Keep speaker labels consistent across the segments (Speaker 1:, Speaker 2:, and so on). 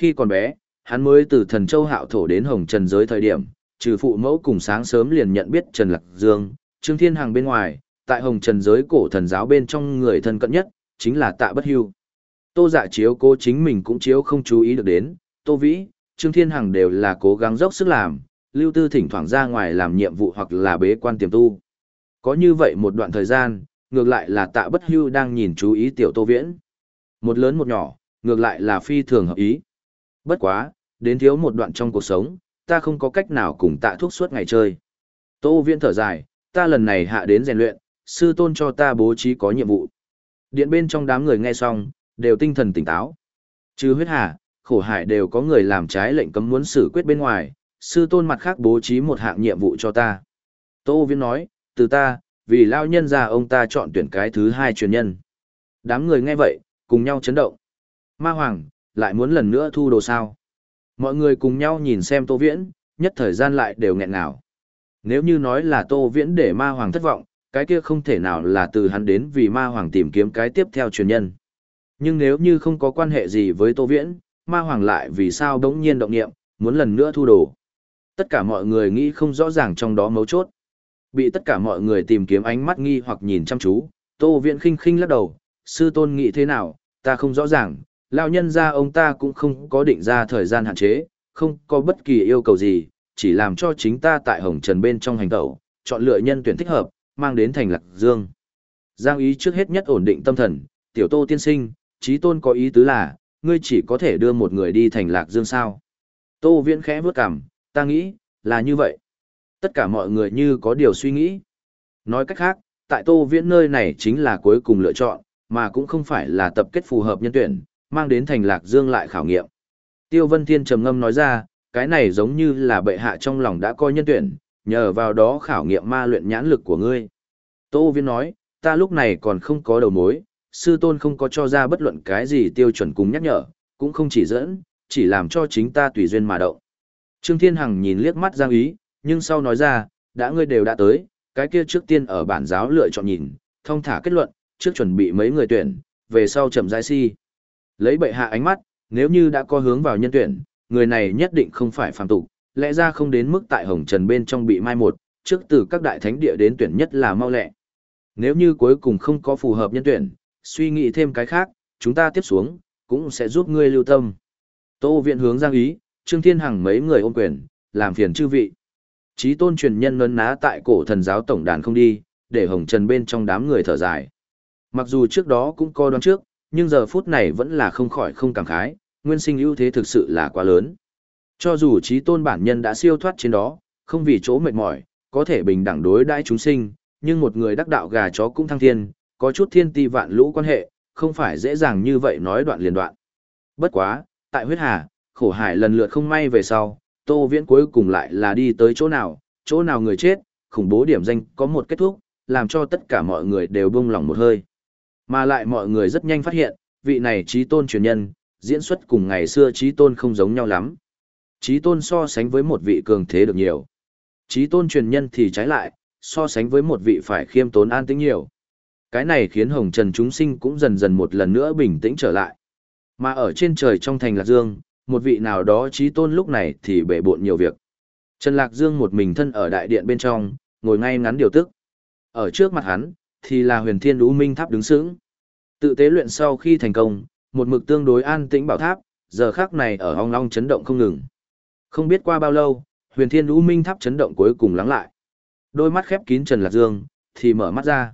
Speaker 1: Khi còn bé, hắn mới từ thần châu hạo thổ đến hồng trần giới thời điểm, trừ phụ mẫu cùng sáng sớm liền nhận biết Trần Lạc Dương, Trương Thiên Hằng bên ngoài, tại hồng trần giới cổ thần giáo bên trong người thân cận nhất, chính là tạ bất hưu. Tô dạ chiếu cố chính mình cũng chiếu không chú ý được đến, Tô Vĩ, Trương Thiên Hằng đều là cố gắng dốc sức làm, lưu tư thỉnh thoảng ra ngoài làm nhiệm vụ hoặc là bế quan tiềm tu. Có như vậy một đoạn thời gian, ngược lại là tạ bất hưu đang nhìn chú ý tiểu Tô Viễn. Một lớn một nhỏ, ngược lại là phi thường hợp ý. Bất quá, đến thiếu một đoạn trong cuộc sống, ta không có cách nào cùng tạ thuốc suốt ngày chơi. Tô Viễn thở dài, ta lần này hạ đến rèn luyện, sư tôn cho ta bố trí có nhiệm vụ. Điện bên trong đám người nghe xong, đều tinh thần tỉnh táo. Chứ huyết hà, khổ hải đều có người làm trái lệnh cấm muốn xử quyết bên ngoài, sư tôn mặt khác bố trí một hạng nhiệm vụ cho ta. Tô Viễn nói, từ ta, vì lao nhân ra ông ta chọn tuyển cái thứ hai truyền nhân. Đám người nghe vậy, cùng nhau chấn động. Ma Hoàng, lại muốn lần nữa thu đồ sao. Mọi người cùng nhau nhìn xem Tô Viễn, nhất thời gian lại đều nghẹn ngào. Nếu như nói là Tô Viễn để Ma Hoàng thất vọng, cái kia không thể nào là từ hắn đến vì Ma Hoàng tìm kiếm cái tiếp theo truyền nhân. Nhưng nếu như không có quan hệ gì với Tô Viễn, Ma Hoàng lại vì sao đống nhiên động nghiệm, muốn lần nữa thu đồ. Tất cả mọi người nghĩ không rõ ràng trong đó mấu chốt. Bị tất cả mọi người tìm kiếm ánh mắt nghi hoặc nhìn chăm chú, Tô Viễn khinh khinh lắc đầu, sư tôn nghĩ thế nào, ta không rõ ràng, lão nhân ra ông ta cũng không có định ra thời gian hạn chế, không có bất kỳ yêu cầu gì, chỉ làm cho chính ta tại Hồng Trần bên trong hành tẩu, chọn lựa nhân tuyển thích hợp, mang đến thành Lạc Dương. Giang ý trước hết nhất ổn định tâm thần, tiểu Tô tiên sinh, trí tôn có ý tứ là, ngươi chỉ có thể đưa một người đi thành Lạc Dương sao. Tô Viễn khẽ vướt cằm, ta nghĩ, là như vậy. Tất cả mọi người như có điều suy nghĩ. Nói cách khác, tại Tô Viễn nơi này chính là cuối cùng lựa chọn, mà cũng không phải là tập kết phù hợp nhân tuyển, mang đến thành Lạc Dương lại khảo nghiệm. Tiêu Vân Thiên trầm ngâm nói ra, cái này giống như là bệ hạ trong lòng đã coi nhân tuyển, nhờ vào đó khảo nghiệm ma luyện nhãn lực của ngươi. Tô Viên nói, ta lúc này còn không có đầu mối, sư tôn không có cho ra bất luận cái gì tiêu chuẩn cùng nhắc nhở, cũng không chỉ dẫn, chỉ làm cho chính ta tùy duyên mà động. Trương Thiên Hằng nhìn liếc mắt Giang Ý, nhưng sau nói ra, đã ngươi đều đã tới, cái kia trước tiên ở bản giáo lựa chọn nhìn, thông thả kết luận, trước chuẩn bị mấy người tuyển, về sau chậm rãi si. Lấy bệ hạ ánh mắt, nếu như đã có hướng vào nhân tuyển, người này nhất định không phải phàm tục, lẽ ra không đến mức tại Hồng Trần bên trong bị mai một, trước từ các đại thánh địa đến tuyển nhất là mau lẹ. Nếu như cuối cùng không có phù hợp nhân tuyển, suy nghĩ thêm cái khác, chúng ta tiếp xuống, cũng sẽ giúp ngươi lưu tâm. Tô viện hướng giang ý, Trương Thiên Hằng mấy người ôm quyền, làm phiền chư vị. Chí tôn truyền nhân nấn ná tại cổ thần giáo tổng đàn không đi, để hồng trần bên trong đám người thở dài. Mặc dù trước đó cũng coi đoán trước, nhưng giờ phút này vẫn là không khỏi không cảm khái, nguyên sinh ưu thế thực sự là quá lớn. Cho dù trí tôn bản nhân đã siêu thoát trên đó, không vì chỗ mệt mỏi, có thể bình đẳng đối đãi chúng sinh, nhưng một người đắc đạo gà chó cũng thăng thiên, có chút thiên ti vạn lũ quan hệ, không phải dễ dàng như vậy nói đoạn liền đoạn. Bất quá, tại huyết hà, khổ hải lần lượt không may về sau, Tô Viễn cuối cùng lại là đi tới chỗ nào, chỗ nào người chết, khủng bố điểm danh có một kết thúc, làm cho tất cả mọi người đều buông lòng một hơi. Mà lại mọi người rất nhanh phát hiện, vị này trí tôn truyền nhân, diễn xuất cùng ngày xưa trí tôn không giống nhau lắm. Trí tôn so sánh với một vị cường thế được nhiều. Trí tôn truyền nhân thì trái lại, so sánh với một vị phải khiêm tốn an tĩnh nhiều. Cái này khiến hồng trần chúng sinh cũng dần dần một lần nữa bình tĩnh trở lại. Mà ở trên trời trong thành Lạc Dương, một vị nào đó trí tôn lúc này thì bể bộn nhiều việc. Trần Lạc Dương một mình thân ở đại điện bên trong, ngồi ngay ngắn điều tức. Ở trước mặt hắn, thì là huyền thiên đũ minh tháp đứng sững. Tự tế luyện sau khi thành công, một mực tương đối an tĩnh bảo tháp, giờ khác này ở ong long chấn động không ngừng. Không biết qua bao lâu, huyền thiên đũ minh tháp chấn động cuối cùng lắng lại. Đôi mắt khép kín Trần Lạc Dương, thì mở mắt ra.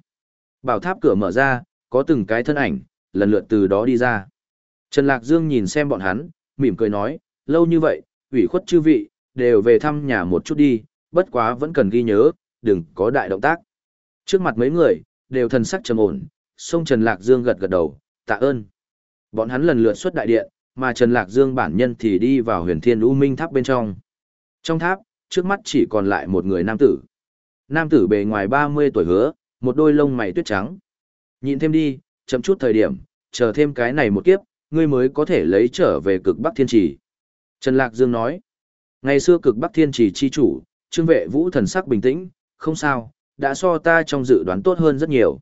Speaker 1: Bảo tháp cửa mở ra, có từng cái thân ảnh, lần lượt từ đó đi ra. Trần Lạc Dương nhìn xem bọn hắn, mỉm cười nói, lâu như vậy, ủy khuất chư vị, đều về thăm nhà một chút đi, bất quá vẫn cần ghi nhớ, đừng có đại động tác. Trước mặt mấy người, đều thần sắc trầm ổn, sông Trần Lạc Dương gật gật đầu, tạ ơn. Bọn hắn lần lượt xuất đại điện, mà Trần Lạc Dương bản nhân thì đi vào huyền thiên u minh tháp bên trong. Trong tháp, trước mắt chỉ còn lại một người nam tử. Nam tử bề ngoài 30 tuổi hứa, một đôi lông mày tuyết trắng. Nhìn thêm đi, chậm chút thời điểm, chờ thêm cái này một kiếp, ngươi mới có thể lấy trở về cực Bắc Thiên Trì. Trần Lạc Dương nói, ngày xưa cực Bắc Thiên Trì chi chủ, trương vệ vũ thần sắc bình tĩnh, không sao, đã so ta trong dự đoán tốt hơn rất nhiều.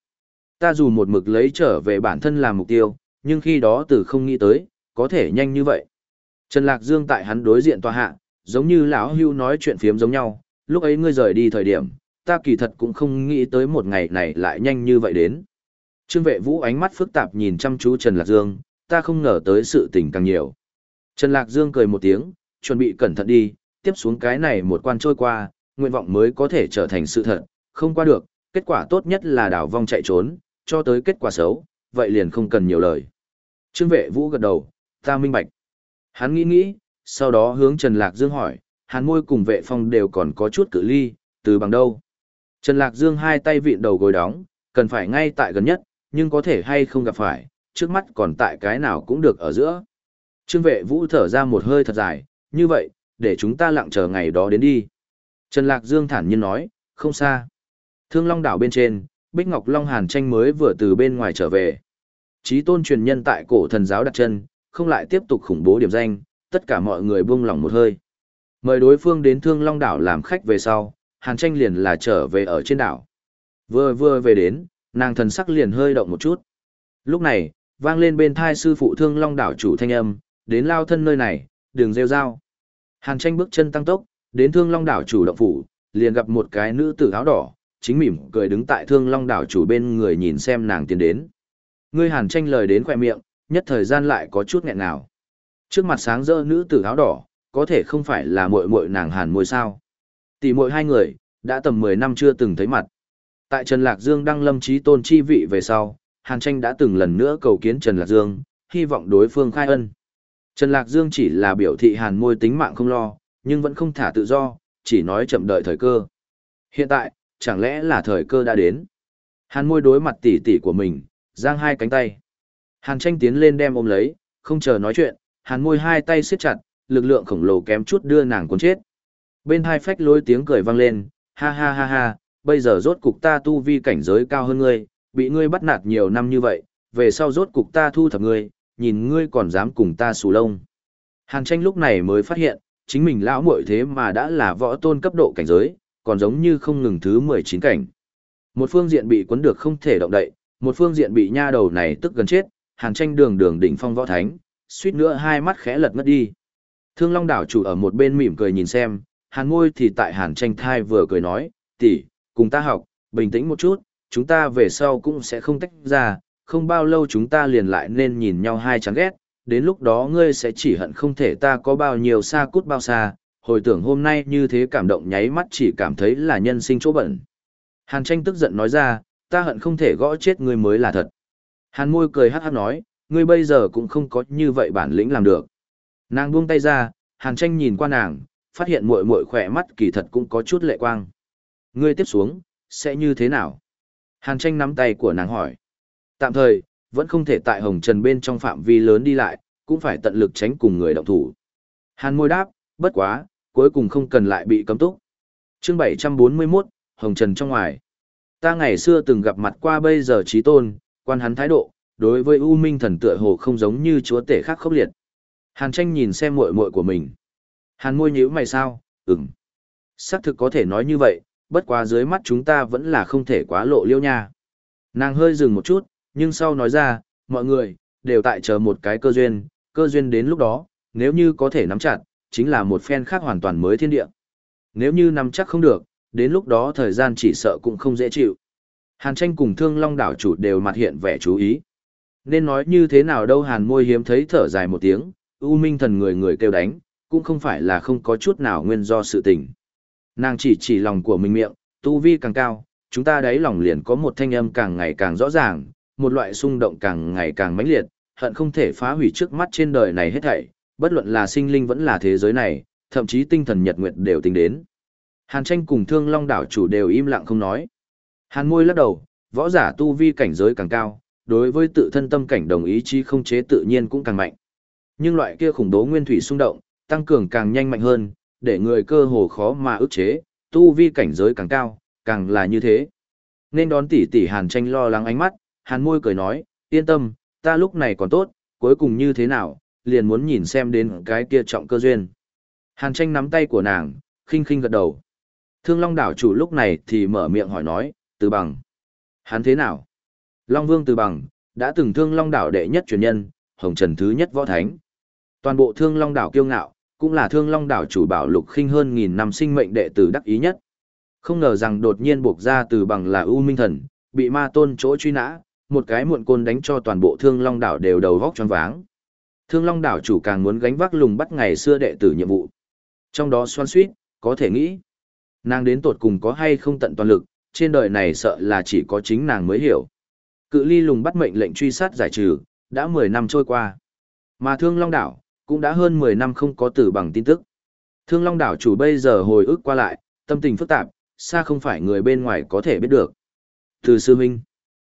Speaker 1: Ta dù một mực lấy trở về bản thân làm mục tiêu, nhưng khi đó từ không nghĩ tới, có thể nhanh như vậy. Trần Lạc Dương tại hắn đối diện tòa hạ, giống như lão hưu nói chuyện phiếm giống nhau, lúc ấy ngươi rời đi thời điểm, ta kỳ thật cũng không nghĩ tới một ngày này lại nhanh như vậy đến. Trương vệ vũ ánh mắt phức tạp nhìn chăm chú Trần Lạc Dương, ta không ngờ tới sự tình càng nhiều. Trần Lạc Dương cười một tiếng, chuẩn bị cẩn thận đi, tiếp xuống cái này một quan trôi qua, nguyện vọng mới có thể trở thành sự thật, không qua được, kết quả tốt nhất là đảo vong chạy trốn, cho tới kết quả xấu, vậy liền không cần nhiều lời. Trương vệ vũ gật đầu, ta minh bạch. Hắn nghĩ nghĩ, sau đó hướng Trần Lạc Dương hỏi, hắn môi cùng vệ phong đều còn có chút cự ly, từ bằng đâu. Trần Lạc Dương hai tay vịn đầu gối đóng, cần phải ngay tại gần nhất, nhưng có thể hay không gặp phải, trước mắt còn tại cái nào cũng được ở giữa. Trương vệ vũ thở ra một hơi thật dài, như vậy, để chúng ta lặng chờ ngày đó đến đi. Trần Lạc Dương thản nhiên nói, không xa. Thương Long đảo bên trên, Bích Ngọc Long Hàn tranh mới vừa từ bên ngoài trở về. Chí tôn truyền nhân tại cổ thần giáo đặt chân, không lại tiếp tục khủng bố điểm danh, tất cả mọi người buông lỏng một hơi. Mời đối phương đến Thương Long đảo làm khách về sau, Hàn tranh liền là trở về ở trên đảo. Vừa vừa về đến, nàng thần sắc liền hơi động một chút. Lúc này, vang lên bên thai sư phụ Thương Long đảo chủ thanh âm, đến lao thân nơi này, đường rêu rao. Hàn tranh bước chân tăng tốc, đến Thương Long đảo chủ động phủ, liền gặp một cái nữ tử áo đỏ, chính mỉm cười đứng tại Thương Long đảo chủ bên người nhìn xem nàng tiến đến. Ngươi Hàn tranh lời đến khoe miệng, nhất thời gian lại có chút nghẹn nào. Trước mặt sáng rỡ nữ tử áo đỏ, có thể không phải là muội muội nàng Hàn môi sao? Tỷ muội hai người, đã tầm 10 năm chưa từng thấy mặt. Tại Trần Lạc Dương đăng lâm trí tôn chi vị về sau, Hàn Tranh đã từng lần nữa cầu kiến Trần Lạc Dương, hy vọng đối phương khai ân. Trần Lạc Dương chỉ là biểu thị Hàn môi tính mạng không lo, nhưng vẫn không thả tự do, chỉ nói chậm đợi thời cơ. Hiện tại, chẳng lẽ là thời cơ đã đến? Hàn môi đối mặt tỷ tỷ của mình, giang hai cánh tay. Hàn tranh tiến lên đem ôm lấy, không chờ nói chuyện, hàn môi hai tay siết chặt, lực lượng khổng lồ kém chút đưa nàng cuốn chết. Bên hai phách lối tiếng cười vang lên, ha ha ha ha, bây giờ rốt cục ta tu vi cảnh giới cao hơn ngươi, bị ngươi bắt nạt nhiều năm như vậy, về sau rốt cục ta thu thập ngươi, nhìn ngươi còn dám cùng ta sù lông. Hàn tranh lúc này mới phát hiện, chính mình lão muội thế mà đã là võ tôn cấp độ cảnh giới, còn giống như không ngừng thứ 19 cảnh. Một phương diện bị cuốn được không thể động đậy, một phương diện bị nha đầu này tức gần chết, hàn tranh đường đường đỉnh phong võ thánh, suýt nữa hai mắt khẽ lật ngất đi. Thương Long đảo chủ ở một bên mỉm cười nhìn xem, hàn ngôi thì tại hàn tranh thai vừa cười nói, tỷ, cùng ta học, bình tĩnh một chút, chúng ta về sau cũng sẽ không tách ra, không bao lâu chúng ta liền lại nên nhìn nhau hai chán ghét, đến lúc đó ngươi sẽ chỉ hận không thể ta có bao nhiêu xa cút bao xa, hồi tưởng hôm nay như thế cảm động nháy mắt chỉ cảm thấy là nhân sinh chỗ bẩn. Hàn tranh tức giận nói ra, ta hận không thể gõ chết ngươi mới là thật. Hàn môi cười hát hát nói, ngươi bây giờ cũng không có như vậy bản lĩnh làm được. Nàng buông tay ra, hàn tranh nhìn qua nàng, phát hiện muội muội khỏe mắt kỳ thật cũng có chút lệ quang. Ngươi tiếp xuống, sẽ như thế nào? Hàn tranh nắm tay của nàng hỏi. Tạm thời, vẫn không thể tại hồng trần bên trong phạm vi lớn đi lại, cũng phải tận lực tránh cùng người động thủ. Hàn môi đáp, bất quá, cuối cùng không cần lại bị cấm túc. chương 741, Hồng Trần trong ngoài. Ta ngày xưa từng gặp mặt qua bây giờ trí tôn, quan hắn thái độ, đối với U Minh thần tựa hồ không giống như chúa tể khác khốc liệt. Hàn tranh nhìn xem muội muội của mình. Hàn môi nhíu mày sao, ừm. Xác thực có thể nói như vậy, bất quá dưới mắt chúng ta vẫn là không thể quá lộ liêu nha. Nàng hơi dừng một chút, nhưng sau nói ra, mọi người, đều tại chờ một cái cơ duyên, cơ duyên đến lúc đó, nếu như có thể nắm chặt, chính là một phen khác hoàn toàn mới thiên địa. Nếu như nắm chắc không được, đến lúc đó thời gian chỉ sợ cũng không dễ chịu. Hàn tranh cùng thương long đảo chủ đều mặt hiện vẻ chú ý. Nên nói như thế nào đâu hàn môi hiếm thấy thở dài một tiếng, u minh thần người người kêu đánh, cũng không phải là không có chút nào nguyên do sự tình. Nàng chỉ chỉ lòng của mình miệng, tu vi càng cao, chúng ta đáy lòng liền có một thanh âm càng ngày càng rõ ràng, một loại xung động càng ngày càng mãnh liệt, hận không thể phá hủy trước mắt trên đời này hết thảy, bất luận là sinh linh vẫn là thế giới này, thậm chí tinh thần nhật nguyệt đều tính đến. Hàn tranh cùng thương long đảo chủ đều im lặng không nói. Hàn môi lắc đầu, võ giả tu vi cảnh giới càng cao, đối với tự thân tâm cảnh đồng ý chí không chế tự nhiên cũng càng mạnh. Nhưng loại kia khủng bố nguyên thủy xung động, tăng cường càng nhanh mạnh hơn, để người cơ hồ khó mà ức chế, tu vi cảnh giới càng cao, càng là như thế. Nên đón tỷ tỷ Hàn tranh lo lắng ánh mắt, Hàn môi cười nói, yên tâm, ta lúc này còn tốt, cuối cùng như thế nào, liền muốn nhìn xem đến cái kia trọng cơ duyên. Hàn tranh nắm tay của nàng, khinh khinh gật đầu. Thương Long đảo chủ lúc này thì mở miệng hỏi nói, từ bằng. Hắn thế nào? Long Vương từ bằng, đã từng thương Long đảo đệ nhất truyền nhân, hồng trần thứ nhất võ thánh. Toàn bộ Thương Long đảo kiêu ngạo, cũng là Thương Long đảo chủ bảo Lục Khinh hơn nghìn năm sinh mệnh đệ tử đắc ý nhất. Không ngờ rằng đột nhiên buộc ra từ bằng là U Minh Thần, bị ma tôn chỗ truy nã, một cái muộn côn đánh cho toàn bộ Thương Long đảo đều đầu vóc choáng váng. Thương Long đảo chủ càng muốn gánh vác lùng bắt ngày xưa đệ tử nhiệm vụ. Trong đó xoan suýt, có thể nghĩ, nàng đến tột cùng có hay không tận toàn lực, trên đời này sợ là chỉ có chính nàng mới hiểu. Cự ly lùng bắt mệnh lệnh truy sát giải trừ, đã 10 năm trôi qua. Mà Thương Long đảo, cũng đã hơn 10 năm không có tử bằng tin tức. Thương Long đảo chủ bây giờ hồi ức qua lại, tâm tình phức tạp, xa không phải người bên ngoài có thể biết được. Từ sư minh,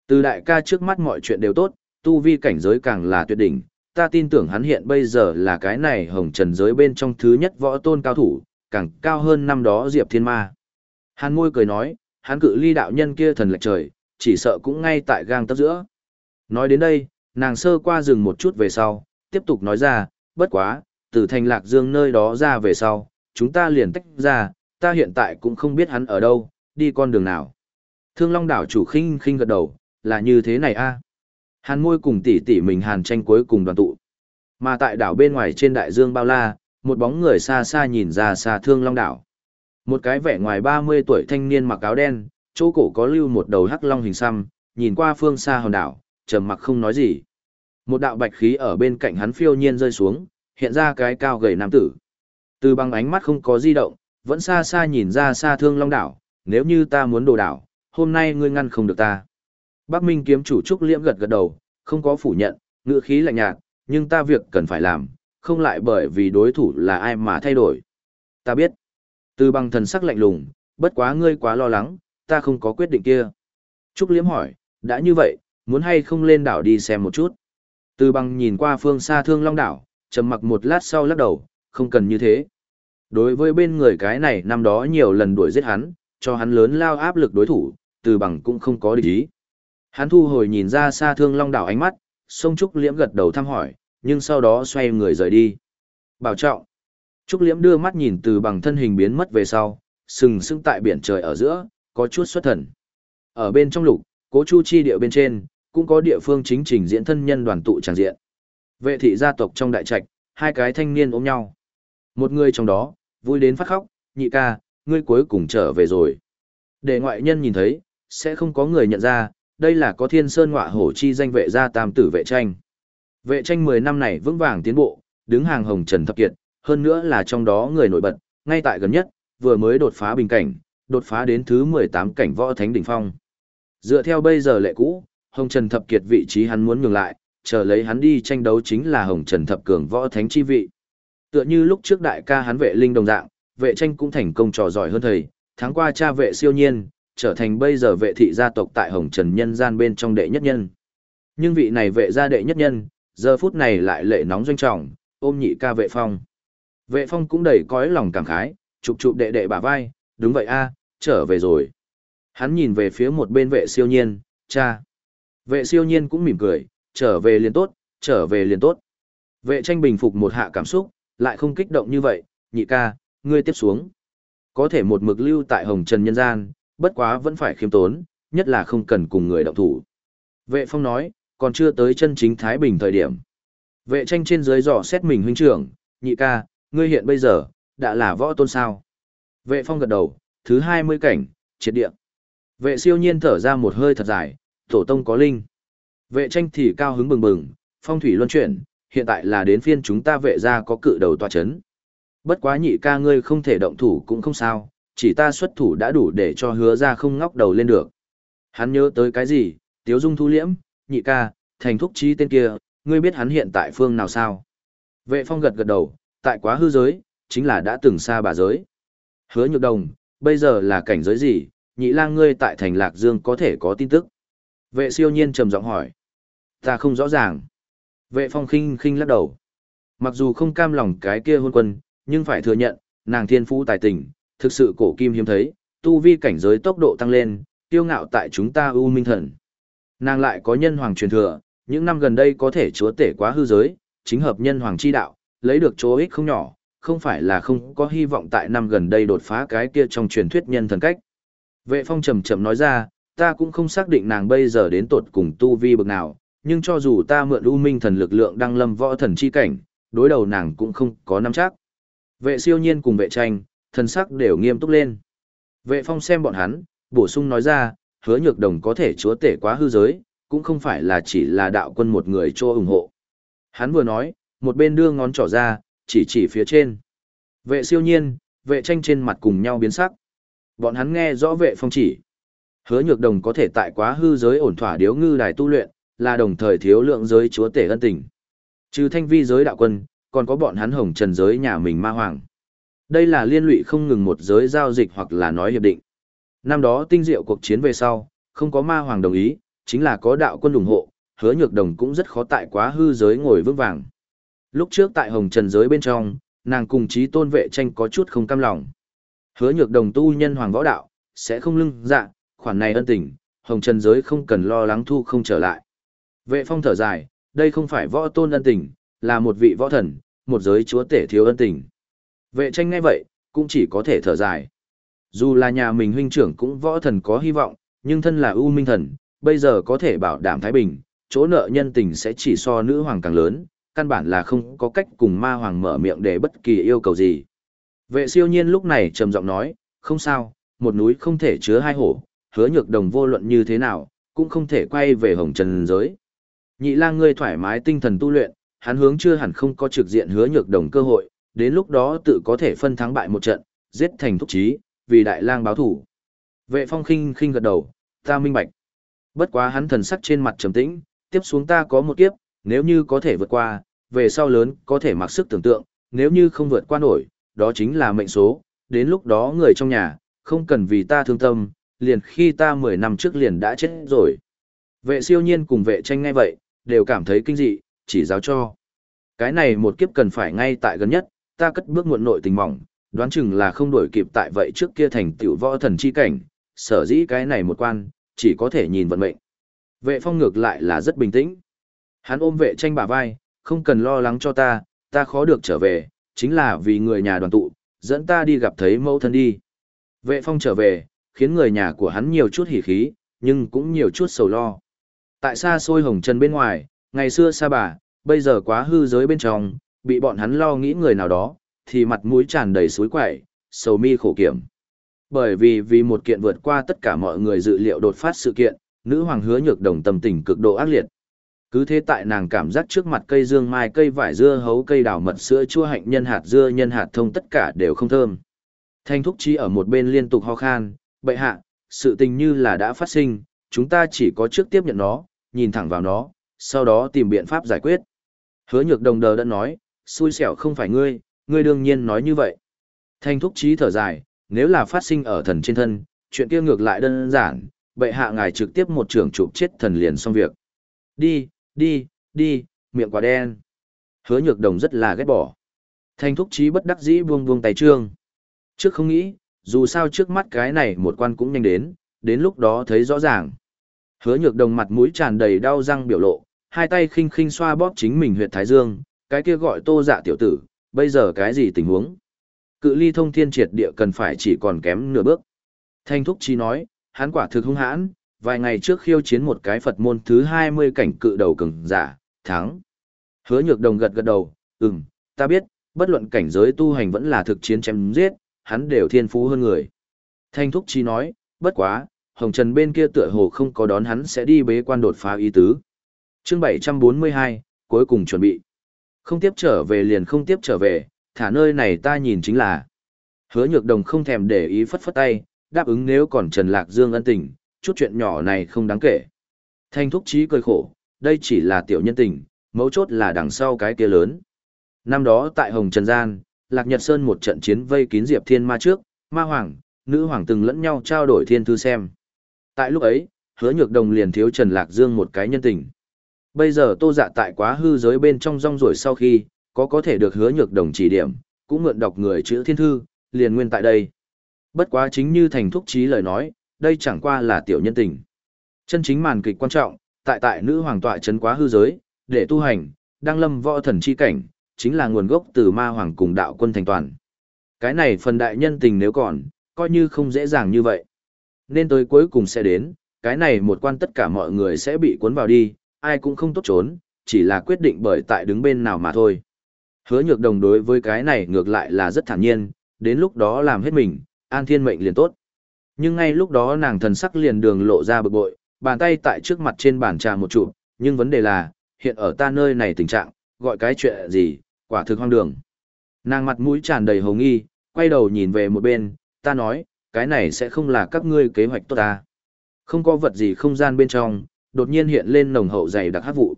Speaker 1: từ đại ca trước mắt mọi chuyện đều tốt, tu vi cảnh giới càng là tuyệt đỉnh, ta tin tưởng hắn hiện bây giờ là cái này hồng trần giới bên trong thứ nhất võ tôn cao thủ, càng cao hơn năm đó Diệp Thiên Ma. Hàn môi cười nói, hắn cự ly đạo nhân kia thần lệch trời, chỉ sợ cũng ngay tại gang tấp giữa. Nói đến đây, nàng sơ qua dừng một chút về sau, tiếp tục nói ra, bất quá, từ thành lạc dương nơi đó ra về sau, chúng ta liền tách ra, ta hiện tại cũng không biết hắn ở đâu, đi con đường nào. Thương Long đảo chủ khinh khinh gật đầu, là như thế này a. Hàn môi cùng tỷ tỷ mình hàn tranh cuối cùng đoàn tụ. Mà tại đảo bên ngoài trên đại dương bao la, một bóng người xa xa nhìn ra xa thương long đảo. Một cái vẻ ngoài 30 tuổi thanh niên mặc áo đen, chỗ cổ có lưu một đầu hắc long hình xăm, nhìn qua phương xa hòn đảo, trầm mặc không nói gì. Một đạo bạch khí ở bên cạnh hắn phiêu nhiên rơi xuống, hiện ra cái cao gầy nam tử. Từ bằng ánh mắt không có di động, vẫn xa xa nhìn ra xa thương long đảo, nếu như ta muốn đồ đảo, hôm nay ngươi ngăn không được ta. Bắc Minh kiếm chủ Trúc Liễm gật gật đầu, không có phủ nhận, ngựa khí lạnh nhạt, nhưng ta việc cần phải làm, không lại bởi vì đối thủ là ai mà thay đổi. Ta biết. Từ bằng thần sắc lạnh lùng, bất quá ngươi quá lo lắng, ta không có quyết định kia. Trúc Liễm hỏi, đã như vậy, muốn hay không lên đảo đi xem một chút. Từ bằng nhìn qua phương xa thương long đảo, trầm mặc một lát sau lắc đầu, không cần như thế. Đối với bên người cái này năm đó nhiều lần đuổi giết hắn, cho hắn lớn lao áp lực đối thủ, từ bằng cũng không có địch ý. Hắn thu hồi nhìn ra xa thương long đảo ánh mắt, sông Trúc Liễm gật đầu thăm hỏi, nhưng sau đó xoay người rời đi. Bảo trọng. Trúc Liễm đưa mắt nhìn từ bằng thân hình biến mất về sau, sừng sững tại biển trời ở giữa, có chút xuất thần. Ở bên trong lục, cố chu chi địa bên trên, cũng có địa phương chính trình diễn thân nhân đoàn tụ tràng diện. Vệ thị gia tộc trong đại trạch, hai cái thanh niên ôm nhau. Một người trong đó, vui đến phát khóc, nhị ca, ngươi cuối cùng trở về rồi. Để ngoại nhân nhìn thấy, sẽ không có người nhận ra, đây là có thiên sơn ngọa hổ chi danh vệ gia tam tử vệ tranh. Vệ tranh 10 năm này vững vàng tiến bộ, đứng hàng hồng trần thập kiệt, hơn nữa là trong đó người nổi bật, ngay tại gần nhất, vừa mới đột phá bình cảnh, đột phá đến thứ 18 cảnh võ thánh đỉnh phong. Dựa theo bây giờ lệ cũ, hồng trần thập kiệt vị trí hắn muốn nhường lại, chờ lấy hắn đi tranh đấu chính là hồng trần thập cường võ thánh chi vị. Tựa như lúc trước đại ca hắn vệ linh đồng dạng, vệ tranh cũng thành công trò giỏi hơn thầy, tháng qua cha vệ siêu nhiên, trở thành bây giờ vệ thị gia tộc tại Hồng Trần nhân gian bên trong đệ nhất nhân. Nhưng vị này vệ gia đệ nhất nhân, giờ phút này lại lệ nóng doanh trọng, ôm nhị ca vệ phong. Vệ phong cũng đầy cõi lòng cảm khái, chụp chụp đệ đệ bả vai, đúng vậy a, trở về rồi. Hắn nhìn về phía một bên vệ siêu nhiên, cha. Vệ siêu nhiên cũng mỉm cười, trở về liền tốt, trở về liền tốt. Vệ tranh bình phục một hạ cảm xúc, lại không kích động như vậy, nhị ca, ngươi tiếp xuống. Có thể một mực lưu tại hồng trần nhân gian, bất quá vẫn phải khiêm tốn, nhất là không cần cùng người động thủ. Vệ phong nói, còn chưa tới chân chính Thái Bình thời điểm. Vệ tranh trên dưới dò xét mình huynh trưởng, nhị ca, ngươi hiện bây giờ, đã là võ tôn sao. Vệ phong gật đầu, thứ 20 cảnh, triệt địa. Vệ siêu nhiên thở ra một hơi thật dài, tổ tông có linh. Vệ tranh thì cao hứng bừng bừng, phong thủy luân chuyển, hiện tại là đến phiên chúng ta vệ ra có cự đầu tòa chấn. Bất quá nhị ca ngươi không thể động thủ cũng không sao, chỉ ta xuất thủ đã đủ để cho hứa ra không ngóc đầu lên được. Hắn nhớ tới cái gì, tiếu dung thu liễm, nhị ca, thành thúc trí tên kia, ngươi biết hắn hiện tại phương nào sao? Vệ phong gật gật đầu, tại quá hư giới, chính là đã từng xa bà giới. Hứa nhược đồng, bây giờ là cảnh giới gì, nhị lang ngươi tại thành lạc dương có thể có tin tức. Vệ siêu nhiên trầm giọng hỏi. Ta không rõ ràng. Vệ phong khinh khinh lắc đầu. Mặc dù không cam lòng cái kia hôn quân, nhưng phải thừa nhận, nàng thiên phú tài tình, thực sự cổ kim hiếm thấy, tu vi cảnh giới tốc độ tăng lên, tiêu ngạo tại chúng ta u minh thần. Nàng lại có nhân hoàng truyền thừa, những năm gần đây có thể chúa tể quá hư giới, chính hợp nhân hoàng chi đạo, lấy được chỗ ích không nhỏ, không phải là không có hy vọng tại năm gần đây đột phá cái kia trong truyền thuyết nhân thần cách. Vệ phong trầm trầm nói ra, ta cũng không xác định nàng bây giờ đến tột cùng tu vi bực nào, nhưng cho dù ta mượn u minh thần lực lượng đăng lâm võ thần chi cảnh, đối đầu nàng cũng không có nắm chắc. Vệ siêu nhiên cùng vệ tranh, thân sắc đều nghiêm túc lên. Vệ phong xem bọn hắn, bổ sung nói ra, hứa nhược đồng có thể chúa tể quá hư giới, cũng không phải là chỉ là đạo quân một người cho ủng hộ. Hắn vừa nói, một bên đưa ngón trỏ ra, chỉ chỉ phía trên. Vệ siêu nhiên, vệ tranh trên mặt cùng nhau biến sắc. Bọn hắn nghe rõ vệ phong chỉ. Hứa nhược đồng có thể tại quá hư giới ổn thỏa điếu ngư đài tu luyện, là đồng thời thiếu lượng giới chúa tể ân tình. Trừ thanh vi giới đạo quân, còn có bọn hắn hồng trần giới nhà mình ma hoàng. Đây là liên lụy không ngừng một giới giao dịch hoặc là nói hiệp định. Năm đó tinh diệu cuộc chiến về sau, không có ma hoàng đồng ý, chính là có đạo quân ủng hộ, hứa nhược đồng cũng rất khó tại quá hư giới ngồi vững vàng. Lúc trước tại hồng trần giới bên trong, nàng cùng chí tôn vệ tranh có chút không cam lòng. Hứa nhược đồng tu nhân hoàng võ đạo, sẽ không lưng dạ, khoản này ân tình, hồng trần giới không cần lo lắng thu không trở lại. Vệ phong thở dài, đây không phải võ tôn ân tình, là một vị võ thần, một giới chúa tể thiếu ân tình. Vệ tranh ngay vậy, cũng chỉ có thể thở dài. Dù là nhà mình huynh trưởng cũng võ thần có hy vọng, nhưng thân là ưu minh thần, bây giờ có thể bảo đảm Thái Bình, chỗ nợ nhân tình sẽ chỉ so nữ hoàng càng lớn, căn bản là không có cách cùng ma hoàng mở miệng để bất kỳ yêu cầu gì. Vệ siêu nhiên lúc này trầm giọng nói, không sao, một núi không thể chứa hai hổ, hứa nhược đồng vô luận như thế nào, cũng không thể quay về hồng trần giới. Nhị lang ngươi thoải mái tinh thần tu luyện, hắn hướng chưa hẳn không có trực diện hứa nhược đồng cơ hội, đến lúc đó tự có thể phân thắng bại một trận, giết thành thúc trí, vì đại lang báo thủ. Vệ phong khinh khinh gật đầu, ta minh bạch. Bất quá hắn thần sắc trên mặt trầm tĩnh, tiếp xuống ta có một kiếp, nếu như có thể vượt qua, về sau lớn có thể mặc sức tưởng tượng, nếu như không vượt qua nổi, đó chính là mệnh số, đến lúc đó người trong nhà, không cần vì ta thương tâm, liền khi ta 10 năm trước liền đã chết rồi. Vệ siêu nhiên cùng vệ tranh ngay vậy, đều cảm thấy kinh dị, chỉ giáo cho. Cái này một kiếp cần phải ngay tại gần nhất, ta cất bước muộn nội tình mỏng, đoán chừng là không đổi kịp tại vậy trước kia thành tiểu võ thần chi cảnh, sở dĩ cái này một quan, chỉ có thể nhìn vận mệnh. Vệ phong ngược lại là rất bình tĩnh. Hắn ôm vệ tranh bả vai, không cần lo lắng cho ta, ta khó được trở về, chính là vì người nhà đoàn tụ, dẫn ta đi gặp thấy mẫu thân đi. Vệ phong trở về, khiến người nhà của hắn nhiều chút hỉ khí, nhưng cũng nhiều chút sầu lo. Tại xa xôi hồng trần bên ngoài, ngày xưa xa bà, bây giờ quá hư giới bên trong, bị bọn hắn lo nghĩ người nào đó, thì mặt mũi tràn đầy suối quẩy sầu mi khổ kiểm. Bởi vì vì một kiện vượt qua tất cả mọi người dự liệu đột phát sự kiện, nữ hoàng hứa nhược đồng tâm tình cực độ ác liệt. Cứ thế tại nàng cảm giác trước mặt cây dương mai cây vải dưa hấu cây đào mật sữa chua hạnh nhân hạt dưa nhân hạt thông tất cả đều không thơm. Thanh thúc chi ở một bên liên tục ho khan, bệ hạ, sự tình như là đã phát sinh, chúng ta chỉ có trước tiếp nhận nó, nhìn thẳng vào nó, sau đó tìm biện pháp giải quyết. Hứa nhược đồng đờ đã nói, xui xẻo không phải ngươi, ngươi đương nhiên nói như vậy. Thanh thúc trí thở dài, nếu là phát sinh ở thần trên thân, chuyện kia ngược lại đơn giản, bệ hạ ngài trực tiếp một trưởng chụp chết thần liền xong việc. Đi, đi, đi, miệng quả đen. Hứa nhược đồng rất là ghét bỏ. Thanh thúc trí bất đắc dĩ buông buông tay trương. Trước không nghĩ, dù sao trước mắt cái này một quan cũng nhanh đến, đến lúc đó thấy rõ ràng. Hứa nhược đồng mặt mũi tràn đầy đau răng biểu lộ, hai tay khinh khinh xoa bóp chính mình huyệt thái dương, cái kia gọi tô dạ tiểu tử, bây giờ cái gì tình huống? Cự ly thông thiên triệt địa cần phải chỉ còn kém nửa bước. Thanh thúc chi nói, hắn quả thực hung hãn, vài ngày trước khiêu chiến một cái Phật môn thứ 20 cảnh cự đầu cường giả, thắng. Hứa nhược đồng gật gật đầu, ừm, ta biết, bất luận cảnh giới tu hành vẫn là thực chiến chém giết, hắn đều thiên phú hơn người. Thanh thúc chi nói, bất quá, Hồng Trần bên kia tựa hồ không có đón hắn sẽ đi bế quan đột phá ý tứ. Chương 742, cuối cùng chuẩn bị. Không tiếp trở về liền không tiếp trở về, thả nơi này ta nhìn chính là. Hứa nhược đồng không thèm để ý phất phất tay, đáp ứng nếu còn Trần Lạc Dương ân tình, chút chuyện nhỏ này không đáng kể. Thanh thúc trí cười khổ, đây chỉ là tiểu nhân tình, mấu chốt là đằng sau cái kia lớn. Năm đó tại Hồng Trần Gian, Lạc Nhật Sơn một trận chiến vây kín Diệp Thiên Ma trước, Ma Hoàng, Nữ Hoàng từng lẫn nhau trao đổi thiên thư xem. Tại lúc ấy, hứa nhược đồng liền thiếu Trần Lạc Dương một cái nhân tình. Bây giờ tô dạ tại quá hư giới bên trong rong rồi sau khi, có có thể được hứa nhược đồng chỉ điểm, cũng mượn đọc người chữ thiên thư, liền nguyên tại đây. Bất quá chính như thành thúc trí lời nói, đây chẳng qua là tiểu nhân tình. Chân chính màn kịch quan trọng, tại tại nữ hoàng tọa chấn quá hư giới, để tu hành, đang lâm võ thần chi cảnh, chính là nguồn gốc từ ma hoàng cùng đạo quân thành toàn. Cái này phần đại nhân tình nếu còn, coi như không dễ dàng như vậy. Nên tới cuối cùng sẽ đến, cái này một quan tất cả mọi người sẽ bị cuốn vào đi, ai cũng không tốt trốn, chỉ là quyết định bởi tại đứng bên nào mà thôi. Hứa nhược đồng đối với cái này ngược lại là rất thản nhiên, đến lúc đó làm hết mình, an thiên mệnh liền tốt. Nhưng ngay lúc đó nàng thần sắc liền đường lộ ra bực bội, bàn tay tại trước mặt trên bàn trà một trụ, nhưng vấn đề là, hiện ở ta nơi này tình trạng, gọi cái chuyện gì, quả thực hoang đường. Nàng mặt mũi tràn đầy hồng nghi, quay đầu nhìn về một bên, ta nói, cái này sẽ không là các ngươi kế hoạch tốt ta. Không có vật gì không gian bên trong, đột nhiên hiện lên nồng hậu dày đặc hắc vụ.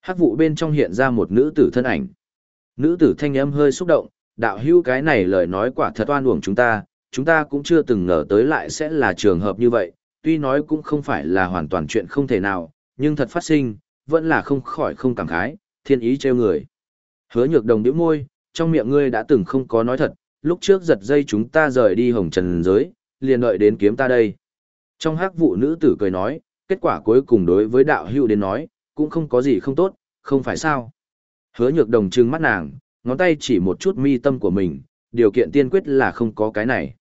Speaker 1: Hắc vụ bên trong hiện ra một nữ tử thân ảnh. Nữ tử thanh âm hơi xúc động, đạo hữu cái này lời nói quả thật oan uổng chúng ta, chúng ta cũng chưa từng ngờ tới lại sẽ là trường hợp như vậy, tuy nói cũng không phải là hoàn toàn chuyện không thể nào, nhưng thật phát sinh, vẫn là không khỏi không cảm khái, thiên ý treo người. Hứa nhược đồng điếu môi, trong miệng ngươi đã từng không có nói thật, lúc trước giật dây chúng ta rời đi hồng trần giới, liền đợi đến kiếm ta đây. Trong hắc vụ nữ tử cười nói, kết quả cuối cùng đối với đạo hữu đến nói, cũng không có gì không tốt, không phải sao. Hứa nhược đồng trừng mắt nàng, ngón tay chỉ một chút mi tâm của mình, điều kiện tiên quyết là không có cái này.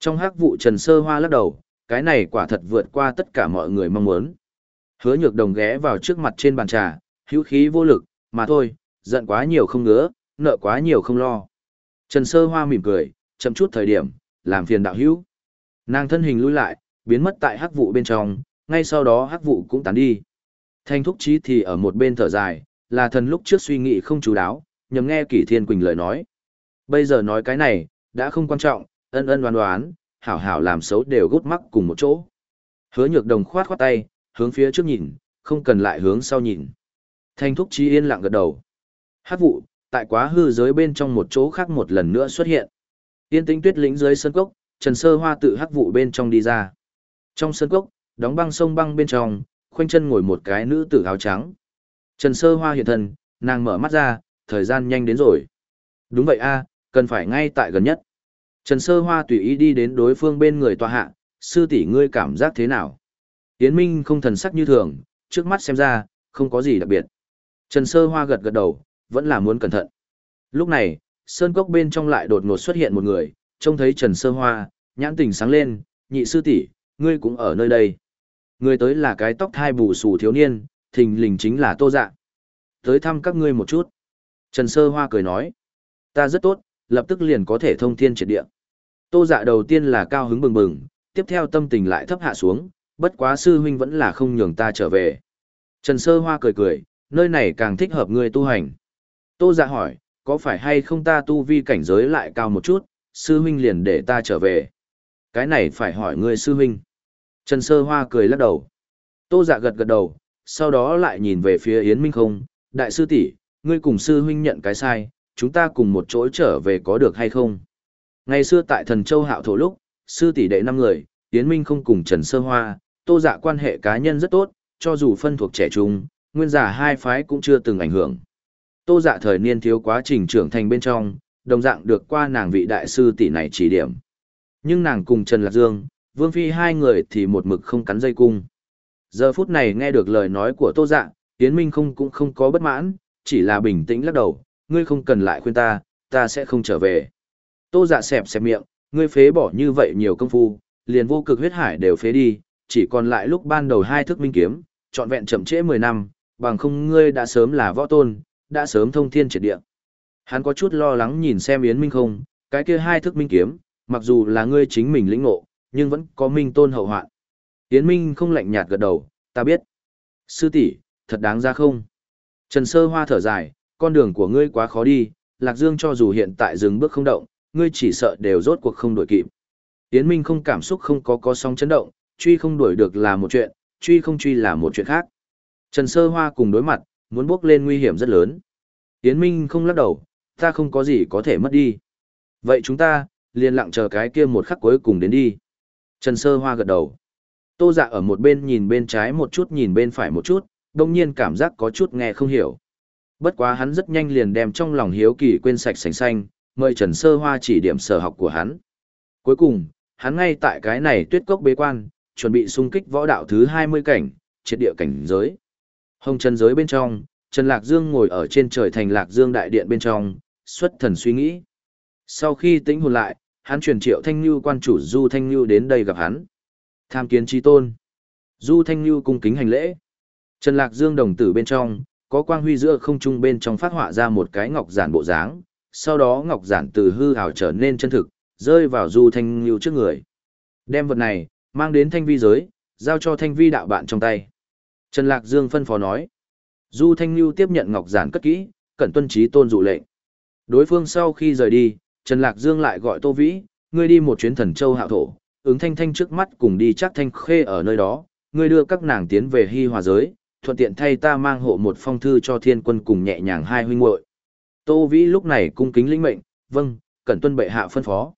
Speaker 1: Trong hắc vụ trần sơ hoa lắc đầu, cái này quả thật vượt qua tất cả mọi người mong muốn. Hứa nhược đồng ghé vào trước mặt trên bàn trà, hữu khí vô lực, mà thôi, giận quá nhiều không ngứa, nợ quá nhiều không lo. Trần sơ hoa mỉm cười, chậm chút thời điểm, làm phiền đạo hữu. Nàng thân hình lui lại, biến mất tại hắc vụ bên trong, ngay sau đó hắc vụ cũng tán đi. Thanh thúc chí thì ở một bên thở dài, là thần lúc trước suy nghĩ không chú đáo, nhầm nghe kỷ thiên quỳnh lời nói. Bây giờ nói cái này, đã không quan trọng, ân ân đoán đoán, hảo hảo làm xấu đều gút mắc cùng một chỗ. Hứa nhược đồng khoát khoát tay, hướng phía trước nhìn, không cần lại hướng sau nhìn. Thanh thúc chí yên lặng gật đầu. Hát vụ, tại quá hư giới bên trong một chỗ khác một lần nữa xuất hiện. Yên tĩnh tuyết lĩnh dưới sân cốc, Trần Sơ Hoa tự hắc vụ bên trong đi ra. Trong sân cốc, đóng băng sông băng bên trong, khoanh chân ngồi một cái nữ tử áo trắng. Trần Sơ Hoa hiện thân, nàng mở mắt ra, thời gian nhanh đến rồi. Đúng vậy a, cần phải ngay tại gần nhất. Trần Sơ Hoa tùy ý đi đến đối phương bên người tòa hạ, sư tỷ ngươi cảm giác thế nào? Yến Minh không thần sắc như thường, trước mắt xem ra, không có gì đặc biệt. Trần Sơ Hoa gật gật đầu, vẫn là muốn cẩn thận. Lúc này, sơn cốc bên trong lại đột ngột xuất hiện một người, trông thấy Trần Sơ Hoa, nhãn tình sáng lên, nhị sư tỷ, ngươi cũng ở nơi đây. Người tới là cái tóc thai bù xù thiếu niên, thình lình chính là Tô Dạ. Tới thăm các ngươi một chút. Trần Sơ Hoa cười nói, ta rất tốt, lập tức liền có thể thông thiên triệt địa. Tô Dạ đầu tiên là cao hứng bừng bừng, tiếp theo tâm tình lại thấp hạ xuống, bất quá sư huynh vẫn là không nhường ta trở về. Trần Sơ Hoa cười cười, nơi này càng thích hợp ngươi tu hành. Tô Dạ hỏi, có phải hay không ta tu vi cảnh giới lại cao một chút, sư huynh liền để ta trở về. Cái này phải hỏi ngươi sư huynh. Trần Sơ Hoa cười lắc đầu. Tô Dạ gật gật đầu, sau đó lại nhìn về phía Yến Minh không, đại sư tỷ, ngươi cùng sư huynh nhận cái sai, chúng ta cùng một chỗ trở về có được hay không? Ngày xưa tại Thần Châu Hạo thổ lúc, sư tỷ đệ năm người, Yến Minh không cùng Trần Sơ Hoa, Tô Dạ quan hệ cá nhân rất tốt, cho dù phân thuộc trẻ trung, nguyên giả hai phái cũng chưa từng ảnh hưởng. Tô Dạ thời niên thiếu quá trình trưởng thành bên trong, đồng dạng được qua nàng vị đại sư tỷ này chỉ điểm. Nhưng nàng cùng Trần Lạc Dương, Vương Phi hai người thì một mực không cắn dây cung. Giờ phút này nghe được lời nói của Tô Dạ, Yến Minh không cũng không có bất mãn, chỉ là bình tĩnh lắc đầu, ngươi không cần lại khuyên ta, ta sẽ không trở về. Tô Dạ xẹp xẹp miệng, ngươi phế bỏ như vậy nhiều công phu, liền vô cực huyết hải đều phế đi, chỉ còn lại lúc ban đầu hai thức minh kiếm, trọn vẹn chậm trễ 10 năm, bằng không ngươi đã sớm là võ tôn, đã sớm thông thiên triệt địa. Hắn có chút lo lắng nhìn xem Yến Minh không, cái kia hai thức minh kiếm, mặc dù là ngươi chính mình lĩnh ngộ, nhưng vẫn có minh tôn hậu hoạn. Yến Minh không lạnh nhạt gật đầu, ta biết. Sư tỷ, thật đáng ra không? Trần Sơ Hoa thở dài, con đường của ngươi quá khó đi, Lạc Dương cho dù hiện tại dừng bước không động, ngươi chỉ sợ đều rốt cuộc không đuổi kịp. Yến Minh không cảm xúc không có có sóng chấn động, truy không đuổi được là một chuyện, truy không truy là một chuyện khác. Trần Sơ Hoa cùng đối mặt, muốn bước lên nguy hiểm rất lớn. Yến Minh không lắc đầu, ta không có gì có thể mất đi. Vậy chúng ta, liền lặng chờ cái kia một khắc cuối cùng đến đi. Trần Sơ Hoa gật đầu. Tô dạ ở một bên nhìn bên trái một chút nhìn bên phải một chút, đồng nhiên cảm giác có chút nghe không hiểu. Bất quá hắn rất nhanh liền đem trong lòng hiếu kỳ quên sạch sành xanh, mời Trần Sơ Hoa chỉ điểm sở học của hắn. Cuối cùng, hắn ngay tại cái này tuyết cốc bế quan, chuẩn bị xung kích võ đạo thứ 20 cảnh, triệt địa cảnh giới. Hồng Trần giới bên trong, Trần Lạc Dương ngồi ở trên trời thành Lạc Dương đại điện bên trong, xuất thần suy nghĩ. Sau khi tĩnh hồn lại, hắn truyền triệu Thanh lưu quan chủ Du Thanh lưu đến đây gặp hắn. Tham kiến trí tôn. Du Thanh lưu cung kính hành lễ. Trần Lạc Dương đồng tử bên trong, có quang huy giữa không trung bên trong phát họa ra một cái ngọc giản bộ dáng, sau đó ngọc giản từ hư ảo trở nên chân thực, rơi vào Du Thanh Lưu trước người. Đem vật này, mang đến thanh vi giới, giao cho thanh vi đạo bạn trong tay. Trần Lạc Dương phân phó nói. Du Thanh Lưu tiếp nhận ngọc giản cất kỹ, cẩn tuân trí tôn dụ lệnh. Đối phương sau khi rời đi, Trần Lạc Dương lại gọi Tô Vĩ, ngươi đi một chuyến thần châu hạo thổ, ứng thanh thanh trước mắt cùng đi chắc thanh khê ở nơi đó, ngươi đưa các nàng tiến về hy hòa giới, thuận tiện thay ta mang hộ một phong thư cho thiên quân cùng nhẹ nhàng hai huynh muội. Tô Vĩ lúc này cung kính lĩnh mệnh, vâng, cẩn tuân bệ hạ phân phó.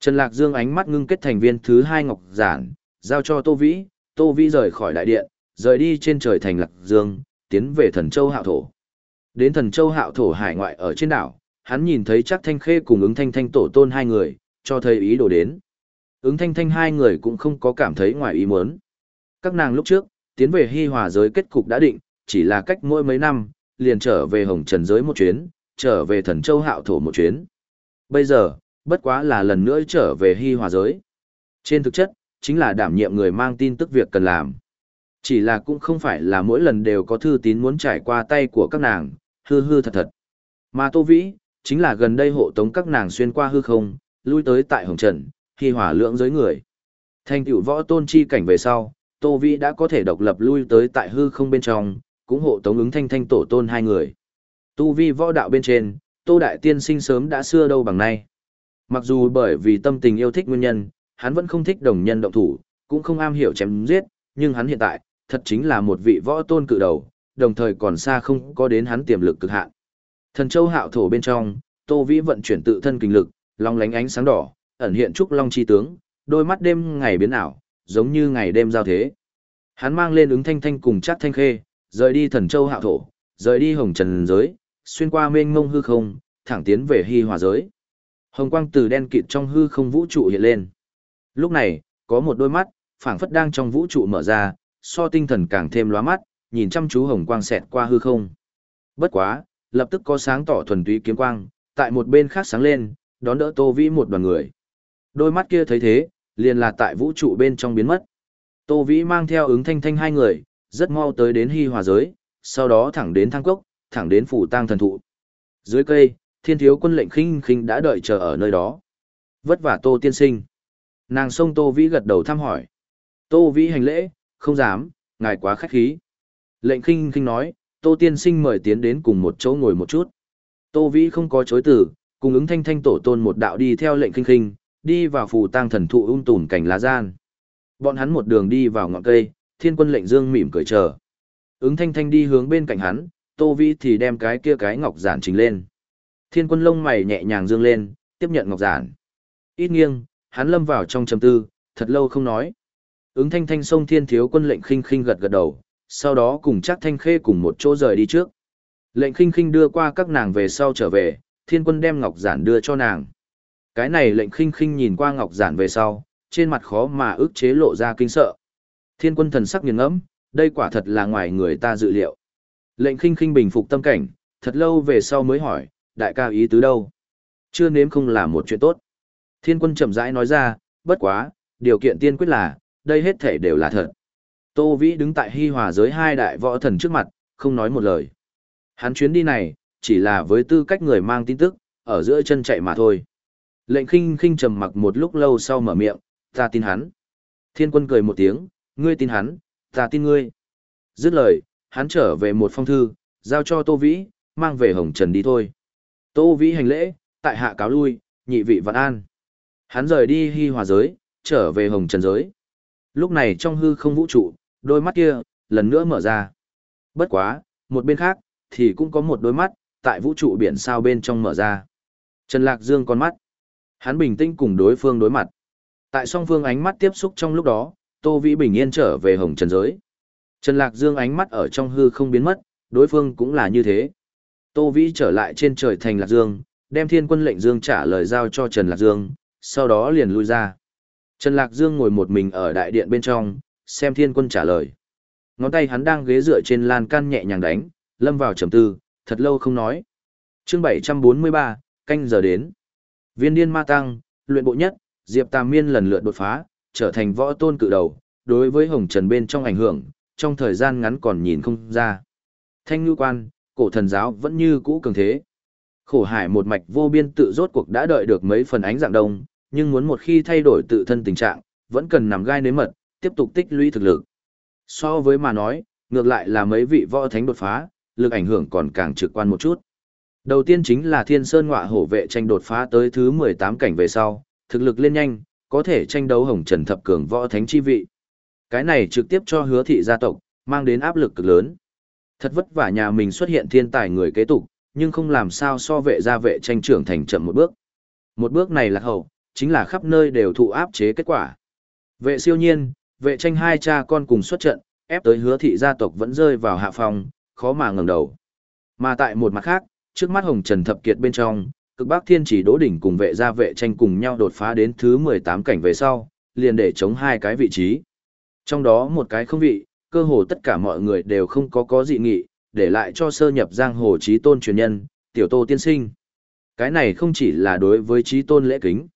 Speaker 1: Trần Lạc Dương ánh mắt ngưng kết thành viên thứ hai ngọc giản, giao cho Tô Vĩ, Tô Vĩ rời khỏi đại điện, rời đi trên trời thành Lạc Dương, tiến về thần châu hạo thổ. Đến thần châu hạo thổ hải ngoại ở trên đảo, hắn nhìn thấy chắc thanh khê cùng ứng thanh thanh tổ tôn hai người, cho thấy ý đồ đến. Ứng thanh thanh hai người cũng không có cảm thấy ngoài ý muốn. Các nàng lúc trước, tiến về hy hòa giới kết cục đã định, chỉ là cách mỗi mấy năm, liền trở về hồng trần giới một chuyến, trở về thần châu hạo thổ một chuyến. Bây giờ, bất quá là lần nữa trở về hy hòa giới. Trên thực chất, chính là đảm nhiệm người mang tin tức việc cần làm. Chỉ là cũng không phải là mỗi lần đều có thư tín muốn trải qua tay của các nàng, hư hư thật thật. Mà Tô Vĩ, chính là gần đây hộ tống các nàng xuyên qua hư không, lui tới tại Hồng Trần, khi hỏa lượng giới người. Thành tựu võ tôn chi cảnh về sau, Tô Vĩ đã có thể độc lập lui tới tại hư không bên trong, cũng hộ tống ứng thanh thanh tổ tôn hai người. Tu vi võ đạo bên trên, Tô Đại Tiên sinh sớm đã xưa đâu bằng nay. Mặc dù bởi vì tâm tình yêu thích nguyên nhân, hắn vẫn không thích đồng nhân động thủ, cũng không am hiểu chém giết, nhưng hắn hiện tại, thật chính là một vị võ tôn cự đầu, đồng thời còn xa không có đến hắn tiềm lực cực hạn. Thần châu hạo thổ bên trong, Tô Vĩ vận chuyển tự thân kinh lực, long lánh ánh sáng đỏ, ẩn hiện trúc long chi tướng, đôi mắt đêm ngày biến ảo, giống như ngày đêm giao thế. Hắn mang lên ứng thanh thanh cùng chắc thanh khê, rời đi thần châu hạo thổ, rời đi hồng trần giới, xuyên qua mênh mông hư không, thẳng tiến về hy hòa giới. Hồng quang từ đen kịt trong hư không vũ trụ hiện lên. Lúc này, có một đôi mắt, phảng phất đang trong vũ trụ mở ra, so tinh thần càng thêm lóa mắt, nhìn chăm chú hồng quang xẹt qua hư không. Bất quá, lập tức có sáng tỏ thuần túy kiếm quang, tại một bên khác sáng lên, đón đỡ Tô Vĩ một đoàn người. Đôi mắt kia thấy thế, liền là tại vũ trụ bên trong biến mất. Tô Vĩ mang theo ứng thanh thanh hai người, rất mau tới đến hy hòa giới, sau đó thẳng đến thang cốc, thẳng đến phủ tang thần thụ. Dưới cây, thiên thiếu quân lệnh khinh khinh đã đợi chờ ở nơi đó. Vất vả Tô tiên sinh. Nàng sông Tô Vĩ gật đầu thăm hỏi. Tô Vĩ hành lễ, không dám, ngài quá khách khí. Lệnh khinh khinh nói, Tô tiên sinh mời tiến đến cùng một chỗ ngồi một chút. Tô Vĩ không có chối từ, cùng ứng thanh thanh tổ tôn một đạo đi theo lệnh kinh khinh, đi vào phù tang thần thụ ung tùn cảnh lá gian. Bọn hắn một đường đi vào ngọn cây, thiên quân lệnh dương mỉm cười chờ. Ứng thanh thanh đi hướng bên cạnh hắn, Tô Vĩ thì đem cái kia cái ngọc giản trình lên. Thiên quân lông mày nhẹ nhàng dương lên, tiếp nhận ngọc giản. Ít nghiêng, hắn lâm vào trong trầm tư, thật lâu không nói. Ứng thanh thanh sông thiên thiếu quân lệnh khinh khinh gật gật đầu, sau đó cùng chắc thanh khê cùng một chỗ rời đi trước. Lệnh khinh khinh đưa qua các nàng về sau trở về, thiên quân đem ngọc giản đưa cho nàng. Cái này lệnh khinh khinh nhìn qua ngọc giản về sau, trên mặt khó mà ức chế lộ ra kinh sợ. Thiên quân thần sắc nghiền ngẫm, đây quả thật là ngoài người ta dự liệu. Lệnh khinh khinh bình phục tâm cảnh, thật lâu về sau mới hỏi, đại ca ý tứ đâu? Chưa nếm không là một chuyện tốt. Thiên quân chậm rãi nói ra, bất quá, điều kiện tiên quyết là, đây hết thể đều là thật. Tô Vĩ đứng tại hi hòa giới hai đại võ thần trước mặt, không nói một lời. Hắn chuyến đi này, chỉ là với tư cách người mang tin tức, ở giữa chân chạy mà thôi. Lệnh khinh khinh trầm mặc một lúc lâu sau mở miệng, ta tin hắn. Thiên quân cười một tiếng, ngươi tin hắn, ta tin ngươi. Dứt lời, hắn trở về một phong thư, giao cho Tô Vĩ, mang về Hồng Trần đi thôi. Tô Vĩ hành lễ, tại hạ cáo lui, nhị vị vạn an. Hắn rời đi hy hòa giới, trở về Hồng Trần giới. Lúc này trong hư không vũ trụ, đôi mắt kia, lần nữa mở ra. Bất quá, một bên khác, thì cũng có một đôi mắt, tại vũ trụ biển sao bên trong mở ra. Trần Lạc Dương con mắt. Hắn bình tĩnh cùng đối phương đối mặt. Tại song phương ánh mắt tiếp xúc trong lúc đó, Tô Vĩ bình yên trở về hồng trần giới. Trần Lạc Dương ánh mắt ở trong hư không biến mất, đối phương cũng là như thế. Tô Vĩ trở lại trên trời thành Lạc Dương, đem thiên quân lệnh Dương trả lời giao cho Trần Lạc Dương, sau đó liền lui ra. Trần Lạc Dương ngồi một mình ở đại điện bên trong, xem thiên quân trả lời. Ngón tay hắn đang ghế dựa trên lan can nhẹ nhàng đánh, lâm vào trầm tư, thật lâu không nói. chương 743, canh giờ đến. Viên điên ma tăng, luyện bộ nhất, Diệp Tam Miên lần lượt đột phá, trở thành võ tôn cự đầu, đối với Hồng Trần bên trong ảnh hưởng, trong thời gian ngắn còn nhìn không ra. Thanh ngư quan, cổ thần giáo vẫn như cũ cường thế. Khổ hải một mạch vô biên tự rốt cuộc đã đợi được mấy phần ánh dạng đông, nhưng muốn một khi thay đổi tự thân tình trạng, vẫn cần nằm gai nếm mật, tiếp tục tích lũy thực lực. So với mà nói, ngược lại là mấy vị võ thánh đột phá, lực ảnh hưởng còn càng trực quan một chút. Đầu tiên chính là Thiên Sơn Ngọa Hổ vệ tranh đột phá tới thứ 18 cảnh về sau, thực lực lên nhanh, có thể tranh đấu Hồng Trần thập cường võ thánh chi vị. Cái này trực tiếp cho Hứa thị gia tộc mang đến áp lực cực lớn. Thật vất vả nhà mình xuất hiện thiên tài người kế tục, nhưng không làm sao so vệ gia vệ tranh trưởng thành chậm một bước. Một bước này là hậu, chính là khắp nơi đều thụ áp chế kết quả. Vệ siêu nhiên, vệ tranh hai cha con cùng xuất trận, ép tới hứa thị gia tộc vẫn rơi vào hạ phòng, khó mà ngẩng đầu. Mà tại một mặt khác, trước mắt Hồng Trần Thập Kiệt bên trong, cực bác thiên chỉ đỗ đỉnh cùng vệ gia vệ tranh cùng nhau đột phá đến thứ 18 cảnh về sau, liền để chống hai cái vị trí. Trong đó một cái không vị, cơ hồ tất cả mọi người đều không có có dị nghị, để lại cho sơ nhập giang hồ trí tôn truyền nhân, tiểu tô tiên sinh. Cái này không chỉ là đối với trí tôn lễ kính.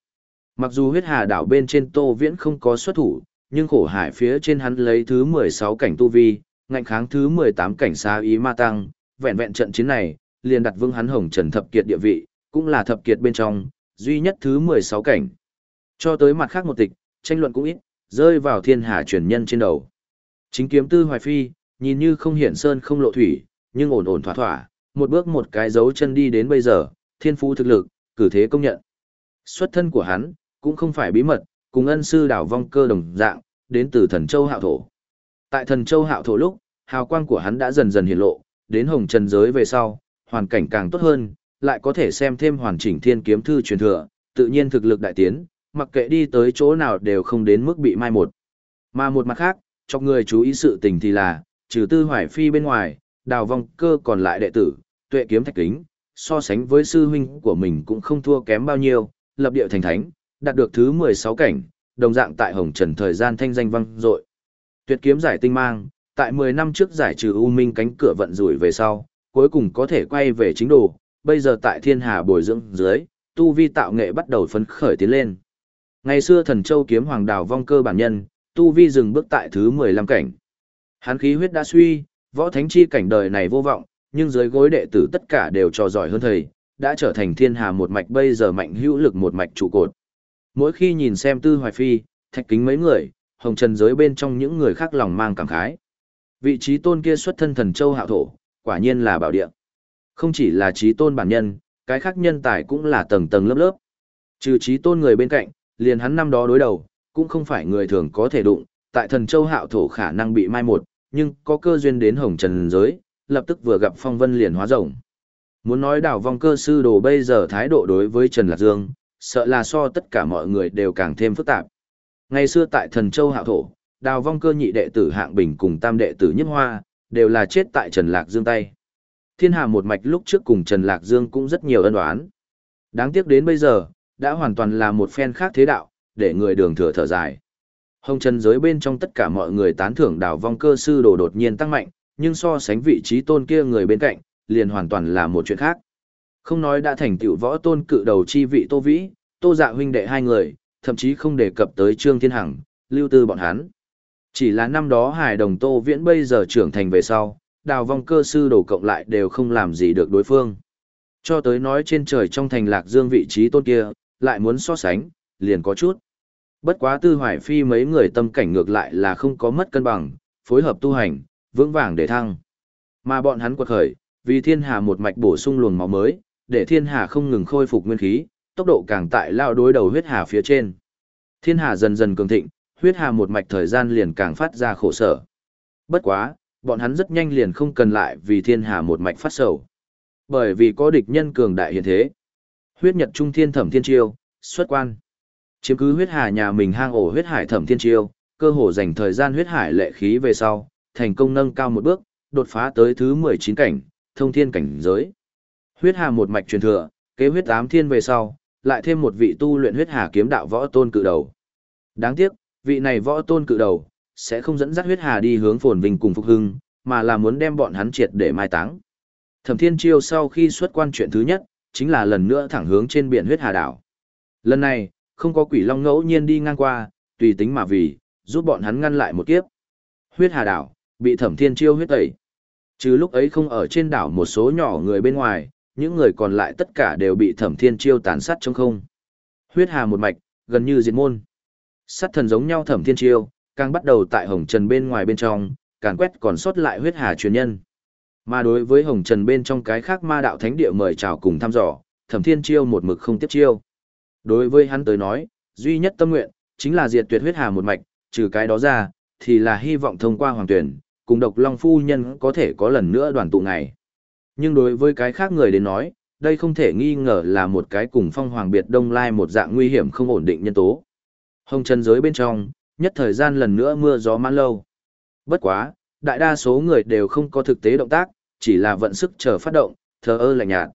Speaker 1: Mặc dù huyết hà đảo bên trên tô viễn không có xuất thủ, nhưng khổ hải phía trên hắn lấy thứ 16 cảnh tu vi, ngạnh kháng thứ 18 cảnh xa ý ma tăng, vẹn vẹn trận chiến này, liền đặt vương hắn hồng trần thập kiệt địa vị, cũng là thập kiệt bên trong, duy nhất thứ 16 cảnh. Cho tới mặt khác một tịch, tranh luận cũng ít, rơi vào thiên hạ truyền nhân trên đầu. Chính kiếm tư hoài phi, nhìn như không hiển sơn không lộ thủy, nhưng ổn ổn thỏa thỏa, một bước một cái dấu chân đi đến bây giờ, thiên phú thực lực, cử thế công nhận. Xuất thân của hắn, cũng không phải bí mật, cùng ân sư đảo vong cơ đồng dạng, đến từ thần châu hạo thổ. Tại thần châu hạo thổ lúc, hào quang của hắn đã dần dần hiện lộ, đến hồng trần giới về sau, hoàn cảnh càng tốt hơn, lại có thể xem thêm hoàn chỉnh thiên kiếm thư truyền thừa, tự nhiên thực lực đại tiến, mặc kệ đi tới chỗ nào đều không đến mức bị mai một. Mà một mặt khác, cho người chú ý sự tình thì là, trừ tư hoài phi bên ngoài, đào vong cơ còn lại đệ tử, tuệ kiếm thạch kính, so sánh với sư huynh của mình cũng không thua kém bao nhiêu, lập điệu thành thánh, đạt được thứ 16 cảnh, đồng dạng tại Hồng Trần thời gian thanh danh vang dội. Tuyệt kiếm giải tinh mang, tại 10 năm trước giải trừ U Minh cánh cửa vận rủi về sau, cuối cùng có thể quay về chính đồ, bây giờ tại Thiên Hà bồi dưỡng dưới, tu vi tạo nghệ bắt đầu phấn khởi tiến lên. Ngày xưa thần châu kiếm hoàng đào vong cơ bản nhân, tu vi dừng bước tại thứ 15 cảnh. Hán khí huyết đã suy, võ thánh chi cảnh đời này vô vọng, nhưng dưới gối đệ tử tất cả đều trò giỏi hơn thầy, đã trở thành thiên hà một mạch bây giờ mạnh hữu lực một mạch trụ cột. Mỗi khi nhìn xem Tư Hoài Phi, thạch kính mấy người, hồng trần giới bên trong những người khác lòng mang cảm khái. Vị trí tôn kia xuất thân thần châu hạo thổ, quả nhiên là bảo địa. Không chỉ là trí tôn bản nhân, cái khác nhân tài cũng là tầng tầng lớp lớp. Trừ trí tôn người bên cạnh, liền hắn năm đó đối đầu, cũng không phải người thường có thể đụng, tại thần châu hạo thổ khả năng bị mai một, nhưng có cơ duyên đến hồng trần giới, lập tức vừa gặp phong vân liền hóa rồng. Muốn nói đảo vong cơ sư đồ bây giờ thái độ đối với Trần Lạc Dương, sợ là so tất cả mọi người đều càng thêm phức tạp. Ngày xưa tại thần châu hạo thổ, đào vong cơ nhị đệ tử hạng bình cùng tam đệ tử nhất hoa, đều là chết tại Trần Lạc Dương tay. Thiên hà một mạch lúc trước cùng Trần Lạc Dương cũng rất nhiều ân oán. Đáng tiếc đến bây giờ, đã hoàn toàn là một phen khác thế đạo, để người đường thừa thở dài. Hồng Trần giới bên trong tất cả mọi người tán thưởng đào vong cơ sư đồ đột nhiên tăng mạnh, nhưng so sánh vị trí tôn kia người bên cạnh, liền hoàn toàn là một chuyện khác. Không nói đã thành tựu võ tôn cự đầu chi vị Tô Vĩ, Tô Dạ huynh đệ hai người, thậm chí không đề cập tới Trương Thiên Hằng, lưu tư bọn hắn. Chỉ là năm đó Hải Đồng Tô Viễn bây giờ trưởng thành về sau, đào vong cơ sư đổ cộng lại đều không làm gì được đối phương. Cho tới nói trên trời trong thành lạc dương vị trí tôn kia, lại muốn so sánh, liền có chút. Bất quá tư hoài phi mấy người tâm cảnh ngược lại là không có mất cân bằng, phối hợp tu hành, vững vàng để thăng. Mà bọn hắn quật khởi, vì thiên hà một mạch bổ sung luồng máu mới, để thiên hà không ngừng khôi phục nguyên khí, tốc độ càng tại lao đối đầu huyết hà phía trên. Thiên hà dần dần cường thịnh, huyết hà một mạch thời gian liền càng phát ra khổ sở. Bất quá, bọn hắn rất nhanh liền không cần lại vì thiên hà một mạch phát sầu. Bởi vì có địch nhân cường đại hiện thế. Huyết nhật trung thiên thẩm thiên chiêu, xuất quan. Chiếm cứ huyết hà nhà mình hang ổ huyết hải thẩm thiên chiêu, cơ hồ dành thời gian huyết hải lệ khí về sau, thành công nâng cao một bước, đột phá tới thứ 19 cảnh, thông thiên cảnh giới. Huyết hà một mạch truyền thừa, kế huyết ám thiên về sau, lại thêm một vị tu luyện huyết hà kiếm đạo võ tôn cự đầu. Đáng tiếc, vị này võ tôn cự đầu, sẽ không dẫn dắt huyết hà đi hướng phồn vinh cùng phục hưng, mà là muốn đem bọn hắn triệt để mai táng. Thẩm Thiên Chiêu sau khi xuất quan chuyện thứ nhất, chính là lần nữa thẳng hướng trên biển huyết hà đảo. Lần này, không có quỷ long ngẫu nhiên đi ngang qua, tùy tính mà vì, giúp bọn hắn ngăn lại một kiếp. Huyết hà đảo, bị Thẩm Thiên Chiêu huyết tẩy. chứ lúc ấy không ở trên đảo một số nhỏ người bên ngoài, những người còn lại tất cả đều bị thẩm thiên chiêu tàn sát trong không. Huyết hà một mạch, gần như diệt môn. Sát thần giống nhau thẩm thiên chiêu, càng bắt đầu tại hồng trần bên ngoài bên trong, càng quét còn sót lại huyết hà truyền nhân. Mà đối với hồng trần bên trong cái khác ma đạo thánh địa mời chào cùng thăm dò, thẩm thiên chiêu một mực không tiếp chiêu. Đối với hắn tới nói, duy nhất tâm nguyện, chính là diệt tuyệt huyết hà một mạch, trừ cái đó ra, thì là hy vọng thông qua hoàng tuyển, cùng độc long phu nhân có thể có lần nữa đoàn tụ ngày. Nhưng đối với cái khác người đến nói, đây không thể nghi ngờ là một cái cùng phong hoàng biệt đông lai một dạng nguy hiểm không ổn định nhân tố. Hồng chân giới bên trong, nhất thời gian lần nữa mưa gió mãn lâu. Bất quá, đại đa số người đều không có thực tế động tác, chỉ là vận sức chờ phát động, thờ ơ lạnh nhạt.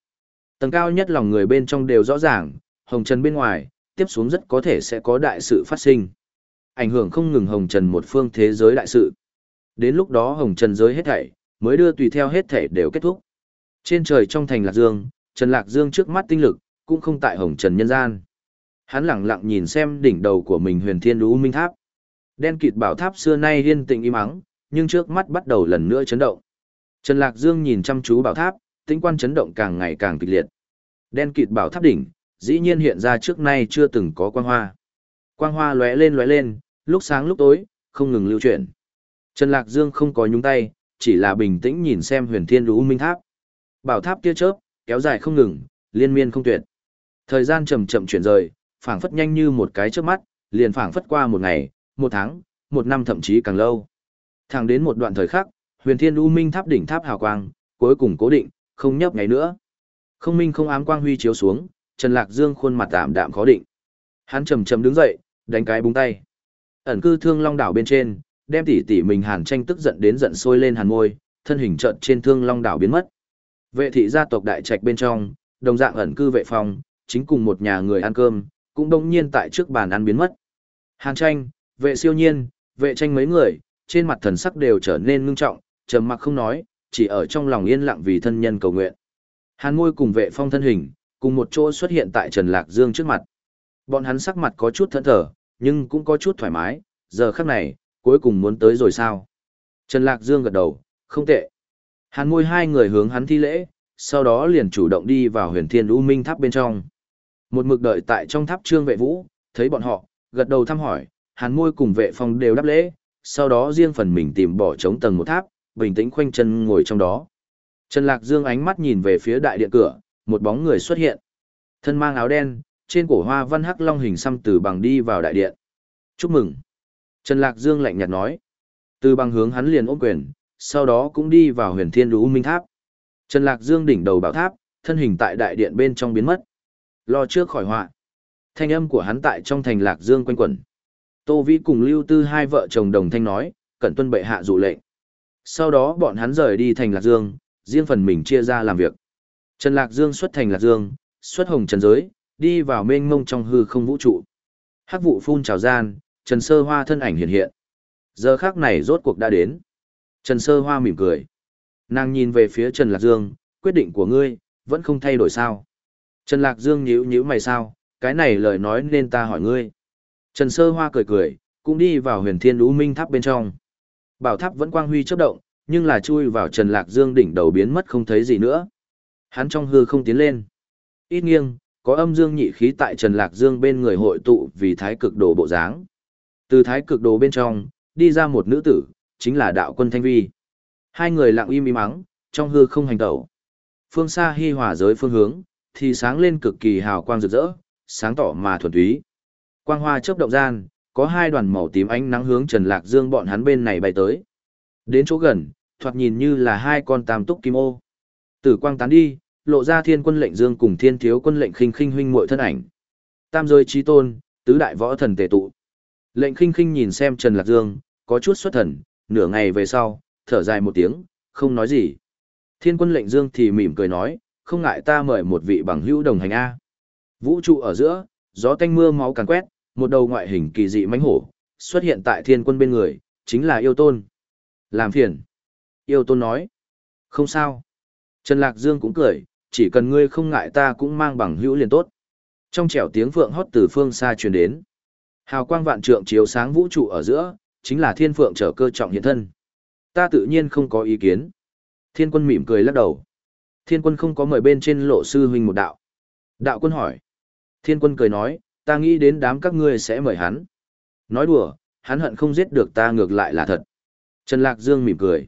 Speaker 1: Tầng cao nhất lòng người bên trong đều rõ ràng, hồng trần bên ngoài, tiếp xuống rất có thể sẽ có đại sự phát sinh. Ảnh hưởng không ngừng hồng trần một phương thế giới đại sự. Đến lúc đó hồng trần giới hết thảy, mới đưa tùy theo hết thảy đều kết thúc. Trên trời trong thành Lạc Dương, Trần Lạc Dương trước mắt tinh lực, cũng không tại hồng trần nhân gian. Hắn lặng lặng nhìn xem đỉnh đầu của mình huyền thiên đú minh tháp. Đen kịt bảo tháp xưa nay yên tĩnh im ắng, nhưng trước mắt bắt đầu lần nữa chấn động. Trần Lạc Dương nhìn chăm chú bảo tháp, tinh quan chấn động càng ngày càng kịch liệt. Đen kịt bảo tháp đỉnh, dĩ nhiên hiện ra trước nay chưa từng có quang hoa. Quang hoa lóe lên lóe lên, lúc sáng lúc tối, không ngừng lưu chuyển. Trần Lạc Dương không có nhúng tay, chỉ là bình tĩnh nhìn xem huyền thiên lũ minh tháp. Bảo tháp kia chớp, kéo dài không ngừng, liên miên không tuyệt. Thời gian chậm chậm chuyển rời, phảng phất nhanh như một cái chớp mắt, liền phảng phất qua một ngày, một tháng, một năm thậm chí càng lâu. Thẳng đến một đoạn thời khắc, huyền thiên U minh tháp đỉnh tháp hào quang, cuối cùng cố định, không nhấp ngày nữa. Không minh không ám quang huy chiếu xuống, Trần Lạc Dương khuôn mặt tạm đạm khó định. Hắn chầm chầm đứng dậy, đánh cái búng tay. Ẩn cư thương long đảo bên trên, đem tỷ tỷ mình hàn tranh tức giận đến giận sôi lên hàn môi, thân hình chợt trên thương long đảo biến mất. Vệ thị gia tộc đại trạch bên trong, đồng dạng ẩn cư vệ phòng, chính cùng một nhà người ăn cơm, cũng đông nhiên tại trước bàn ăn biến mất. Hàn tranh, vệ siêu nhiên, vệ tranh mấy người, trên mặt thần sắc đều trở nên ngưng trọng, trầm mặc không nói, chỉ ở trong lòng yên lặng vì thân nhân cầu nguyện. Hàn môi cùng vệ phong thân hình, cùng một chỗ xuất hiện tại Trần Lạc Dương trước mặt. Bọn hắn sắc mặt có chút thẫn thờ, nhưng cũng có chút thoải mái, giờ khắc này, cuối cùng muốn tới rồi sao? Trần Lạc Dương gật đầu, không tệ. Hàn môi hai người hướng hắn thi lễ, sau đó liền chủ động đi vào huyền thiên u minh tháp bên trong. Một mực đợi tại trong tháp trương vệ vũ, thấy bọn họ, gật đầu thăm hỏi, hàn môi cùng vệ phong đều đáp lễ, sau đó riêng phần mình tìm bỏ trống tầng một tháp, bình tĩnh khoanh chân ngồi trong đó. Trần Lạc Dương ánh mắt nhìn về phía đại điện cửa, một bóng người xuất hiện. Thân mang áo đen, trên cổ hoa văn hắc long hình xăm từ bằng đi vào đại điện. Chúc mừng. Trần Lạc Dương lạnh nhạt nói. Từ bằng hướng hắn liền ôm quyền, sau đó cũng đi vào huyền thiên lũ minh tháp. Trần Lạc Dương đỉnh đầu bảo tháp, thân hình tại đại điện bên trong biến mất. Lo trước khỏi họa. Thanh âm của hắn tại trong thành Lạc Dương quanh quẩn. Tô Vĩ cùng Lưu Tư hai vợ chồng đồng thanh nói, cẩn tuân bệ hạ dụ lệnh. Sau đó bọn hắn rời đi thành Lạc Dương, riêng phần mình chia ra làm việc. Trần Lạc Dương xuất thành Lạc Dương, xuất hồng trần giới, đi vào mênh mông trong hư không vũ trụ. Hắc vụ phun trào gian, Trần Sơ Hoa thân ảnh hiện hiện. Giờ khắc này rốt cuộc đã đến. Trần Sơ Hoa mỉm cười. Nàng nhìn về phía Trần Lạc Dương, quyết định của ngươi, vẫn không thay đổi sao. Trần Lạc Dương nhíu nhíu mày sao, cái này lời nói nên ta hỏi ngươi. Trần Sơ Hoa cười cười, cũng đi vào huyền thiên lũ minh tháp bên trong. Bảo tháp vẫn quang huy chớp động, nhưng là chui vào Trần Lạc Dương đỉnh đầu biến mất không thấy gì nữa. Hắn trong hư không tiến lên. Ít nghiêng, có âm dương nhị khí tại Trần Lạc Dương bên người hội tụ vì thái cực đồ bộ dáng. Từ thái cực đồ bên trong, đi ra một nữ tử, chính là đạo quân Thanh Vi. Hai người lặng im im mắng, trong hư không hành tẩu. Phương xa hy hòa giới phương hướng, thì sáng lên cực kỳ hào quang rực rỡ, sáng tỏ mà thuần túy. Quang hoa chớp động gian, có hai đoàn màu tím ánh nắng hướng Trần Lạc Dương bọn hắn bên này bay tới. Đến chỗ gần, thoạt nhìn như là hai con tam túc kim ô. Tử quang tán đi, lộ ra thiên quân lệnh dương cùng thiên thiếu quân lệnh khinh khinh huynh muội thân ảnh. Tam rơi trí tôn, tứ đại võ thần tề tụ. Lệnh khinh khinh nhìn xem Trần Lạc Dương, có chút xuất thần, nửa ngày về sau, thở dài một tiếng, không nói gì. Thiên quân lệnh dương thì mỉm cười nói, không ngại ta mời một vị bằng hữu đồng hành A. Vũ trụ ở giữa, gió tanh mưa máu càn quét, một đầu ngoại hình kỳ dị mãnh hổ, xuất hiện tại thiên quân bên người, chính là yêu tôn. Làm phiền. Yêu tôn nói. Không sao. Trần Lạc Dương cũng cười, chỉ cần ngươi không ngại ta cũng mang bằng hữu liền tốt. Trong trẻo tiếng phượng hót từ phương xa truyền đến. Hào quang vạn trượng chiếu sáng vũ trụ ở giữa, chính là thiên phượng trở cơ trọng hiện thân. Ta tự nhiên không có ý kiến. Thiên quân mỉm cười lắc đầu. Thiên quân không có mời bên trên lộ sư huynh một đạo. Đạo quân hỏi. Thiên quân cười nói, ta nghĩ đến đám các ngươi sẽ mời hắn. Nói đùa, hắn hận không giết được ta ngược lại là thật. Trần Lạc Dương mỉm cười.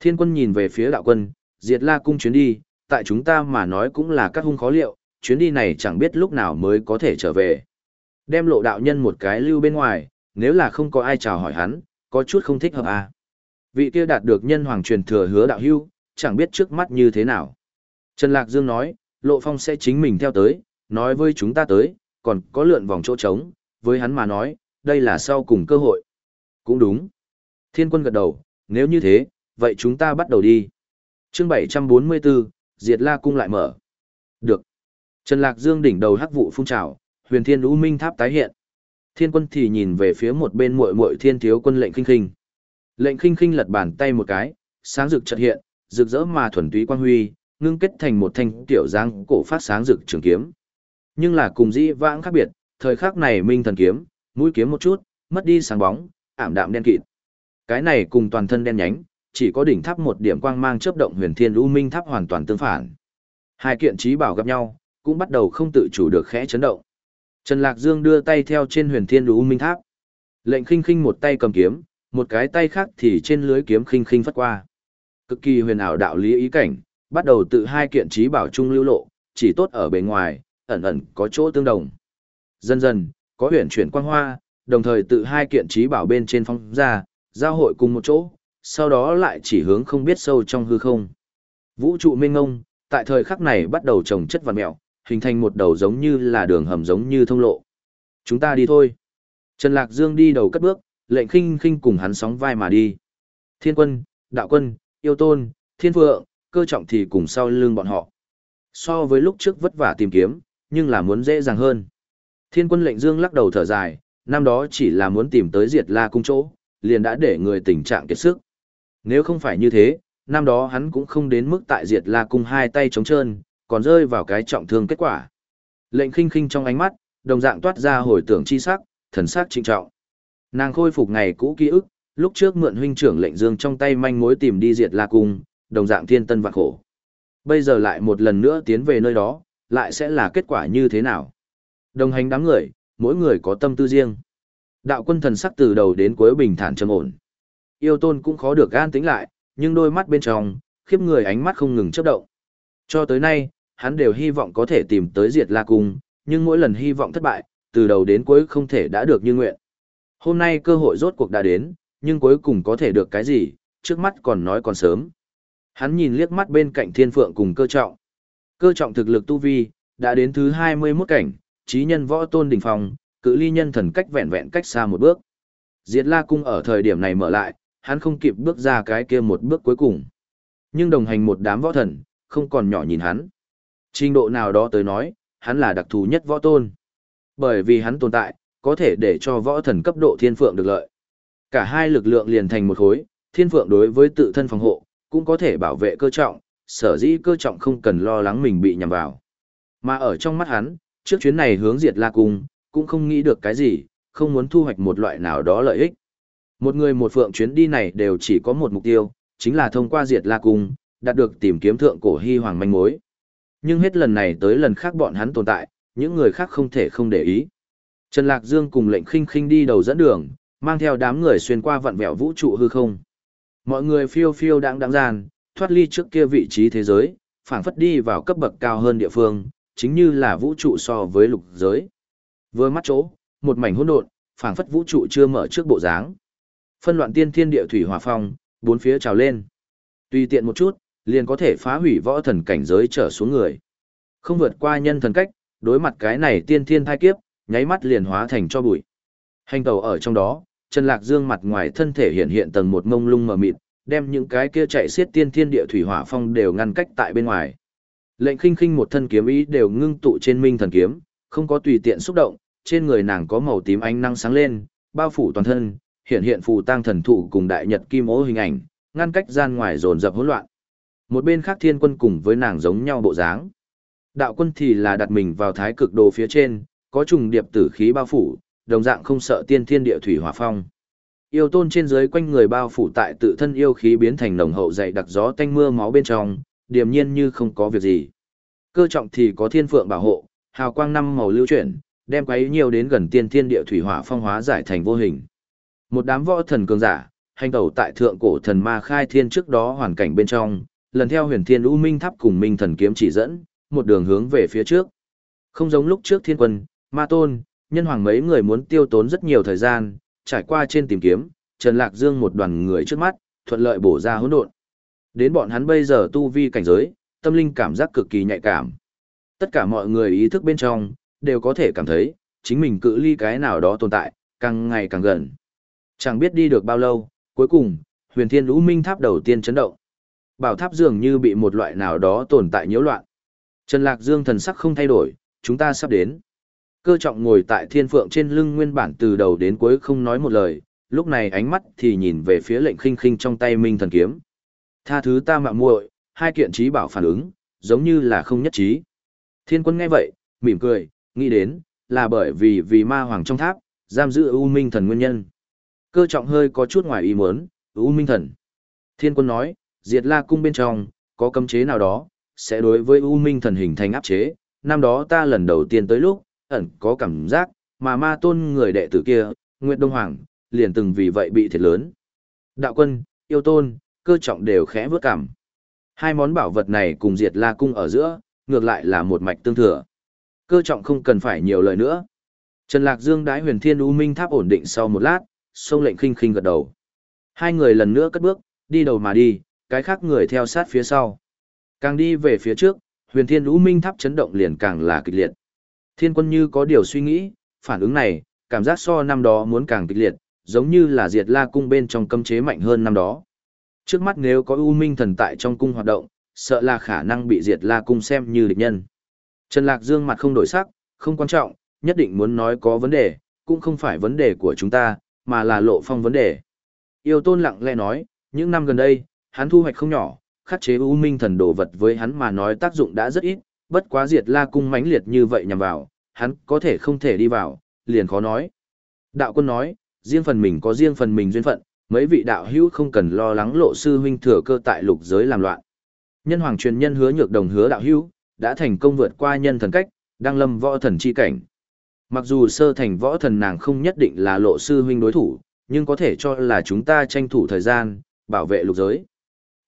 Speaker 1: Thiên quân nhìn về phía đạo quân, diệt la cung chuyến đi, tại chúng ta mà nói cũng là các hung khó liệu, chuyến đi này chẳng biết lúc nào mới có thể trở về. Đem lộ đạo nhân một cái lưu bên ngoài, nếu là không có ai chào hỏi hắn, có chút không thích hợp à. Vị kia đạt được nhân hoàng truyền thừa hứa đạo hưu, chẳng biết trước mắt như thế nào. Trần Lạc Dương nói, lộ phong sẽ chính mình theo tới, nói với chúng ta tới, còn có lượn vòng chỗ trống, với hắn mà nói, đây là sau cùng cơ hội. Cũng đúng. Thiên quân gật đầu, nếu như thế, vậy chúng ta bắt đầu đi. chương 744, Diệt La Cung lại mở. Được. Trần Lạc Dương đỉnh đầu hắc vụ phun trào, huyền thiên u minh tháp tái hiện. Thiên quân thì nhìn về phía một bên muội muội thiên thiếu quân lệnh khinh khinh. Lệnh khinh khinh lật bàn tay một cái, sáng rực chợt hiện, rực rỡ mà thuần túy quang huy, ngưng kết thành một thanh tiểu giang cổ phát sáng rực trường kiếm. Nhưng là cùng dĩ vãng khác biệt, thời khắc này minh thần kiếm, mũi kiếm một chút, mất đi sáng bóng, ảm đạm đen kịt. Cái này cùng toàn thân đen nhánh, chỉ có đỉnh tháp một điểm quang mang chớp động huyền thiên u minh tháp hoàn toàn tương phản. Hai kiện trí bảo gặp nhau, cũng bắt đầu không tự chủ được khẽ chấn động. Trần Lạc Dương đưa tay theo trên huyền thiên lũ minh tháp. Lệnh khinh khinh một tay cầm kiếm, một cái tay khác thì trên lưới kiếm khinh khinh phất qua. Cực kỳ huyền ảo đạo lý ý cảnh, bắt đầu tự hai kiện trí bảo chung lưu lộ, chỉ tốt ở bề ngoài, ẩn ẩn có chỗ tương đồng. Dần dần, có huyền chuyển quang hoa, đồng thời tự hai kiện trí bảo bên trên phong ra, giao hội cùng một chỗ, sau đó lại chỉ hướng không biết sâu trong hư không. Vũ trụ mênh ngông, tại thời khắc này bắt đầu trồng chất vằn mẹo, hình thành một đầu giống như là đường hầm giống như thông lộ. Chúng ta đi thôi. Trần Lạc Dương đi đầu cất bước, lệnh khinh khinh cùng hắn sóng vai mà đi. Thiên quân, đạo quân, yêu tôn, thiên phượng, cơ trọng thì cùng sau lưng bọn họ. So với lúc trước vất vả tìm kiếm, nhưng là muốn dễ dàng hơn. Thiên quân lệnh dương lắc đầu thở dài, năm đó chỉ là muốn tìm tới diệt la cung chỗ, liền đã để người tình trạng kiệt sức. Nếu không phải như thế, năm đó hắn cũng không đến mức tại diệt la cung hai tay trống trơn, còn rơi vào cái trọng thương kết quả. Lệnh khinh khinh trong ánh mắt, đồng dạng toát ra hồi tưởng chi sắc, thần sắc trinh trọng. Nàng khôi phục ngày cũ ký ức, lúc trước mượn huynh trưởng lệnh dương trong tay manh mối tìm đi diệt la cung, đồng dạng thiên tân vạn khổ. Bây giờ lại một lần nữa tiến về nơi đó, lại sẽ là kết quả như thế nào? Đồng hành đám người, mỗi người có tâm tư riêng. Đạo quân thần sắc từ đầu đến cuối bình thản trầm ổn. Yêu tôn cũng khó được gan tính lại, nhưng đôi mắt bên trong, khiếp người ánh mắt không ngừng chớp động. Cho tới nay, hắn đều hy vọng có thể tìm tới diệt la cung, nhưng mỗi lần hy vọng thất bại, từ đầu đến cuối không thể đã được như nguyện. Hôm nay cơ hội rốt cuộc đã đến, nhưng cuối cùng có thể được cái gì, trước mắt còn nói còn sớm. Hắn nhìn liếc mắt bên cạnh thiên phượng cùng cơ trọng. Cơ trọng thực lực tu vi, đã đến thứ 21 cảnh, trí nhân võ tôn đỉnh phong, cự ly nhân thần cách vẹn vẹn cách xa một bước. Diệt La cung ở thời điểm này mở lại, hắn không kịp bước ra cái kia một bước cuối cùng. Nhưng đồng hành một đám võ thần, không còn nhỏ nhìn hắn. Trình độ nào đó tới nói, hắn là đặc thù nhất võ tôn. Bởi vì hắn tồn tại, có thể để cho võ thần cấp độ thiên phượng được lợi. Cả hai lực lượng liền thành một khối, thiên phượng đối với tự thân phòng hộ, cũng có thể bảo vệ cơ trọng, sở dĩ cơ trọng không cần lo lắng mình bị nhầm vào. Mà ở trong mắt hắn, trước chuyến này hướng diệt la cung, cũng không nghĩ được cái gì, không muốn thu hoạch một loại nào đó lợi ích. Một người một phượng chuyến đi này đều chỉ có một mục tiêu, chính là thông qua diệt la cung, đạt được tìm kiếm thượng cổ hy hoàng manh mối. Nhưng hết lần này tới lần khác bọn hắn tồn tại, những người khác không thể không để ý. Trần Lạc Dương cùng lệnh khinh khinh đi đầu dẫn đường, mang theo đám người xuyên qua vặn vẹo vũ trụ hư không. Mọi người phiêu phiêu đang đáng gian, thoát ly trước kia vị trí thế giới, phảng phất đi vào cấp bậc cao hơn địa phương, chính như là vũ trụ so với lục giới. Vừa mắt chỗ, một mảnh hỗn độn, phảng phất vũ trụ chưa mở trước bộ dáng. Phân loạn tiên thiên địa thủy hỏa phong, bốn phía trào lên. Tùy tiện một chút, liền có thể phá hủy võ thần cảnh giới trở xuống người. Không vượt qua nhân thần cách, đối mặt cái này tiên thiên thai kiếp, nháy mắt liền hóa thành cho bụi. Hành tàu ở trong đó, Trần Lạc Dương mặt ngoài thân thể hiện hiện tầng một mông lung mờ mịt, đem những cái kia chạy xiết tiên thiên địa thủy hỏa phong đều ngăn cách tại bên ngoài. Lệnh khinh khinh một thân kiếm ý đều ngưng tụ trên minh thần kiếm, không có tùy tiện xúc động, trên người nàng có màu tím ánh năng sáng lên, bao phủ toàn thân, hiện hiện phù tang thần thụ cùng đại nhật kim ố hình ảnh, ngăn cách gian ngoài dồn dập hỗn loạn. Một bên khác thiên quân cùng với nàng giống nhau bộ dáng. Đạo quân thì là đặt mình vào thái cực đồ phía trên, có trùng điệp tử khí bao phủ, đồng dạng không sợ tiên thiên địa thủy hỏa phong. Yêu tôn trên dưới quanh người bao phủ tại tự thân yêu khí biến thành nồng hậu dày đặc gió tanh mưa máu bên trong, điềm nhiên như không có việc gì. Cơ trọng thì có thiên phượng bảo hộ, hào quang năm màu lưu chuyển, đem quấy nhiều đến gần tiên thiên địa thủy hỏa phong hóa giải thành vô hình. Một đám võ thần cường giả, hành tẩu tại thượng cổ thần ma khai thiên trước đó hoàn cảnh bên trong, lần theo huyền thiên u minh tháp cùng minh thần kiếm chỉ dẫn, một đường hướng về phía trước. Không giống lúc trước thiên quân, ma tôn, nhân hoàng mấy người muốn tiêu tốn rất nhiều thời gian, trải qua trên tìm kiếm, Trần Lạc Dương một đoàn người trước mắt, thuận lợi bổ ra hỗn độn. Đến bọn hắn bây giờ tu vi cảnh giới, tâm linh cảm giác cực kỳ nhạy cảm. Tất cả mọi người ý thức bên trong, đều có thể cảm thấy, chính mình cự ly cái nào đó tồn tại, càng ngày càng gần. Chẳng biết đi được bao lâu, cuối cùng, huyền thiên lũ minh tháp đầu tiên chấn động. Bảo tháp dường như bị một loại nào đó tồn tại nhiễu loạn. Trần Lạc Dương thần sắc không thay đổi, chúng ta sắp đến. Cơ trọng ngồi tại thiên phượng trên lưng nguyên bản từ đầu đến cuối không nói một lời, lúc này ánh mắt thì nhìn về phía lệnh khinh khinh trong tay minh thần kiếm. Tha thứ ta mạo muội, hai kiện trí bảo phản ứng, giống như là không nhất trí. Thiên quân nghe vậy, mỉm cười, nghĩ đến, là bởi vì vì ma hoàng trong tháp, giam giữ U Minh thần nguyên nhân. Cơ trọng hơi có chút ngoài ý muốn, U Minh thần. Thiên quân nói, diệt la cung bên trong, có cấm chế nào đó, sẽ đối với U Minh thần hình thành áp chế. Năm đó ta lần đầu tiên tới lúc, ẩn có cảm giác, mà ma tôn người đệ tử kia, Nguyệt Đông Hoàng, liền từng vì vậy bị thiệt lớn. Đạo quân, yêu tôn, cơ trọng đều khẽ vớt cảm. Hai món bảo vật này cùng diệt la cung ở giữa, ngược lại là một mạch tương thừa. Cơ trọng không cần phải nhiều lời nữa. Trần Lạc Dương đái huyền thiên u minh tháp ổn định sau một lát, sông lệnh khinh khinh gật đầu. Hai người lần nữa cất bước, đi đầu mà đi, cái khác người theo sát phía sau. Càng đi về phía trước, huyền thiên u minh tháp chấn động liền càng là kịch liệt. Thiên quân như có điều suy nghĩ, phản ứng này, cảm giác so năm đó muốn càng kịch liệt, giống như là diệt la cung bên trong cấm chế mạnh hơn năm đó. Trước mắt nếu có U Minh thần tại trong cung hoạt động, sợ là khả năng bị diệt la cung xem như địch nhân. Trần Lạc Dương mặt không đổi sắc, không quan trọng, nhất định muốn nói có vấn đề, cũng không phải vấn đề của chúng ta, mà là lộ phong vấn đề. Yêu tôn lặng lẽ nói, những năm gần đây, hắn thu hoạch không nhỏ, khắc chế U Minh thần đồ vật với hắn mà nói tác dụng đã rất ít, bất quá diệt la cung mãnh liệt như vậy nhằm vào, hắn có thể không thể đi vào, liền khó nói. Đạo quân nói, riêng phần mình có riêng phần mình duyên phận, mấy vị đạo hữu không cần lo lắng lộ sư huynh thừa cơ tại lục giới làm loạn. Nhân hoàng truyền nhân hứa nhược đồng hứa đạo hữu, đã thành công vượt qua nhân thần cách, đang lâm võ thần chi cảnh. Mặc dù sơ thành võ thần nàng không nhất định là lộ sư huynh đối thủ, nhưng có thể cho là chúng ta tranh thủ thời gian, bảo vệ lục giới.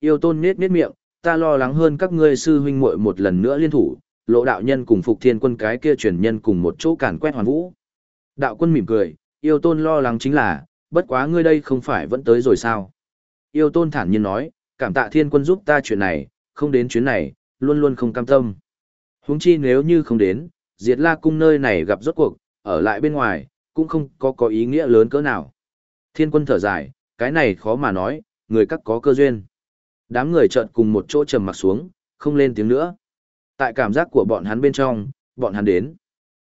Speaker 1: Yêu tôn nết nết miệng, ta lo lắng hơn các ngươi sư huynh muội một lần nữa liên thủ, lộ đạo nhân cùng phục thiên quân cái kia truyền nhân cùng một chỗ càn quét hoàn vũ. Đạo quân mỉm cười, yêu tôn lo lắng chính là, bất quá ngươi đây không phải vẫn tới rồi sao. Yêu tôn thản nhiên nói, cảm tạ thiên quân giúp ta chuyện này, không đến chuyến này, luôn luôn không cam tâm. Huống chi nếu như không đến, diệt la cung nơi này gặp rốt cuộc, ở lại bên ngoài, cũng không có có ý nghĩa lớn cỡ nào. Thiên quân thở dài, cái này khó mà nói, người các có cơ duyên. Đám người chợt cùng một chỗ trầm mặc xuống, không lên tiếng nữa. Tại cảm giác của bọn hắn bên trong, bọn hắn đến.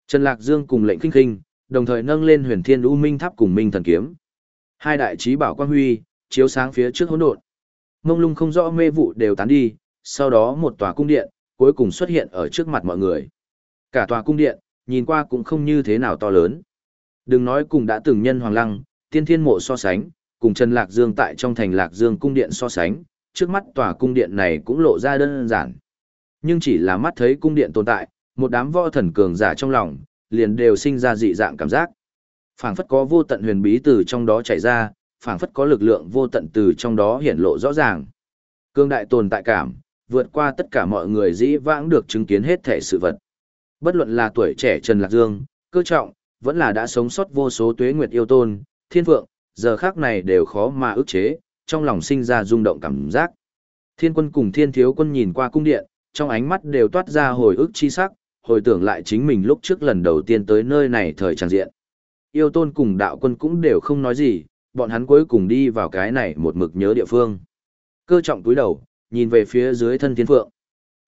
Speaker 1: Trần Lạc Dương cùng lệnh kinh kinh, đồng thời nâng lên huyền thiên u minh tháp cùng minh thần kiếm. Hai đại trí bảo quang huy, chiếu sáng phía trước hỗn độn. Mông lung không rõ mê vụ đều tán đi, sau đó một tòa cung điện, cuối cùng xuất hiện ở trước mặt mọi người. Cả tòa cung điện, nhìn qua cũng không như thế nào to lớn. Đừng nói cùng đã từng nhân hoàng lăng, tiên thiên mộ so sánh, cùng Trần Lạc Dương tại trong thành Lạc Dương cung điện so sánh, trước mắt tòa cung điện này cũng lộ ra đơn giản. Nhưng chỉ là mắt thấy cung điện tồn tại, một đám võ thần cường giả trong lòng, liền đều sinh ra dị dạng cảm giác. Phảng phất có vô tận huyền bí từ trong đó chảy ra, phảng phất có lực lượng vô tận từ trong đó hiển lộ rõ ràng. Cương đại tồn tại cảm, vượt qua tất cả mọi người dĩ vãng được chứng kiến hết thể sự vật. Bất luận là tuổi trẻ Trần Lạc Dương, cơ trọng, vẫn là đã sống sót vô số tuế nguyệt yêu tôn, thiên vượng, giờ khác này đều khó mà ức chế, trong lòng sinh ra rung động cảm giác. Thiên quân cùng thiên thiếu quân nhìn qua cung điện, trong ánh mắt đều toát ra hồi ức chi sắc, hồi tưởng lại chính mình lúc trước lần đầu tiên tới nơi này thời trang diện. Yêu tôn cùng đạo quân cũng đều không nói gì, bọn hắn cuối cùng đi vào cái này một mực nhớ địa phương. Cơ trọng túi đầu, nhìn về phía dưới thân thiên phượng.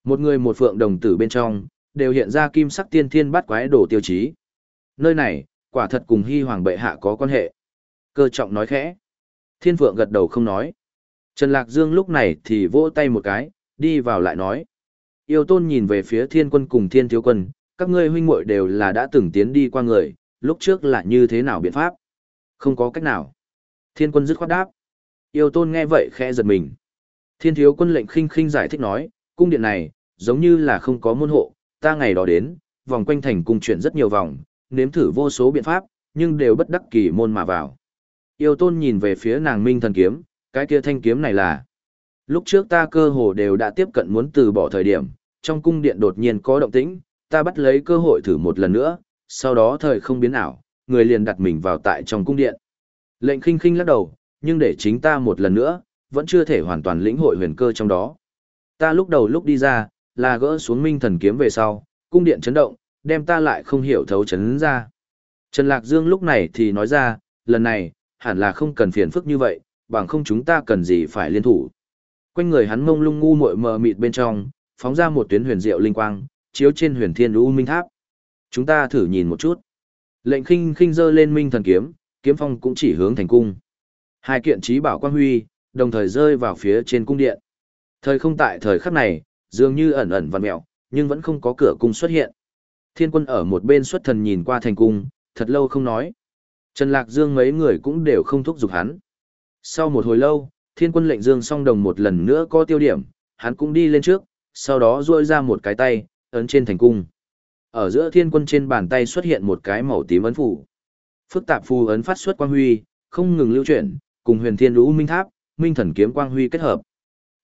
Speaker 1: Một người một phượng đồng tử bên trong, đều hiện ra kim sắc tiên thiên bắt quái đồ tiêu chí. Nơi này, quả thật cùng hy hoàng bệ hạ có quan hệ. Cơ trọng nói khẽ. Thiên phượng gật đầu không nói. Trần Lạc Dương lúc này thì vỗ tay một cái, đi vào lại nói. Yêu tôn nhìn về phía thiên quân cùng thiên thiếu quân, các ngươi huynh muội đều là đã từng tiến đi qua người, lúc trước là như thế nào biện pháp? Không có cách nào. Thiên quân dứt khoát đáp. Yêu tôn nghe vậy khẽ giật mình. Thiên thiếu quân lệnh khinh khinh giải thích nói, cung điện này, giống như là không có môn hộ, ta ngày đó đến, vòng quanh thành cung chuyển rất nhiều vòng, nếm thử vô số biện pháp, nhưng đều bất đắc kỳ môn mà vào. Yêu tôn nhìn về phía nàng minh thần kiếm, cái kia thanh kiếm này là. Lúc trước ta cơ hồ đều đã tiếp cận muốn từ bỏ thời điểm, trong cung điện đột nhiên có động tĩnh, ta bắt lấy cơ hội thử một lần nữa, sau đó thời không biến ảo, người liền đặt mình vào tại trong cung điện. Lệnh khinh khinh lắc đầu, nhưng để chính ta một lần nữa, vẫn chưa thể hoàn toàn lĩnh hội huyền cơ trong đó. Ta lúc đầu lúc đi ra, là gỡ xuống minh thần kiếm về sau, cung điện chấn động, đem ta lại không hiểu thấu chấn ra. Trần Lạc Dương lúc này thì nói ra, lần này, hẳn là không cần phiền phức như vậy, bằng không chúng ta cần gì phải liên thủ. Quanh người hắn mông lung ngu muội mờ mịt bên trong, phóng ra một tuyến huyền diệu linh quang, chiếu trên huyền thiên u minh tháp. Chúng ta thử nhìn một chút. Lệnh khinh khinh dơ lên minh thần kiếm, kiếm phong cũng chỉ hướng thành cung. Hai kiện trí bảo quang huy, đồng thời rơi vào phía trên cung điện. Thời không tại thời khắc này, dường như ẩn ẩn văn mẹo, nhưng vẫn không có cửa cung xuất hiện. Thiên quân ở một bên xuất thần nhìn qua thành cung, thật lâu không nói. Trần Lạc Dương mấy người cũng đều không thúc giục hắn. Sau một hồi lâu, thiên quân lệnh Dương song đồng một lần nữa có tiêu điểm, hắn cũng đi lên trước, sau đó duỗi ra một cái tay, ấn trên thành cung. Ở giữa thiên quân trên bàn tay xuất hiện một cái màu tím ấn phủ. Phức tạp phù ấn phát xuất quang huy, không ngừng lưu chuyển, cùng huyền thiên lũ minh tháp, minh thần kiếm quang huy kết hợp.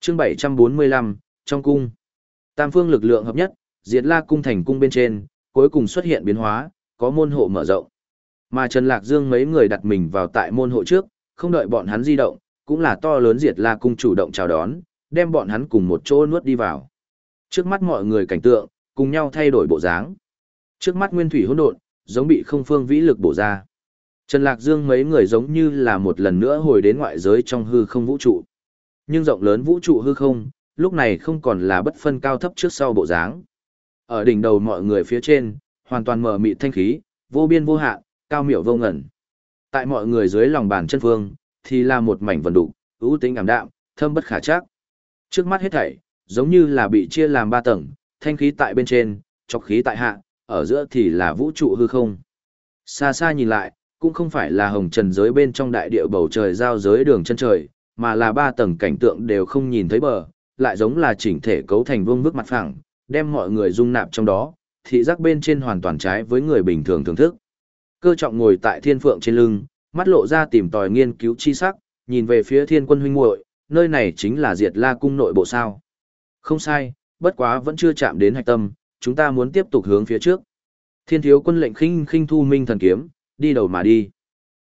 Speaker 1: Chương 745, trong cung. Tam phương lực lượng hợp nhất, diệt la cung thành cung bên trên, cuối cùng xuất hiện biến hóa, có môn hộ mở rộng. Mà Trần Lạc Dương mấy người đặt mình vào tại môn hộ trước, không đợi bọn hắn di động, cũng là to lớn diệt la cung chủ động chào đón, đem bọn hắn cùng một chỗ nuốt đi vào. Trước mắt mọi người cảnh tượng, cùng nhau thay đổi bộ dáng. Trước mắt nguyên thủy hỗn độn, giống bị không phương vĩ lực bổ ra. Trần Lạc Dương mấy người giống như là một lần nữa hồi đến ngoại giới trong hư không vũ trụ. Nhưng rộng lớn vũ trụ hư không, lúc này không còn là bất phân cao thấp trước sau bộ dáng. Ở đỉnh đầu mọi người phía trên, hoàn toàn mở mịt thanh khí, vô biên vô hạn, cao miểu vô ngẩn. Tại mọi người dưới lòng bàn chân phương, thì là một mảnh vần đủ, ưu tính ảm đạm, thâm bất khả chắc. Trước mắt hết thảy, giống như là bị chia làm ba tầng, thanh khí tại bên trên, chọc khí tại hạ, ở giữa thì là vũ trụ hư không. Xa xa nhìn lại, cũng không phải là hồng trần giới bên trong đại địa bầu trời giao giới đường chân trời, mà là ba tầng cảnh tượng đều không nhìn thấy bờ, lại giống là chỉnh thể cấu thành vương vức mặt phẳng, đem mọi người dung nạp trong đó, thị giác bên trên hoàn toàn trái với người bình thường thưởng thức. Cơ trọng ngồi tại thiên phượng trên lưng, mắt lộ ra tìm tòi nghiên cứu chi sắc, nhìn về phía thiên quân huynh muội, nơi này chính là diệt la cung nội bộ sao. Không sai, bất quá vẫn chưa chạm đến hạch tâm, chúng ta muốn tiếp tục hướng phía trước. Thiên thiếu quân lệnh khinh khinh thu minh thần kiếm, đi đầu mà đi.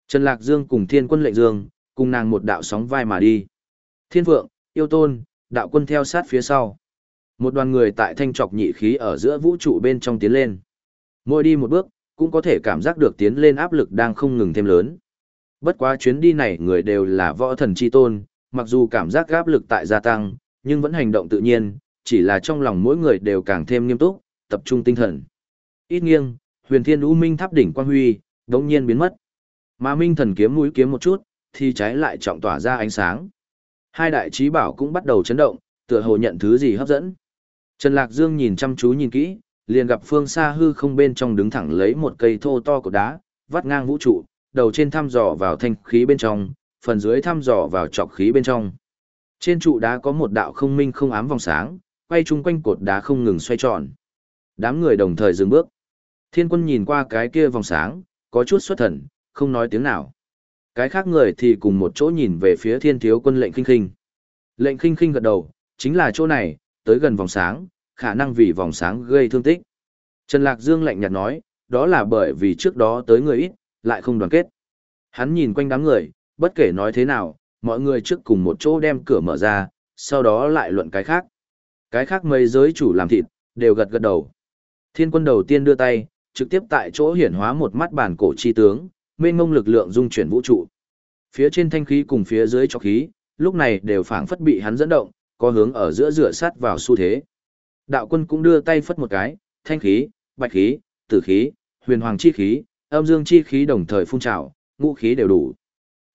Speaker 1: Trần Lạc Dương cùng thiên quân lệnh dương, cùng nàng một đạo sóng vai mà đi. Thiên Phượng, Yêu Tôn, đạo quân theo sát phía sau. Một đoàn người tại thanh trọc nhị khí ở giữa vũ trụ bên trong tiến lên. Mỗi đi một bước, cũng có thể cảm giác được tiến lên áp lực đang không ngừng thêm lớn. Bất quá chuyến đi này người đều là võ thần chi tôn, mặc dù cảm giác áp lực tại gia tăng, nhưng vẫn hành động tự nhiên, chỉ là trong lòng mỗi người đều càng thêm nghiêm túc, tập trung tinh thần. Ít nghiêng, huyền thiên u minh tháp đỉnh quang huy, đống nhiên biến mất. Mà minh thần kiếm mũi kiếm một chút, thì trái lại trọng tỏa ra ánh sáng. Hai đại trí bảo cũng bắt đầu chấn động, tựa hồ nhận thứ gì hấp dẫn. Trần Lạc Dương nhìn chăm chú nhìn kỹ, liền gặp phương xa hư không bên trong đứng thẳng lấy một cây thô to của đá, vắt ngang vũ trụ, đầu trên thăm dò vào thanh khí bên trong, phần dưới thăm dò vào trọc khí bên trong. Trên trụ đá có một đạo không minh không ám vòng sáng, quay chung quanh cột đá không ngừng xoay tròn. Đám người đồng thời dừng bước. Thiên quân nhìn qua cái kia vòng sáng, có chút xuất thần, không nói tiếng nào. Cái khác người thì cùng một chỗ nhìn về phía thiên thiếu quân lệnh khinh khinh. Lệnh khinh khinh gật đầu, chính là chỗ này, tới gần vòng sáng, khả năng vì vòng sáng gây thương tích. Trần Lạc Dương lạnh nhạt nói, đó là bởi vì trước đó tới người ít, lại không đoàn kết. Hắn nhìn quanh đám người, bất kể nói thế nào, mọi người trước cùng một chỗ đem cửa mở ra, sau đó lại luận cái khác. Cái khác mấy giới chủ làm thịt, đều gật gật đầu. Thiên quân đầu tiên đưa tay, trực tiếp tại chỗ hiển hóa một mắt bản cổ chi tướng, mênh ngông lực lượng dung chuyển vũ trụ. Phía trên thanh khí cùng phía dưới cho khí, lúc này đều phảng phất bị hắn dẫn động, có hướng ở giữa rửa sát vào xu thế. Đạo quân cũng đưa tay phất một cái, thanh khí, bạch khí, tử khí, huyền hoàng chi khí, âm dương chi khí đồng thời phun trào, ngũ khí đều đủ.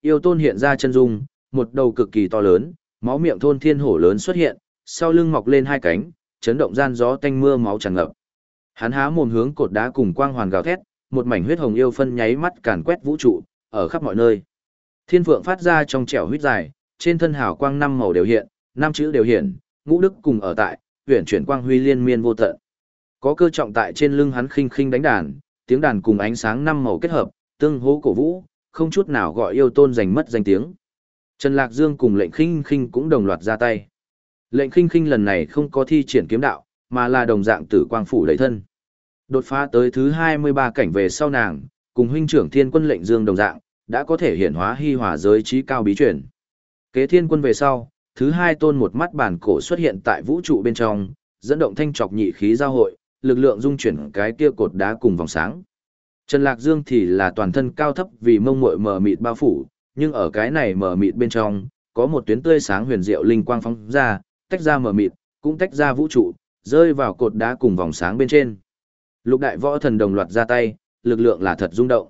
Speaker 1: Yêu tôn hiện ra chân dung, một đầu cực kỳ to lớn, máu miệng thôn thiên hổ lớn xuất hiện, sau lưng mọc lên hai cánh, chấn động gian gió tanh mưa máu tràn ngập. Hắn há mồm hướng cột đá cùng quang hoàn gào thét, một mảnh huyết hồng yêu phân nháy mắt càn quét vũ trụ, ở khắp mọi nơi. Thiên phượng phát ra trong trẻo huyết dài, trên thân hào quang năm màu đều hiện, năm chữ đều hiện, ngũ đức cùng ở tại, uyển chuyển quang huy liên miên vô tận. Có cơ trọng tại trên lưng hắn khinh khinh đánh đàn, tiếng đàn cùng ánh sáng năm màu kết hợp, tương hỗ cổ vũ, không chút nào gọi yêu tôn giành mất danh tiếng. Trần Lạc Dương cùng lệnh khinh khinh cũng đồng loạt ra tay. Lệnh khinh khinh lần này không có thi triển kiếm đạo, mà là đồng dạng tử quang phủ đầy thân. Đột phá tới thứ 23 cảnh về sau nàng, cùng huynh trưởng thiên quân lệnh dương đồng dạng, đã có thể hiển hóa hy hỏa giới trí cao bí truyền, Kế thiên quân về sau, thứ hai tôn một mắt bản cổ xuất hiện tại vũ trụ bên trong, dẫn động thanh trọc nhị khí giao hội, lực lượng dung chuyển cái kia cột đá cùng vòng sáng. Trần Lạc Dương thì là toàn thân cao thấp vì mông muội mờ mịt bao phủ, nhưng ở cái này mờ mịt bên trong, có một tuyến tươi sáng huyền diệu linh quang phóng ra, tách ra mờ mịt, cũng tách ra vũ trụ, rơi vào cột đá cùng vòng sáng bên trên. Lục đại võ thần đồng loạt ra tay, lực lượng là thật rung động.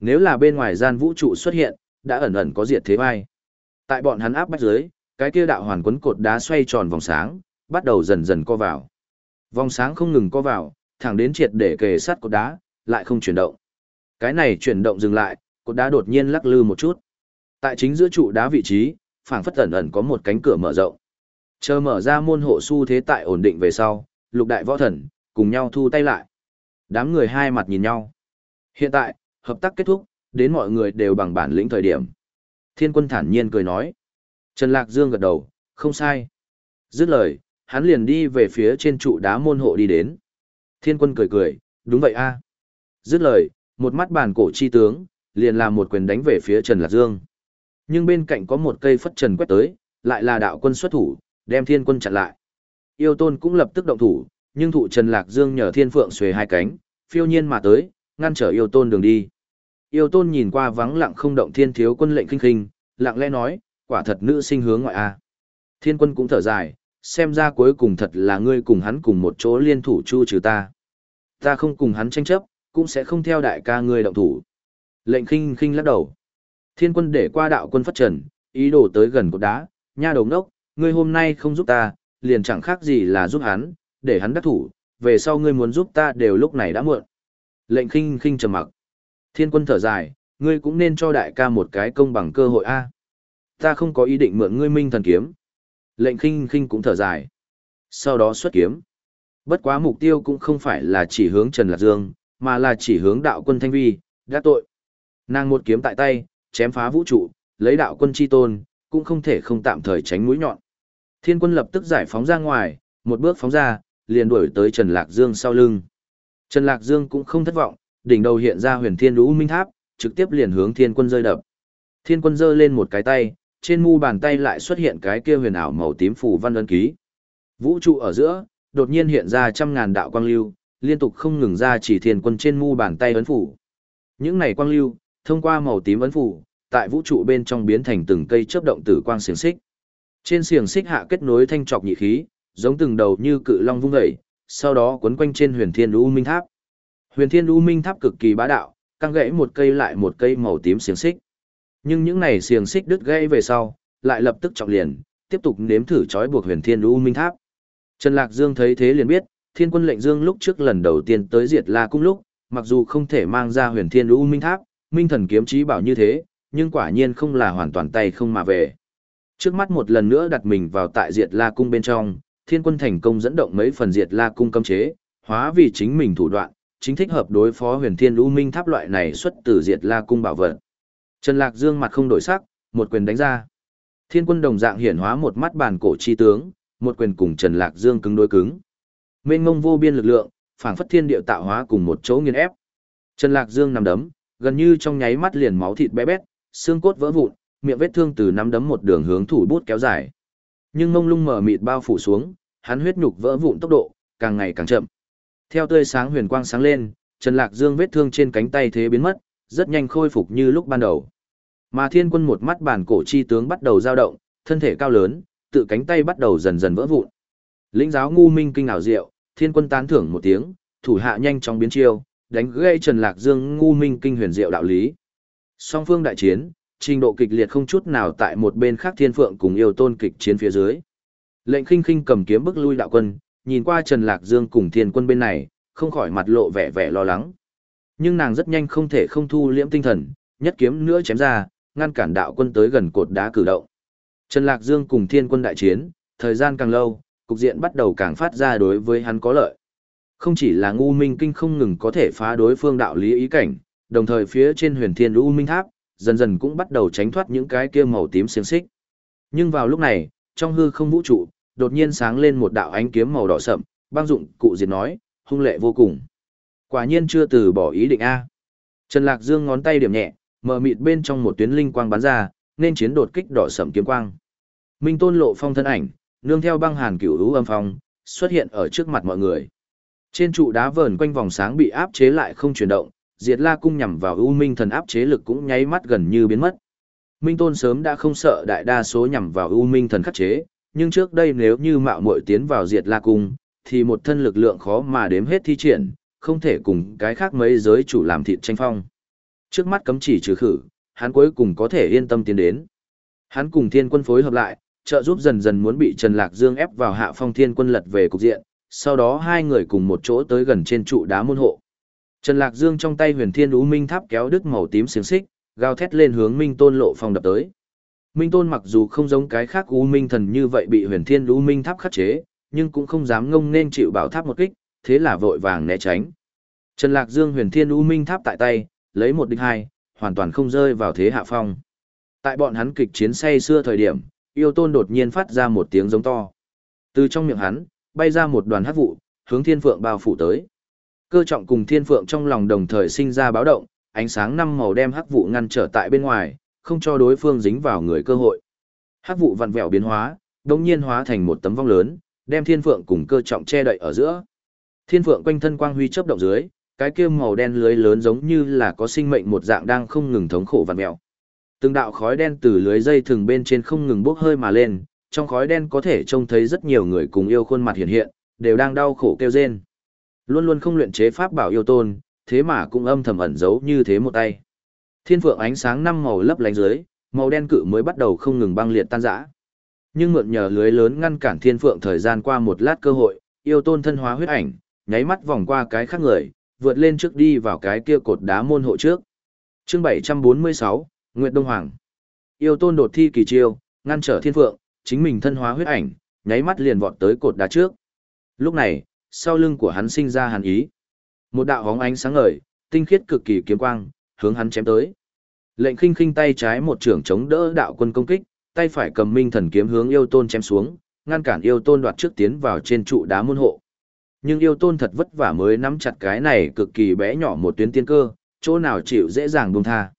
Speaker 1: Nếu là bên ngoài gian vũ trụ xuất hiện, đã ẩn ẩn có diệt thế vai. Tại bọn hắn áp bách dưới, cái kia đạo hoàn quấn cột đá xoay tròn vòng sáng, bắt đầu dần dần co vào. Vòng sáng không ngừng co vào, thẳng đến triệt để kề sát cột đá, lại không chuyển động. Cái này chuyển động dừng lại, cột đá đột nhiên lắc lư một chút. Tại chính giữa trụ đá vị trí, phảng phất ẩn ẩn có một cánh cửa mở rộng. Chờ mở ra môn hộ su thế tại ổn định về sau, lục đại võ thần, cùng nhau thu tay lại. Đám người hai mặt nhìn nhau. Hiện tại, hợp tác kết thúc, đến mọi người đều bằng bản lĩnh thời điểm. Thiên quân thản nhiên cười nói. Trần Lạc Dương gật đầu, không sai. Dứt lời, hắn liền đi về phía trên trụ đá môn hộ đi đến. Thiên quân cười cười, đúng vậy a. Dứt lời, một mắt bàn cổ chi tướng, liền làm một quyền đánh về phía Trần Lạc Dương. Nhưng bên cạnh có một cây phất trần quét tới, lại là đạo quân xuất thủ, đem thiên quân chặn lại. Yêu tôn cũng lập tức động thủ, nhưng thụ Trần Lạc Dương nhờ thiên phượng xuề hai cánh, phiêu nhiên mà tới, ngăn trở yêu tôn đường đi. Yêu tôn nhìn qua vắng lặng không động thiên thiếu quân lệnh kinh khinh, lặng lẽ nói, quả thật nữ sinh hướng ngoại a. Thiên quân cũng thở dài, xem ra cuối cùng thật là ngươi cùng hắn cùng một chỗ liên thủ chu trừ ta. Ta không cùng hắn tranh chấp, cũng sẽ không theo đại ca ngươi động thủ. Lệnh khinh khinh lắc đầu. Thiên quân để qua đạo quân phát trần, ý đồ tới gần cột đá, nha đầu ngốc, ngươi hôm nay không giúp ta, liền chẳng khác gì là giúp hắn, để hắn đắc thủ, về sau ngươi muốn giúp ta đều lúc này đã muộn. Lệnh khinh khinh trầm mặc. Thiên quân thở dài, ngươi cũng nên cho đại ca một cái công bằng cơ hội a. Ta không có ý định mượn ngươi minh thần kiếm. Lệnh khinh khinh cũng thở dài. Sau đó xuất kiếm. Bất quá mục tiêu cũng không phải là chỉ hướng Trần Lạc Dương, mà là chỉ hướng đạo quân Thanh Vi, đã tội. Nàng một kiếm tại tay, chém phá vũ trụ, lấy đạo quân chi tôn, cũng không thể không tạm thời tránh mũi nhọn. Thiên quân lập tức giải phóng ra ngoài, một bước phóng ra, liền đuổi tới Trần Lạc Dương sau lưng. Trần Lạc Dương cũng không thất vọng, đỉnh đầu hiện ra huyền thiên lũ minh tháp, trực tiếp liền hướng thiên quân rơi đập. Thiên quân giơ lên một cái tay, trên mu bàn tay lại xuất hiện cái kia huyền ảo màu tím phù văn ấn ký. Vũ trụ ở giữa, đột nhiên hiện ra trăm ngàn đạo quang lưu, liên tục không ngừng ra chỉ thiên quân trên mu bàn tay ấn phủ. Những này quang lưu, thông qua màu tím ấn phủ, tại vũ trụ bên trong biến thành từng cây chớp động tử quang xiềng xích. Trên xiềng xích hạ kết nối thanh trọc nhị khí, giống từng đầu như cự long vung dậy, sau đó quấn quanh trên huyền thiên u minh tháp. Huyền thiên u minh tháp cực kỳ bá đạo, căng gãy một cây lại một cây màu tím xiềng xích. Nhưng những này xiềng xích đứt gãy về sau, lại lập tức trọng liền, tiếp tục nếm thử trói buộc huyền thiên u minh tháp. Trần Lạc Dương thấy thế liền biết, thiên quân lệnh dương lúc trước lần đầu tiên tới diệt la cung lúc, mặc dù không thể mang ra huyền thiên u minh tháp, minh thần kiếm trí bảo như thế, nhưng quả nhiên không là hoàn toàn tay không mà về. Trước mắt một lần nữa đặt mình vào tại diệt la cung bên trong, thiên quân thành công dẫn động mấy phần diệt la cung cấm chế, hóa vì chính mình thủ đoạn, chính thích hợp đối phó huyền thiên u minh tháp loại này xuất từ diệt la cung bảo vật. Trần Lạc Dương mặt không đổi sắc, một quyền đánh ra. Thiên quân đồng dạng hiển hóa một mắt bàn cổ chi tướng, một quyền cùng Trần Lạc Dương cứng đối cứng. Mênh mông vô biên lực lượng, phảng phất thiên điệu tạo hóa cùng một chỗ nghiền ép. Trần Lạc Dương nằm đấm, gần như trong nháy mắt liền máu thịt bé bét, xương cốt vỡ vụn, miệng vết thương từ nắm đấm một đường hướng thủ bút kéo dài. Nhưng mông lung mở mịt bao phủ xuống, hắn huyết nhục vỡ vụn tốc độ càng ngày càng chậm. Theo tươi sáng huyền quang sáng lên, Trần Lạc Dương vết thương trên cánh tay thế biến mất, rất nhanh khôi phục như lúc ban đầu. Mà Thiên Quân một mắt bản cổ chi tướng bắt đầu dao động, thân thể cao lớn, tự cánh tay bắt đầu dần dần vỡ vụn. Lĩnh giáo ngu minh kinh ảo diệu, Thiên Quân tán thưởng một tiếng, thủ hạ nhanh chóng biến chiêu, đánh gây Trần Lạc Dương ngu minh kinh huyền diệu đạo lý. Song phương đại chiến, trình độ kịch liệt không chút nào tại một bên khác Thiên Phượng cùng yêu tôn kịch chiến phía dưới. Lệnh khinh khinh cầm kiếm bức lui đạo quân, nhìn qua Trần Lạc Dương cùng thiên quân bên này, không khỏi mặt lộ vẻ vẻ lo lắng. Nhưng nàng rất nhanh không thể không thu liễm tinh thần, nhất kiếm nữa chém ra, ngăn cản đạo quân tới gần cột đá cử động. Trần Lạc Dương cùng thiên quân đại chiến, thời gian càng lâu, cục diện bắt đầu càng phát ra đối với hắn có lợi. Không chỉ là ngu minh kinh không ngừng có thể phá đối phương đạo lý ý cảnh, đồng thời phía trên huyền thiên u minh tháp, dần dần cũng bắt đầu tránh thoát những cái kia màu tím xiềng xích. Nhưng vào lúc này, trong hư không vũ trụ, đột nhiên sáng lên một đạo ánh kiếm màu đỏ sậm, băng dụng cụ diệt nói, hung lệ vô cùng. Quả nhiên chưa từ bỏ ý định A. Trần Lạc Dương ngón tay điểm nhẹ, mở mịt bên trong một tuyến linh quang bắn ra, nên chiến đột kích đỏ sẩm kiếm quang. Minh Tôn lộ phong thân ảnh, nương theo băng hàn cửu hữu âm phong, xuất hiện ở trước mặt mọi người. Trên trụ đá vờn quanh vòng sáng bị áp chế lại không chuyển động, Diệt La cung nhằm vào U Minh thần áp chế lực cũng nháy mắt gần như biến mất. Minh Tôn sớm đã không sợ đại đa số nhằm vào U Minh thần khắc chế, nhưng trước đây nếu như mạo muội tiến vào Diệt La cung, thì một thân lực lượng khó mà đếm hết thi triển, không thể cùng cái khác mấy giới chủ làm thịt tranh phong. Trước mắt cấm chỉ trừ khử, hắn cuối cùng có thể yên tâm tiến đến. Hắn cùng thiên quân phối hợp lại, trợ giúp dần dần muốn bị Trần Lạc Dương ép vào hạ phong thiên quân lật về cục diện, sau đó hai người cùng một chỗ tới gần trên trụ đá môn hộ. Trần Lạc Dương trong tay huyền thiên ú minh tháp kéo đứt màu tím xiềng xích, gào thét lên hướng Minh Tôn lộ phong đập tới. Minh Tôn mặc dù không giống cái khác U minh thần như vậy bị huyền thiên ú minh tháp khắc chế, nhưng cũng không dám ngông nên chịu bảo tháp một kích, thế là vội vàng né tránh. Trần Lạc Dương huyền thiên U minh tháp tại tay, lấy một địch hai, hoàn toàn không rơi vào thế hạ phong. Tại bọn hắn kịch chiến say xưa thời điểm, yêu tôn đột nhiên phát ra một tiếng giống to. Từ trong miệng hắn, bay ra một đoàn hắc vụ, hướng thiên phượng bao phủ tới. Cơ trọng cùng thiên phượng trong lòng đồng thời sinh ra báo động, ánh sáng năm màu đem hắc vụ ngăn trở tại bên ngoài, không cho đối phương dính vào người cơ hội. Hắc vụ vặn vẹo biến hóa, đồng nhiên hóa thành một tấm vong lớn, đem thiên phượng cùng cơ trọng che đậy ở giữa. Thiên phượng quanh thân quang huy chớp động dưới, cái kia màu đen lưới lớn giống như là có sinh mệnh một dạng đang không ngừng thống khổ vặn mèo. Từng đạo khói đen từ lưới dây thường bên trên không ngừng bốc hơi mà lên, trong khói đen có thể trông thấy rất nhiều người cùng yêu khuôn mặt hiện hiện, đều đang đau khổ kêu rên. Luôn luôn không luyện chế pháp bảo yêu tôn, thế mà cũng âm thầm ẩn giấu như thế một tay. Thiên phượng ánh sáng năm màu lấp lánh dưới, màu đen cự mới bắt đầu không ngừng băng liệt tan rã. Nhưng mượn nhờ lưới lớn ngăn cản thiên phượng thời gian qua một lát cơ hội, yêu tôn thân hóa huyết ảnh, nháy mắt vòng qua cái khác người, vượt lên trước đi vào cái kia cột đá môn hộ trước. Chương 746, Nguyệt Đông Hoàng. Yêu tôn đột thi kỳ chiêu, ngăn trở thiên phượng, chính mình thân hóa huyết ảnh, nháy mắt liền vọt tới cột đá trước. Lúc này, sau lưng của hắn sinh ra hàn ý. Một đạo hóng ánh sáng ngời, tinh khiết cực kỳ kiếm quang, hướng hắn chém tới. Lệnh khinh khinh tay trái một trưởng chống đỡ đạo quân công kích, tay phải cầm minh thần kiếm hướng yêu tôn chém xuống, ngăn cản yêu tôn đoạt trước tiến vào trên trụ đá môn hộ. Nhưng yêu tôn thật vất vả mới nắm chặt cái này cực kỳ bé nhỏ một tuyến tiên cơ, chỗ nào chịu dễ dàng buông tha.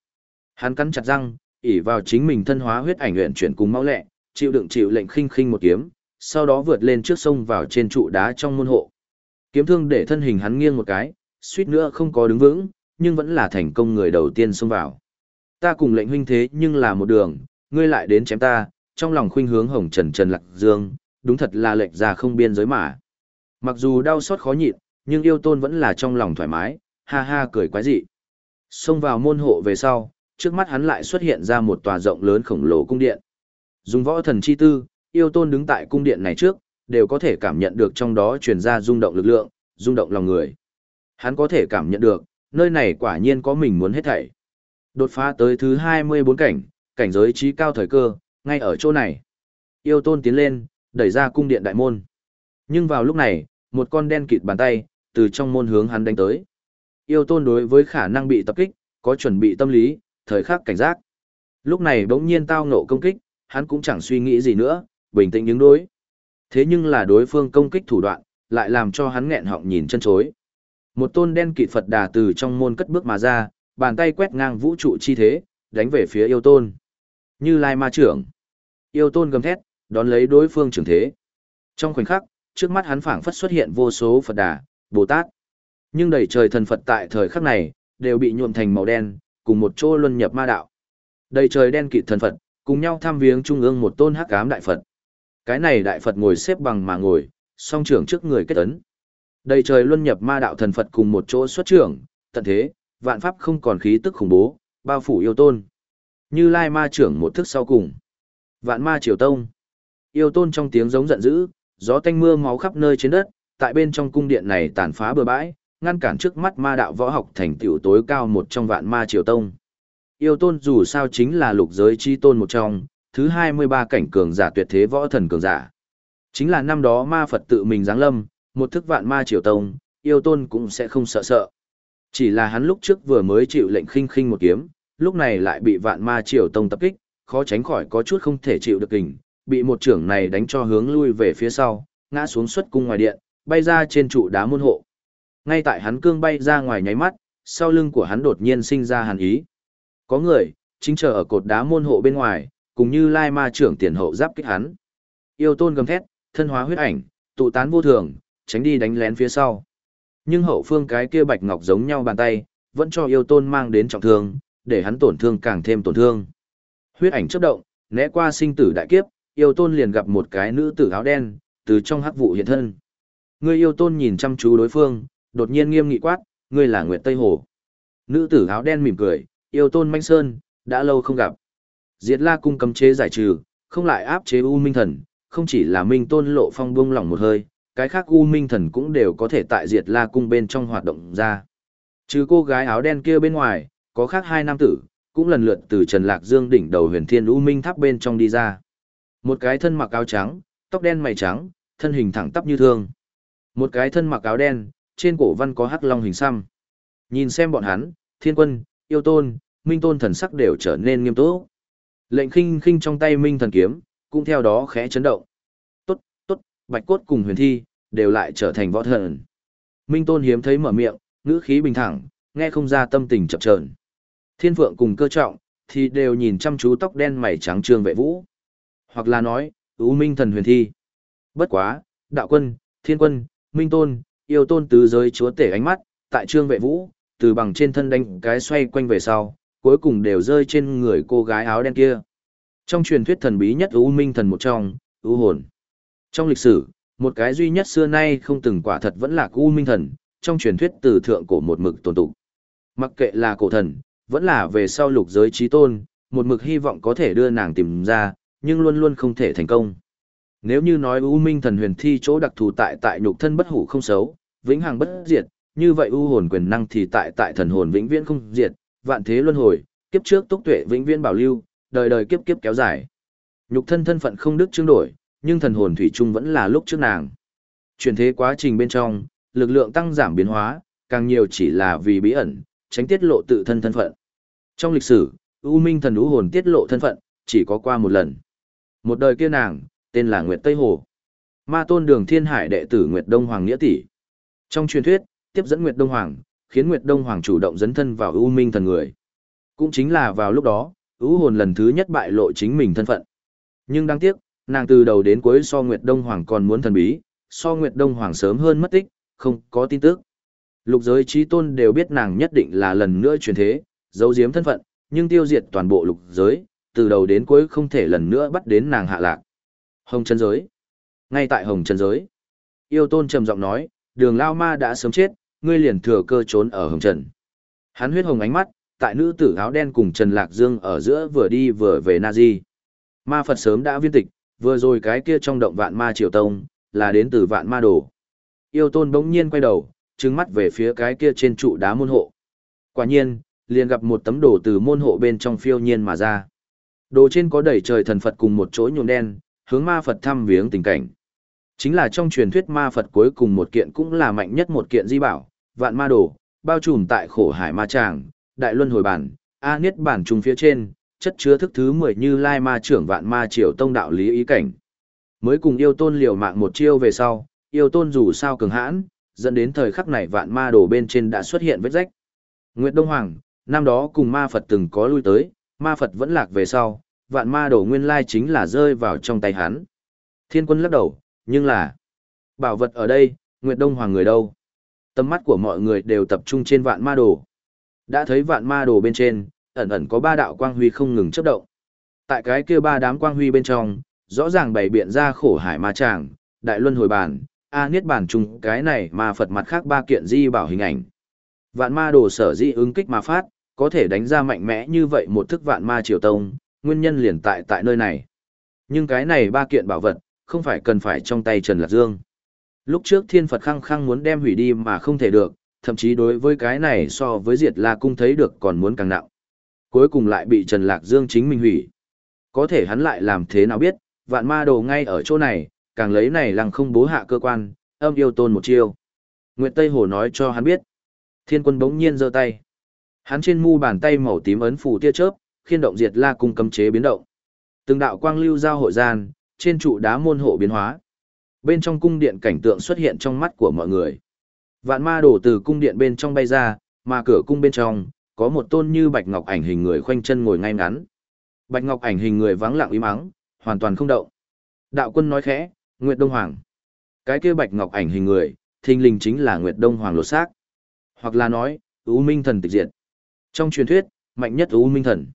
Speaker 1: Hắn cắn chặt răng, ỉ vào chính mình thân hóa huyết ảnh luyện chuyển cùng máu lẹ, chịu đựng chịu lệnh khinh khinh một kiếm, sau đó vượt lên trước sông vào trên trụ đá trong môn hộ. Kiếm thương để thân hình hắn nghiêng một cái, suýt nữa không có đứng vững, nhưng vẫn là thành công người đầu tiên xông vào. Ta cùng lệnh huynh thế nhưng là một đường, ngươi lại đến chém ta, trong lòng khuynh hướng hồng trần trần lạc dương, đúng thật là lệnh ra không biên giới mà. Mặc dù đau xót khó nhịn, nhưng yêu tôn vẫn là trong lòng thoải mái, ha ha cười quái dị. Xông vào môn hộ về sau, trước mắt hắn lại xuất hiện ra một tòa rộng lớn khổng lồ cung điện. Dùng võ thần chi tư, yêu tôn đứng tại cung điện này trước, đều có thể cảm nhận được trong đó truyền ra rung động lực lượng, rung động lòng người. Hắn có thể cảm nhận được, nơi này quả nhiên có mình muốn hết thảy. Đột phá tới thứ 24 cảnh, cảnh giới trí cao thời cơ, ngay ở chỗ này. Yêu tôn tiến lên, đẩy ra cung điện đại môn. Nhưng vào lúc này, một con đen kịt bàn tay, từ trong môn hướng hắn đánh tới. Yêu tôn đối với khả năng bị tập kích, có chuẩn bị tâm lý, thời khắc cảnh giác. Lúc này bỗng nhiên tao nộ công kích, hắn cũng chẳng suy nghĩ gì nữa, bình tĩnh đứng đối. Thế nhưng là đối phương công kích thủ đoạn, lại làm cho hắn nghẹn họng nhìn chân chối. Một tôn đen kịt Phật đà từ trong môn cất bước mà ra, bàn tay quét ngang vũ trụ chi thế, đánh về phía yêu tôn. Như lai ma trưởng. Yêu tôn gầm thét, đón lấy đối phương trưởng thế. Trong khoảnh khắc, trước mắt hắn phảng phất xuất hiện vô số Phật đà, Bồ Tát. Nhưng đầy trời thần Phật tại thời khắc này, đều bị nhuộm thành màu đen, cùng một chỗ luân nhập ma đạo. Đầy trời đen kịt thần Phật, cùng nhau tham viếng trung ương một tôn hắc ám đại Phật. Cái này đại Phật ngồi xếp bằng mà ngồi, song trưởng trước người kết ấn. Đầy trời luân nhập ma đạo thần Phật cùng một chỗ xuất trưởng, tận thế, vạn pháp không còn khí tức khủng bố, bao phủ yêu tôn. Như lai ma trưởng một thức sau cùng. Vạn ma triều tông. Yêu tôn trong tiếng giống giận dữ, gió tanh mưa máu khắp nơi trên đất, tại bên trong cung điện này tàn phá bừa bãi, ngăn cản trước mắt ma đạo võ học thành tựu tối cao một trong vạn ma triều tông. Yêu tôn dù sao chính là lục giới chi tôn một trong, thứ 23 cảnh cường giả tuyệt thế võ thần cường giả. Chính là năm đó ma Phật tự mình giáng lâm, một thức vạn ma triều tông, yêu tôn cũng sẽ không sợ sợ. Chỉ là hắn lúc trước vừa mới chịu lệnh khinh khinh một kiếm, lúc này lại bị vạn ma triều tông tập kích, khó tránh khỏi có chút không thể chịu được kình, bị một trưởng này đánh cho hướng lui về phía sau, ngã xuống xuất cung ngoài điện, bay ra trên trụ đá môn hộ. Ngay tại hắn cương bay ra ngoài nháy mắt, sau lưng của hắn đột nhiên sinh ra hàn ý. Có người, chính chờ ở cột đá môn hộ bên ngoài, cùng như lai ma trưởng tiền hậu giáp kích hắn. Yêu tôn gầm thét, thân hóa huyết ảnh, tụ tán vô thường, tránh đi đánh lén phía sau. Nhưng hậu phương cái kia bạch ngọc giống nhau bàn tay, vẫn cho yêu tôn mang đến trọng thương, để hắn tổn thương càng thêm tổn thương. Huyết ảnh chớp động, né qua sinh tử đại kiếp, yêu tôn liền gặp một cái nữ tử áo đen, từ trong hắc vụ hiện thân. Người yêu tôn nhìn chăm chú đối phương, đột nhiên nghiêm nghị quát, ngươi là Nguyệt Tây Hồ. Nữ tử áo đen mỉm cười, yêu tôn manh sơn, đã lâu không gặp. Diệt la cung cấm chế giải trừ, không lại áp chế U Minh Thần, không chỉ là Minh Tôn lộ phong buông lỏng một hơi, cái khác U Minh Thần cũng đều có thể tại Diệt la cung bên trong hoạt động ra. Trừ cô gái áo đen kia bên ngoài, có khác hai nam tử, cũng lần lượt từ Trần Lạc Dương đỉnh đầu huyền thiên U Minh tháp bên trong đi ra. Một cái thân mặc áo trắng, tóc đen mày trắng, thân hình thẳng tắp như thương. Một cái thân mặc áo đen, trên cổ văn có hắc long hình xăm. Nhìn xem bọn hắn, thiên quân, yêu tôn, minh tôn thần sắc đều trở nên nghiêm túc. Lệnh khinh khinh trong tay minh thần kiếm, cũng theo đó khẽ chấn động. Tốt, tốt, bạch cốt cùng huyền thi, đều lại trở thành võ thần. Minh tôn hiếm thấy mở miệng, ngữ khí bình thẳng, nghe không ra tâm tình chập chờn. Thiên phượng cùng cơ trọng, thì đều nhìn chăm chú tóc đen mày trắng trương vệ vũ. Hoặc là nói, ưu minh thần huyền thi. Bất quá, đạo quân, thiên quân, minh tôn, yêu tôn tứ giới chúa tể ánh mắt, tại trương vệ vũ, từ bằng trên thân đánh cái xoay quanh về sau, cuối cùng đều rơi trên người cô gái áo đen kia. Trong truyền thuyết thần bí nhất U Minh thần một trong, U hồn. Trong lịch sử, một cái duy nhất xưa nay không từng quả thật vẫn là U Minh thần, trong truyền thuyết từ thượng cổ một mực tồn tụ. Mặc kệ là cổ thần, vẫn là về sau lục giới trí tôn, một mực hy vọng có thể đưa nàng tìm ra, nhưng luôn luôn không thể thành công. Nếu như nói U Minh thần huyền thi chỗ đặc thù tại tại nhục thân bất hủ không xấu, vĩnh hằng bất diệt, như vậy U hồn quyền năng thì tại tại thần hồn vĩnh viễn không diệt, vạn thế luân hồi, kiếp trước túc tuệ vĩnh viễn bảo lưu, đời đời kiếp kiếp kéo dài. Nhục thân thân phận không đức chương đổi, nhưng thần hồn thủy chung vẫn là lúc trước nàng. Chuyển thế quá trình bên trong, lực lượng tăng giảm biến hóa, càng nhiều chỉ là vì bí ẩn, tránh tiết lộ tự thân thân phận. Trong lịch sử, U Minh thần U hồn tiết lộ thân phận, chỉ có qua một lần. Một đời kia nàng, tên là Nguyệt Tây Hồ. Ma tôn đường thiên hải đệ tử Nguyệt Đông Hoàng Nghĩa Tỷ. Trong truyền thuyết, tiếp dẫn Nguyệt Đông Hoàng, khiến Nguyệt Đông Hoàng chủ động dấn thân vào U Minh thần người. Cũng chính là vào lúc đó, U hồn lần thứ nhất bại lộ chính mình thân phận. Nhưng đáng tiếc, nàng từ đầu đến cuối so Nguyệt Đông Hoàng còn muốn thần bí, so Nguyệt Đông Hoàng sớm hơn mất tích, không có tin tức. Lục giới trí tôn đều biết nàng nhất định là lần nữa truyền thế, giấu giếm thân phận, nhưng tiêu diệt toàn bộ lục giới, từ đầu đến cuối không thể lần nữa bắt đến nàng hạ lạc. Hồng chân giới. Ngay tại Hồng chân giới, yêu tôn trầm giọng nói, đường lao ma đã sớm chết, ngươi liền thừa cơ trốn ở hồng trần. Hắn huyết hồng ánh mắt, tại nữ tử áo đen cùng Trần Lạc Dương ở giữa vừa đi vừa về na di. Ma Phật sớm đã viên tịch, vừa rồi cái kia trong động vạn ma triều tông, là đến từ vạn ma đồ. Yêu tôn bỗng nhiên quay đầu, trừng mắt về phía cái kia trên trụ đá môn hộ. Quả nhiên, liền gặp một tấm đồ từ môn hộ bên trong phiêu nhiên mà ra. Đồ trên có đẩy trời thần Phật cùng một chỗ nhuộm đen, hướng ma Phật thăm viếng tình cảnh. Chính là trong truyền thuyết ma Phật cuối cùng một kiện cũng là mạnh nhất một kiện di bảo, vạn ma đồ, bao trùm tại khổ hải ma tràng, đại luân hồi bản, a niết bản trùng phía trên, chất chứa thức thứ 10 như lai ma trưởng vạn ma triều tông đạo lý ý cảnh. Mới cùng yêu tôn liều mạng một chiêu về sau, yêu tôn dù sao cường hãn, dẫn đến thời khắc này vạn ma đồ bên trên đã xuất hiện vết rách. Nguyệt Đông Hoàng, năm đó cùng ma Phật từng có lui tới, ma Phật vẫn lạc về sau, vạn ma đồ nguyên lai chính là rơi vào trong tay hắn. Thiên quân lắc đầu, nhưng là bảo vật ở đây, Nguyệt Đông Hoàng người đâu? Tâm mắt của mọi người đều tập trung trên vạn ma đồ. Đã thấy vạn ma đồ bên trên, ẩn ẩn có ba đạo quang huy không ngừng chấp động. Tại cái kia ba đám quang huy bên trong, rõ ràng bày biện ra khổ hải ma tràng, đại luân hồi bản, a niết bản chung cái này mà Phật mặt khác ba kiện di bảo hình ảnh. Vạn ma đồ sở di ứng kích mà phát, có thể đánh ra mạnh mẽ như vậy một thức vạn ma triều tông, nguyên nhân liền tại tại nơi này. Nhưng cái này ba kiện bảo vật, không phải cần phải trong tay Trần Lạc Dương. Lúc trước thiên Phật khăng khăng muốn đem hủy đi mà không thể được, thậm chí đối với cái này so với diệt la cung thấy được còn muốn càng nặng. Cuối cùng lại bị Trần Lạc Dương chính mình hủy. Có thể hắn lại làm thế nào biết, vạn ma đồ ngay ở chỗ này, càng lấy này lăng không bố hạ cơ quan, âm yêu tôn một chiêu. Nguyệt Tây Hồ nói cho hắn biết. Thiên quân bỗng nhiên giơ tay. Hắn trên mu bàn tay màu tím ấn phủ tia chớp, khiên động diệt la cung cấm chế biến động. Từng đạo quang lưu giao hội gian, trên trụ đá môn hộ biến hóa. Bên trong cung điện cảnh tượng xuất hiện trong mắt của mọi người. Vạn ma đổ từ cung điện bên trong bay ra, mà cửa cung bên trong, có một tôn như bạch ngọc ảnh hình người khoanh chân ngồi ngay ngắn. Bạch ngọc ảnh hình người vắng lặng im mắng, hoàn toàn không động. Đạo quân nói khẽ, Nguyệt Đông Hoàng. Cái kia bạch ngọc ảnh hình người, thình lình chính là Nguyệt Đông Hoàng lột xác. Hoặc là nói, U Minh Thần tịch diệt. Trong truyền thuyết, mạnh nhất U Minh Thần.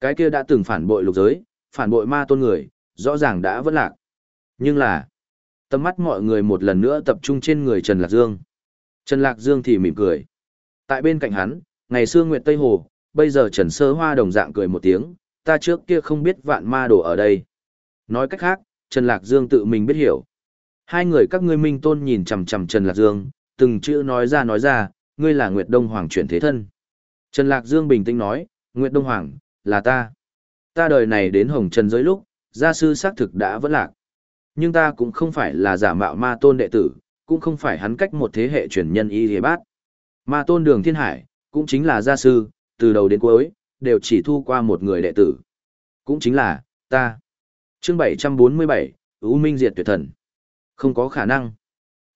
Speaker 1: Cái kia đã từng phản bội lục giới, phản bội ma tôn người, rõ ràng đã vất lạc. Nhưng là, tầm mắt mọi người một lần nữa tập trung trên người Trần Lạc Dương. Trần Lạc Dương thì mỉm cười. Tại bên cạnh hắn, ngày xưa Nguyệt Tây Hồ, bây giờ Trần Sơ Hoa đồng dạng cười một tiếng, ta trước kia không biết vạn ma đồ ở đây. Nói cách khác, Trần Lạc Dương tự mình biết hiểu. Hai người các ngươi minh tôn nhìn chằm chằm Trần Lạc Dương, từng chữ nói ra nói ra, ngươi là Nguyệt Đông Hoàng chuyển thế thân. Trần Lạc Dương bình tĩnh nói, Nguyệt Đông Hoàng, là ta. Ta đời này đến Hồng Trần giới lúc, gia sư xác thực đã vẫn lạc. Nhưng ta cũng không phải là giả mạo ma tôn đệ tử, cũng không phải hắn cách một thế hệ truyền nhân y hề bát. Ma tôn đường thiên hải, cũng chính là gia sư, từ đầu đến cuối, đều chỉ thu qua một người đệ tử. Cũng chính là, ta. chương 747, U Minh Diệt Tuyệt Thần. Không có khả năng.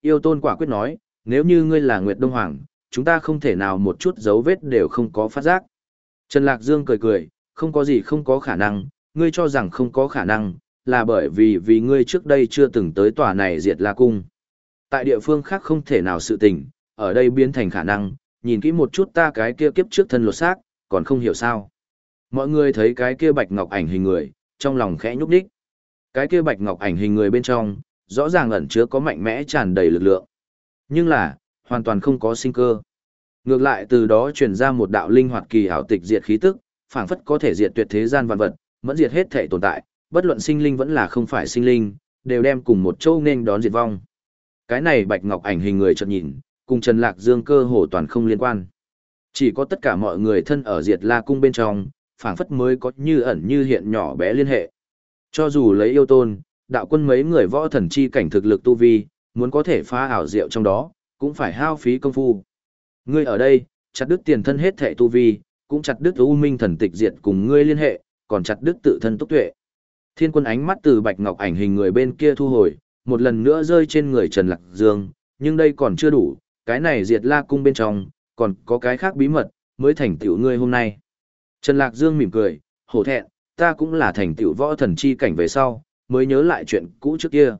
Speaker 1: Yêu tôn quả quyết nói, nếu như ngươi là Nguyệt Đông Hoàng, chúng ta không thể nào một chút dấu vết đều không có phát giác. Trần Lạc Dương cười cười, không có gì không có khả năng, ngươi cho rằng không có khả năng, là bởi vì vì ngươi trước đây chưa từng tới tòa này diệt la cung. Tại địa phương khác không thể nào sự tình, ở đây biến thành khả năng, nhìn kỹ một chút ta cái kia kiếp trước thân lột xác, còn không hiểu sao. Mọi người thấy cái kia bạch ngọc ảnh hình người, trong lòng khẽ nhúc đích. Cái kia bạch ngọc ảnh hình người bên trong, rõ ràng ẩn chứa có mạnh mẽ tràn đầy lực lượng. Nhưng là, hoàn toàn không có sinh cơ. Ngược lại từ đó truyền ra một đạo linh hoạt kỳ ảo tịch diệt khí tức, phảng phất có thể diệt tuyệt thế gian vạn vật, mẫn diệt hết thể tồn tại, bất luận sinh linh vẫn là không phải sinh linh, đều đem cùng một châu nên đón diệt vong. Cái này Bạch Ngọc ảnh hình người chợt nhìn, cùng Trần Lạc Dương cơ hồ toàn không liên quan. Chỉ có tất cả mọi người thân ở diệt la cung bên trong, phảng phất mới có như ẩn như hiện nhỏ bé liên hệ. Cho dù lấy yêu tôn, đạo quân mấy người võ thần chi cảnh thực lực tu vi, muốn có thể phá ảo diệu trong đó, cũng phải hao phí công phu. Ngươi ở đây, chặt đứt tiền thân hết thệ tu vi, cũng chặt đứt u minh thần tịch diệt cùng ngươi liên hệ, còn chặt đứt tự thân tốc tuệ. Thiên quân ánh mắt từ bạch ngọc ảnh hình người bên kia thu hồi, một lần nữa rơi trên người Trần Lạc Dương, nhưng đây còn chưa đủ, cái này diệt la cung bên trong, còn có cái khác bí mật, mới thành tựu ngươi hôm nay. Trần Lạc Dương mỉm cười, hổ thẹn, ta cũng là thành tựu võ thần chi cảnh về sau, mới nhớ lại chuyện cũ trước kia.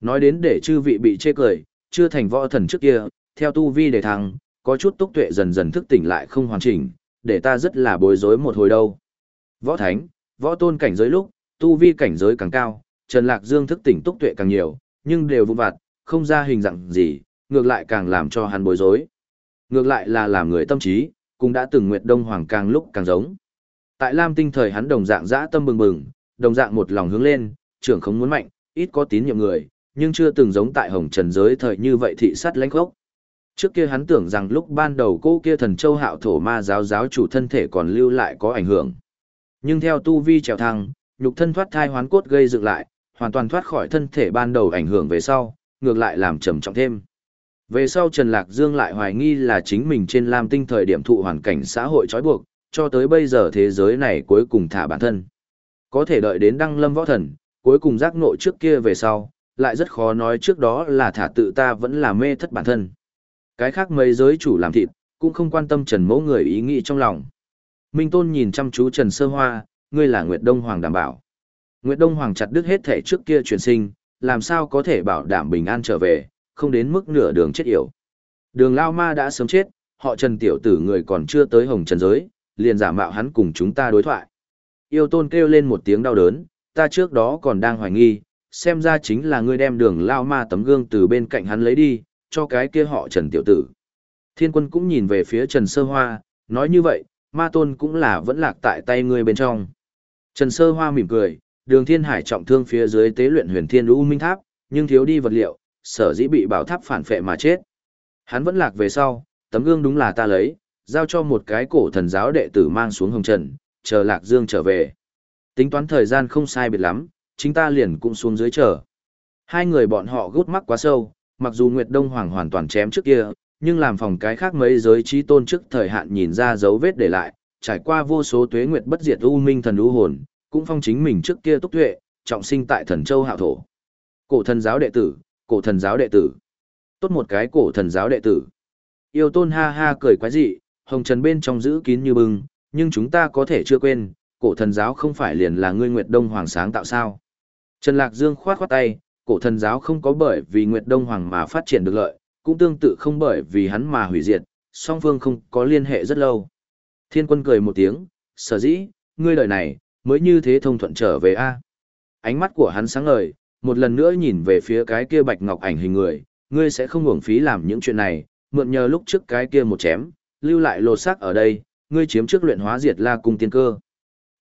Speaker 1: Nói đến để chư vị bị chê cười, chưa thành võ thần trước kia, theo tu vi để thăng, có chút túc tuệ dần dần thức tỉnh lại không hoàn chỉnh, để ta rất là bối rối một hồi đâu. Võ thánh, võ tôn cảnh giới lúc, tu vi cảnh giới càng cao, Trần Lạc Dương thức tỉnh túc tuệ càng nhiều, nhưng đều vụn vặt, không ra hình dạng gì, ngược lại càng làm cho hắn bối rối. Ngược lại là làm người tâm trí, cũng đã từng Nguyệt Đông Hoàng càng lúc càng giống. Tại Lam Tinh thời hắn đồng dạng dã tâm bừng bừng, đồng dạng một lòng hướng lên, trưởng không muốn mạnh, ít có tín nhiệm người, nhưng chưa từng giống tại Hồng Trần giới thời như vậy thị sát lãnh khốc. Trước kia hắn tưởng rằng lúc ban đầu cô kia thần châu hạo thổ ma giáo giáo chủ thân thể còn lưu lại có ảnh hưởng. Nhưng theo tu vi trèo thăng, nhục thân thoát thai hoán cốt gây dựng lại, hoàn toàn thoát khỏi thân thể ban đầu ảnh hưởng về sau, ngược lại làm trầm trọng thêm. Về sau Trần Lạc Dương lại hoài nghi là chính mình trên Lam Tinh thời điểm thụ hoàn cảnh xã hội trói buộc, cho tới bây giờ thế giới này cuối cùng thả bản thân. Có thể đợi đến đăng lâm võ thần, cuối cùng giác ngộ trước kia về sau, lại rất khó nói trước đó là thả tự ta vẫn là mê thất bản thân. Cái khác mấy giới chủ làm thịt, cũng không quan tâm Trần Mẫu người ý nghĩ trong lòng. Minh Tôn nhìn chăm chú Trần Sơ Hoa, ngươi là Nguyệt Đông Hoàng đảm bảo. Nguyệt Đông Hoàng chặt đứt hết thể trước kia truyền sinh, làm sao có thể bảo đảm bình an trở về, không đến mức nửa đường chết yểu. Đường Lao Ma đã sớm chết, họ Trần Tiểu Tử người còn chưa tới Hồng Trần Giới, liền giả mạo hắn cùng chúng ta đối thoại. Yêu Tôn kêu lên một tiếng đau đớn, ta trước đó còn đang hoài nghi, xem ra chính là ngươi đem đường Lao Ma tấm gương từ bên cạnh hắn lấy đi, cho cái kia họ Trần Tiểu Tử. Thiên quân cũng nhìn về phía Trần Sơ Hoa, nói như vậy, ma tôn cũng là vẫn lạc tại tay ngươi bên trong. Trần Sơ Hoa mỉm cười, đường thiên hải trọng thương phía dưới tế luyện huyền thiên u minh tháp, nhưng thiếu đi vật liệu, sở dĩ bị bảo tháp phản phệ mà chết. Hắn vẫn lạc về sau, tấm gương đúng là ta lấy, giao cho một cái cổ thần giáo đệ tử mang xuống hồng trần, chờ Lạc Dương trở về. Tính toán thời gian không sai biệt lắm, chính ta liền cũng xuống dưới chờ. Hai người bọn họ gút mắc quá sâu, mặc dù Nguyệt Đông Hoàng hoàn toàn chém trước kia, nhưng làm phòng cái khác mấy giới trí tôn trước thời hạn nhìn ra dấu vết để lại, trải qua vô số tuế nguyệt bất diệt u minh thần u hồn, cũng phong chính mình trước kia túc tuệ, trọng sinh tại thần châu hạo thổ. Cổ thần giáo đệ tử, cổ thần giáo đệ tử. Tốt một cái cổ thần giáo đệ tử. Yêu tôn ha ha cười quái dị, hồng trần bên trong giữ kín như bưng, nhưng chúng ta có thể chưa quên, cổ thần giáo không phải liền là ngươi Nguyệt Đông Hoàng sáng tạo sao. Trần Lạc Dương khoát khoát tay, cổ thần giáo không có bởi vì Nguyệt Đông Hoàng mà phát triển được lợi, cũng tương tự không bởi vì hắn mà hủy diệt, song phương không có liên hệ rất lâu. Thiên quân cười một tiếng, sở dĩ, ngươi đời này, mới như thế thông thuận trở về a Ánh mắt của hắn sáng ngời, một lần nữa nhìn về phía cái kia bạch ngọc ảnh hình người, ngươi sẽ không uổng phí làm những chuyện này, mượn nhờ lúc trước cái kia một chém, lưu lại lột xác ở đây, ngươi chiếm trước luyện hóa diệt la cung tiên cơ.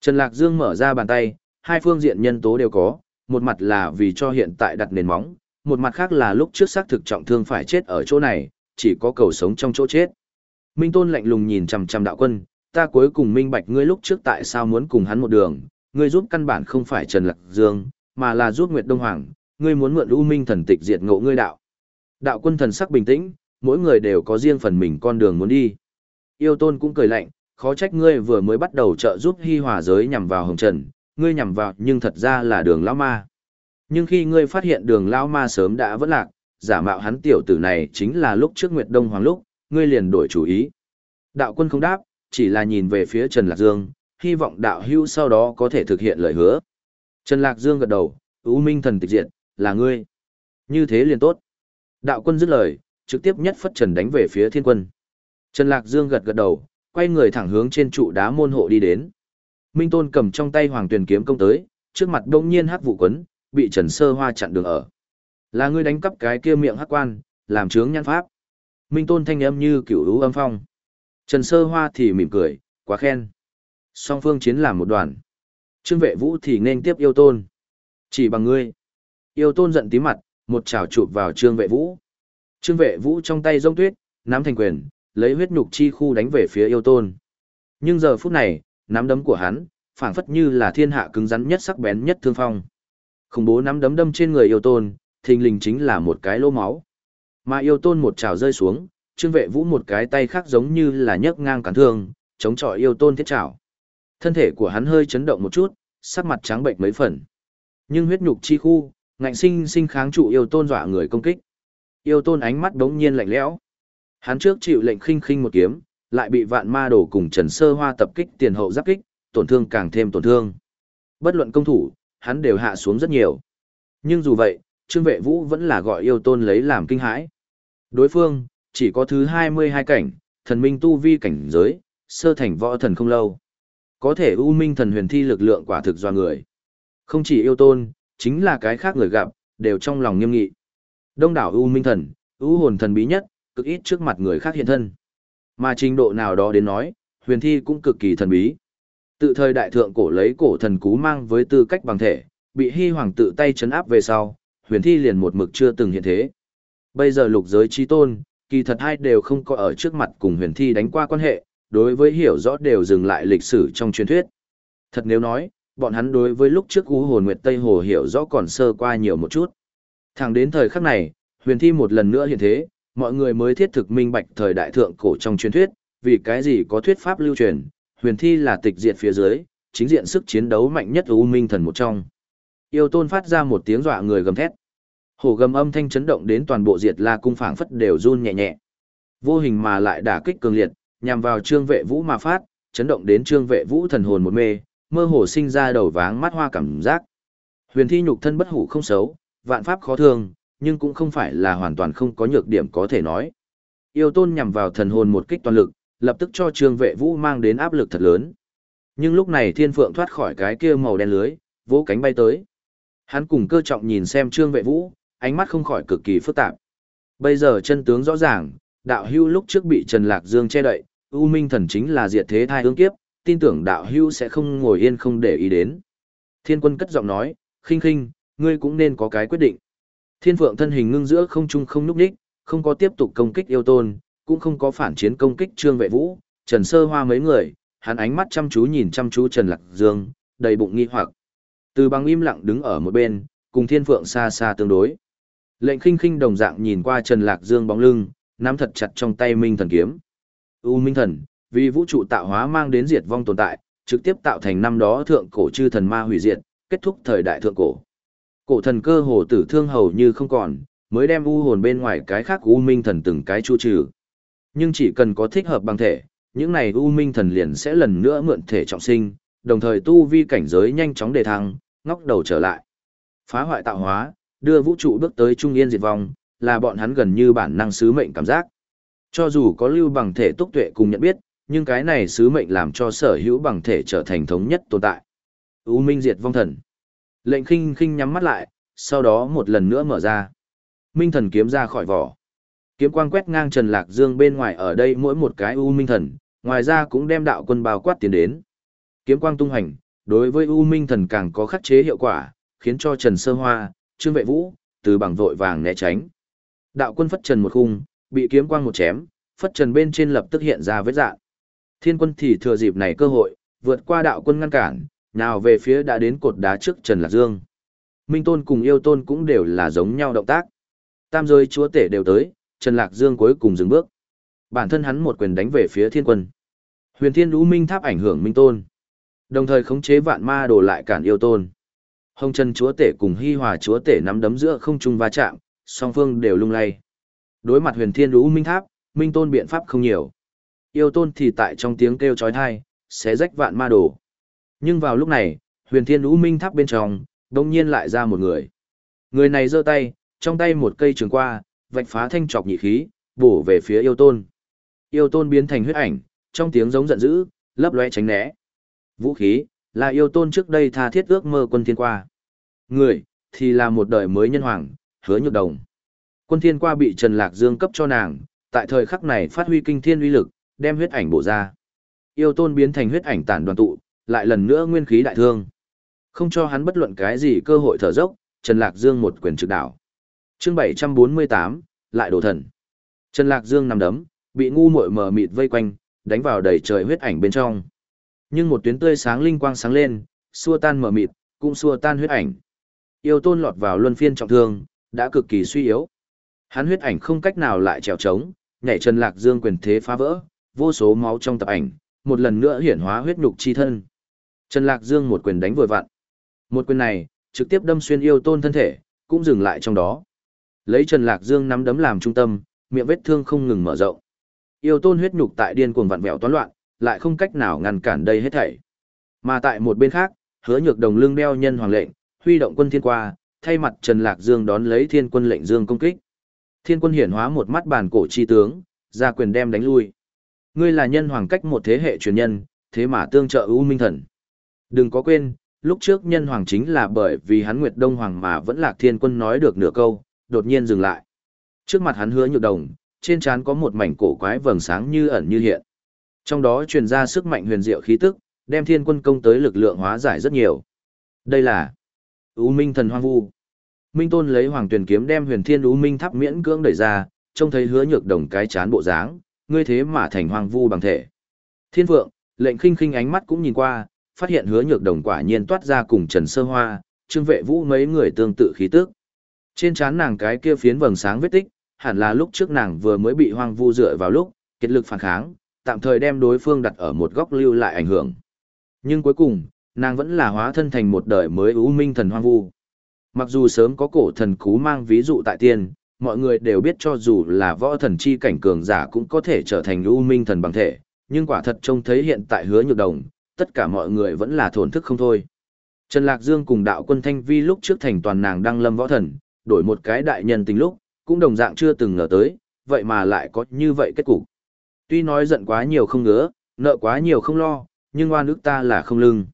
Speaker 1: Trần Lạc Dương mở ra bàn tay, hai phương diện nhân tố đều có, một mặt là vì cho hiện tại đặt nền móng, một mặt khác là lúc trước xác thực trọng thương phải chết ở chỗ này, chỉ có cầu sống trong chỗ chết. Minh Tôn lạnh lùng nhìn chằm chằm đạo quân, ta cuối cùng minh bạch ngươi lúc trước tại sao muốn cùng hắn một đường, ngươi giúp căn bản không phải Trần Lạc Dương, mà là giúp Nguyệt Đông Hoàng, ngươi muốn mượn U Minh thần tịch diệt ngộ ngươi đạo. Đạo quân thần sắc bình tĩnh, mỗi người đều có riêng phần mình con đường muốn đi. Yêu Tôn cũng cười lạnh, khó trách ngươi vừa mới bắt đầu trợ giúp Hi Hòa giới nhằm vào Hồng Trần, ngươi nhằm vào nhưng thật ra là đường lão ma. Nhưng khi ngươi phát hiện đường lão ma sớm đã vỡ lạc, giả mạo hắn tiểu tử này chính là lúc trước Nguyệt Đông Hoàng lúc, ngươi liền đổi chủ ý. Đạo quân không đáp, chỉ là nhìn về phía Trần Lạc Dương, hy vọng đạo hưu sau đó có thể thực hiện lời hứa. Trần Lạc Dương gật đầu, U Minh thần tịch diệt, là ngươi. Như thế liền tốt. Đạo quân dứt lời, trực tiếp nhất phất trần đánh về phía thiên quân. Trần Lạc Dương gật gật đầu, quay người thẳng hướng trên trụ đá môn hộ đi đến. Minh Tôn cầm trong tay hoàng tuyển kiếm công tới, trước mặt đông nhiên hắc vụ quấn, bị Trần Sơ Hoa chặn đường ở. Là ngươi đánh cắp cái kia miệng hắc quan, làm chướng nhãn pháp. Minh Tôn thanh âm như cửu lũ âm phong. Trần Sơ Hoa thì mỉm cười, quá khen. Song phương chiến làm một đoàn. Trương vệ vũ thì nên tiếp yêu tôn. Chỉ bằng ngươi. Yêu tôn giận tí mặt, một chảo chụp vào trương vệ vũ. Trương vệ vũ trong tay rông tuyết, nắm thành quyền, lấy huyết nhục chi khu đánh về phía yêu tôn. Nhưng giờ phút này, nắm đấm của hắn, phảng phất như là thiên hạ cứng rắn nhất sắc bén nhất thương phong. Khủng bố nắm đấm đâm trên người yêu tôn, thình lình chính là một cái lỗ máu. Mà yêu tôn một trào rơi xuống, trương vệ vũ một cái tay khác giống như là nhấc ngang cản thương, chống chọi yêu tôn thiết trào. Thân thể của hắn hơi chấn động một chút, sắc mặt trắng bệnh mấy phần. Nhưng huyết nhục chi khu, ngạnh sinh sinh kháng trụ yêu tôn dọa người công kích. Yêu tôn ánh mắt đống nhiên lạnh lẽo. Hắn trước chịu lệnh khinh khinh một kiếm, lại bị vạn ma đổ cùng Trần Sơ Hoa tập kích tiền hậu giáp kích, tổn thương càng thêm tổn thương. Bất luận công thủ, hắn đều hạ xuống rất nhiều. Nhưng dù vậy, Trương Vệ Vũ vẫn là gọi yêu tôn lấy làm kinh hãi. Đối phương, chỉ có thứ 22 cảnh, thần minh tu vi cảnh giới, sơ thành võ thần không lâu. Có thể ưu Minh thần huyền thi lực lượng quả thực do người. Không chỉ yêu tôn, chính là cái khác người gặp, đều trong lòng nghiêm nghị. Đông đảo ưu Minh thần, ưu hồn thần bí nhất, cực ít trước mặt người khác hiện thân. Mà trình độ nào đó đến nói, huyền thi cũng cực kỳ thần bí. Tự thời đại thượng cổ lấy cổ thần cú mang với tư cách bằng thể, bị hy hoàng tự tay chấn áp về sau, huyền thi liền một mực chưa từng hiện thế. Bây giờ lục giới trí tôn, kỳ thật hai đều không có ở trước mặt cùng huyền thi đánh qua quan hệ, đối với hiểu rõ đều dừng lại lịch sử trong truyền thuyết. Thật nếu nói, bọn hắn đối với lúc trước U Hồn Nguyệt Tây Hồ hiểu rõ còn sơ qua nhiều một chút. Thẳng đến thời khắc này, huyền thi một lần nữa hiện thế, mọi người mới thiết thực minh bạch thời đại thượng cổ trong truyền thuyết, vì cái gì có thuyết pháp lưu truyền, huyền thi là tịch diện phía dưới, chính diện sức chiến đấu mạnh nhất U Minh thần một trong. Yêu tôn phát ra một tiếng dọa người gầm thét. Hổ gầm âm thanh chấn động đến toàn bộ diệt la cung phảng phất đều run nhẹ nhẹ. Vô hình mà lại đả kích cường liệt, nhằm vào trương vệ vũ mà phát, chấn động đến trương vệ vũ thần hồn một mê, mơ hồ sinh ra đầu váng mắt hoa cảm giác. Huyền thi nhục thân bất hủ không xấu, vạn pháp khó thường nhưng cũng không phải là hoàn toàn không có nhược điểm có thể nói. Yêu tôn nhằm vào thần hồn một kích toàn lực, lập tức cho trương vệ vũ mang đến áp lực thật lớn. Nhưng lúc này thiên phượng thoát khỏi cái kia màu đen lưới, vỗ cánh bay tới. Hắn cùng cơ trọng nhìn xem trương vệ vũ, ánh mắt không khỏi cực kỳ phức tạp. Bây giờ chân tướng rõ ràng, đạo hưu lúc trước bị Trần Lạc Dương che đậy, U Minh thần chính là diệt thế thai hướng kiếp, tin tưởng đạo hưu sẽ không ngồi yên không để ý đến. Thiên quân cất giọng nói, khinh khinh, ngươi cũng nên có cái quyết định. Thiên phượng thân hình ngưng giữa không trung không núp đích, không có tiếp tục công kích yêu tôn, cũng không có phản chiến công kích trương vệ vũ, Trần Sơ Hoa mấy người, hắn ánh mắt chăm chú nhìn chăm chú Trần Lạc Dương, đầy bụng nghi hoặc. Từ băng im lặng đứng ở một bên, cùng Thiên Phượng xa xa tương đối. Lệnh khinh khinh đồng dạng nhìn qua Trần Lạc Dương bóng lưng, nắm thật chặt trong tay Minh Thần kiếm. U Minh Thần, vì vũ trụ tạo hóa mang đến diệt vong tồn tại, trực tiếp tạo thành năm đó thượng cổ chư thần ma hủy diệt, kết thúc thời đại thượng cổ. Cổ thần cơ hồ tử thương hầu như không còn, mới đem u hồn bên ngoài cái khác u minh thần từng cái chu trừ. Nhưng chỉ cần có thích hợp bằng thể, những này u minh thần liền sẽ lần nữa mượn thể trọng sinh, đồng thời tu vi cảnh giới nhanh chóng đề thăng, ngóc đầu trở lại. Phá hoại tạo hóa, đưa vũ trụ bước tới trung yên diệt vong, là bọn hắn gần như bản năng sứ mệnh cảm giác. Cho dù có lưu bằng thể túc tuệ cùng nhận biết, nhưng cái này sứ mệnh làm cho sở hữu bằng thể trở thành thống nhất tồn tại. U Minh diệt vong thần. Lệnh khinh khinh nhắm mắt lại, sau đó một lần nữa mở ra. Minh thần kiếm ra khỏi vỏ. Kiếm quang quét ngang Trần Lạc Dương bên ngoài ở đây mỗi một cái U Minh thần, ngoài ra cũng đem đạo quân bao quát tiến đến. Kiếm quang tung hành, đối với U Minh thần càng có khắc chế hiệu quả, khiến cho Trần Sơ Hoa, Trương Vệ Vũ, từ bằng vội vàng né tránh. Đạo quân phất trần một khung, bị kiếm quang một chém, phất trần bên trên lập tức hiện ra vết dạng. Thiên quân thì thừa dịp này cơ hội, vượt qua đạo quân ngăn cản, nào về phía đã đến cột đá trước Trần Lạc Dương. Minh Tôn cùng yêu tôn cũng đều là giống nhau động tác. Tam giới chúa tể đều tới, Trần Lạc Dương cuối cùng dừng bước. Bản thân hắn một quyền đánh về phía thiên quân. Huyền thiên lũ minh tháp ảnh hưởng Minh Tôn. Đồng thời khống chế vạn ma đổ lại cản yêu tôn. Hồng Trần chúa tể cùng Hi Hòa chúa tể nắm đấm giữa không trung va chạm, song phương đều lung lay. Đối mặt huyền thiên lũ minh tháp, Minh Tôn biện pháp không nhiều. Yêu tôn thì tại trong tiếng kêu chói tai, xé rách vạn ma đồ. Nhưng vào lúc này, huyền thiên lũ minh tháp bên trong, đông nhiên lại ra một người. Người này giơ tay, trong tay một cây trường qua, vạch phá thanh trọc nhị khí, bổ về phía yêu tôn. Yêu tôn biến thành huyết ảnh, trong tiếng giống giận dữ, lấp lóe tránh né. Vũ khí, là yêu tôn trước đây tha thiết ước mơ quân thiên qua. Người, thì là một đời mới nhân hoàng, hứa nhược đồng. Quân thiên qua bị Trần Lạc Dương cấp cho nàng, tại thời khắc này phát huy kinh thiên uy lực, đem huyết ảnh bổ ra. Yêu tôn biến thành huyết ảnh tản đoàn tụ, lại lần nữa nguyên khí đại thương. Không cho hắn bất luận cái gì cơ hội thở dốc, Trần Lạc Dương một quyền trực đảo. Chương 748, lại đổ thần. Trần Lạc Dương nằm đấm, bị ngu muội mờ mịt vây quanh, đánh vào đầy trời huyết ảnh bên trong. Nhưng một tuyến tươi sáng linh quang sáng lên, xua tan mờ mịt, cũng xua tan huyết ảnh. Yêu tôn lọt vào luân phiên trọng thương, đã cực kỳ suy yếu. Hắn huyết ảnh không cách nào lại trèo trống, nhảy Trần Lạc Dương quyền thế phá vỡ, vô số máu trong tập ảnh, một lần nữa hiển hóa huyết nhục chi thân. Trần Lạc Dương một quyền đánh vội vặn. Một quyền này, trực tiếp đâm xuyên yêu tôn thân thể, cũng dừng lại trong đó. Lấy Trần Lạc Dương nắm đấm làm trung tâm, miệng vết thương không ngừng mở rộng. Yêu tôn huyết nhục tại điên cuồng vặn vẹo toán loạn, lại không cách nào ngăn cản đây hết thảy. Mà tại một bên khác, hứa nhược đồng lưng đeo nhân hoàng lệnh, huy động quân thiên qua, thay mặt Trần Lạc Dương đón lấy thiên quân lệnh dương công kích. Thiên quân hiển hóa một mắt bản cổ chi tướng, ra quyền đem đánh lui. Ngươi là nhân hoàng cách một thế hệ truyền nhân, thế mà tương trợ ưu minh thần. Đừng có quên, lúc trước nhân hoàng chính là bởi vì hắn Nguyệt Đông Hoàng mà vẫn lạc thiên quân nói được nửa câu, đột nhiên dừng lại. Trước mặt hắn hứa nhược đồng, trên trán có một mảnh cổ quái vầng sáng như ẩn như hiện. Trong đó truyền ra sức mạnh huyền diệu khí tức, đem thiên quân công tới lực lượng hóa giải rất nhiều. Đây là U Minh thần hoang vu. Minh Tôn lấy Hoàng Tuyền kiếm đem Huyền Thiên U Minh tháp miễn cưỡng đẩy ra, trông thấy hứa nhược đồng cái chán bộ dáng, ngươi thế mà thành hoang vu bằng thể. Thiên vượng, lệnh khinh khinh ánh mắt cũng nhìn qua, phát hiện hứa nhược đồng quả nhiên toát ra cùng Trần Sơ Hoa, Trương Vệ Vũ mấy người tương tự khí tức. Trên trán nàng cái kia phiến vầng sáng vết tích, hẳn là lúc trước nàng vừa mới bị hoang vu dựa vào lúc, kết lực phản kháng, tạm thời đem đối phương đặt ở một góc lưu lại ảnh hưởng. Nhưng cuối cùng, nàng vẫn là hóa thân thành một đời mới ưu minh thần hoang vu. Mặc dù sớm có cổ thần cú mang ví dụ tại tiên, mọi người đều biết cho dù là võ thần chi cảnh cường giả cũng có thể trở thành ưu minh thần bằng thể, nhưng quả thật trông thấy hiện tại hứa nhược đồng, tất cả mọi người vẫn là thổn thức không thôi. Trần Lạc Dương cùng đạo quân Thanh Vi lúc trước thành toàn nàng đăng lâm võ thần, đổi một cái đại nhân tình lúc, cũng đồng dạng chưa từng ngờ tới, vậy mà lại có như vậy kết cục. Tuy nói giận quá nhiều không ngứa, nợ quá nhiều không lo, nhưng oan ức ta là không lưng.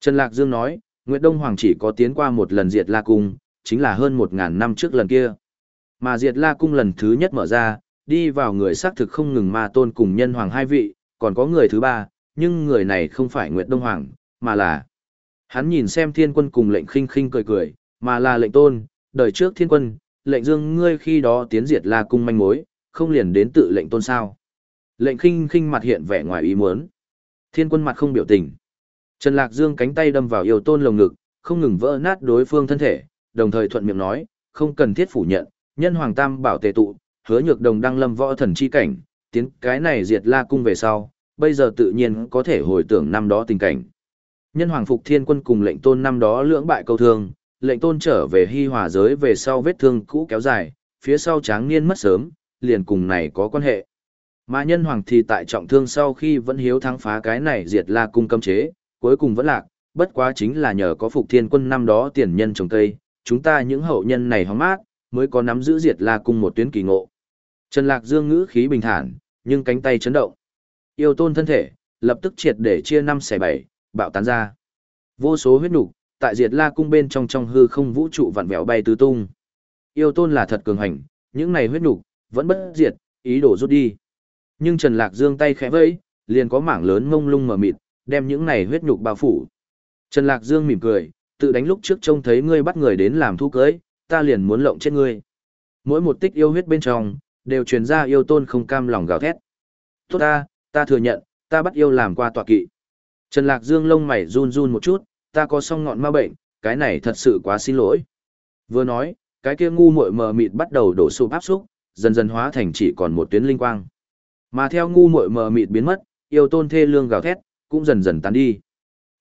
Speaker 1: Trần Lạc Dương nói, Nguyệt Đông Hoàng chỉ có tiến qua một lần diệt La Cung, chính là hơn một ngàn năm trước lần kia. Mà diệt La Cung lần thứ nhất mở ra, đi vào người xác thực không ngừng ma tôn cùng nhân hoàng hai vị, còn có người thứ ba, nhưng người này không phải Nguyệt Đông Hoàng, mà là... Hắn nhìn xem thiên quân cùng lệnh khinh khinh cười cười, mà là lệnh tôn, đời trước thiên quân, lệnh dương ngươi khi đó tiến diệt La Cung manh mối, không liền đến tự lệnh tôn sao. Lệnh khinh khinh mặt hiện vẻ ngoài ý muốn. Thiên quân mặt không biểu tình. Trần Lạc Dương cánh tay đâm vào yêu tôn lồng ngực, không ngừng vỡ nát đối phương thân thể, đồng thời thuận miệng nói, không cần thiết phủ nhận, nhân hoàng tam bảo tề tụ, hứa nhược đồng đăng lâm võ thần chi cảnh, tiến cái này diệt la cung về sau, bây giờ tự nhiên có thể hồi tưởng năm đó tình cảnh. Nhân hoàng phục thiên quân cùng lệnh tôn năm đó lưỡng bại câu thương, lệnh tôn trở về hy hòa giới về sau vết thương cũ kéo dài, phía sau tráng niên mất sớm, liền cùng này có quan hệ. Mà nhân hoàng thì tại trọng thương sau khi vẫn hiếu thắng phá cái này diệt la cung cấm chế, cuối cùng vẫn lạc, bất quá chính là nhờ có phục thiên quân năm đó tiền nhân trồng cây, chúng ta những hậu nhân này hóng mát, mới có nắm giữ diệt la cung một tuyến kỳ ngộ. Trần Lạc Dương ngữ khí bình thản, nhưng cánh tay chấn động. Yêu tôn thân thể, lập tức triệt để chia năm xẻ bảy, bạo tán ra. Vô số huyết nục, tại diệt la cung bên trong trong hư không vũ trụ vặn vẹo bay tứ tung. Yêu tôn là thật cường hành, những này huyết nục vẫn bất diệt, ý đồ rút đi. Nhưng Trần Lạc Dương tay khẽ vẫy, liền có mảng lớn ngông lung mở mịt, đem những này huyết nhục bao phủ. Trần Lạc Dương mỉm cười, tự đánh lúc trước trông thấy ngươi bắt người đến làm thu cưới, ta liền muốn lộng chết ngươi. Mỗi một tích yêu huyết bên trong, đều truyền ra yêu tôn không cam lòng gào thét. Tốt ta, ta thừa nhận, ta bắt yêu làm qua tọa kỵ. Trần Lạc Dương lông mày run run một chút, ta có song ngọn ma bệnh, cái này thật sự quá xin lỗi. Vừa nói, cái kia ngu muội mờ mịt bắt đầu đổ sụp áp xúc, dần dần hóa thành chỉ còn một tuyến linh quang. Mà theo ngu muội mờ mịt biến mất, yêu tôn thê lương gào thét, cũng dần dần tan đi.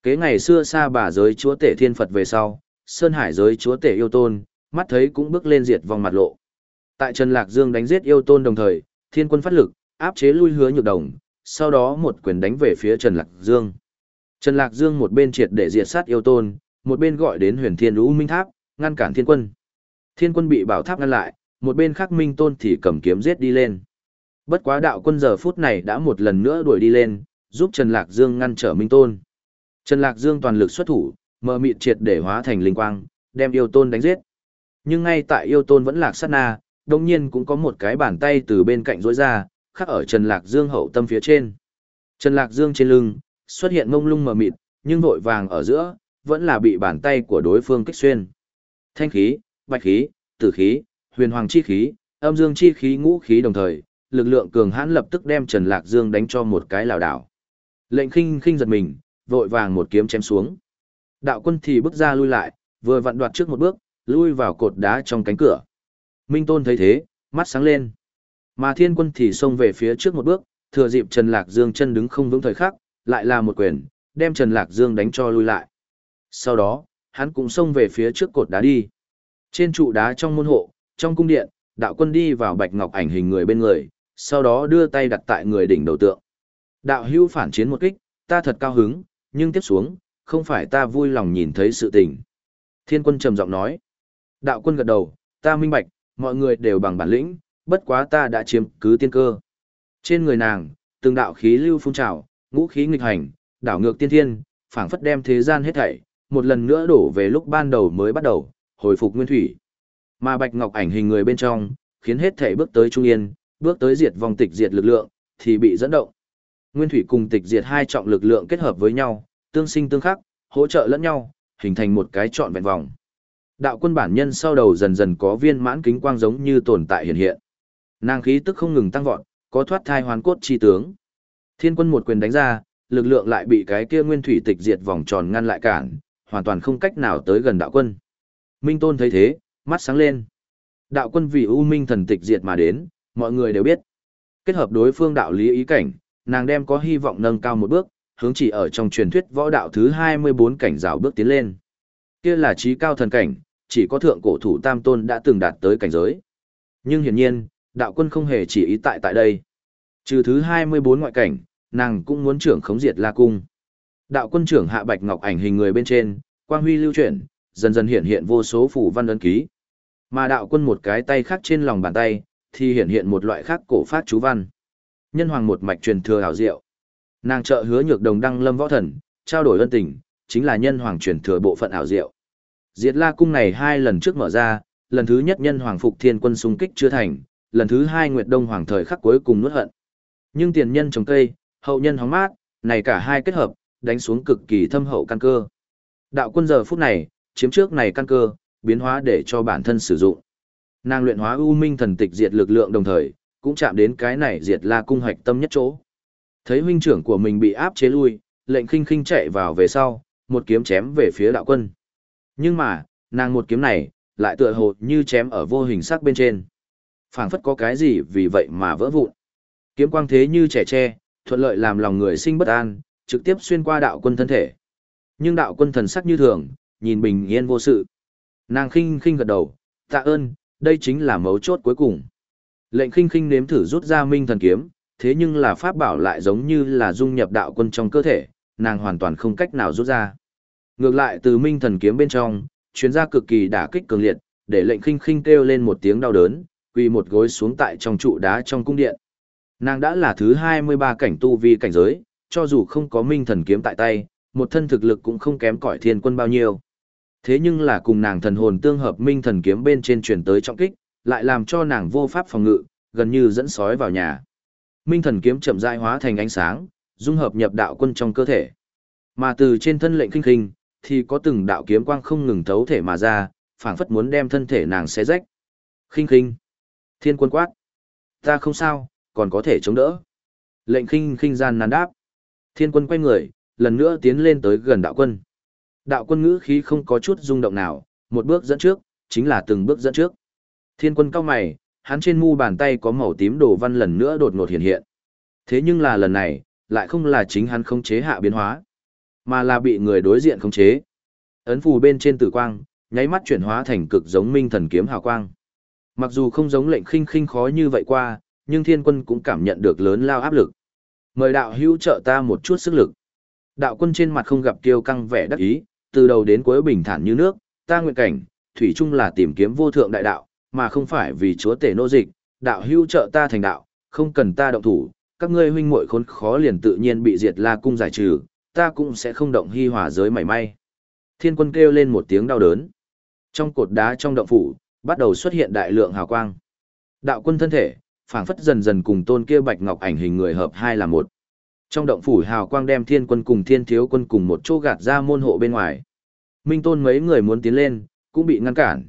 Speaker 1: Kế ngày xưa xa bà giới chúa tể thiên Phật về sau, Sơn Hải giới chúa tể yêu tôn, mắt thấy cũng bước lên diệt vong mặt lộ. Tại Trần Lạc Dương đánh giết yêu tôn đồng thời, thiên quân phát lực, áp chế lui hứa nhược đồng, sau đó một quyền đánh về phía Trần Lạc Dương. Trần Lạc Dương một bên triệt để diệt sát yêu tôn, một bên gọi đến huyền thiên lũ minh tháp, ngăn cản thiên quân. Thiên quân bị bảo tháp ngăn lại, một bên khác minh tôn thì cầm kiếm giết đi lên. Bất quá đạo quân giờ phút này đã một lần nữa đuổi đi lên, giúp Trần Lạc Dương ngăn trở minh tôn. Trần Lạc Dương toàn lực xuất thủ, mờ mịt triệt để hóa thành linh quang, đem yêu tôn đánh giết. Nhưng ngay tại yêu tôn vẫn lạc sát na, đồng nhiên cũng có một cái bàn tay từ bên cạnh rối ra, khắc ở Trần Lạc Dương hậu tâm phía trên. Trần Lạc Dương trên lưng, xuất hiện mông lung mờ mịt, nhưng vội vàng ở giữa, vẫn là bị bàn tay của đối phương kích xuyên. Thanh khí, bạch khí, tử khí, huyền hoàng chi khí, âm dương chi khí ngũ khí đồng thời, lực lượng cường hãn lập tức đem Trần Lạc Dương đánh cho một cái lảo đảo. Lệnh khinh khinh giật mình, vội vàng một kiếm chém xuống. Đạo quân thì bước ra lui lại, vừa vặn đoạt trước một bước, lui vào cột đá trong cánh cửa. Minh Tôn thấy thế, mắt sáng lên. Mà thiên quân thì xông về phía trước một bước, thừa dịp Trần Lạc Dương chân đứng không vững thời khắc, lại là một quyền, đem Trần Lạc Dương đánh cho lui lại. Sau đó, hắn cũng xông về phía trước cột đá đi. Trên trụ đá trong môn hộ, trong cung điện, đạo quân đi vào bạch ngọc ảnh hình người bên người, sau đó đưa tay đặt tại người đỉnh đầu tượng. Đạo hưu phản chiến một kích, ta thật cao hứng, nhưng tiếp xuống, không phải ta vui lòng nhìn thấy sự tình. Thiên quân trầm giọng nói. Đạo quân gật đầu, ta minh bạch, mọi người đều bằng bản lĩnh, bất quá ta đã chiếm cứ tiên cơ. Trên người nàng, từng đạo khí lưu phun trào, ngũ khí nghịch hành, đảo ngược tiên thiên, phảng phất đem thế gian hết thảy, một lần nữa đổ về lúc ban đầu mới bắt đầu, hồi phục nguyên thủy. Mà bạch ngọc ảnh hình người bên trong, khiến hết thảy bước tới trung yên, bước tới diệt vòng tịch diệt lực lượng, thì bị dẫn động. Nguyên thủy cùng tịch diệt hai trọng lực lượng kết hợp với nhau, tương sinh tương khắc, hỗ trợ lẫn nhau, hình thành một cái trọn vẹn vòng. Đạo quân bản nhân sau đầu dần dần có viên mãn kính quang giống như tồn tại hiện hiện. Nàng khí tức không ngừng tăng vọt, có thoát thai hoàn cốt chi tướng. Thiên quân một quyền đánh ra, lực lượng lại bị cái kia nguyên thủy tịch diệt vòng tròn ngăn lại cản, hoàn toàn không cách nào tới gần đạo quân. Minh Tôn thấy thế, mắt sáng lên. Đạo quân vì U Minh thần tịch diệt mà đến, mọi người đều biết. Kết hợp đối phương đạo lý ý cảnh, nàng đem có hy vọng nâng cao một bước, hướng chỉ ở trong truyền thuyết võ đạo thứ 24 cảnh rào bước tiến lên. Kia là trí cao thần cảnh, chỉ có thượng cổ thủ tam tôn đã từng đạt tới cảnh giới. Nhưng hiển nhiên, đạo quân không hề chỉ ý tại tại đây. Trừ thứ 24 ngoại cảnh, nàng cũng muốn trưởng khống diệt la cung. Đạo quân trưởng hạ bạch ngọc ảnh hình người bên trên, quang huy lưu chuyển, dần dần hiện hiện vô số phủ văn ấn ký. Mà đạo quân một cái tay khác trên lòng bàn tay, thì hiện hiện một loại khác cổ phát chú văn. Nhân hoàng một mạch truyền thừa hảo diệu. Nàng trợ hứa nhược đồng đăng lâm võ thần, trao đổi ân tình, chính là nhân hoàng truyền thừa bộ phận hảo diệu. Diệt La cung này hai lần trước mở ra, lần thứ nhất nhân hoàng phục thiên quân xung kích chưa thành, lần thứ hai Nguyệt Đông hoàng thời khắc cuối cùng nuốt hận. Nhưng tiền nhân trồng cây, hậu nhân hóng mát, này cả hai kết hợp, đánh xuống cực kỳ thâm hậu căn cơ. Đạo quân giờ phút này, chiếm trước này căn cơ, biến hóa để cho bản thân sử dụng. Nàng luyện hóa u minh thần tịch diệt lực lượng đồng thời, cũng chạm đến cái này diệt la cung hoạch tâm nhất chỗ. Thấy huynh trưởng của mình bị áp chế lui, lệnh khinh khinh chạy vào về sau, một kiếm chém về phía đạo quân. Nhưng mà, nàng một kiếm này, lại tựa hồ như chém ở vô hình sắc bên trên phảng phất có cái gì vì vậy mà vỡ vụn. Kiếm quang thế như trẻ tre, thuận lợi làm lòng người sinh bất an, trực tiếp xuyên qua đạo quân thân thể. Nhưng đạo quân thần sắc như thường, nhìn bình yên vô sự. Nàng khinh khinh gật đầu, tạ ơn, đây chính là mấu chốt cuối cùng. Lệnh khinh khinh nếm thử rút ra minh thần kiếm, thế nhưng là pháp bảo lại giống như là dung nhập đạo quân trong cơ thể, nàng hoàn toàn không cách nào rút ra. Ngược lại từ minh thần kiếm bên trong, chuyến ra cực kỳ đả kích cường liệt, để lệnh khinh khinh kêu lên một tiếng đau đớn, quỳ một gối xuống tại trong trụ đá trong cung điện. Nàng đã là thứ 23 cảnh tu vi cảnh giới, cho dù không có minh thần kiếm tại tay, một thân thực lực cũng không kém cỏi thiên quân bao nhiêu. Thế nhưng là cùng nàng thần hồn tương hợp minh thần kiếm bên trên truyền tới trọng kích, lại làm cho nàng vô pháp phòng ngự, gần như dẫn sói vào nhà. Minh thần kiếm chậm rãi hóa thành ánh sáng, dung hợp nhập đạo quân trong cơ thể. Mà từ trên thân lệnh kinh kinh, thì có từng đạo kiếm quang không ngừng thấu thể mà ra, phảng phất muốn đem thân thể nàng xé rách. Khinh khinh. Thiên quân quát. Ta không sao, còn có thể chống đỡ. Lệnh khinh khinh gian nan đáp. Thiên quân quay người, lần nữa tiến lên tới gần đạo quân. Đạo quân ngữ khí không có chút rung động nào, một bước dẫn trước, chính là từng bước dẫn trước. Thiên quân cao mày, hắn trên mu bàn tay có màu tím đồ văn lần nữa đột ngột hiện hiện. Thế nhưng là lần này, lại không là chính hắn không chế hạ biến hóa, mà là bị người đối diện khống chế. Ấn phù bên trên tử quang, nháy mắt chuyển hóa thành cực giống minh thần kiếm hào quang. Mặc dù không giống lệnh khinh khinh khó như vậy qua, nhưng thiên quân cũng cảm nhận được lớn lao áp lực. Mời đạo hữu trợ ta một chút sức lực. Đạo quân trên mặt không gặp kiêu căng vẻ đắc ý, từ đầu đến cuối bình thản như nước, ta nguyện cảnh, thủy chung là tìm kiếm vô thượng đại đạo, mà không phải vì chúa tể nô dịch, đạo hữu trợ ta thành đạo, không cần ta động thủ, các ngươi huynh muội khốn khó liền tự nhiên bị diệt la cung giải trừ, ta cũng sẽ không động hy hòa giới mảy may. Thiên quân kêu lên một tiếng đau đớn. Trong cột đá trong động phủ, bắt đầu xuất hiện đại lượng hào quang. Đạo quân thân thể, phảng phất dần dần cùng tôn kia bạch ngọc ảnh hình người hợp hai là một. Trong động phủ hào quang đem thiên quân cùng thiên thiếu quân cùng một chỗ gạt ra môn hộ bên ngoài. Minh tôn mấy người muốn tiến lên, cũng bị ngăn cản.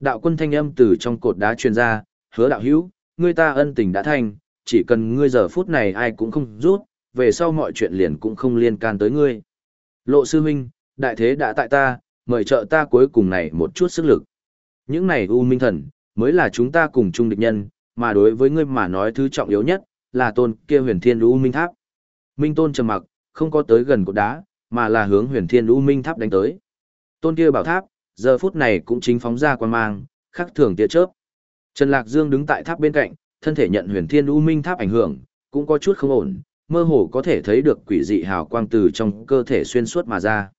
Speaker 1: Đạo quân thanh âm từ trong cột đá truyền ra, hứa đạo hữu, ngươi ta ân tình đã thành, chỉ cần ngươi giờ phút này ai cũng không rút, về sau mọi chuyện liền cũng không liên can tới ngươi. Lộ sư huynh, đại thế đã tại ta, mời trợ ta cuối cùng này một chút sức lực. Những này U Minh Thần, mới là chúng ta cùng chung địch nhân, mà đối với ngươi mà nói thứ trọng yếu nhất, là tôn kia huyền thiên U Minh Tháp. Minh tôn trầm mặc, không có tới gần cột đá, mà là hướng huyền thiên U Minh Tháp đánh tới. Tôn kia bảo tháp, giờ phút này cũng chính phóng ra quan mang, khắc thường tia chớp. Trần Lạc Dương đứng tại tháp bên cạnh, thân thể nhận huyền thiên U Minh Tháp ảnh hưởng, cũng có chút không ổn, mơ hồ có thể thấy được quỷ dị hào quang từ trong cơ thể xuyên suốt mà ra.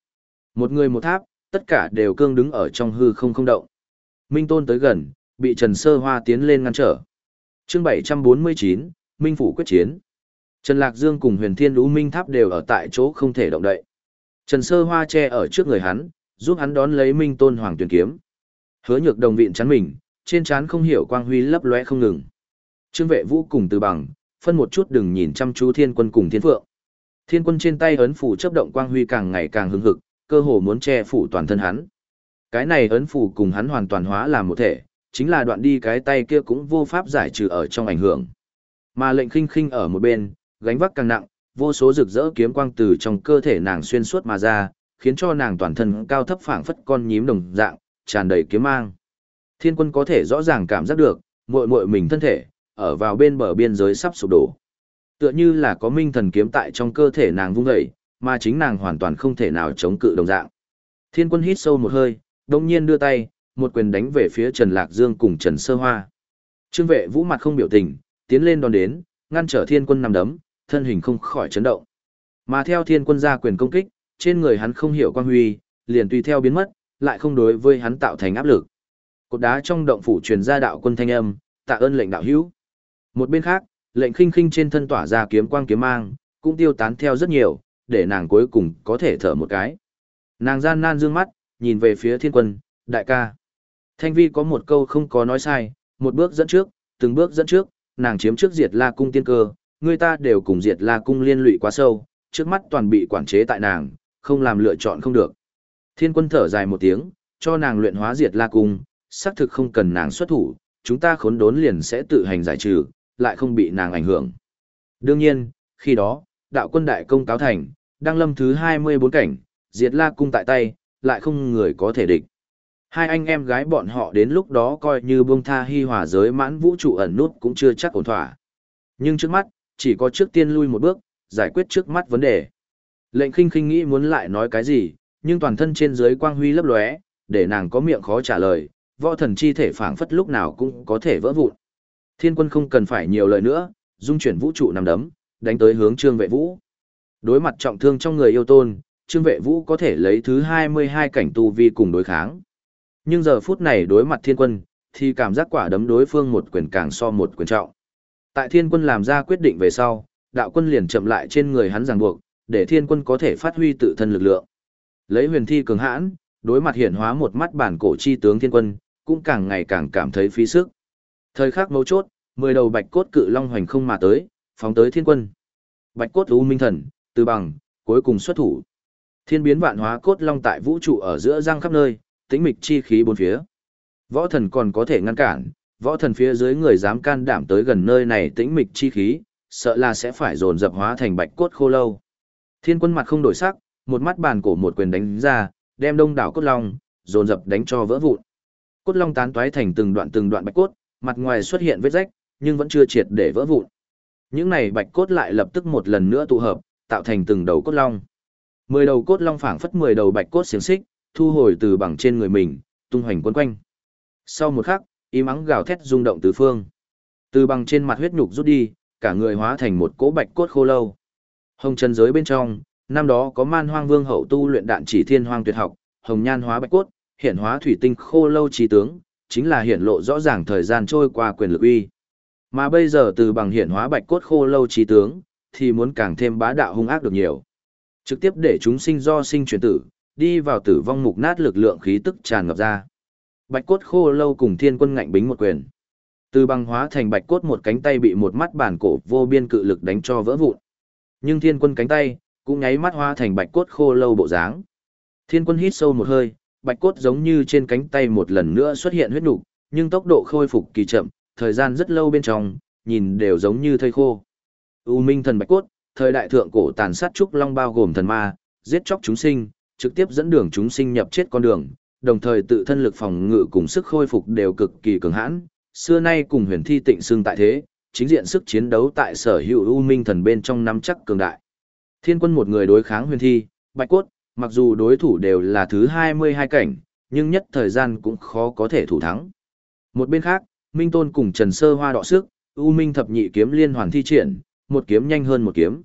Speaker 1: Một người một tháp, tất cả đều cương đứng ở trong hư không không động. Minh Tôn tới gần, bị Trần Sơ Hoa tiến lên ngăn trở. Chương 749, Minh phủ quyết chiến. Trần Lạc Dương cùng Huyền Thiên Lũ Minh Tháp đều ở tại chỗ không thể động đậy. Trần Sơ Hoa che ở trước người hắn, giúp hắn đón lấy Minh Tôn Hoàng Tuyển kiếm. Hứa Nhược Đồng viện chắn mình, trên trán không hiểu quang huy lấp lóe không ngừng. Trương Vệ Vũ cùng Từ Bằng, phân một chút đừng nhìn chăm chú Thiên Quân cùng Thiên Phượng. Thiên Quân trên tay ấn phủ chấp động quang huy càng ngày càng hứng hực, cơ hồ muốn che phủ toàn thân hắn. Cái này ấn phủ cùng hắn hoàn toàn hóa làm một thể, chính là đoạn đi cái tay kia cũng vô pháp giải trừ ở trong ảnh hưởng. Mà lệnh khinh khinh ở một bên, gánh vác càng nặng, vô số rực rỡ kiếm quang từ trong cơ thể nàng xuyên suốt mà ra, khiến cho nàng toàn thân cao thấp phảng phất con nhím đồng dạng, tràn đầy kiếm mang. Thiên quân có thể rõ ràng cảm giác được, muội muội mình thân thể, ở vào bên bờ biên giới sắp sụp đổ. Tựa như là có minh thần kiếm tại trong cơ thể nàng vung dậy, mà chính nàng hoàn toàn không thể nào chống cự đồng dạng. Thiên quân hít sâu một hơi, đông nhiên đưa tay, một quyền đánh về phía Trần Lạc Dương cùng Trần Sơ Hoa. Trương vệ vũ mặt không biểu tình, tiến lên đón đến, ngăn trở thiên quân nằm đấm, thân hình không khỏi chấn động. Mà theo thiên quân ra quyền công kích, trên người hắn không hiểu quan huy, liền tùy theo biến mất, lại không đối với hắn tạo thành áp lực. Cột đá trong động phủ truyền ra đạo quân thanh âm, tạ ơn lệnh đạo hữu. Một bên khác, lệnh khinh khinh trên thân tỏa ra kiếm quang kiếm mang, cũng tiêu tán theo rất nhiều, để nàng cuối cùng có thể thở một cái. Nàng gian nan dương mắt, nhìn về phía thiên quân, đại ca. Thanh vi có một câu không có nói sai, một bước dẫn trước, từng bước dẫn trước, nàng chiếm trước diệt la cung tiên cơ, người ta đều cùng diệt la cung liên lụy quá sâu, trước mắt toàn bị quản chế tại nàng, không làm lựa chọn không được. Thiên quân thở dài một tiếng, cho nàng luyện hóa diệt la cung, xác thực không cần nàng xuất thủ, chúng ta khốn đốn liền sẽ tự hành giải trừ, lại không bị nàng ảnh hưởng. Đương nhiên, khi đó, đạo quân đại công cáo thành, Đang lâm thứ 24 cảnh, diệt la cung tại tay, lại không người có thể địch. Hai anh em gái bọn họ đến lúc đó coi như buông tha hy hòa giới mãn vũ trụ ẩn nút cũng chưa chắc ổn thỏa. Nhưng trước mắt, chỉ có trước tiên lui một bước, giải quyết trước mắt vấn đề. Lệnh khinh khinh nghĩ muốn lại nói cái gì, nhưng toàn thân trên dưới quang huy lấp lóe, để nàng có miệng khó trả lời, võ thần chi thể phảng phất lúc nào cũng có thể vỡ vụn. Thiên quân không cần phải nhiều lời nữa, dung chuyển vũ trụ nằm đấm, đánh tới hướng trương vệ vũ. Đối mặt trọng thương trong người yêu tôn, trương vệ vũ có thể lấy thứ 22 cảnh tu vi cùng đối kháng. Nhưng giờ phút này đối mặt thiên quân, thì cảm giác quả đấm đối phương một quyền càng so một quyền trọng. Tại thiên quân làm ra quyết định về sau, đạo quân liền chậm lại trên người hắn ràng buộc, để thiên quân có thể phát huy tự thân lực lượng. Lấy huyền thi cường hãn, đối mặt hiển hóa một mắt bản cổ chi tướng thiên quân, cũng càng ngày càng cảm thấy phí sức. Thời khắc mấu chốt, mười đầu bạch cốt cự long hoành không mà tới, phóng tới thiên quân. Bạch cốt u minh thần, từ bằng, cuối cùng xuất thủ. Thiên biến vạn hóa cốt long tại vũ trụ ở giữa răng khắp nơi, tĩnh mịch chi khí bốn phía. Võ thần còn có thể ngăn cản, võ thần phía dưới người dám can đảm tới gần nơi này tĩnh mịch chi khí, sợ là sẽ phải dồn dập hóa thành bạch cốt khô lâu. Thiên quân mặt không đổi sắc, một mắt bàn cổ một quyền đánh ra, đem đông đảo cốt long, dồn dập đánh cho vỡ vụn. Cốt long tán toái thành từng đoạn từng đoạn bạch cốt, mặt ngoài xuất hiện vết rách, nhưng vẫn chưa triệt để vỡ vụn. Những này bạch cốt lại lập tức một lần nữa tụ hợp, tạo thành từng đầu cốt long. Mười đầu cốt long phảng phất mười đầu bạch cốt xiềng xích, thu hồi từ bằng trên người mình, tung hoành quấn quanh. Sau một khắc, y mắng gào thét rung động tứ phương. Từ bằng trên mặt huyết nhục rút đi, cả người hóa thành một cỗ bạch cốt khô lâu. Hồng chân giới bên trong, năm đó có man hoang vương hậu tu luyện đạn chỉ thiên hoang tuyệt học, hồng nhan hóa bạch cốt, hiện hóa thủy tinh khô lâu trí tướng, chính là hiện lộ rõ ràng thời gian trôi qua quyền lực uy. Mà bây giờ từ bằng hiện hóa bạch cốt khô lâu trí tướng, thì muốn càng thêm bá đạo hung ác được nhiều. Trực tiếp để chúng sinh do sinh chuyển tử, đi vào tử vong mục nát lực lượng khí tức tràn ngập ra. Bạch cốt khô lâu cùng thiên quân ngạnh bính một quyền. Từ băng hóa thành bạch cốt một cánh tay bị một mắt bản cổ vô biên cự lực đánh cho vỡ vụn. Nhưng thiên quân cánh tay, cũng nháy mắt hóa thành bạch cốt khô lâu bộ dáng. Thiên quân hít sâu một hơi, bạch cốt giống như trên cánh tay một lần nữa xuất hiện huyết nục, nhưng tốc độ khôi phục kỳ chậm, thời gian rất lâu bên trong, nhìn đều giống như thây khô. U Minh thần bạch cốt, thời đại thượng cổ tàn sát trúc long bao gồm thần ma, giết chóc chúng sinh, trực tiếp dẫn đường chúng sinh nhập chết con đường, đồng thời tự thân lực phòng ngự cùng sức khôi phục đều cực kỳ cường hãn, xưa nay cùng huyền thi tịnh xương tại thế, chính diện sức chiến đấu tại sở hữu U Minh thần bên trong nắm chắc cường đại. Thiên quân một người đối kháng huyền thi, bạch cốt, mặc dù đối thủ đều là thứ 22 cảnh, nhưng nhất thời gian cũng khó có thể thủ thắng. Một bên khác, Minh Tôn cùng Trần Sơ Hoa đọ sức, U Minh thập nhị kiếm liên hoàn thi triển, một kiếm nhanh hơn một kiếm.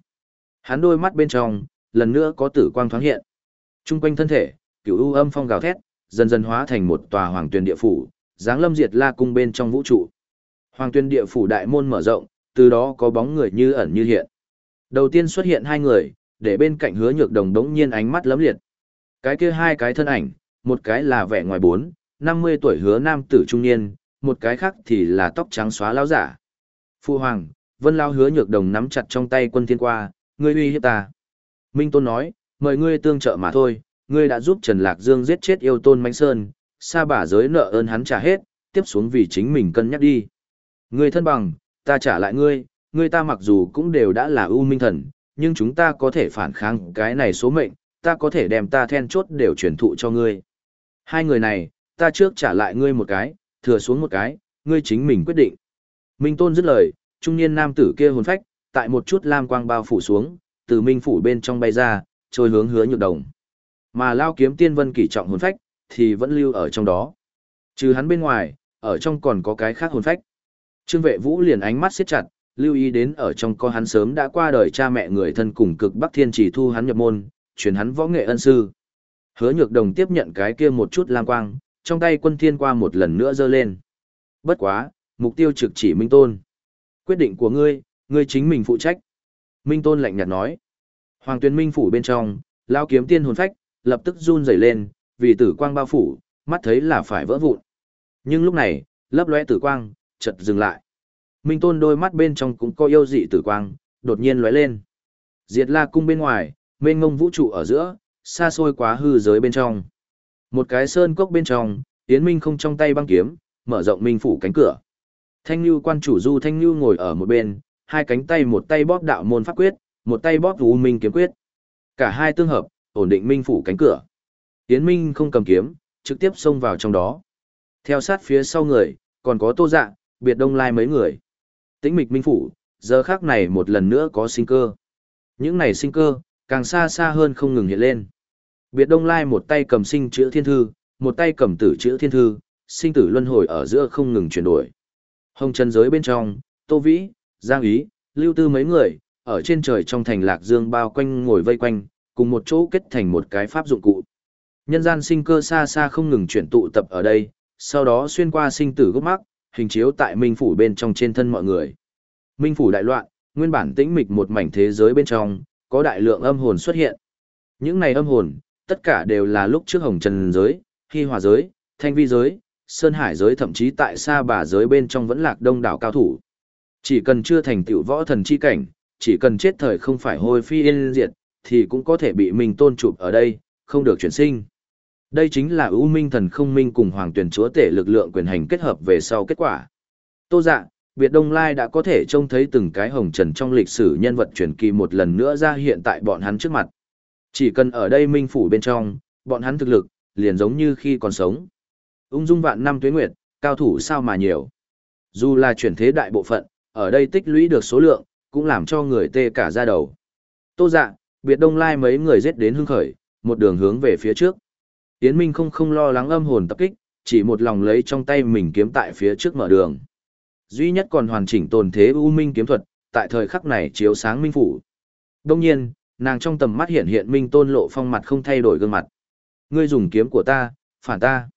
Speaker 1: Hắn đôi mắt bên trong, lần nữa có tử quang thoáng hiện. Trung quanh thân thể, cửu u âm phong gào thét, dần dần hóa thành một tòa hoàng tuyển địa phủ, dáng lâm diệt la cung bên trong vũ trụ. Hoàng tuyển địa phủ đại môn mở rộng, từ đó có bóng người như ẩn như hiện. Đầu tiên xuất hiện hai người, để bên cạnh hứa nhược đồng đống nhiên ánh mắt lấm liệt. Cái kia hai cái thân ảnh, một cái là vẻ ngoài bốn, năm mươi tuổi hứa nam tử trung niên, một cái khác thì là tóc trắng xóa lão giả. Phu hoàng, vân lao hứa nhược đồng nắm chặt trong tay quân thiên qua, ngươi uy hiếp ta. Minh Tôn nói, mời ngươi tương trợ mà thôi, ngươi đã giúp Trần Lạc Dương giết chết yêu tôn Mạnh Sơn, xa bả giới nợ ơn hắn trả hết, tiếp xuống vì chính mình cân nhắc đi. Ngươi thân bằng, ta trả lại ngươi, ngươi ta mặc dù cũng đều đã là ưu minh thần, nhưng chúng ta có thể phản kháng cái này số mệnh, ta có thể đem ta then chốt đều truyền thụ cho ngươi. Hai người này, ta trước trả lại ngươi một cái, thừa xuống một cái, ngươi chính mình quyết định. Minh Tôn dứt lời, trung niên nam tử kia hồn phách, tại một chút lam quang bao phủ xuống, từ minh phủ bên trong bay ra, trôi hướng hứa nhược đồng. Mà lao kiếm tiên vân kỷ trọng hồn phách, thì vẫn lưu ở trong đó. Trừ hắn bên ngoài, ở trong còn có cái khác hồn phách. Trương vệ vũ liền ánh mắt siết chặt, lưu ý đến ở trong có hắn sớm đã qua đời cha mẹ người thân cùng cực Bắc Thiên chỉ thu hắn nhập môn, truyền hắn võ nghệ ân sư. Hứa Nhược Đồng tiếp nhận cái kia một chút lang quang, trong tay quân thiên qua một lần nữa giơ lên. Bất quá, mục tiêu trực chỉ Minh Tôn. Quyết định của ngươi, ngươi chính mình phụ trách. Minh Tôn lạnh nhạt nói. Hoàng Tuyên Minh phủ bên trong, lao kiếm tiên hồn phách, lập tức run rẩy lên, vì tử quang bao phủ, mắt thấy là phải vỡ vụn. Nhưng lúc này, lấp lóe tử quang, chợt dừng lại. Minh Tôn đôi mắt bên trong cũng có yêu dị tử quang, đột nhiên lóe lên. Diệt La cung bên ngoài, mênh ngông vũ trụ ở giữa, xa xôi quá hư giới bên trong. Một cái sơn cốc bên trong, Yến Minh không trong tay băng kiếm, mở rộng minh phủ cánh cửa. Thanh Nhu quan chủ Du Thanh Nhu ngồi ở một bên, hai cánh tay một tay bóp đạo môn pháp quyết, một tay bóp U Minh kiếm quyết. Cả hai tương hợp, ổn định minh phủ cánh cửa. Tiến Minh không cầm kiếm, trực tiếp xông vào trong đó. Theo sát phía sau người, còn có Tô Dạ, biệt đông lai mấy người. Tĩnh mịch minh phủ, giờ khác này một lần nữa có sinh cơ. Những này sinh cơ, càng xa xa hơn không ngừng hiện lên. Biệt đông lai một tay cầm sinh chữ thiên thư, một tay cầm tử chữ thiên thư, sinh tử luân hồi ở giữa không ngừng chuyển đổi. Hồng chân giới bên trong, Tô Vĩ, Giang Ý, Lưu Tư mấy người, ở trên trời trong thành lạc dương bao quanh ngồi vây quanh, cùng một chỗ kết thành một cái pháp dụng cụ. Nhân gian sinh cơ xa xa không ngừng chuyển tụ tập ở đây, sau đó xuyên qua sinh tử gốc mắc, hình chiếu tại minh phủ bên trong trên thân mọi người. Minh phủ đại loạn, nguyên bản tĩnh mịch một mảnh thế giới bên trong, có đại lượng âm hồn xuất hiện. Những này âm hồn, tất cả đều là lúc trước hồng trần giới, hy hòa giới, thanh vi giới, sơn hải giới thậm chí tại xa bà giới bên trong vẫn lạc đông đảo cao thủ. Chỉ cần chưa thành tựu võ thần chi cảnh, chỉ cần chết thời không phải hôi phi yên diệt, thì cũng có thể bị mình tôn chụp ở đây, không được chuyển sinh. Đây chính là ưu minh thần không minh cùng hoàng tuyển chúa tể lực lượng quyền hành kết hợp về sau kết quả. Tô dạ, Việt Đông Lai đã có thể trông thấy từng cái hồng trần trong lịch sử nhân vật truyền kỳ một lần nữa ra hiện tại bọn hắn trước mặt. Chỉ cần ở đây minh phủ bên trong, bọn hắn thực lực, liền giống như khi còn sống. Ung dung vạn năm tuế nguyệt, cao thủ sao mà nhiều. Dù là chuyển thế đại bộ phận, ở đây tích lũy được số lượng, cũng làm cho người tê cả ra đầu. Tô dạ, biệt đông lai mấy người giết đến hưng khởi, một đường hướng về phía trước. Yến Minh không không lo lắng âm hồn tập kích, chỉ một lòng lấy trong tay mình kiếm tại phía trước mở đường. Duy nhất còn hoàn chỉnh tồn thế U Minh kiếm thuật, tại thời khắc này chiếu sáng minh phủ. Đông nhiên, nàng trong tầm mắt hiện hiện Minh Tôn Lộ Phong mặt không thay đổi gương mặt. Ngươi dùng kiếm của ta, phản ta.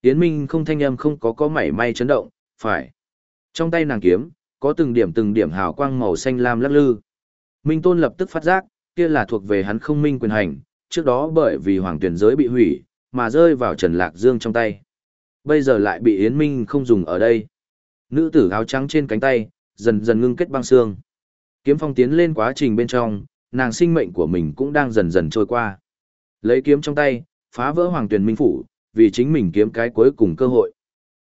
Speaker 1: Yến Minh không thanh âm không có có mảy may chấn động, phải. Trong tay nàng kiếm, có từng điểm từng điểm hào quang màu xanh lam lắc lư. Minh Tôn lập tức phát giác, kia là thuộc về hắn không minh quyền hành, trước đó bởi vì hoàng tuyển giới bị hủy, mà rơi vào Trần Lạc Dương trong tay. Bây giờ lại bị Yến Minh không dùng ở đây. Nữ tử áo trắng trên cánh tay, dần dần ngưng kết băng xương. Kiếm phong tiến lên quá trình bên trong, nàng sinh mệnh của mình cũng đang dần dần trôi qua. Lấy kiếm trong tay, phá vỡ hoàng tuyển minh phủ, vì chính mình kiếm cái cuối cùng cơ hội.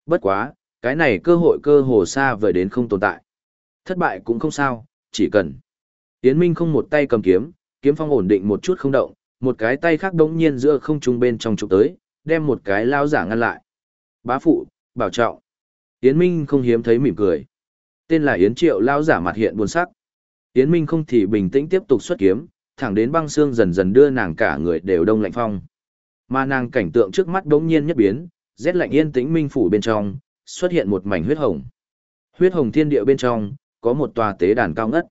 Speaker 1: Bất quá, cái này cơ hội cơ hồ xa vời đến không tồn tại. Thất bại cũng không sao, chỉ cần. Yến Minh không một tay cầm kiếm, kiếm phong ổn định một chút không động, một cái tay khác đống nhiên giữa không trung bên trong trục tới, đem một cái lao giả ngăn lại. Bá phụ, bảo trọng. Yến Minh không hiếm thấy mỉm cười. Tên là Yến Triệu lao giả mặt hiện buồn sắc. Yến Minh không thì bình tĩnh tiếp tục xuất kiếm, thẳng đến băng xương dần dần đưa nàng cả người đều đông lạnh phong. Mà nàng cảnh tượng trước mắt đống nhiên nhất biến, rét lạnh yên tĩnh minh phủ bên trong, xuất hiện một mảnh huyết hồng. Huyết hồng thiên địa bên trong, có một tòa tế đàn cao ngất.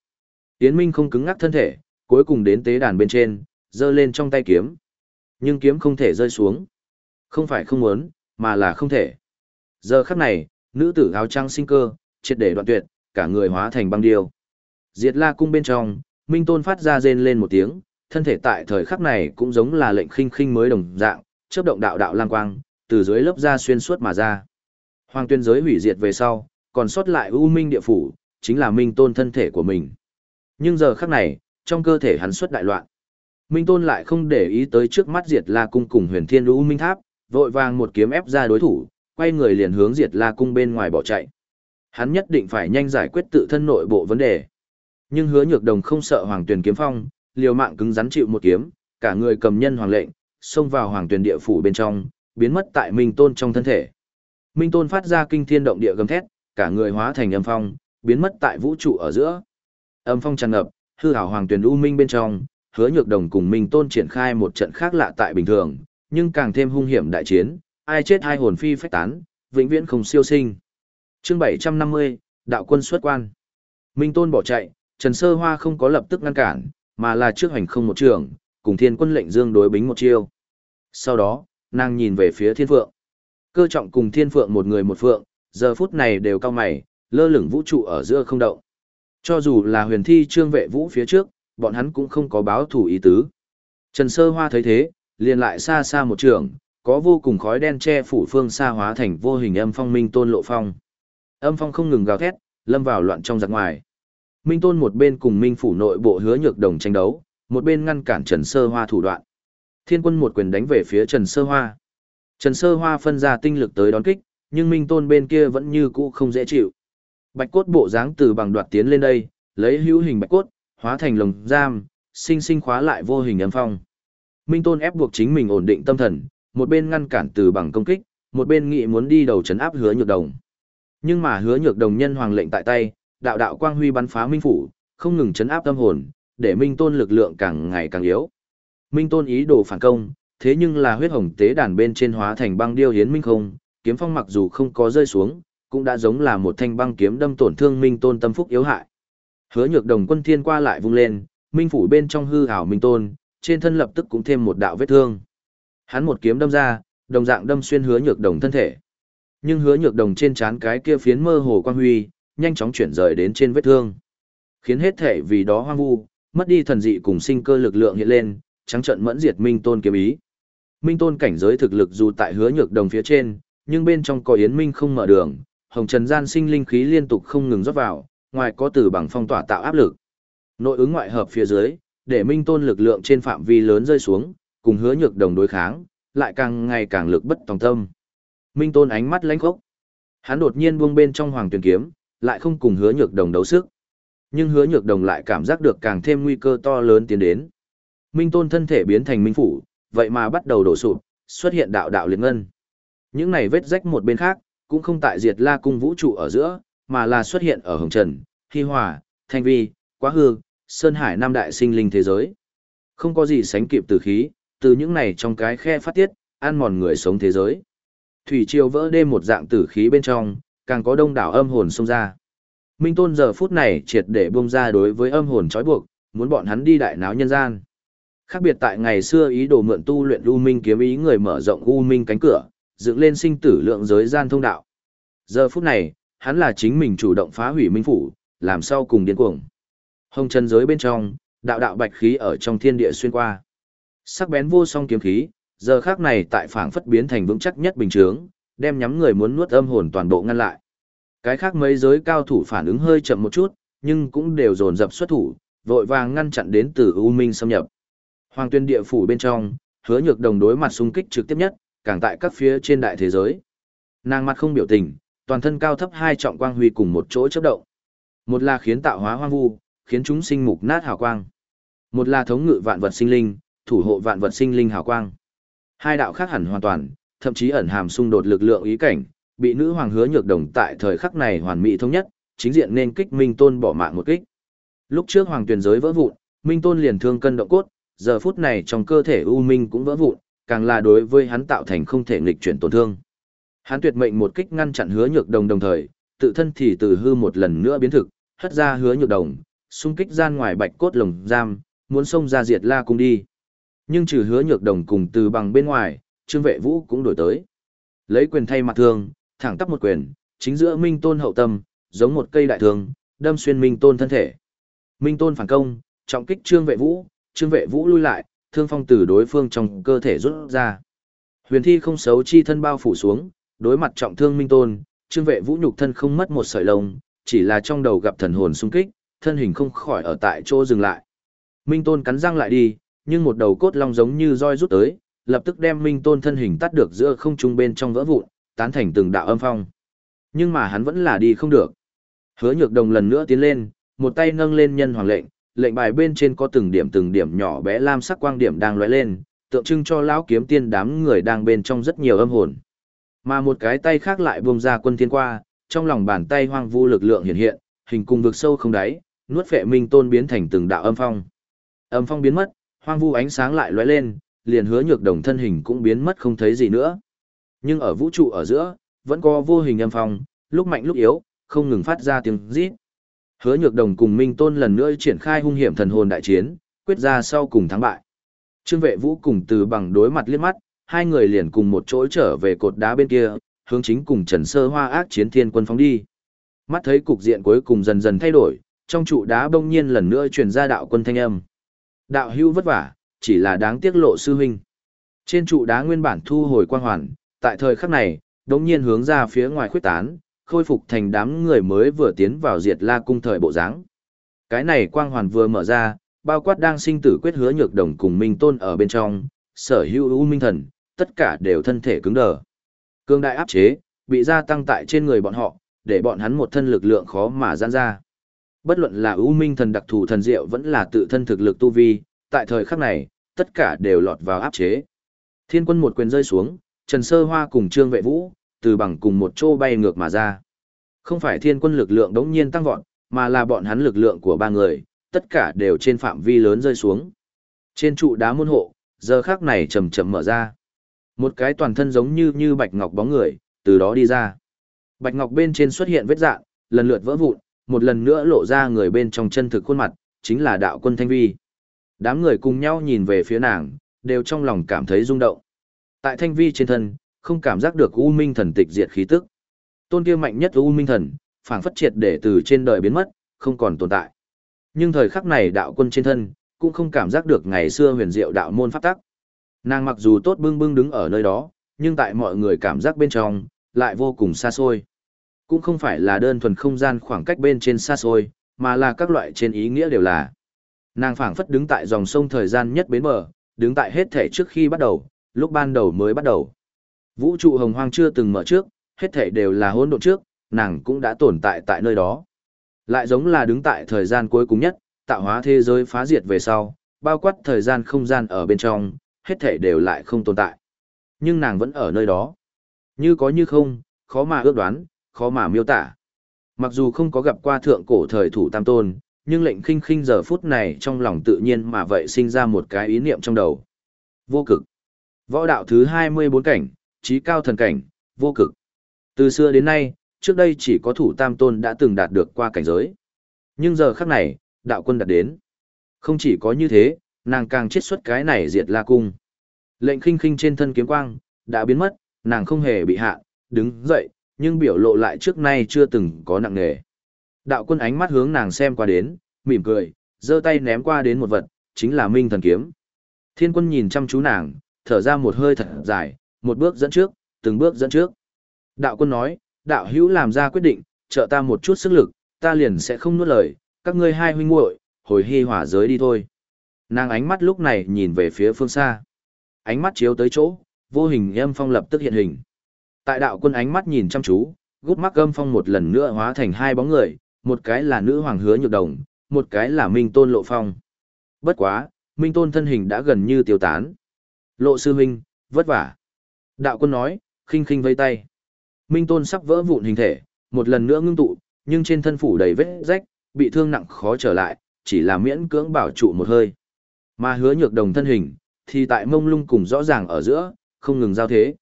Speaker 1: Yến Minh không cứng ngắc thân thể, cuối cùng đến tế đàn bên trên, giơ lên trong tay kiếm. Nhưng kiếm không thể rơi xuống. Không phải không muốn, mà là không thể. Giờ khắc này, nữ tử áo trắng sinh cơ, triệt để đoạn tuyệt, cả người hóa thành băng điêu. Diệt la cung bên trong, Minh Tôn phát ra rên lên một tiếng, thân thể tại thời khắc này cũng giống là lệnh khinh khinh mới đồng dạng, chớp động đạo đạo lang quang, từ dưới lớp da xuyên suốt mà ra. Hoàng tuyên giới hủy diệt về sau, còn sót lại U Minh địa phủ, chính là Minh Tôn thân thể của mình. Nhưng giờ khắc này, trong cơ thể hắn xuất đại loạn. Minh Tôn lại không để ý tới trước mắt Diệt La cung cùng Huyền Thiên U Minh Tháp, vội vàng một kiếm ép ra đối thủ, quay người liền hướng Diệt La cung bên ngoài bỏ chạy. Hắn nhất định phải nhanh giải quyết tự thân nội bộ vấn đề. Nhưng Hứa Nhược Đồng không sợ Hoàng Tuyền kiếm phong, liều mạng cứng rắn chịu một kiếm, cả người cầm nhân hoàng lệnh, xông vào Hoàng Tuyền địa phủ bên trong, biến mất tại Minh Tôn trong thân thể. Minh Tôn phát ra kinh thiên động địa gầm thét, cả người hóa thành âm phong, biến mất tại vũ trụ ở giữa. Âm phong tràn ngập, hư ảo Hoàng Tuyền u minh bên trong, hứa nhược đồng cùng Minh Tôn triển khai một trận khác lạ tại bình thường, nhưng càng thêm hung hiểm đại chiến, ai chết hai hồn phi phách tán, vĩnh viễn không siêu sinh. Chương 750, đạo quân xuất quan. Minh Tôn bỏ chạy, Trần Sơ Hoa không có lập tức ngăn cản, mà là trước hành không một trường, cùng thiên quân lệnh dương đối bính một chiêu. Sau đó, nàng nhìn về phía thiên phượng. Cơ trọng cùng thiên phượng một người một phượng, giờ phút này đều cao mày, lơ lửng vũ trụ ở giữa không động. Cho dù là huyền thi trương vệ vũ phía trước, bọn hắn cũng không có báo thủ ý tứ. Trần Sơ Hoa thấy thế, liền lại xa xa một trường, có vô cùng khói đen che phủ phương xa hóa thành vô hình âm phong minh tôn lộ phong. Âm phong không ngừng gào thét, lâm vào loạn trong giặc ngoài. Minh tôn một bên cùng minh phủ nội bộ hứa nhược đồng tranh đấu, một bên ngăn cản Trần Sơ Hoa thủ đoạn. Thiên quân một quyền đánh về phía Trần Sơ Hoa. Trần Sơ Hoa phân ra tinh lực tới đón kích, nhưng Minh tôn bên kia vẫn như cũ không dễ chịu. Bạch cốt bộ dáng từ bằng đoạt tiến lên đây, lấy hữu hình bạch cốt, hóa thành lồng giam, sinh sinh khóa lại vô hình âm phong. Minh Tôn ép buộc chính mình ổn định tâm thần, một bên ngăn cản từ bằng công kích, một bên nghị muốn đi đầu chấn áp hứa nhược đồng. Nhưng mà hứa nhược đồng nhân hoàng lệnh tại tay, đạo đạo quang huy bắn phá minh phủ, không ngừng chấn áp tâm hồn, để Minh Tôn lực lượng càng ngày càng yếu. Minh Tôn ý đồ phản công, thế nhưng là huyết hồng tế đàn bên trên hóa thành băng điêu hiến minh không, kiếm phong mặc dù không có rơi xuống, cũng đã giống là một thanh băng kiếm đâm tổn thương Minh Tôn tâm phúc yếu hại. Hứa Nhược Đồng quân thiên qua lại vung lên, minh phủ bên trong hư ảo Minh Tôn, trên thân lập tức cũng thêm một đạo vết thương. Hắn một kiếm đâm ra, đồng dạng đâm xuyên Hứa Nhược Đồng thân thể. Nhưng Hứa Nhược Đồng trên trán cái kia phiến mơ hồ quang huy, nhanh chóng chuyển rời đến trên vết thương. Khiến hết thể vì đó hoang vu, mất đi thần dị cùng sinh cơ lực lượng hiện lên, trắng trận mẫn diệt Minh Tôn kiếm ý. Minh Tôn cảnh giới thực lực dù tại Hứa Nhược Đồng phía trên, nhưng bên trong có Yến Minh không mở đường, hồng trần gian sinh linh khí liên tục không ngừng rót vào, ngoài có từ bằng phong tỏa tạo áp lực. Nội ứng ngoại hợp phía dưới, để Minh Tôn lực lượng trên phạm vi lớn rơi xuống, cùng Hứa Nhược Đồng đối kháng, lại càng ngày càng lực bất tòng tâm. Minh Tôn ánh mắt lãnh khốc. Hắn đột nhiên buông bên trong Hoàng tuyển kiếm, lại không cùng Hứa Nhược Đồng đấu sức. Nhưng Hứa Nhược Đồng lại cảm giác được càng thêm nguy cơ to lớn tiến đến. Minh Tôn thân thể biến thành minh phủ, vậy mà bắt đầu đổ sụp, xuất hiện đạo đạo liệt ngân. Những này vết rách một bên khác, cũng không tại diệt la cung vũ trụ ở giữa, mà là xuất hiện ở Hồng Trần, Hy Hòa, Thanh Vi, Quá Hư, Sơn Hải năm đại sinh linh thế giới. Không có gì sánh kịp từ khí, từ những này trong cái khe phát tiết, ăn mòn người sống thế giới. Thủy triều vỡ đêm một dạng tử khí bên trong, càng có đông đảo âm hồn xông ra. Minh Tôn giờ phút này triệt để buông ra đối với âm hồn trói buộc, muốn bọn hắn đi đại náo nhân gian. Khác biệt tại ngày xưa ý đồ mượn tu luyện U Minh kiếm ý người mở rộng U Minh cánh cửa, dựng lên sinh tử lượng giới gian thông đạo. Giờ phút này, hắn là chính mình chủ động phá hủy minh phủ, làm sao cùng điên cuồng. Hồng chân giới bên trong, đạo đạo bạch khí ở trong thiên địa xuyên qua. Sắc bén vô song kiếm khí, giờ khác này tại phảng phất biến thành vững chắc nhất bình chướng, đem nhắm người muốn nuốt âm hồn toàn bộ ngăn lại. Cái khác mấy giới cao thủ phản ứng hơi chậm một chút, nhưng cũng đều dồn dập xuất thủ, vội vàng ngăn chặn đến từ U Minh xâm nhập. Hoàng tuyên địa phủ bên trong, hứa nhược đồng đối mặt xung kích trực tiếp nhất, càng tại các phía trên đại thế giới. Nàng mặt không biểu tình, toàn thân cao thấp hai trọng quang huy cùng một chỗ chấp động. Một là khiến tạo hóa hoang vu, khiến chúng sinh mục nát hào quang. Một là thống ngự vạn vật sinh linh, thủ hộ vạn vật sinh linh hào quang. Hai đạo khác hẳn hoàn toàn, thậm chí ẩn hàm xung đột lực lượng ý cảnh, bị nữ hoàng hứa nhược đồng tại thời khắc này hoàn mỹ thống nhất, chính diện nên kích Minh Tôn bỏ mạng một kích. Lúc trước hoàng tuyển giới vỡ vụn, Minh Tôn liền thương cân động cốt, giờ phút này trong cơ thể U Minh cũng vỡ vụn, càng là đối với hắn tạo thành không thể nghịch chuyển tổn thương. Hắn tuyệt mệnh một kích ngăn chặn hứa nhược đồng đồng thời, tự thân thì từ hư một lần nữa biến thực, hất ra hứa nhược đồng, xung kích gian ngoài bạch cốt lồng giam, muốn xông ra diệt la cung đi. Nhưng trừ hứa nhược đồng cùng từ bằng bên ngoài, trương vệ vũ cũng đổi tới. Lấy quyền thay mặt thương, thẳng tắp một quyền, chính giữa minh tôn hậu tâm, giống một cây đại thương, đâm xuyên minh tôn thân thể. Minh tôn phản công, trọng kích trương vệ vũ, trương vệ vũ lui lại, thương phong từ đối phương trong cơ thể rút ra. Huyền thi không xấu chi thân bao phủ xuống, đối mặt trọng thương minh tôn, trương vệ vũ nhục thân không mất một sợi lông, chỉ là trong đầu gặp thần hồn xung kích, thân hình không khỏi ở tại chỗ dừng lại. Minh tôn cắn răng lại đi, nhưng một đầu cốt long giống như roi rút tới, lập tức đem minh tôn thân hình tắt được giữa không trung bên trong vỡ vụn, tán thành từng đạo âm phong. Nhưng mà hắn vẫn là đi không được. Hứa nhược đồng lần nữa tiến lên, một tay nâng lên nhân hoàng lệnh, lệnh bài bên trên có từng điểm từng điểm nhỏ bé lam sắc quang điểm đang lóe lên, tượng trưng cho lão kiếm tiên đám người đang bên trong rất nhiều âm hồn. Mà một cái tay khác lại buông ra quân thiên qua, trong lòng bàn tay hoang vu lực lượng hiện hiện, hình cung vực sâu không đáy, nuốt phệ minh tôn biến thành từng đạo âm phong. Âm phong biến mất, hoang vu ánh sáng lại lóe lên, liền hứa nhược đồng thân hình cũng biến mất không thấy gì nữa. Nhưng ở vũ trụ ở giữa, vẫn có vô hình âm phong, lúc mạnh lúc yếu, không ngừng phát ra tiếng rít. Hứa Nhược Đồng cùng Minh Tôn lần nữa triển khai hung hiểm thần hồn đại chiến, quyết ra sau cùng thắng bại. Trương Vệ Vũ cùng Từ Bằng đối mặt liếc mắt, hai người liền cùng một chỗ trở về cột đá bên kia, hướng chính cùng Trần Sơ Hoa ác chiến thiên quân phóng đi. Mắt thấy cục diện cuối cùng dần dần thay đổi, trong trụ đá bỗng nhiên lần nữa truyền ra đạo quân thanh âm. Đạo hưu vất vả, chỉ là đáng tiếc lộ sư huynh. Trên trụ đá nguyên bản thu hồi quang hoàn, tại thời khắc này, đống nhiên hướng ra phía ngoài khuyết tán, khôi phục thành đám người mới vừa tiến vào diệt la cung thời bộ dáng. Cái này quang hoàn vừa mở ra, bao quát đang sinh tử quyết hứa nhược đồng cùng minh tôn ở bên trong, sở hữu u minh thần, tất cả đều thân thể cứng đờ. Cương đại áp chế, bị gia tăng tại trên người bọn họ, để bọn hắn một thân lực lượng khó mà giãn ra. Bất luận là ưu minh thần đặc thù thần diệu vẫn là tự thân thực lực tu vi, tại thời khắc này, tất cả đều lọt vào áp chế. Thiên quân một quyền rơi xuống, Trần Sơ Hoa cùng Trương Vệ Vũ, từ bằng cùng một chỗ bay ngược mà ra. Không phải thiên quân lực lượng đống nhiên tăng vọt, mà là bọn hắn lực lượng của ba người, tất cả đều trên phạm vi lớn rơi xuống. Trên trụ đá môn hộ, giờ khắc này chậm chậm mở ra. Một cái toàn thân giống như như bạch ngọc bóng người, từ đó đi ra. Bạch ngọc bên trên xuất hiện vết dạng, lần lượt vỡ vụn, một lần nữa lộ ra người bên trong chân thực khuôn mặt, chính là đạo quân Thanh Vi. Đám người cùng nhau nhìn về phía nàng, đều trong lòng cảm thấy rung động. Tại Thanh Vi trên thân, không cảm giác được U Minh thần tịch diệt khí tức. Tôn kia mạnh nhất U Minh thần, phảng phất triệt để từ trên đời biến mất, không còn tồn tại. Nhưng thời khắc này đạo quân trên thân, cũng không cảm giác được ngày xưa huyền diệu đạo môn pháp tắc. Nàng mặc dù tốt bưng bưng đứng ở nơi đó, nhưng tại mọi người cảm giác bên trong, lại vô cùng xa xôi. Cũng không phải là đơn thuần không gian khoảng cách bên trên xa xôi, mà là các loại trên ý nghĩa đều là. Nàng phảng phất đứng tại dòng sông thời gian nhất bến bờ, đứng tại hết thể trước khi bắt đầu, lúc ban đầu mới bắt đầu. Vũ trụ hồng hoang chưa từng mở trước, hết thể đều là hỗn độn trước, nàng cũng đã tồn tại tại nơi đó. Lại giống là đứng tại thời gian cuối cùng nhất, tạo hóa thế giới phá diệt về sau, bao quát thời gian không gian ở bên trong, hết thể đều lại không tồn tại. Nhưng nàng vẫn ở nơi đó. Như có như không, khó mà ước đoán, khó mà miêu tả. Mặc dù không có gặp qua thượng cổ thời thủ tam tôn, nhưng lệnh khinh khinh giờ phút này trong lòng tự nhiên mà vậy sinh ra một cái ý niệm trong đầu. Vô cực. Võ đạo thứ 24 cảnh, trí cao thần cảnh, vô cực. Từ xưa đến nay, trước đây chỉ có thủ tam tôn đã từng đạt được qua cảnh giới. Nhưng giờ khắc này, đạo quân đạt đến. Không chỉ có như thế, nàng càng chết xuất cái này diệt la cung. Lệnh khinh khinh trên thân kiếm quang, đã biến mất, nàng không hề bị hạ, đứng dậy, nhưng biểu lộ lại trước nay chưa từng có nặng nề. Đạo quân ánh mắt hướng nàng xem qua đến, mỉm cười, giơ tay ném qua đến một vật, chính là minh thần kiếm. Thiên quân nhìn chăm chú nàng, thở ra một hơi thật dài, một bước dẫn trước, từng bước dẫn trước. Đạo quân nói, đạo hữu làm ra quyết định, trợ ta một chút sức lực, ta liền sẽ không nuốt lời, các ngươi hai huynh muội, hồi hy hỏa giới đi thôi. Nàng ánh mắt lúc này nhìn về phía phương xa. Ánh mắt chiếu tới chỗ, vô hình âm phong lập tức hiện hình. Tại đạo quân ánh mắt nhìn chăm chú, gút mắt âm phong một lần nữa hóa thành hai bóng người, một cái là nữ hoàng hứa nhược đồng, một cái là minh tôn lộ phong. Bất quá, minh tôn thân hình đã gần như tiêu tán. Lộ sư huynh, vất vả. Đạo quân nói, khinh khinh vây tay. Minh tôn sắp vỡ vụn hình thể, một lần nữa ngưng tụ, nhưng trên thân phủ đầy vết rách, bị thương nặng khó trở lại, chỉ là miễn cưỡng bảo trụ một hơi. Mà hứa nhược đồng thân hình, thì tại mông lung cùng rõ ràng ở giữa, không ngừng giao thế.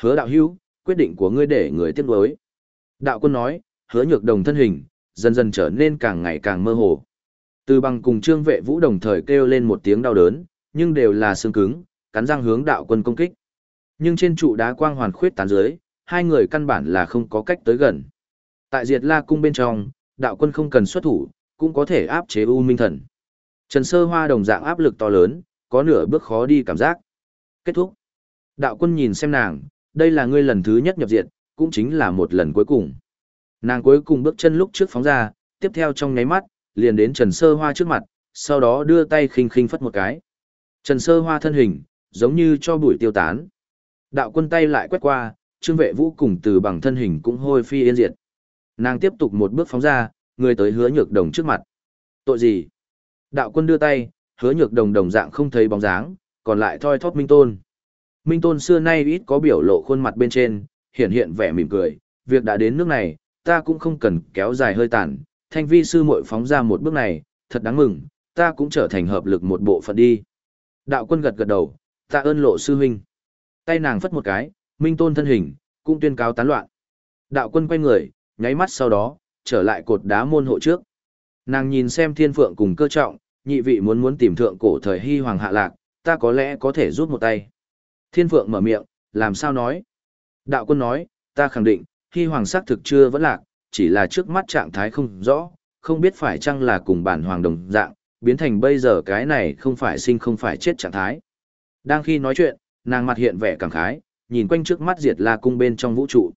Speaker 1: Hứa đạo hữu, quyết định của ngươi để người tiếp đối. Đạo quân nói, hứa nhược đồng thân hình, dần dần trở nên càng ngày càng mơ hồ. Từ bằng cùng trương vệ vũ đồng thời kêu lên một tiếng đau đớn, nhưng đều là xương cứng, cắn răng hướng đạo quân công kích. Nhưng trên trụ đá quang hoàn khuyết tán dưới, hai người căn bản là không có cách tới gần. Tại diệt la cung bên trong, đạo quân không cần xuất thủ, cũng có thể áp chế U Minh Thần. Trần Sơ Hoa đồng dạng áp lực to lớn, có nửa bước khó đi cảm giác. Kết thúc. Đạo quân nhìn xem nàng, đây là ngươi lần thứ nhất nhập diện, cũng chính là một lần cuối cùng. Nàng cuối cùng bước chân lúc trước phóng ra, tiếp theo trong nháy mắt, liền đến Trần Sơ Hoa trước mặt, sau đó đưa tay khinh khinh phất một cái. Trần Sơ Hoa thân hình, giống như cho bụi tiêu tán. Đạo quân tay lại quét qua, trương vệ vũ cùng từ bằng thân hình cũng hôi phi yên diệt. Nàng tiếp tục một bước phóng ra, người tới hứa nhược đồng trước mặt. Tội gì? Đạo quân đưa tay, hứa nhược đồng đồng dạng không thấy bóng dáng, còn lại thoi thóp Minh Tôn. Minh Tôn xưa nay ít có biểu lộ khuôn mặt bên trên, hiện hiện vẻ mỉm cười, việc đã đến nước này, ta cũng không cần kéo dài hơi tàn, thanh vi sư muội phóng ra một bước này, thật đáng mừng, ta cũng trở thành hợp lực một bộ phận đi. Đạo quân gật gật đầu, ta ơn lộ sư huynh. Tay nàng phất một cái, Minh Tôn thân hình, cũng tuyên cáo tán loạn. Đạo quân quay người, nháy mắt sau đó, trở lại cột đá môn hộ trước. Nàng nhìn xem thiên phượng cùng cơ trọng, nhị vị muốn muốn tìm thượng cổ thời hy hoàng hạ lạc, ta có lẽ có thể rút một tay. Thiên phượng mở miệng, làm sao nói? Đạo quân nói, ta khẳng định, hy hoàng sắc thực chưa vẫn lạc, chỉ là trước mắt trạng thái không rõ, không biết phải chăng là cùng bản hoàng đồng dạng, biến thành bây giờ cái này không phải sinh không phải chết trạng thái. Đang khi nói chuyện, nàng mặt hiện vẻ cảm khái, nhìn quanh trước mắt diệt la cung bên trong vũ trụ.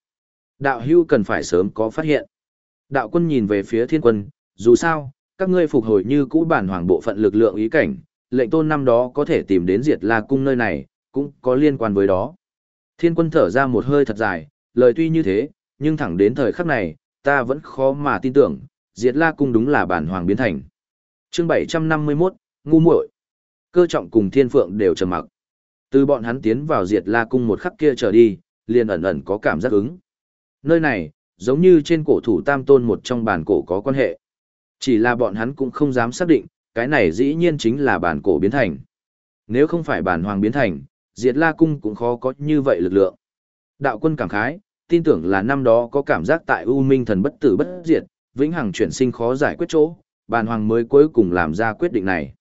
Speaker 1: Đạo hưu cần phải sớm có phát hiện. Đạo quân nhìn về phía thiên quân, dù sao, các ngươi phục hồi như cũ bản hoàng bộ phận lực lượng ý cảnh, lệnh tôn năm đó có thể tìm đến diệt la cung nơi này, cũng có liên quan với đó. Thiên quân thở ra một hơi thật dài, lời tuy như thế, nhưng thẳng đến thời khắc này, ta vẫn khó mà tin tưởng, Diệt La Cung đúng là bản hoàng biến thành. Chương 751, ngu muội. Cơ trọng cùng Thiên Phượng đều trầm mặc. Từ bọn hắn tiến vào Diệt La Cung một khắc kia trở đi, liền ẩn ẩn có cảm giác ứng. Nơi này, giống như trên cổ thủ Tam Tôn một trong bản cổ có quan hệ. Chỉ là bọn hắn cũng không dám xác định, cái này dĩ nhiên chính là bản cổ biến thành. Nếu không phải bản hoàng biến thành, Diệt La Cung cũng khó có như vậy lực lượng. Đạo quân cảm khái, tin tưởng là năm đó có cảm giác tại U Minh thần bất tử bất diệt, vĩnh hằng chuyển sinh khó giải quyết chỗ, bàn hoàng mới cuối cùng làm ra quyết định này.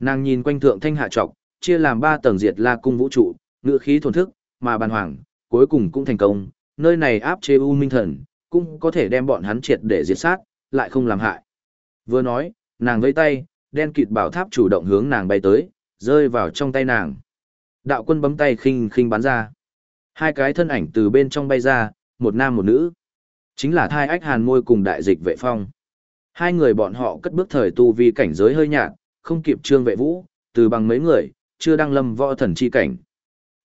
Speaker 1: Nàng nhìn quanh thượng thanh hạ trọc, chia làm ba tầng diệt la cung vũ trụ, ngựa khí thuần thức, mà bàn hoàng, cuối cùng cũng thành công, nơi này áp chế U Minh thần, cũng có thể đem bọn hắn triệt để diệt sát, lại không làm hại. Vừa nói, nàng vẫy tay, đen kịt bảo tháp chủ động hướng nàng bay tới, rơi vào trong tay nàng. Đạo quân bấm tay khinh khinh bắn ra. Hai cái thân ảnh từ bên trong bay ra, một nam một nữ. Chính là thai ách hàn môi cùng đại dịch vệ phong. Hai người bọn họ cất bước thời tu vi cảnh giới hơi nhạt, không kịp trương vệ vũ, từ bằng mấy người, chưa đăng lâm võ thần chi cảnh.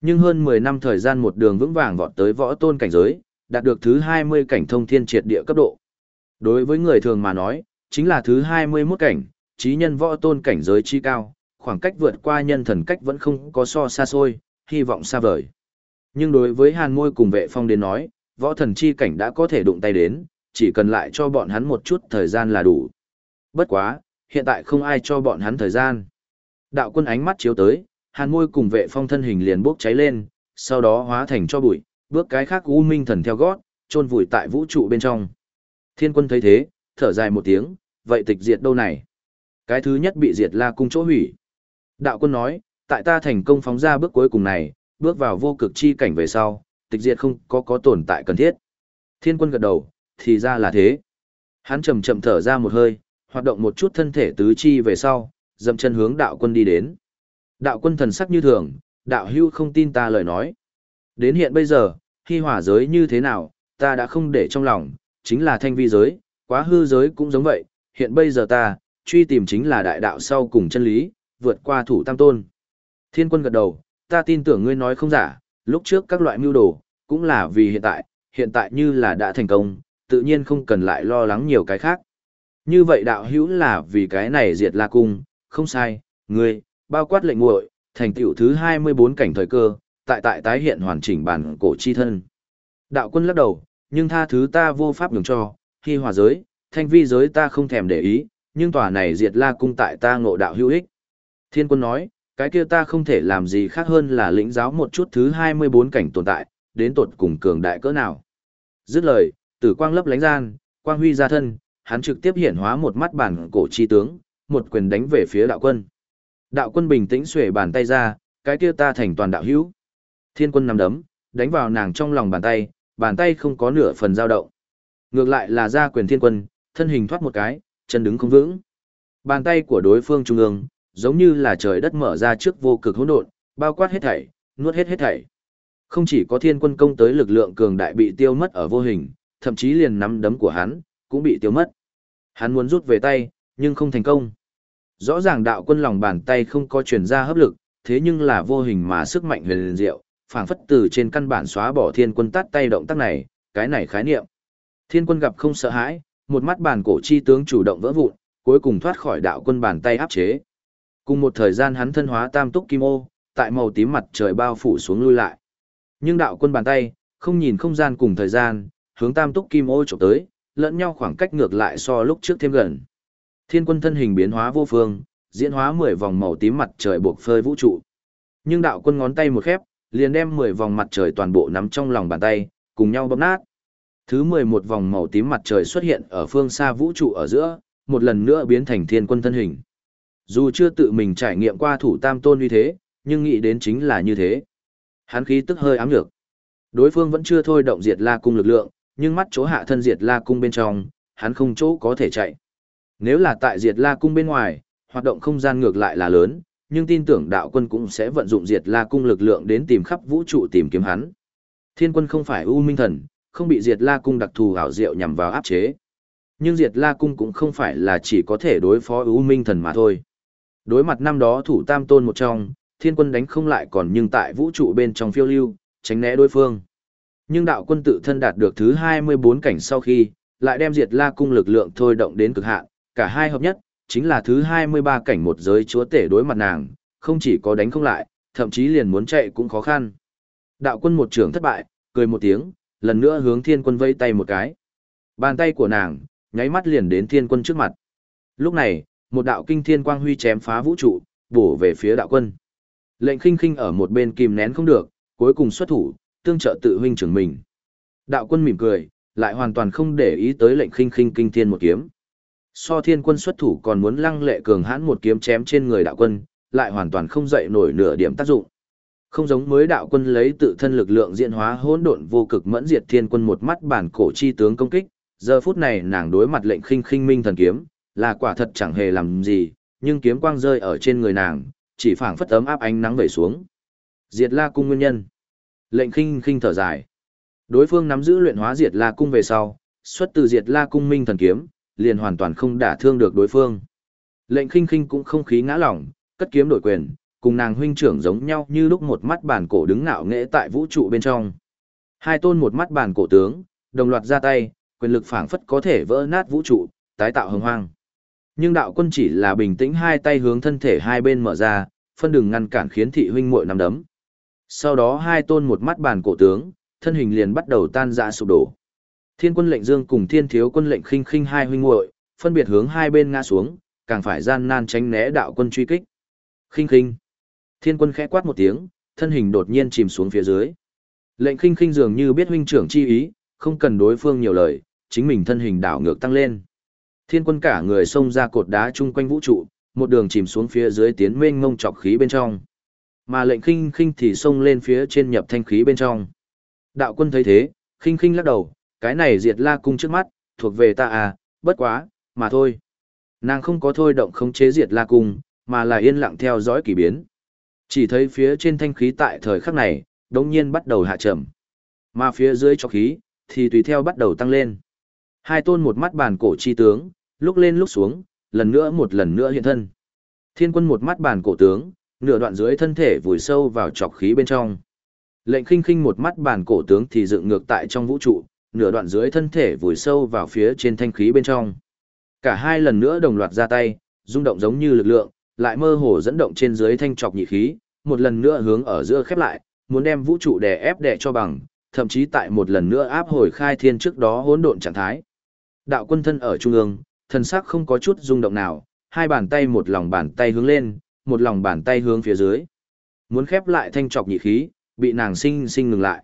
Speaker 1: Nhưng hơn 10 năm thời gian một đường vững vàng vọt tới võ tôn cảnh giới, đạt được thứ 20 cảnh thông thiên triệt địa cấp độ. Đối với người thường mà nói, chính là thứ 21 cảnh, trí nhân võ tôn cảnh giới chi cao, khoảng cách vượt qua nhân thần cách vẫn không có so xa xôi, hy vọng xa vời. Nhưng đối với hàn môi cùng vệ phong đến nói, võ thần chi cảnh đã có thể đụng tay đến, chỉ cần lại cho bọn hắn một chút thời gian là đủ. Bất quá, hiện tại không ai cho bọn hắn thời gian. Đạo quân ánh mắt chiếu tới, hàn môi cùng vệ phong thân hình liền bốc cháy lên, sau đó hóa thành cho bụi, bước cái khác u minh thần theo gót, chôn vùi tại vũ trụ bên trong. Thiên quân thấy thế, thở dài một tiếng, vậy tịch diệt đâu này? Cái thứ nhất bị diệt là cung chỗ hủy. Đạo quân nói, tại ta thành công phóng ra bước cuối cùng này, bước vào vô cực chi cảnh về sau, tịch diệt không có có tồn tại cần thiết. Thiên quân gật đầu, thì ra là thế. Hắn chậm chậm thở ra một hơi, hoạt động một chút thân thể tứ chi về sau, dậm chân hướng đạo quân đi đến. Đạo quân thần sắc như thường, đạo hưu không tin ta lời nói. Đến hiện bây giờ, khi hỏa giới như thế nào, ta đã không để trong lòng, chính là thanh vi giới, quá hư giới cũng giống vậy, hiện bây giờ ta, truy tìm chính là đại đạo sau cùng chân lý, vượt qua thủ tam tôn. Thiên quân gật đầu, ta tin tưởng ngươi nói không giả, lúc trước các loại mưu đồ, cũng là vì hiện tại, hiện tại như là đã thành công, tự nhiên không cần lại lo lắng nhiều cái khác. Như vậy đạo hữu là vì cái này diệt la cung, không sai, ngươi, bao quát lệnh nguội, thành tựu thứ 24 cảnh thời cơ, tại tại tái hiện hoàn chỉnh bản cổ chi thân. Đạo quân lắc đầu, nhưng tha thứ ta vô pháp nhường cho, khi hòa giới, thanh vi giới ta không thèm để ý, nhưng tòa này diệt la cung tại ta ngộ đạo hữu ích. Thiên quân nói, cái kia ta không thể làm gì khác hơn là lĩnh giáo một chút thứ 24 cảnh tồn tại, đến tột cùng cường đại cỡ nào. Dứt lời, tử quang lấp lánh gian, quang huy ra thân, hắn trực tiếp hiện hóa một mắt bản cổ chi tướng, một quyền đánh về phía đạo quân. Đạo quân bình tĩnh xuể bàn tay ra, cái kia ta thành toàn đạo hữu. Thiên quân nằm đấm, đánh vào nàng trong lòng bàn tay, bàn tay không có nửa phần dao động. Ngược lại là ra quyền thiên quân, thân hình thoát một cái, chân đứng không vững. Bàn tay của đối phương trung ương, giống như là trời đất mở ra trước vô cực hỗn độn, bao quát hết thảy, nuốt hết hết thảy. Không chỉ có thiên quân công tới lực lượng cường đại bị tiêu mất ở vô hình, thậm chí liền nắm đấm của hắn, cũng bị tiêu mất. Hắn muốn rút về tay, nhưng không thành công. Rõ ràng đạo quân lòng bàn tay không có truyền ra hấp lực, thế nhưng là vô hình mà sức mạnh huyền diệu, phảng phất từ trên căn bản xóa bỏ thiên quân tắt tay động tác này, cái này khái niệm. Thiên quân gặp không sợ hãi, một mắt bàn cổ chi tướng chủ động vỡ vụn, cuối cùng thoát khỏi đạo quân bàn tay áp chế. Cùng một thời gian hắn thân hóa tam túc kim ô, tại màu tím mặt trời bao phủ xuống lui lại. Nhưng đạo quân bàn tay, không nhìn không gian cùng thời gian, hướng tam túc kim ô chụp tới, lẫn nhau khoảng cách ngược lại so lúc trước thêm gần. Thiên quân thân hình biến hóa vô phương, diễn hóa 10 vòng màu tím mặt trời buộc phơi vũ trụ. Nhưng đạo quân ngón tay một khép, liền đem 10 vòng mặt trời toàn bộ nắm trong lòng bàn tay, cùng nhau bóp nát. Thứ 11 vòng màu tím mặt trời xuất hiện ở phương xa vũ trụ ở giữa, một lần nữa biến thành thiên quân thân hình. Dù chưa tự mình trải nghiệm qua thủ tam tôn như thế, nhưng nghĩ đến chính là như thế. Hắn khí tức hơi ám nhược. Đối phương vẫn chưa thôi động diệt la cung lực lượng, nhưng mắt chỗ hạ thân diệt la cung bên trong, hắn không chỗ có thể chạy. Nếu là tại diệt la cung bên ngoài, hoạt động không gian ngược lại là lớn, nhưng tin tưởng đạo quân cũng sẽ vận dụng diệt la cung lực lượng đến tìm khắp vũ trụ tìm kiếm hắn. Thiên quân không phải U Minh Thần, không bị diệt la cung đặc thù hảo diệu nhằm vào áp chế. Nhưng diệt la cung cũng không phải là chỉ có thể đối phó U Minh Thần mà thôi. Đối mặt năm đó thủ tam tôn một trong, thiên quân đánh không lại còn nhưng tại vũ trụ bên trong phiêu lưu, tránh né đối phương. Nhưng đạo quân tự thân đạt được thứ 24 cảnh sau khi, lại đem diệt la cung lực lượng thôi động đến cực hạn, cả hai hợp nhất, chính là thứ 23 cảnh một giới chúa tể đối mặt nàng, không chỉ có đánh không lại, thậm chí liền muốn chạy cũng khó khăn. Đạo quân một trưởng thất bại, cười một tiếng, lần nữa hướng thiên quân vây tay một cái. Bàn tay của nàng, nháy mắt liền đến thiên quân trước mặt. Lúc này, một đạo kinh thiên quang huy chém phá vũ trụ, bổ về phía đạo quân. Lệnh khinh khinh ở một bên kìm nén không được, cuối cùng xuất thủ, tương trợ tự huynh trưởng mình. Đạo quân mỉm cười, lại hoàn toàn không để ý tới lệnh khinh khinh kinh thiên một kiếm. So thiên quân xuất thủ còn muốn lăng lệ cường hãn một kiếm chém trên người đạo quân, lại hoàn toàn không dậy nổi nửa điểm tác dụng. Không giống mới đạo quân lấy tự thân lực lượng diễn hóa hỗn độn vô cực mẫn diệt thiên quân một mắt bản cổ chi tướng công kích, giờ phút này nàng đối mặt lệnh khinh khinh minh thần kiếm, là quả thật chẳng hề làm gì, nhưng kiếm quang rơi ở trên người nàng, chỉ phảng phất ấm áp ánh nắng về xuống. Diệt La cung nguyên nhân. Lệnh khinh khinh thở dài. Đối phương nắm giữ luyện hóa Diệt La cung về sau, xuất từ Diệt La cung minh thần kiếm, liền hoàn toàn không đả thương được đối phương. Lệnh khinh khinh cũng không khí ngã lỏng, cất kiếm đổi quyền, cùng nàng huynh trưởng giống nhau như lúc một mắt bản cổ đứng ngạo nghễ tại vũ trụ bên trong. Hai tôn một mắt bản cổ tướng, đồng loạt ra tay, quyền lực phảng phất có thể vỡ nát vũ trụ, tái tạo hồng hoang. Nhưng đạo quân chỉ là bình tĩnh hai tay hướng thân thể hai bên mở ra, phân đường ngăn cản khiến thị huynh muội nằm đấm. Sau đó hai tôn một mắt bàn cổ tướng, thân hình liền bắt đầu tan rã sụp đổ. Thiên quân lệnh dương cùng thiên thiếu quân lệnh khinh khinh hai huynh muội phân biệt hướng hai bên ngã xuống, càng phải gian nan tránh né đạo quân truy kích. Khinh khinh. Thiên quân khẽ quát một tiếng, thân hình đột nhiên chìm xuống phía dưới. Lệnh khinh khinh dường như biết huynh trưởng chi ý, không cần đối phương nhiều lời, chính mình thân hình đảo ngược tăng lên. Thiên quân cả người xông ra cột đá chung quanh vũ trụ, một đường chìm xuống phía dưới tiến mênh ngông trọc khí bên trong. Mà lệnh khinh khinh thì xông lên phía trên nhập thanh khí bên trong. Đạo quân thấy thế, khinh khinh lắc đầu, cái này diệt la cung trước mắt, thuộc về ta à, bất quá, mà thôi. Nàng không có thôi động khống chế diệt la cung, mà là yên lặng theo dõi kỳ biến. Chỉ thấy phía trên thanh khí tại thời khắc này, đống nhiên bắt đầu hạ trầm. Mà phía dưới cho khí, thì tùy theo bắt đầu tăng lên. Hai tôn một mắt bàn cổ chi tướng, lúc lên lúc xuống, lần nữa một lần nữa hiện thân. Thiên quân một mắt bàn cổ tướng, nửa đoạn dưới thân thể vùi sâu vào trọc khí bên trong. Lệnh khinh khinh một mắt bàn cổ tướng thì dựng ngược tại trong vũ trụ, nửa đoạn dưới thân thể vùi sâu vào phía trên thanh khí bên trong. Cả hai lần nữa đồng loạt ra tay, rung động giống như lực lượng, lại mơ hồ dẫn động trên dưới thanh trọc nhị khí, một lần nữa hướng ở giữa khép lại, muốn đem vũ trụ đè ép đè cho bằng, thậm chí tại một lần nữa áp hồi khai thiên trước đó hỗn độn trạng thái. Đạo quân thân ở trung ương, Thần sắc không có chút rung động nào, hai bàn tay một lòng bàn tay hướng lên, một lòng bàn tay hướng phía dưới. Muốn khép lại thanh trọc nhị khí, bị nàng sinh sinh ngừng lại.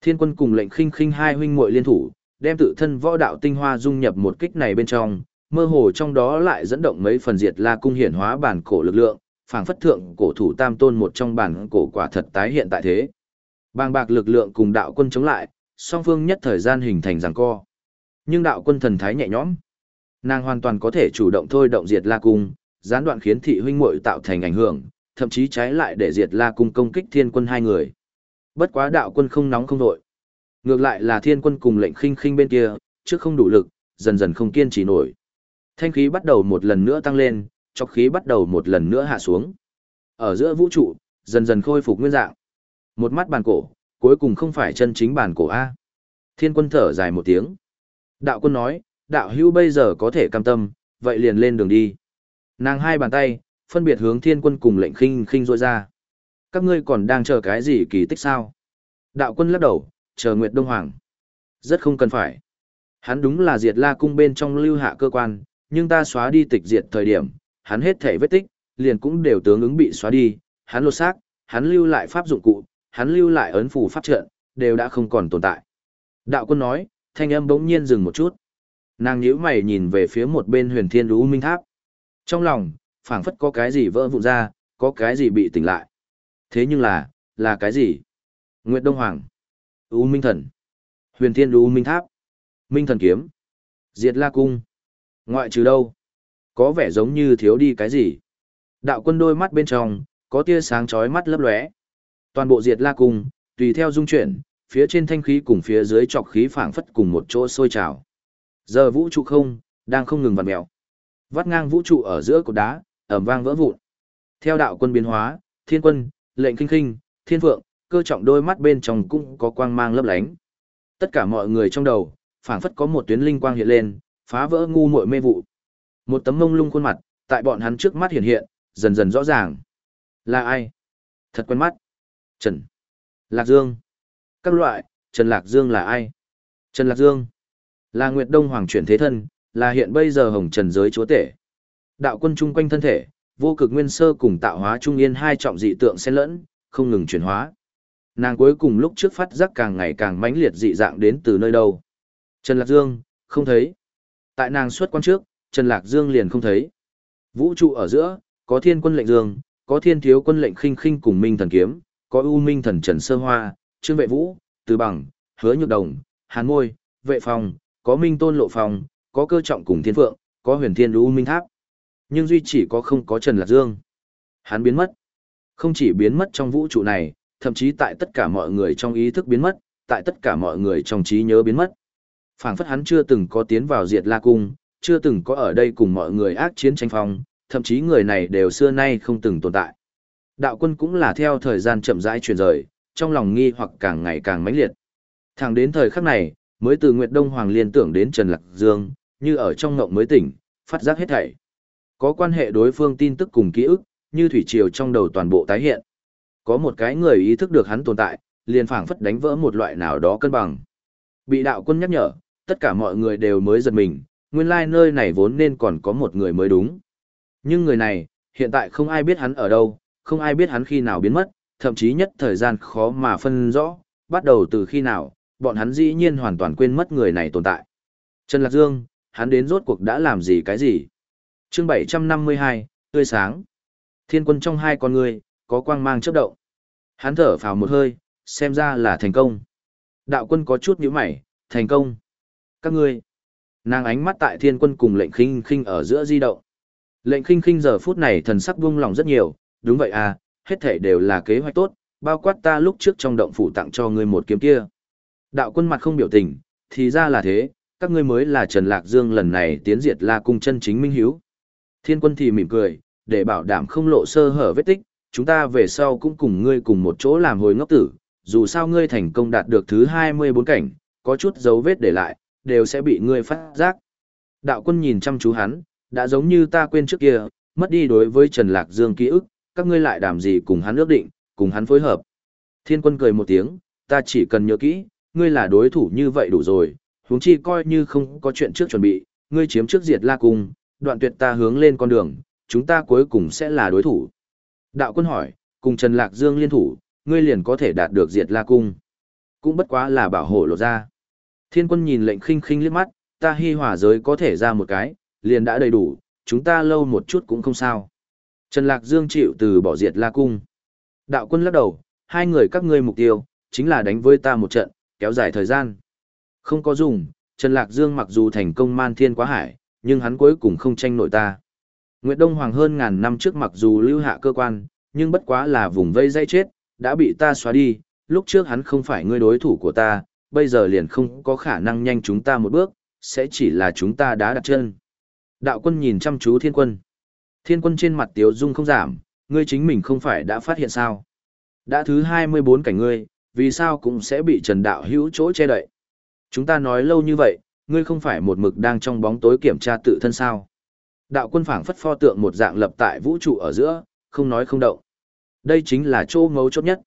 Speaker 1: Thiên quân cùng lệnh khinh khinh hai huynh muội liên thủ, đem tự thân võ đạo tinh hoa dung nhập một kích này bên trong, mơ hồ trong đó lại dẫn động mấy phần diệt la cung hiển hóa bản cổ lực lượng, phảng phất thượng cổ thủ tam tôn một trong bản cổ quả thật tái hiện tại thế. Bàng bạc lực lượng cùng đạo quân chống lại, song phương nhất thời gian hình thành giằng co. Nhưng đạo quân thần thái nhẹ nhõm, nàng hoàn toàn có thể chủ động thôi động diệt la cung, gián đoạn khiến thị huynh muội tạo thành ảnh hưởng, thậm chí trái lại để diệt la cung công kích thiên quân hai người. Bất quá đạo quân không nóng không đội. Ngược lại là thiên quân cùng lệnh khinh khinh bên kia, trước không đủ lực, dần dần không kiên trì nổi. Thanh khí bắt đầu một lần nữa tăng lên, chọc khí bắt đầu một lần nữa hạ xuống. Ở giữa vũ trụ, dần dần khôi phục nguyên dạng. Một mắt bàn cổ, cuối cùng không phải chân chính bàn cổ A. Thiên quân thở dài một tiếng. Đạo quân nói, đạo hữu bây giờ có thể cam tâm, vậy liền lên đường đi. Nàng hai bàn tay, phân biệt hướng thiên quân cùng lệnh khinh khinh rôi ra. Các ngươi còn đang chờ cái gì kỳ tích sao? Đạo quân lắc đầu, chờ Nguyệt Đông Hoàng. Rất không cần phải. Hắn đúng là diệt la cung bên trong lưu hạ cơ quan, nhưng ta xóa đi tịch diệt thời điểm, hắn hết thể vết tích, liền cũng đều tướng ứng bị xóa đi, hắn lột xác, hắn lưu lại pháp dụng cụ, hắn lưu lại ấn phù pháp trận, đều đã không còn tồn tại. Đạo quân nói, thanh âm bỗng nhiên dừng một chút. Nàng nhíu mày nhìn về phía một bên huyền thiên đú minh tháp. Trong lòng, phảng phất có cái gì vỡ vụn ra, có cái gì bị tỉnh lại. Thế nhưng là, là cái gì? Nguyệt Đông Hoàng, U Minh Thần, Huyền Thiên U Minh Tháp, Minh Thần Kiếm, Diệt La Cung. Ngoại trừ đâu? Có vẻ giống như thiếu đi cái gì? Đạo quân đôi mắt bên trong, có tia sáng chói mắt lấp lóe. Toàn bộ diệt la cung, tùy theo dung chuyển, phía trên thanh khí cùng phía dưới trọc khí phảng phất cùng một chỗ sôi trào. Giờ vũ trụ không, đang không ngừng vặn mèo. Vắt ngang vũ trụ ở giữa cột đá, ầm vang vỡ vụn. Theo đạo quân biến hóa, thiên quân, lệnh kinh kinh, thiên vượng, cơ trọng đôi mắt bên trong cũng có quang mang lấp lánh. Tất cả mọi người trong đầu, phảng phất có một tuyến linh quang hiện lên, phá vỡ ngu muội mê vụ. Một tấm mông lung khuôn mặt, tại bọn hắn trước mắt hiện hiện, dần dần rõ ràng. Là ai? Thật quen mắt. Trần. Lạc Dương. Các loại, Trần Lạc Dương là ai? Trần Lạc Dương. Là Nguyệt Đông Hoàng chuyển thế thân, là hiện bây giờ hồng trần giới chúa tể. Đạo quân chung quanh thân thể, vô cực nguyên sơ cùng tạo hóa trung yên hai trọng dị tượng xen lẫn, không ngừng chuyển hóa. Nàng cuối cùng lúc trước phát giác càng ngày càng mãnh liệt dị dạng đến từ nơi đâu. Trần Lạc Dương, không thấy. Tại nàng xuất quan trước, Trần Lạc Dương liền không thấy. Vũ trụ ở giữa, có thiên quân lệnh dương, có thiên thiếu quân lệnh khinh khinh cùng minh thần kiếm, có ưu minh thần trần sơ hoa, trương vệ vũ, từ bằng, hứa nhược đồng, hàn môi, vệ phòng, có minh tôn lộ phòng, có cơ trọng cùng thiên phượng, có huyền thiên lũ minh tháp. Nhưng duy chỉ có không có Trần Lạc Dương. Hắn biến mất. Không chỉ biến mất trong vũ trụ này, thậm chí tại tất cả mọi người trong ý thức biến mất, tại tất cả mọi người trong trí nhớ biến mất. Phảng phất hắn chưa từng có tiến vào diệt la cung, chưa từng có ở đây cùng mọi người ác chiến tranh phong, thậm chí người này đều xưa nay không từng tồn tại. Đạo quân cũng là theo thời gian chậm rãi truyền rời, trong lòng nghi hoặc càng ngày càng mãnh liệt. Thẳng đến thời khắc này, mới từ Nguyệt Đông Hoàng liên tưởng đến Trần Lạc Dương, như ở trong ngộng mới tỉnh, phát giác hết thảy. Có quan hệ đối phương tin tức cùng ký ức, như thủy triều trong đầu toàn bộ tái hiện. Có một cái người ý thức được hắn tồn tại, liền phảng phất đánh vỡ một loại nào đó cân bằng. Bị đạo quân nhắc nhở, tất cả mọi người đều mới giật mình, nguyên lai nơi này vốn nên còn có một người mới đúng. Nhưng người này, hiện tại không ai biết hắn ở đâu, không ai biết hắn khi nào biến mất, thậm chí nhất thời gian khó mà phân rõ, bắt đầu từ khi nào, bọn hắn dĩ nhiên hoàn toàn quên mất người này tồn tại. Trần Lạc Dương, hắn đến rốt cuộc đã làm gì cái gì? chương 752, tươi sáng. Thiên quân trong hai con người, có quang mang chấp động. Hắn thở phào một hơi, xem ra là thành công. Đạo quân có chút nhíu mày, thành công. Các ngươi. Nàng ánh mắt tại thiên quân cùng lệnh khinh khinh ở giữa di động. Lệnh khinh khinh giờ phút này thần sắc buông lòng rất nhiều, đúng vậy à, hết thể đều là kế hoạch tốt, bao quát ta lúc trước trong động phủ tặng cho ngươi một kiếm kia. Đạo quân mặt không biểu tình, thì ra là thế, các ngươi mới là Trần Lạc Dương lần này tiến diệt La Cung chân chính minh hiếu. Thiên quân thì mỉm cười, để bảo đảm không lộ sơ hở vết tích, chúng ta về sau cũng cùng ngươi cùng một chỗ làm hồi ngốc tử, dù sao ngươi thành công đạt được thứ 24 cảnh, có chút dấu vết để lại, đều sẽ bị ngươi phát giác. Đạo quân nhìn chăm chú hắn, đã giống như ta quên trước kia, mất đi đối với Trần Lạc Dương ký ức, các ngươi lại đảm gì cùng hắn ước định, cùng hắn phối hợp. Thiên quân cười một tiếng, ta chỉ cần nhớ kỹ, ngươi là đối thủ như vậy đủ rồi, huống chi coi như không có chuyện trước chuẩn bị, ngươi chiếm trước diệt la cung, đoạn tuyệt ta hướng lên con đường, chúng ta cuối cùng sẽ là đối thủ. Đạo quân hỏi, cùng Trần Lạc Dương liên thủ, ngươi liền có thể đạt được diệt la cung. Cũng bất quá là bảo hộ lộ ra. Thiên quân nhìn lệnh khinh khinh liếc mắt, ta hy hỏa giới có thể ra một cái, liền đã đầy đủ, chúng ta lâu một chút cũng không sao. Trần Lạc Dương chịu từ bỏ diệt la cung. Đạo quân lắc đầu, hai người các ngươi mục tiêu, chính là đánh với ta một trận, kéo dài thời gian. Không có dùng, Trần Lạc Dương mặc dù thành công man thiên quá hải, nhưng hắn cuối cùng không tranh nổi ta. Nguyệt Đông Hoàng hơn ngàn năm trước mặc dù lưu hạ cơ quan, nhưng bất quá là vùng vây dây chết, đã bị ta xóa đi, lúc trước hắn không phải người đối thủ của ta, bây giờ liền không có khả năng nhanh chúng ta một bước, sẽ chỉ là chúng ta đã đặt chân. Đạo quân nhìn chăm chú thiên quân. Thiên quân trên mặt tiếu dung không giảm, ngươi chính mình không phải đã phát hiện sao. Đã thứ 24 cảnh ngươi, vì sao cũng sẽ bị trần đạo hữu chỗ che đậy. Chúng ta nói lâu như vậy, ngươi không phải một mực đang trong bóng tối kiểm tra tự thân sao. Đạo quân phảng phất pho tượng một dạng lập tại vũ trụ ở giữa, không nói không động. Đây chính là chỗ ngấu chốt nhất.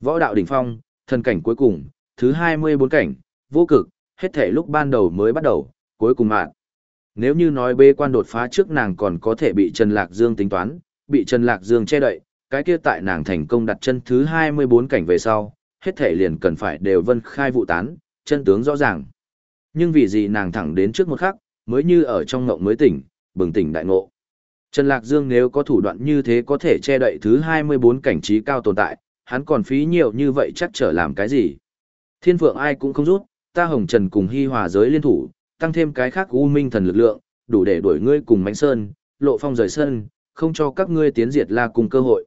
Speaker 1: Võ đạo đỉnh phong, thân cảnh cuối cùng, thứ 24 cảnh, vô cực, hết thể lúc ban đầu mới bắt đầu, cuối cùng mạng. Nếu như nói bê quan đột phá trước nàng còn có thể bị Trần Lạc Dương tính toán, bị Trần Lạc Dương che đậy, cái kia tại nàng thành công đặt chân thứ 24 cảnh về sau, hết thể liền cần phải đều vân khai vụ tán, chân tướng rõ ràng. Nhưng vì gì nàng thẳng đến trước một khắc, mới như ở trong ngộng mới tỉnh, bừng tỉnh đại ngộ. Trần Lạc Dương nếu có thủ đoạn như thế có thể che đậy thứ 24 cảnh trí cao tồn tại, hắn còn phí nhiều như vậy chắc trở làm cái gì. Thiên vượng ai cũng không rút, ta hồng trần cùng hy hòa giới liên thủ, tăng thêm cái khác u minh thần lực lượng, đủ để đuổi ngươi cùng mánh sơn, lộ phong rời sơn không cho các ngươi tiến diệt la cùng cơ hội.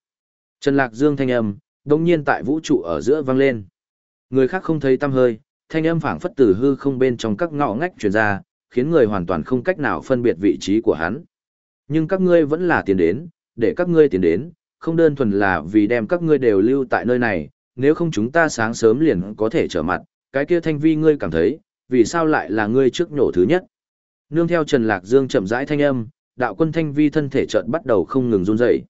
Speaker 1: Trần Lạc Dương thanh âm, đông nhiên tại vũ trụ ở giữa vang lên. Người khác không thấy tâm hơi, thanh âm phảng phất từ hư không bên trong các ngõ ngách truyền ra, khiến người hoàn toàn không cách nào phân biệt vị trí của hắn. Nhưng các ngươi vẫn là tiến đến, để các ngươi tiến đến, không đơn thuần là vì đem các ngươi đều lưu tại nơi này, nếu không chúng ta sáng sớm liền có thể trở mặt, cái kia thanh vi ngươi cảm thấy, vì sao lại là ngươi trước nổ thứ nhất? Nương theo Trần Lạc Dương chậm rãi thanh âm, đạo quân thanh vi thân thể chợt bắt đầu không ngừng run rẩy.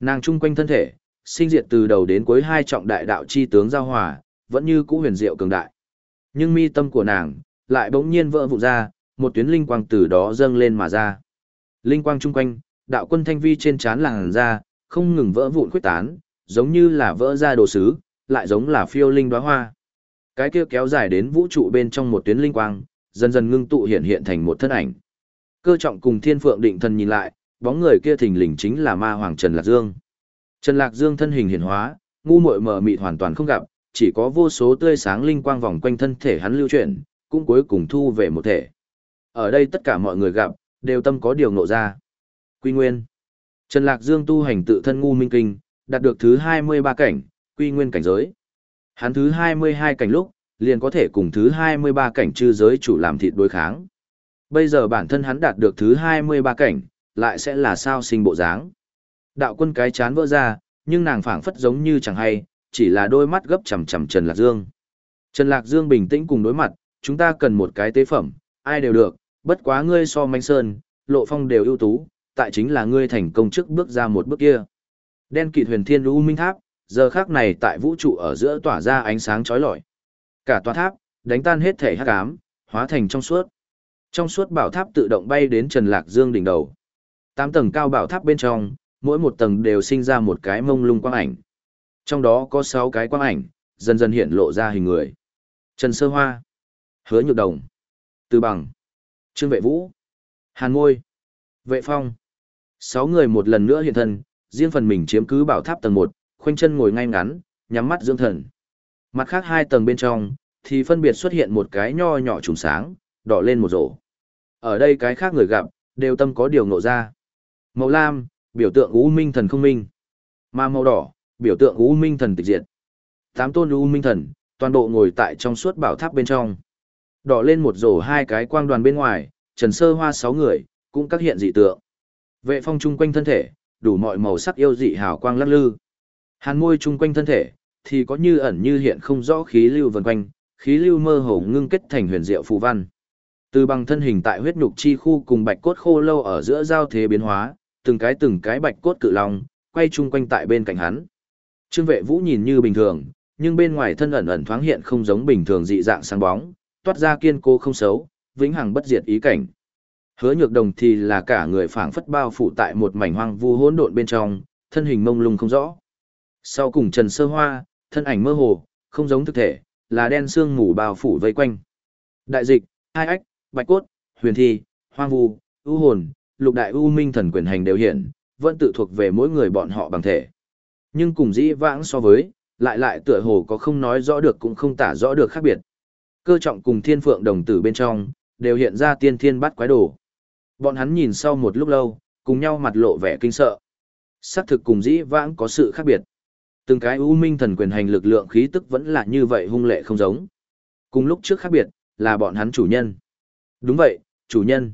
Speaker 1: Nàng trung quanh thân thể, sinh diệt từ đầu đến cuối hai trọng đại đạo chi tướng giao hòa, vẫn như cũ huyền diệu cường đại. Nhưng mi tâm của nàng lại bỗng nhiên vỡ vụn ra, một tuyến linh quang từ đó dâng lên mà ra. Linh quang trung quanh, đạo quân thanh vi trên trán làn ra, không ngừng vỡ vụn khuyết tán, giống như là vỡ ra đồ sứ, lại giống là phiêu linh đóa hoa. Cái kia kéo dài đến vũ trụ bên trong một tuyến linh quang, dần dần ngưng tụ hiện hiện thành một thân ảnh. Cơ trọng cùng thiên phượng định thần nhìn lại, bóng người kia thình lình chính là ma hoàng Trần Lạc Dương. Trần Lạc Dương thân hình hiển hóa, ngu muội mờ mịt hoàn toàn không gặp, chỉ có vô số tươi sáng linh quang vòng quanh thân thể hắn lưu chuyển, cũng cuối cùng thu về một thể. Ở đây tất cả mọi người gặp, đều tâm có điều ngộ ra. Quy Nguyên Trần Lạc Dương tu hành tự thân ngu minh kinh, đạt được thứ 23 cảnh, quy nguyên cảnh giới. Hắn thứ 22 cảnh lúc, liền có thể cùng thứ 23 cảnh chư giới chủ làm thịt đối kháng. Bây giờ bản thân hắn đạt được thứ 23 cảnh, lại sẽ là sao sinh bộ dáng. Đạo quân cái chán vỡ ra, nhưng nàng phảng phất giống như chẳng hay, chỉ là đôi mắt gấp chằm chằm Trần Lạc Dương. Trần Lạc Dương bình tĩnh cùng đối mặt, chúng ta cần một cái tế phẩm, ai đều được, bất quá ngươi so manh sơn, lộ phong đều ưu tú, tại chính là ngươi thành công trước bước ra một bước kia. Đen kịt huyền thiên u minh tháp, giờ khác này tại vũ trụ ở giữa tỏa ra ánh sáng chói lọi. Cả tòa tháp, đánh tan hết thể hắc ám, hóa thành trong suốt. Trong suốt bảo tháp tự động bay đến Trần Lạc Dương đỉnh đầu. Tám tầng cao bảo tháp bên trong, mỗi một tầng đều sinh ra một cái mông lung quang ảnh. Trong đó có sáu cái quang ảnh, dần dần hiện lộ ra hình người. Trần Sơ Hoa, Hứa Nhược Đồng, Từ Bằng, Trương Vệ Vũ, Hàn Ngôi, Vệ Phong. Sáu người một lần nữa hiện thân, riêng phần mình chiếm cứ bảo tháp tầng một, khoanh chân ngồi ngay ngắn, nhắm mắt dưỡng thần. Mặt khác hai tầng bên trong, thì phân biệt xuất hiện một cái nho nhỏ trùng sáng, đỏ lên một rổ. Ở đây cái khác người gặp, đều tâm có điều ngộ ra. Màu lam, biểu tượng U Minh thần không minh. Mà màu đỏ, biểu tượng U Minh thần tịch diệt. Tám tôn U Minh thần, toàn bộ ngồi tại trong suốt bảo tháp bên trong. Đỏ lên một rổ hai cái quang đoàn bên ngoài, Trần Sơ Hoa sáu người, cũng các hiện dị tượng. Vệ phong chung quanh thân thể, đủ mọi màu sắc yêu dị hào quang lắc lư. Hàn môi chung quanh thân thể, thì có như ẩn như hiện không rõ khí lưu vần quanh, khí lưu mơ hồ ngưng kết thành huyền diệu phù văn. Từ bằng thân hình tại huyết nhục chi khu cùng bạch cốt khô lâu ở giữa giao thế biến hóa, từng cái từng cái bạch cốt cự long, quay chung quanh tại bên cạnh hắn. Trương vệ vũ nhìn như bình thường, nhưng bên ngoài thân ẩn ẩn thoáng hiện không giống bình thường dị dạng sáng bóng, toát ra kiên cố không xấu, vĩnh hằng bất diệt ý cảnh. Hứa nhược đồng thì là cả người phảng phất bao phủ tại một mảnh hoang vu hỗn độn bên trong, thân hình mông lung không rõ. Sau cùng Trần Sơ Hoa, thân ảnh mơ hồ, không giống thực thể, là đen xương mù bao phủ vây quanh. Đại dịch, hai ách, bạch cốt, huyền thi, hoang vu, ưu hồn, lục đại ưu minh thần quyền hành đều hiện, vẫn tự thuộc về mỗi người bọn họ bằng thể. Nhưng cùng dĩ vãng so với, lại lại tựa hồ có không nói rõ được cũng không tả rõ được khác biệt. Cơ trọng cùng thiên phượng đồng tử bên trong, đều hiện ra tiên thiên bắt quái đồ. Bọn hắn nhìn sau một lúc lâu, cùng nhau mặt lộ vẻ kinh sợ. Sắc thực cùng dĩ vãng có sự khác biệt. Từng cái ưu minh thần quyền hành lực lượng khí tức vẫn là như vậy hung lệ không giống. Cùng lúc trước khác biệt, là bọn hắn chủ nhân. Đúng vậy, chủ nhân.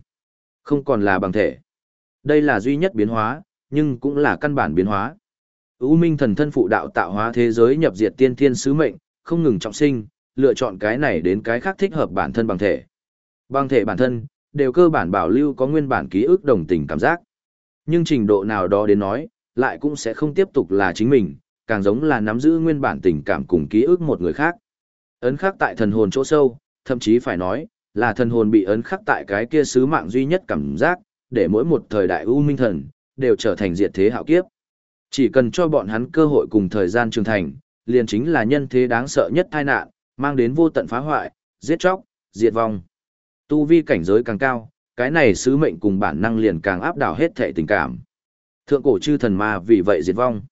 Speaker 1: Không còn là bằng thể. Đây là duy nhất biến hóa, nhưng cũng là căn bản biến hóa. U minh thần thân phụ đạo tạo hóa thế giới nhập diệt tiên thiên sứ mệnh, không ngừng trọng sinh, lựa chọn cái này đến cái khác thích hợp bản thân bằng thể. Bằng thể bản thân, đều cơ bản bảo lưu có nguyên bản ký ức đồng tình cảm giác. Nhưng trình độ nào đó đến nói, lại cũng sẽ không tiếp tục là chính mình, càng giống là nắm giữ nguyên bản tình cảm cùng ký ức một người khác. Ấn khắc tại thần hồn chỗ sâu, thậm chí phải nói, là thần hồn bị ấn khắc tại cái kia sứ mạng duy nhất cảm giác, để mỗi một thời đại u minh thần, đều trở thành diệt thế hạo kiếp. Chỉ cần cho bọn hắn cơ hội cùng thời gian trưởng thành, liền chính là nhân thế đáng sợ nhất tai nạn, mang đến vô tận phá hoại, giết chóc, diệt vong. Tu vi cảnh giới càng cao, cái này sứ mệnh cùng bản năng liền càng áp đảo hết thể tình cảm. Thượng cổ chư thần ma vì vậy diệt vong.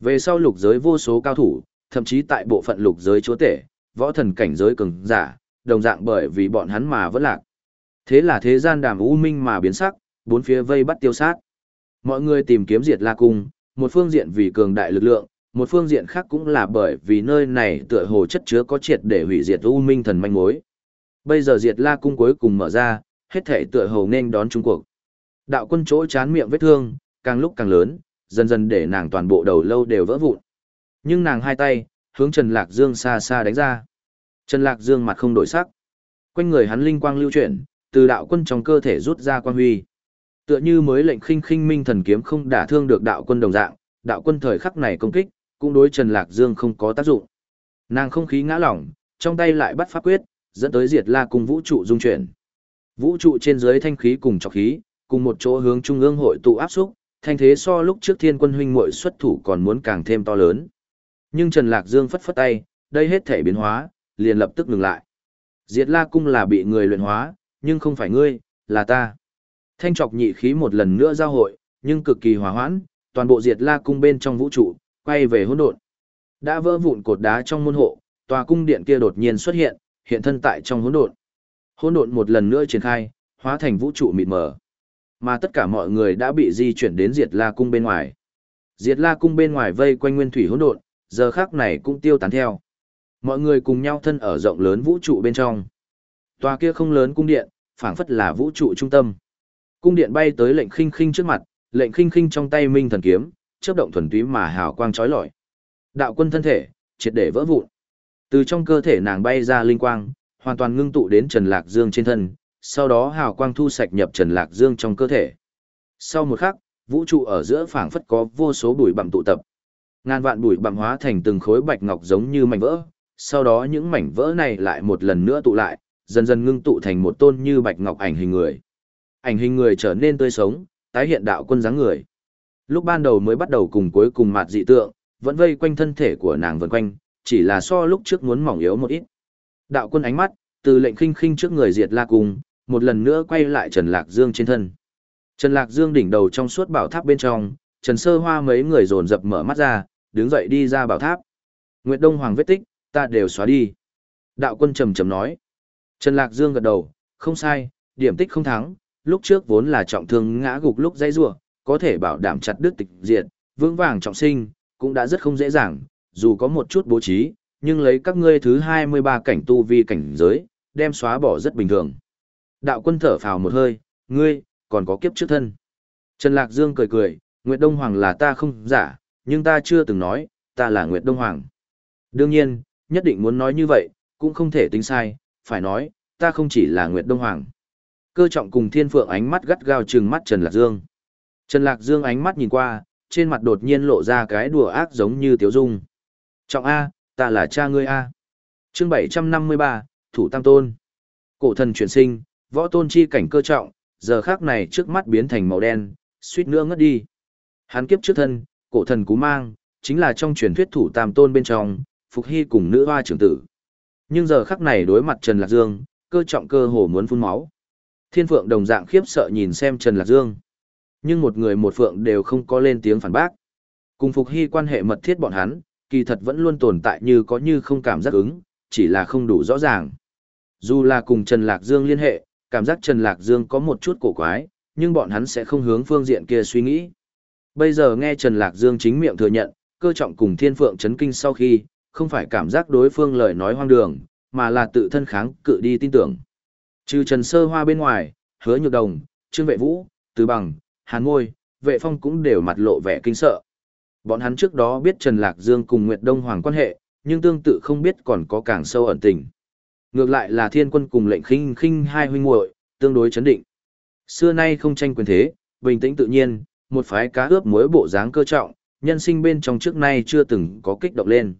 Speaker 1: Về sau lục giới vô số cao thủ, thậm chí tại bộ phận lục giới chúa tể, võ thần cảnh giới cường giả, đồng dạng bởi vì bọn hắn mà vẫn lạc. Thế là thế gian đàm u minh mà biến sắc, bốn phía vây bắt tiêu sát. Mọi người tìm kiếm diệt La Cung, một phương diện vì cường đại lực lượng, một phương diện khác cũng là bởi vì nơi này tựa hồ chất chứa có triệt để hủy diệt u minh thần manh mối. Bây giờ diệt La Cung cuối cùng mở ra, hết thể tựa hồ nên đón Trung cuộc. Đạo quân chỗ chán miệng vết thương, càng lúc càng lớn, dần dần để nàng toàn bộ đầu lâu đều vỡ vụn. Nhưng nàng hai tay, hướng Trần Lạc Dương xa xa đánh ra. Trần Lạc Dương mặt không đổi sắc. Quanh người hắn linh quang lưu chuyển, từ đạo quân trong cơ thể rút ra quang huy. Tựa như mới lệnh khinh khinh minh thần kiếm không đả thương được đạo quân đồng dạng, đạo quân thời khắc này công kích, cũng đối Trần Lạc Dương không có tác dụng. Nàng không khí ngã lỏng, trong tay lại bắt pháp quyết, dẫn tới diệt la cùng vũ trụ dung chuyển. Vũ trụ trên dưới thanh khí cùng trọc khí, cùng một chỗ hướng trung ương hội tụ áp xúc, thanh thế so lúc trước thiên quân huynh muội xuất thủ còn muốn càng thêm to lớn. Nhưng Trần Lạc Dương phất phất tay, đây hết thể biến hóa, liền lập tức ngừng lại. Diệt la cung là bị người luyện hóa, nhưng không phải ngươi, là ta. Thanh trọc nhị khí một lần nữa giao hội, nhưng cực kỳ hòa hoãn, toàn bộ diệt la cung bên trong vũ trụ, quay về hỗn độn. Đã vỡ vụn cột đá trong môn hộ, tòa cung điện kia đột nhiên xuất hiện, hiện thân tại trong hỗn độn. Hỗn độn một lần nữa triển khai, hóa thành vũ trụ mịt mờ. Mà tất cả mọi người đã bị di chuyển đến Diệt La cung bên ngoài. Diệt La cung bên ngoài vây quanh nguyên thủy hỗn độn, giờ khắc này cũng tiêu tán theo. Mọi người cùng nhau thân ở rộng lớn vũ trụ bên trong. Tòa kia không lớn cung điện, phảng phất là vũ trụ trung tâm. Cung điện bay tới lệnh khinh khinh trước mặt, lệnh khinh khinh trong tay minh thần kiếm, chớp động thuần túy mà hào quang chói lọi. Đạo quân thân thể, triệt để vỡ vụn. Từ trong cơ thể nàng bay ra linh quang, hoàn toàn ngưng tụ đến Trần Lạc Dương trên thân, sau đó hào quang thu sạch nhập Trần Lạc Dương trong cơ thể. Sau một khắc, vũ trụ ở giữa phảng phất có vô số bụi bặm tụ tập. Ngàn vạn bụi bặm hóa thành từng khối bạch ngọc giống như mảnh vỡ, sau đó những mảnh vỡ này lại một lần nữa tụ lại, dần dần ngưng tụ thành một tôn như bạch ngọc ảnh hình người. Ảnh hình người trở nên tươi sống, tái hiện đạo quân dáng người. Lúc ban đầu mới bắt đầu cùng cuối cùng mạt dị tượng, vẫn vây quanh thân thể của nàng vần quanh, chỉ là so lúc trước muốn mỏng yếu một ít. Đạo quân ánh mắt, từ lệnh khinh khinh trước người diệt la cùng, một lần nữa quay lại Trần Lạc Dương trên thân. Trần Lạc Dương đỉnh đầu trong suốt bảo tháp bên trong, Trần Sơ Hoa mấy người dồn dập mở mắt ra, đứng dậy đi ra bảo tháp. Nguyệt Đông Hoàng vết tích, ta đều xóa đi. Đạo quân trầm trầm nói. Trần Lạc Dương gật đầu, không sai, điểm tích không thắng, lúc trước vốn là trọng thương ngã gục lúc dây rua, có thể bảo đảm chặt đứt tịch diệt, vững vàng trọng sinh, cũng đã rất không dễ dàng, dù có một chút bố trí, nhưng lấy các ngươi thứ 23 cảnh tu vi cảnh giới, đem xóa bỏ rất bình thường. Đạo quân thở phào một hơi, ngươi, còn có kiếp trước thân. Trần Lạc Dương cười cười, Nguyệt Đông Hoàng là ta không giả, nhưng ta chưa từng nói, ta là Nguyệt Đông Hoàng. Đương nhiên, nhất định muốn nói như vậy, cũng không thể tính sai, phải nói, ta không chỉ là Nguyệt Đông Hoàng. Cơ trọng cùng thiên phượng ánh mắt gắt gao trừng mắt Trần Lạc Dương. Trần Lạc Dương ánh mắt nhìn qua, trên mặt đột nhiên lộ ra cái đùa ác giống như tiếu dung. Trọng A, ta là cha ngươi A. chương 753, Thủ Tam Tôn. Cổ thần chuyển sinh, võ tôn chi cảnh cơ trọng, giờ khác này trước mắt biến thành màu đen, suýt nữa ngất đi. Hắn kiếp trước thân, cổ thần cú mang, chính là trong truyền thuyết thủ tam tôn bên trong, Phục Hy cùng nữ hoa trưởng tử. Nhưng giờ khắc này đối mặt Trần Lạc Dương, cơ trọng cơ hồ muốn phun máu. Thiên Phượng đồng dạng khiếp sợ nhìn xem Trần Lạc Dương. Nhưng một người một Phượng đều không có lên tiếng phản bác. Cùng Phục Hy quan hệ mật thiết bọn hắn, kỳ thật vẫn luôn tồn tại như có như không cảm giác ứng, chỉ là không đủ rõ ràng. Dù là cùng Trần Lạc Dương liên hệ, cảm giác Trần Lạc Dương có một chút cổ quái, nhưng bọn hắn sẽ không hướng phương diện kia suy nghĩ. Bây giờ nghe Trần Lạc Dương chính miệng thừa nhận, cơ trọng cùng Thiên Phượng chấn kinh sau khi, không phải cảm giác đối phương lời nói hoang đường, mà là tự thân kháng cự đi tin tưởng. Trừ Trần Sơ Hoa bên ngoài, Hứa Nhược Đồng, Trương Vệ Vũ, Từ Bằng, Hàn Ngôi, Vệ Phong cũng đều mặt lộ vẻ kinh sợ. Bọn hắn trước đó biết Trần Lạc Dương cùng Nguyệt Đông Hoàng quan hệ, nhưng tương tự không biết còn có càng sâu ẩn tình. Ngược lại là thiên quân cùng lệnh khinh khinh hai huynh muội tương đối chấn định. Xưa nay không tranh quyền thế, bình tĩnh tự nhiên, một phái cá ướp muối bộ dáng cơ trọng, nhân sinh bên trong trước nay chưa từng có kích động lên.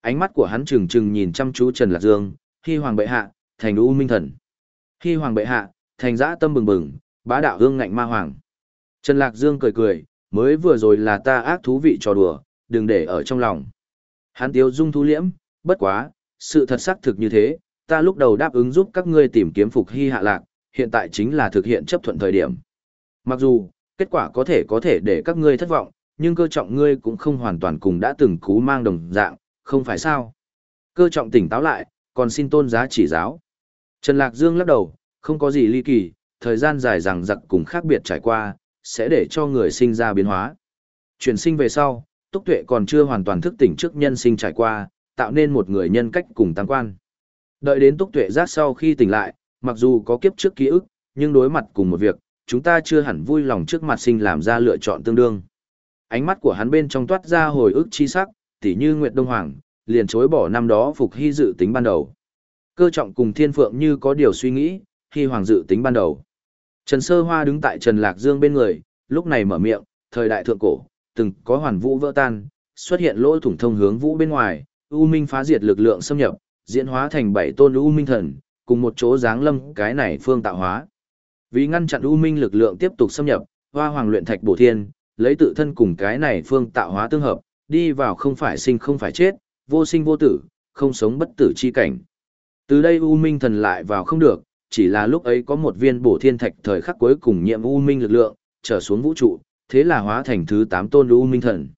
Speaker 1: Ánh mắt của hắn trừng trừng nhìn chăm chú Trần Lạc Dương, khi hoàng bệ hạ, thành u minh thần. Khi hoàng bệ hạ, thành dã tâm bừng bừng, bá đạo hương ngạnh ma hoàng. Trần Lạc Dương cười cười, mới vừa rồi là ta ác thú vị trò đùa, đừng để ở trong lòng. Hắn tiêu dung thu liễm, bất quá, sự thật xác thực như thế, ta lúc đầu đáp ứng giúp các ngươi tìm kiếm phục hy hạ lạc, hiện tại chính là thực hiện chấp thuận thời điểm. Mặc dù, kết quả có thể có thể để các ngươi thất vọng, nhưng cơ trọng ngươi cũng không hoàn toàn cùng đã từng cú mang đồng dạng, không phải sao. Cơ trọng tỉnh táo lại, còn xin tôn giá chỉ giáo. Trần Lạc Dương lắc đầu, không có gì ly kỳ, thời gian dài rằng giặc cùng khác biệt trải qua, sẽ để cho người sinh ra biến hóa. Chuyển sinh về sau, túc tuệ còn chưa hoàn toàn thức tỉnh trước nhân sinh trải qua, tạo nên một người nhân cách cùng tăng quan. Đợi đến túc tuệ giác sau khi tỉnh lại, mặc dù có kiếp trước ký ức, nhưng đối mặt cùng một việc, chúng ta chưa hẳn vui lòng trước mặt sinh làm ra lựa chọn tương đương. Ánh mắt của hắn bên trong toát ra hồi ức chi sắc, tỉ như Nguyệt Đông Hoàng, liền chối bỏ năm đó phục hy dự tính ban đầu. Cơ trọng cùng thiên phượng như có điều suy nghĩ, khi hoàng dự tính ban đầu. Trần Sơ Hoa đứng tại Trần Lạc Dương bên người, lúc này mở miệng, thời đại thượng cổ, từng có hoàn vũ vỡ tan, xuất hiện lỗ thủng thông hướng vũ bên ngoài, U Minh phá diệt lực lượng xâm nhập, diễn hóa thành bảy tôn U Minh thần, cùng một chỗ giáng lâm cái này phương tạo hóa. Vì ngăn chặn U Minh lực lượng tiếp tục xâm nhập, Hoa Hoàng luyện thạch bổ thiên, lấy tự thân cùng cái này phương tạo hóa tương hợp, đi vào không phải sinh không phải chết, vô sinh vô tử, không sống bất tử chi cảnh. Từ đây U Minh thần lại vào không được, chỉ là lúc ấy có một viên bổ thiên thạch thời khắc cuối cùng nhiệm U Minh lực lượng, trở xuống vũ trụ, thế là hóa thành thứ tám tôn U Minh thần.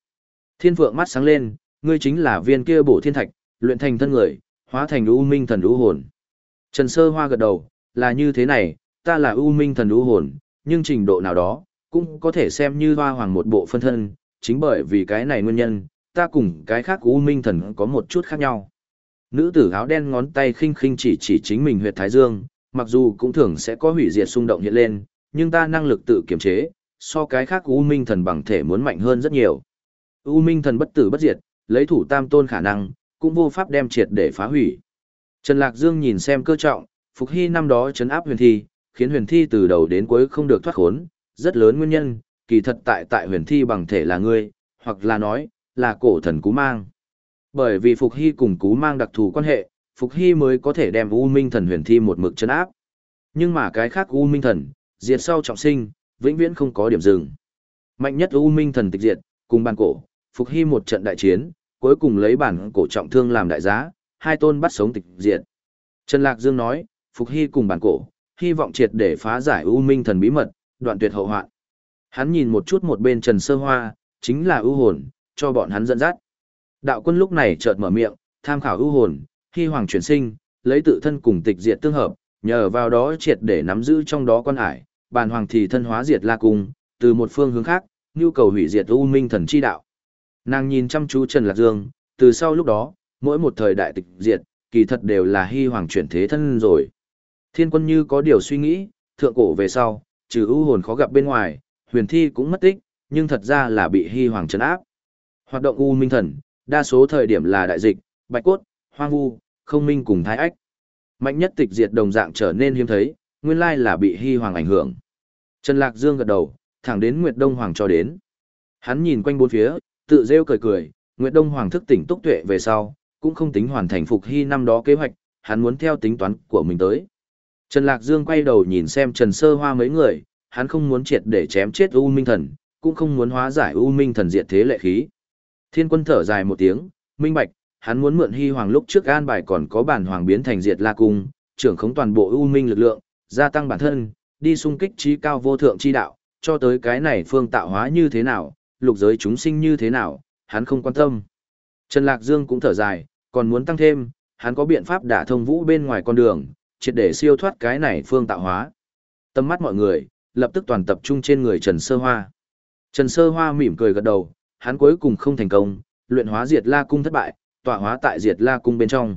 Speaker 1: Thiên Vượng mắt sáng lên, ngươi chính là viên kia bổ thiên thạch, luyện thành thân người, hóa thành U Minh thần U hồn. Trần Sơ Hoa gật đầu, là như thế này, ta là U Minh thần U hồn, nhưng trình độ nào đó, cũng có thể xem như hoa hoàng một bộ phân thân, chính bởi vì cái này nguyên nhân, ta cùng cái khác U Minh thần có một chút khác nhau. Nữ tử áo đen ngón tay khinh khinh chỉ chỉ chính mình huyệt thái dương, mặc dù cũng thường sẽ có hủy diệt xung động hiện lên, nhưng ta năng lực tự kiểm chế, so cái khác U Minh thần bằng thể muốn mạnh hơn rất nhiều. U Minh thần bất tử bất diệt, lấy thủ tam tôn khả năng, cũng vô pháp đem triệt để phá hủy. Trần Lạc Dương nhìn xem cơ trọng, Phục Hy năm đó chấn áp huyền thi, khiến huyền thi từ đầu đến cuối không được thoát khốn, rất lớn nguyên nhân, kỳ thật tại tại huyền thi bằng thể là ngươi, hoặc là nói, là cổ thần cú mang. Bởi vì Phục Hy cùng cú mang đặc thù quan hệ, Phục Hy mới có thể đem U Minh thần huyền thi một mực chân áp. Nhưng mà cái khác U Minh thần, diệt sau trọng sinh, vĩnh viễn không có điểm dừng. Mạnh nhất U Minh thần tịch diệt, cùng bàn cổ, Phục Hy một trận đại chiến, cuối cùng lấy bản cổ trọng thương làm đại giá, hai tôn bắt sống tịch diệt. Trần Lạc Dương nói, Phục Hy cùng bản cổ, hy vọng triệt để phá giải U Minh thần bí mật, đoạn tuyệt hậu hoạn. Hắn nhìn một chút một bên Trần Sơ Hoa, chính là ưu hồn, cho bọn hắn dẫn dắt. Đạo quân lúc này chợt mở miệng, tham khảo ưu hồn, khi hoàng chuyển sinh, lấy tự thân cùng tịch diệt tương hợp, nhờ vào đó triệt để nắm giữ trong đó quan hải, bàn hoàng thì thân hóa diệt la cung, từ một phương hướng khác, nhu cầu hủy diệt u minh thần chi đạo. Nàng nhìn chăm chú Trần Lạc Dương, từ sau lúc đó, mỗi một thời đại tịch diệt, kỳ thật đều là hy hoàng chuyển thế thân rồi. Thiên quân như có điều suy nghĩ, thượng cổ về sau, trừ ưu hồn khó gặp bên ngoài, huyền thi cũng mất tích, nhưng thật ra là bị hy hoàng trấn áp. Hoạt động u minh thần, đa số thời điểm là đại dịch, bạch cốt, hoang vu, không minh cùng thái ách. Mạnh nhất tịch diệt đồng dạng trở nên hiếm thấy, nguyên lai là bị hy hoàng ảnh hưởng. Trần Lạc Dương gật đầu, thẳng đến Nguyệt Đông Hoàng cho đến. Hắn nhìn quanh bốn phía, tự rêu cười cười, Nguyệt Đông Hoàng thức tỉnh túc tuệ về sau, cũng không tính hoàn thành phục hy năm đó kế hoạch, hắn muốn theo tính toán của mình tới. Trần Lạc Dương quay đầu nhìn xem Trần Sơ Hoa mấy người, hắn không muốn triệt để chém chết U Minh Thần, cũng không muốn hóa giải U Minh Thần diệt thế lệ khí. Thiên quân thở dài một tiếng, minh bạch, hắn muốn mượn hy hoàng lúc trước an bài còn có bản hoàng biến thành diệt la cung, trưởng khống toàn bộ U Minh lực lượng, gia tăng bản thân, đi xung kích trí cao vô thượng chi đạo, cho tới cái này phương tạo hóa như thế nào, lục giới chúng sinh như thế nào, hắn không quan tâm. Trần Lạc Dương cũng thở dài, còn muốn tăng thêm, hắn có biện pháp đả thông vũ bên ngoài con đường, triệt để siêu thoát cái này phương tạo hóa. Tâm mắt mọi người, lập tức toàn tập trung trên người Trần Sơ Hoa. Trần Sơ Hoa mỉm cười gật đầu, hắn cuối cùng không thành công, luyện hóa diệt la cung thất bại, tọa hóa tại diệt la cung bên trong.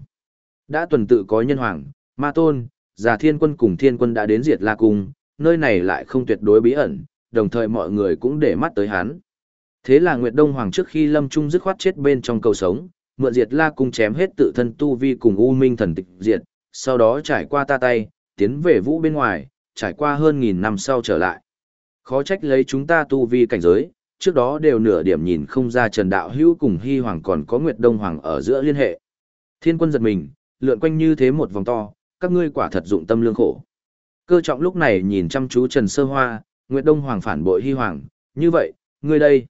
Speaker 1: Đã tuần tự có nhân hoàng, ma tôn, già thiên quân cùng thiên quân đã đến diệt la cung, nơi này lại không tuyệt đối bí ẩn, đồng thời mọi người cũng để mắt tới hắn. Thế là Nguyệt Đông Hoàng trước khi lâm trung dứt khoát chết bên trong cầu sống, mượn diệt la cung chém hết tự thân tu vi cùng u minh thần tịch diệt, sau đó trải qua ta tay, tiến về vũ bên ngoài, trải qua hơn nghìn năm sau trở lại. Khó trách lấy chúng ta tu vi cảnh giới, trước đó đều nửa điểm nhìn không ra Trần Đạo Hữu cùng Hy Hoàng còn có Nguyệt Đông Hoàng ở giữa liên hệ. Thiên quân giật mình, lượn quanh như thế một vòng to, các ngươi quả thật dụng tâm lương khổ. Cơ trọng lúc này nhìn chăm chú Trần Sơ Hoa, Nguyệt Đông Hoàng phản bội Hy Hoàng, như vậy, ngươi đây.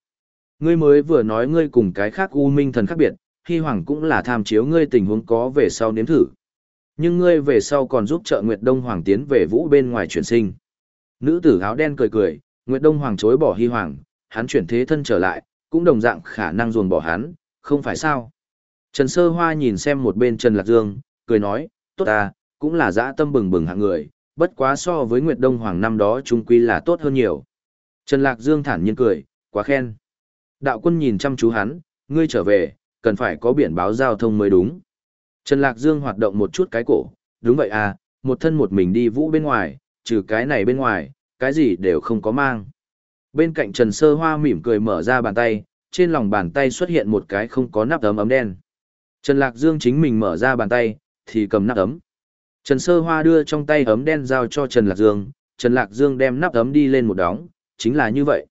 Speaker 1: Ngươi mới vừa nói ngươi cùng cái khác U Minh thần khác biệt, Hy Hoàng cũng là tham chiếu ngươi tình huống có về sau nếm thử. Nhưng ngươi về sau còn giúp trợ Nguyệt Đông Hoàng tiến về vũ bên ngoài chuyển sinh. Nữ tử áo đen cười cười, Nguyệt Đông Hoàng chối bỏ Hy Hoàng, hắn chuyển thế thân trở lại, cũng đồng dạng khả năng ruồn bỏ hắn, không phải sao. Trần Sơ Hoa nhìn xem một bên Trần Lạc Dương, cười nói, tốt à, cũng là dã tâm bừng bừng hạng người, bất quá so với Nguyệt Đông Hoàng năm đó chung quy là tốt hơn nhiều. Trần Lạc Dương thản nhiên cười, quá khen. Đạo quân nhìn chăm chú hắn, ngươi trở về, cần phải có biển báo giao thông mới đúng. Trần Lạc Dương hoạt động một chút cái cổ, đúng vậy à, một thân một mình đi vũ bên ngoài, trừ cái này bên ngoài, cái gì đều không có mang. Bên cạnh Trần Sơ Hoa mỉm cười mở ra bàn tay, trên lòng bàn tay xuất hiện một cái không có nắp ấm ấm đen. Trần Lạc Dương chính mình mở ra bàn tay, thì cầm nắp ấm. Trần Sơ Hoa đưa trong tay ấm đen giao cho Trần Lạc Dương, Trần Lạc Dương đem nắp ấm đi lên một đóng, chính là như vậy.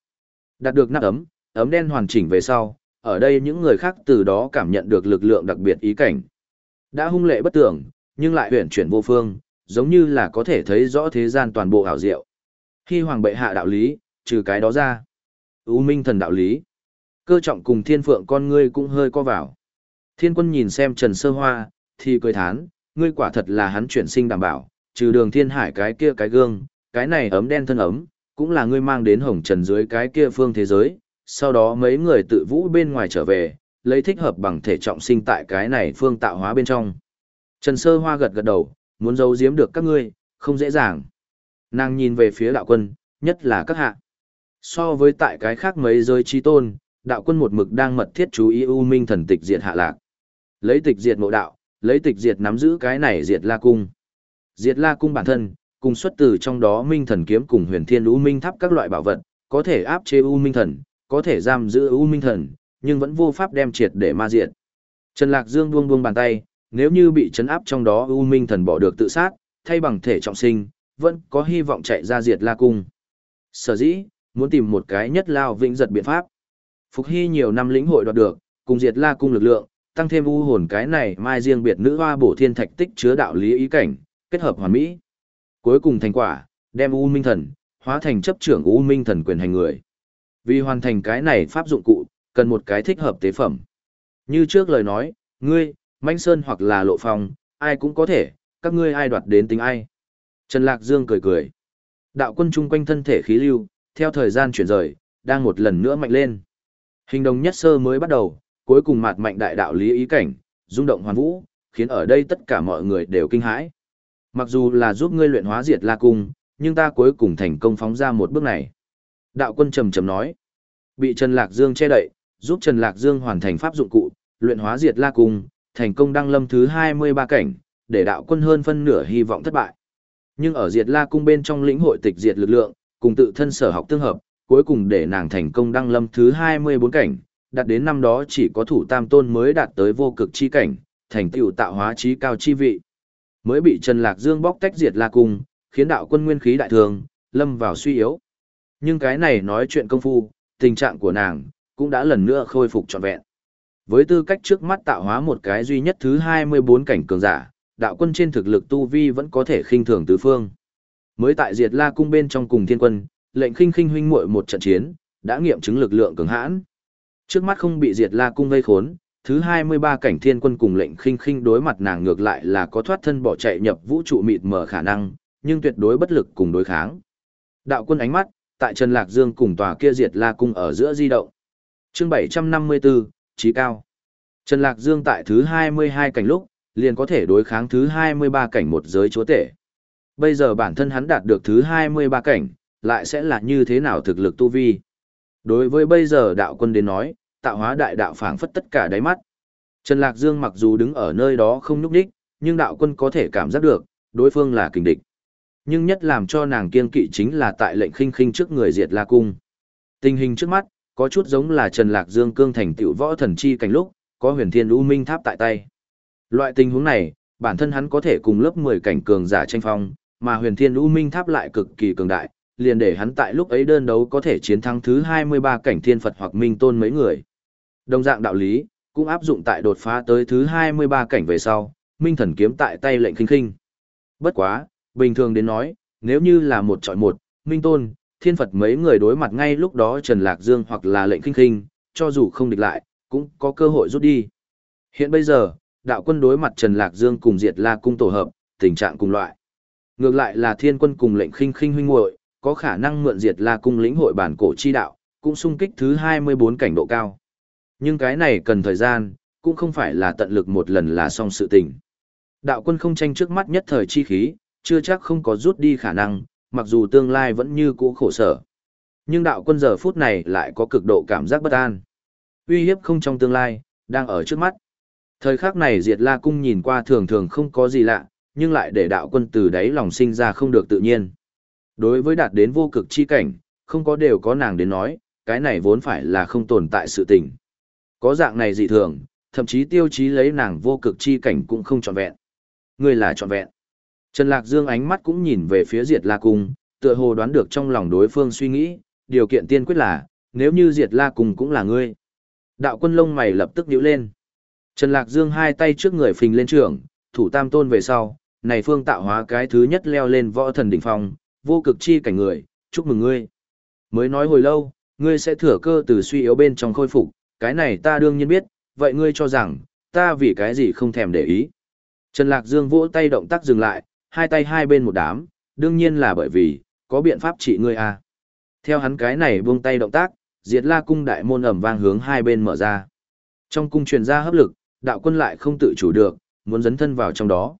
Speaker 1: Đạt được nắp ấm, ấm đen hoàn chỉnh về sau, ở đây những người khác từ đó cảm nhận được lực lượng đặc biệt ý cảnh. Đã hung lệ bất tưởng, nhưng lại huyền chuyển vô phương, giống như là có thể thấy rõ thế gian toàn bộ ảo diệu. Khi hoàng bệ hạ đạo lý, trừ cái đó ra. U minh thần đạo lý. Cơ trọng cùng thiên phượng con ngươi cũng hơi co vào. Thiên quân nhìn xem Trần Sơ Hoa, thì cười thán, ngươi quả thật là hắn chuyển sinh đảm bảo, trừ đường thiên hải cái kia cái gương, cái này ấm đen thân ấm, cũng là ngươi mang đến hồng trần dưới cái kia phương thế giới, sau đó mấy người tự vũ bên ngoài trở về, lấy thích hợp bằng thể trọng sinh tại cái này phương tạo hóa bên trong. Trần Sơ Hoa gật gật đầu, muốn giấu giếm được các ngươi, không dễ dàng. Nàng nhìn về phía đạo quân, nhất là các hạ. So với tại cái khác mấy giới chi tôn, đạo quân một mực đang mật thiết chú ý U Minh thần tịch diệt hạ lạc. Lấy tịch diệt mộ đạo, lấy tịch diệt nắm giữ cái này diệt la cung. Diệt la cung bản thân, cùng xuất từ trong đó Minh thần kiếm cùng huyền thiên U Minh tháp các loại bảo vật, có thể áp chế U Minh thần, có thể giam giữ U Minh thần, nhưng vẫn vô pháp đem triệt để ma diệt. Trần Lạc Dương buông buông bàn tay, nếu như bị chấn áp trong đó U Minh thần bỏ được tự sát, thay bằng thể trọng sinh, vẫn có hy vọng chạy ra diệt la cung. Sở dĩ, muốn tìm một cái nhất lao vĩnh giật biện pháp. Phục Hy nhiều năm lĩnh hội đoạt được, cùng diệt la cung lực lượng, tăng thêm u hồn cái này mai riêng biệt nữ hoa bổ thiên thạch tích chứa đạo lý ý cảnh, kết hợp hoàn mỹ. Cuối cùng thành quả, đem u minh thần, hóa thành chấp trưởng u minh thần quyền hành người. Vì hoàn thành cái này pháp dụng cụ, cần một cái thích hợp tế phẩm. Như trước lời nói, ngươi, Manh Sơn hoặc là Lộ Phong, ai cũng có thể, các ngươi ai đoạt đến tính ai. Trần Lạc Dương cười cười. Đạo quân chung quanh thân thể khí lưu, theo thời gian chuyển rời, đang một lần nữa mạnh lên. Hình đồng nhất sơ mới bắt đầu, cuối cùng mạt mạnh đại đạo lý ý cảnh, rung động hoàn vũ, khiến ở đây tất cả mọi người đều kinh hãi. Mặc dù là giúp ngươi luyện hóa diệt la cung, nhưng ta cuối cùng thành công phóng ra một bước này. Đạo quân trầm trầm nói, bị Trần Lạc Dương che đậy, giúp Trần Lạc Dương hoàn thành pháp dụng cụ, luyện hóa diệt la cung, thành công đăng lâm thứ 23 cảnh, để đạo quân hơn phân nửa hy vọng thất bại. Nhưng ở diệt la cung bên trong lĩnh hội tịch diệt lực lượng, cùng tự thân sở học tương hợp, cuối cùng để nàng thành công đăng lâm thứ 24 cảnh, đạt đến năm đó chỉ có thủ tam tôn mới đạt tới vô cực chi cảnh, thành tựu tạo hóa trí cao chi vị. Mới bị Trần Lạc Dương bóc tách diệt la cung, khiến đạo quân nguyên khí đại thường, lâm vào suy yếu. Nhưng cái này nói chuyện công phu, tình trạng của nàng, cũng đã lần nữa khôi phục trọn vẹn. Với tư cách trước mắt tạo hóa một cái duy nhất thứ 24 cảnh cường giả, đạo quân trên thực lực tu vi vẫn có thể khinh thường tứ phương. Mới tại Diệt La cung bên trong cùng thiên quân, lệnh khinh khinh huynh muội một trận chiến, đã nghiệm chứng lực lượng cường hãn. Trước mắt không bị Diệt La cung gây khốn, thứ 23 cảnh thiên quân cùng lệnh khinh khinh đối mặt nàng ngược lại là có thoát thân bỏ chạy nhập vũ trụ mịt mở khả năng, nhưng tuyệt đối bất lực cùng đối kháng. Đạo quân ánh mắt, tại Trần Lạc Dương cùng tòa kia Diệt La cung ở giữa di động. Chương 754, trí cao. Trần Lạc Dương tại thứ 22 cảnh lúc, liền có thể đối kháng thứ 23 cảnh một giới chúa tể. Bây giờ bản thân hắn đạt được thứ 23 cảnh, lại sẽ là như thế nào thực lực tu vi. Đối với bây giờ đạo quân đến nói, tạo hóa đại đạo phảng phất tất cả đáy mắt. Trần Lạc Dương mặc dù đứng ở nơi đó không nhúc đích, nhưng đạo quân có thể cảm giác được, đối phương là kình địch. Nhưng nhất làm cho nàng kiên kỵ chính là tại lệnh khinh khinh trước người diệt la cung. Tình hình trước mắt, có chút giống là Trần Lạc Dương cương thành tựu võ thần chi cảnh lúc, có huyền thiên u minh tháp tại tay. Loại tình huống này, bản thân hắn có thể cùng lớp 10 cảnh cường giả tranh phong, mà huyền thiên u minh tháp lại cực kỳ cường đại, liền để hắn tại lúc ấy đơn đấu có thể chiến thắng thứ 23 cảnh thiên Phật hoặc minh tôn mấy người. Đồng dạng đạo lý, cũng áp dụng tại đột phá tới thứ 23 cảnh về sau, minh thần kiếm tại tay lệnh khinh khinh. Bất quá, bình thường đến nói, nếu như là một trọi một, minh tôn, thiên Phật mấy người đối mặt ngay lúc đó Trần Lạc Dương hoặc là lệnh khinh khinh, cho dù không địch lại, cũng có cơ hội rút đi. Hiện bây giờ, đạo quân đối mặt Trần Lạc Dương cùng Diệt La cung tổ hợp, tình trạng cùng loại. Ngược lại là thiên quân cùng lệnh khinh khinh huynh muội có khả năng mượn Diệt La cung lĩnh hội bản cổ chi đạo, cũng sung kích thứ 24 cảnh độ cao. Nhưng cái này cần thời gian, cũng không phải là tận lực một lần là xong sự tình. Đạo quân không tranh trước mắt nhất thời chi khí, chưa chắc không có rút đi khả năng, mặc dù tương lai vẫn như cũ khổ sở. Nhưng đạo quân giờ phút này lại có cực độ cảm giác bất an. Uy hiếp không trong tương lai, đang ở trước mắt. Thời khắc này Diệt La Cung nhìn qua thường thường không có gì lạ, nhưng lại để đạo quân từ đáy lòng sinh ra không được tự nhiên. Đối với đạt đến vô cực chi cảnh, không có đều có nàng đến nói, cái này vốn phải là không tồn tại sự tình. Có dạng này dị thường, thậm chí tiêu chí lấy nàng vô cực chi cảnh cũng không trọn vẹn. Người là trọn vẹn. Trần Lạc Dương ánh mắt cũng nhìn về phía Diệt La Cung, tựa hồ đoán được trong lòng đối phương suy nghĩ, điều kiện tiên quyết là, nếu như Diệt La Cung cũng là ngươi. Đạo quân lông mày lập tức nhíu lên. Trần Lạc Dương hai tay trước người phình lên trường, thủ tam tôn về sau, này phương tạo hóa cái thứ nhất leo lên võ thần đỉnh phong, vô cực chi cảnh người, chúc mừng ngươi. Mới nói hồi lâu, ngươi sẽ thừa cơ từ suy yếu bên trong khôi phục, cái này ta đương nhiên biết, vậy ngươi cho rằng, ta vì cái gì không thèm để ý. Trần Lạc Dương vỗ tay động tác dừng lại, hai tay hai bên một đám, đương nhiên là bởi vì, có biện pháp trị ngươi à. Theo hắn cái này buông tay động tác, diệt la cung đại môn ẩm vang hướng hai bên mở ra. Trong cung truyền ra hấp lực, đạo quân lại không tự chủ được, muốn dấn thân vào trong đó.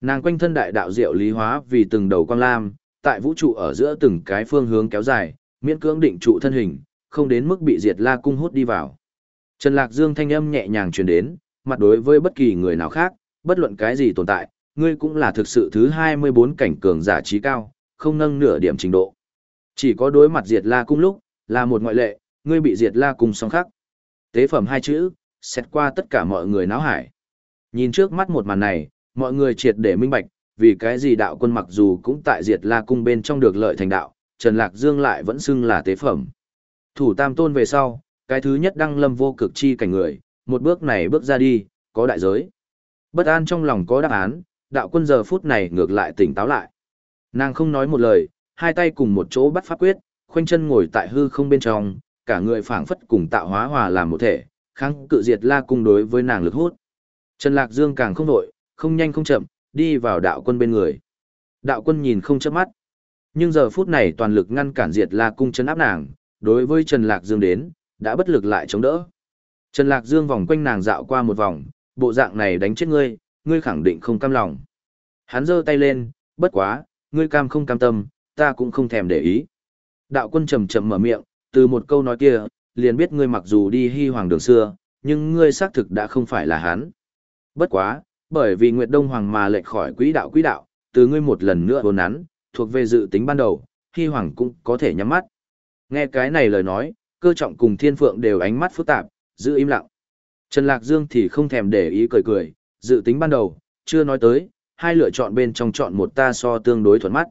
Speaker 1: Nàng quanh thân đại đạo diệu lý hóa vì từng đầu quang lam, tại vũ trụ ở giữa từng cái phương hướng kéo dài, miễn cưỡng định trụ thân hình, không đến mức bị diệt la cung hút đi vào. Trần Lạc Dương thanh âm nhẹ nhàng truyền đến, mặt đối với bất kỳ người nào khác, bất luận cái gì tồn tại, ngươi cũng là thực sự thứ 24 cảnh cường giả trí cao, không nâng nửa điểm trình độ. Chỉ có đối mặt diệt la cung lúc, là một ngoại lệ, ngươi bị diệt la cung song khắc. Tế phẩm hai chữ, xét qua tất cả mọi người náo hải. Nhìn trước mắt một màn này, mọi người triệt để minh bạch, vì cái gì đạo quân mặc dù cũng tại diệt la cung bên trong được lợi thành đạo, Trần Lạc Dương lại vẫn xưng là tế phẩm. Thủ tam tôn về sau, cái thứ nhất đăng lâm vô cực chi cảnh người, một bước này bước ra đi, có đại giới. Bất an trong lòng có đáp án, đạo quân giờ phút này ngược lại tỉnh táo lại. Nàng không nói một lời, hai tay cùng một chỗ bắt pháp quyết, khoanh chân ngồi tại hư không bên trong, cả người phảng phất cùng tạo hóa hòa làm một thể, kháng cự diệt la cung đối với nàng lực hút. Trần Lạc Dương càng không đổi, không nhanh không chậm, đi vào đạo quân bên người. Đạo quân nhìn không chớp mắt. Nhưng giờ phút này toàn lực ngăn cản diệt la cung chấn áp nàng, đối với Trần Lạc Dương đến, đã bất lực lại chống đỡ. Trần Lạc Dương vòng quanh nàng dạo qua một vòng, bộ dạng này đánh chết ngươi, ngươi khẳng định không cam lòng. Hắn giơ tay lên, bất quá, ngươi cam không cam tâm, ta cũng không thèm để ý. Đạo quân chầm chậm mở miệng, từ một câu nói kia, liền biết ngươi mặc dù đi hy hoàng đường xưa, nhưng ngươi xác thực đã không phải là hắn. Bất quá, bởi vì Nguyệt Đông Hoàng mà lệch khỏi quỹ đạo quỹ đạo, từ ngươi một lần nữa vốn nắn, thuộc về dự tính ban đầu, hy hoàng cũng có thể nhắm mắt. Nghe cái này lời nói, cơ trọng cùng thiên phượng đều ánh mắt phức tạp, giữ im lặng. Trần Lạc Dương thì không thèm để ý cười cười, dự tính ban đầu, chưa nói tới, hai lựa chọn bên trong chọn một ta so tương đối thuận mắt.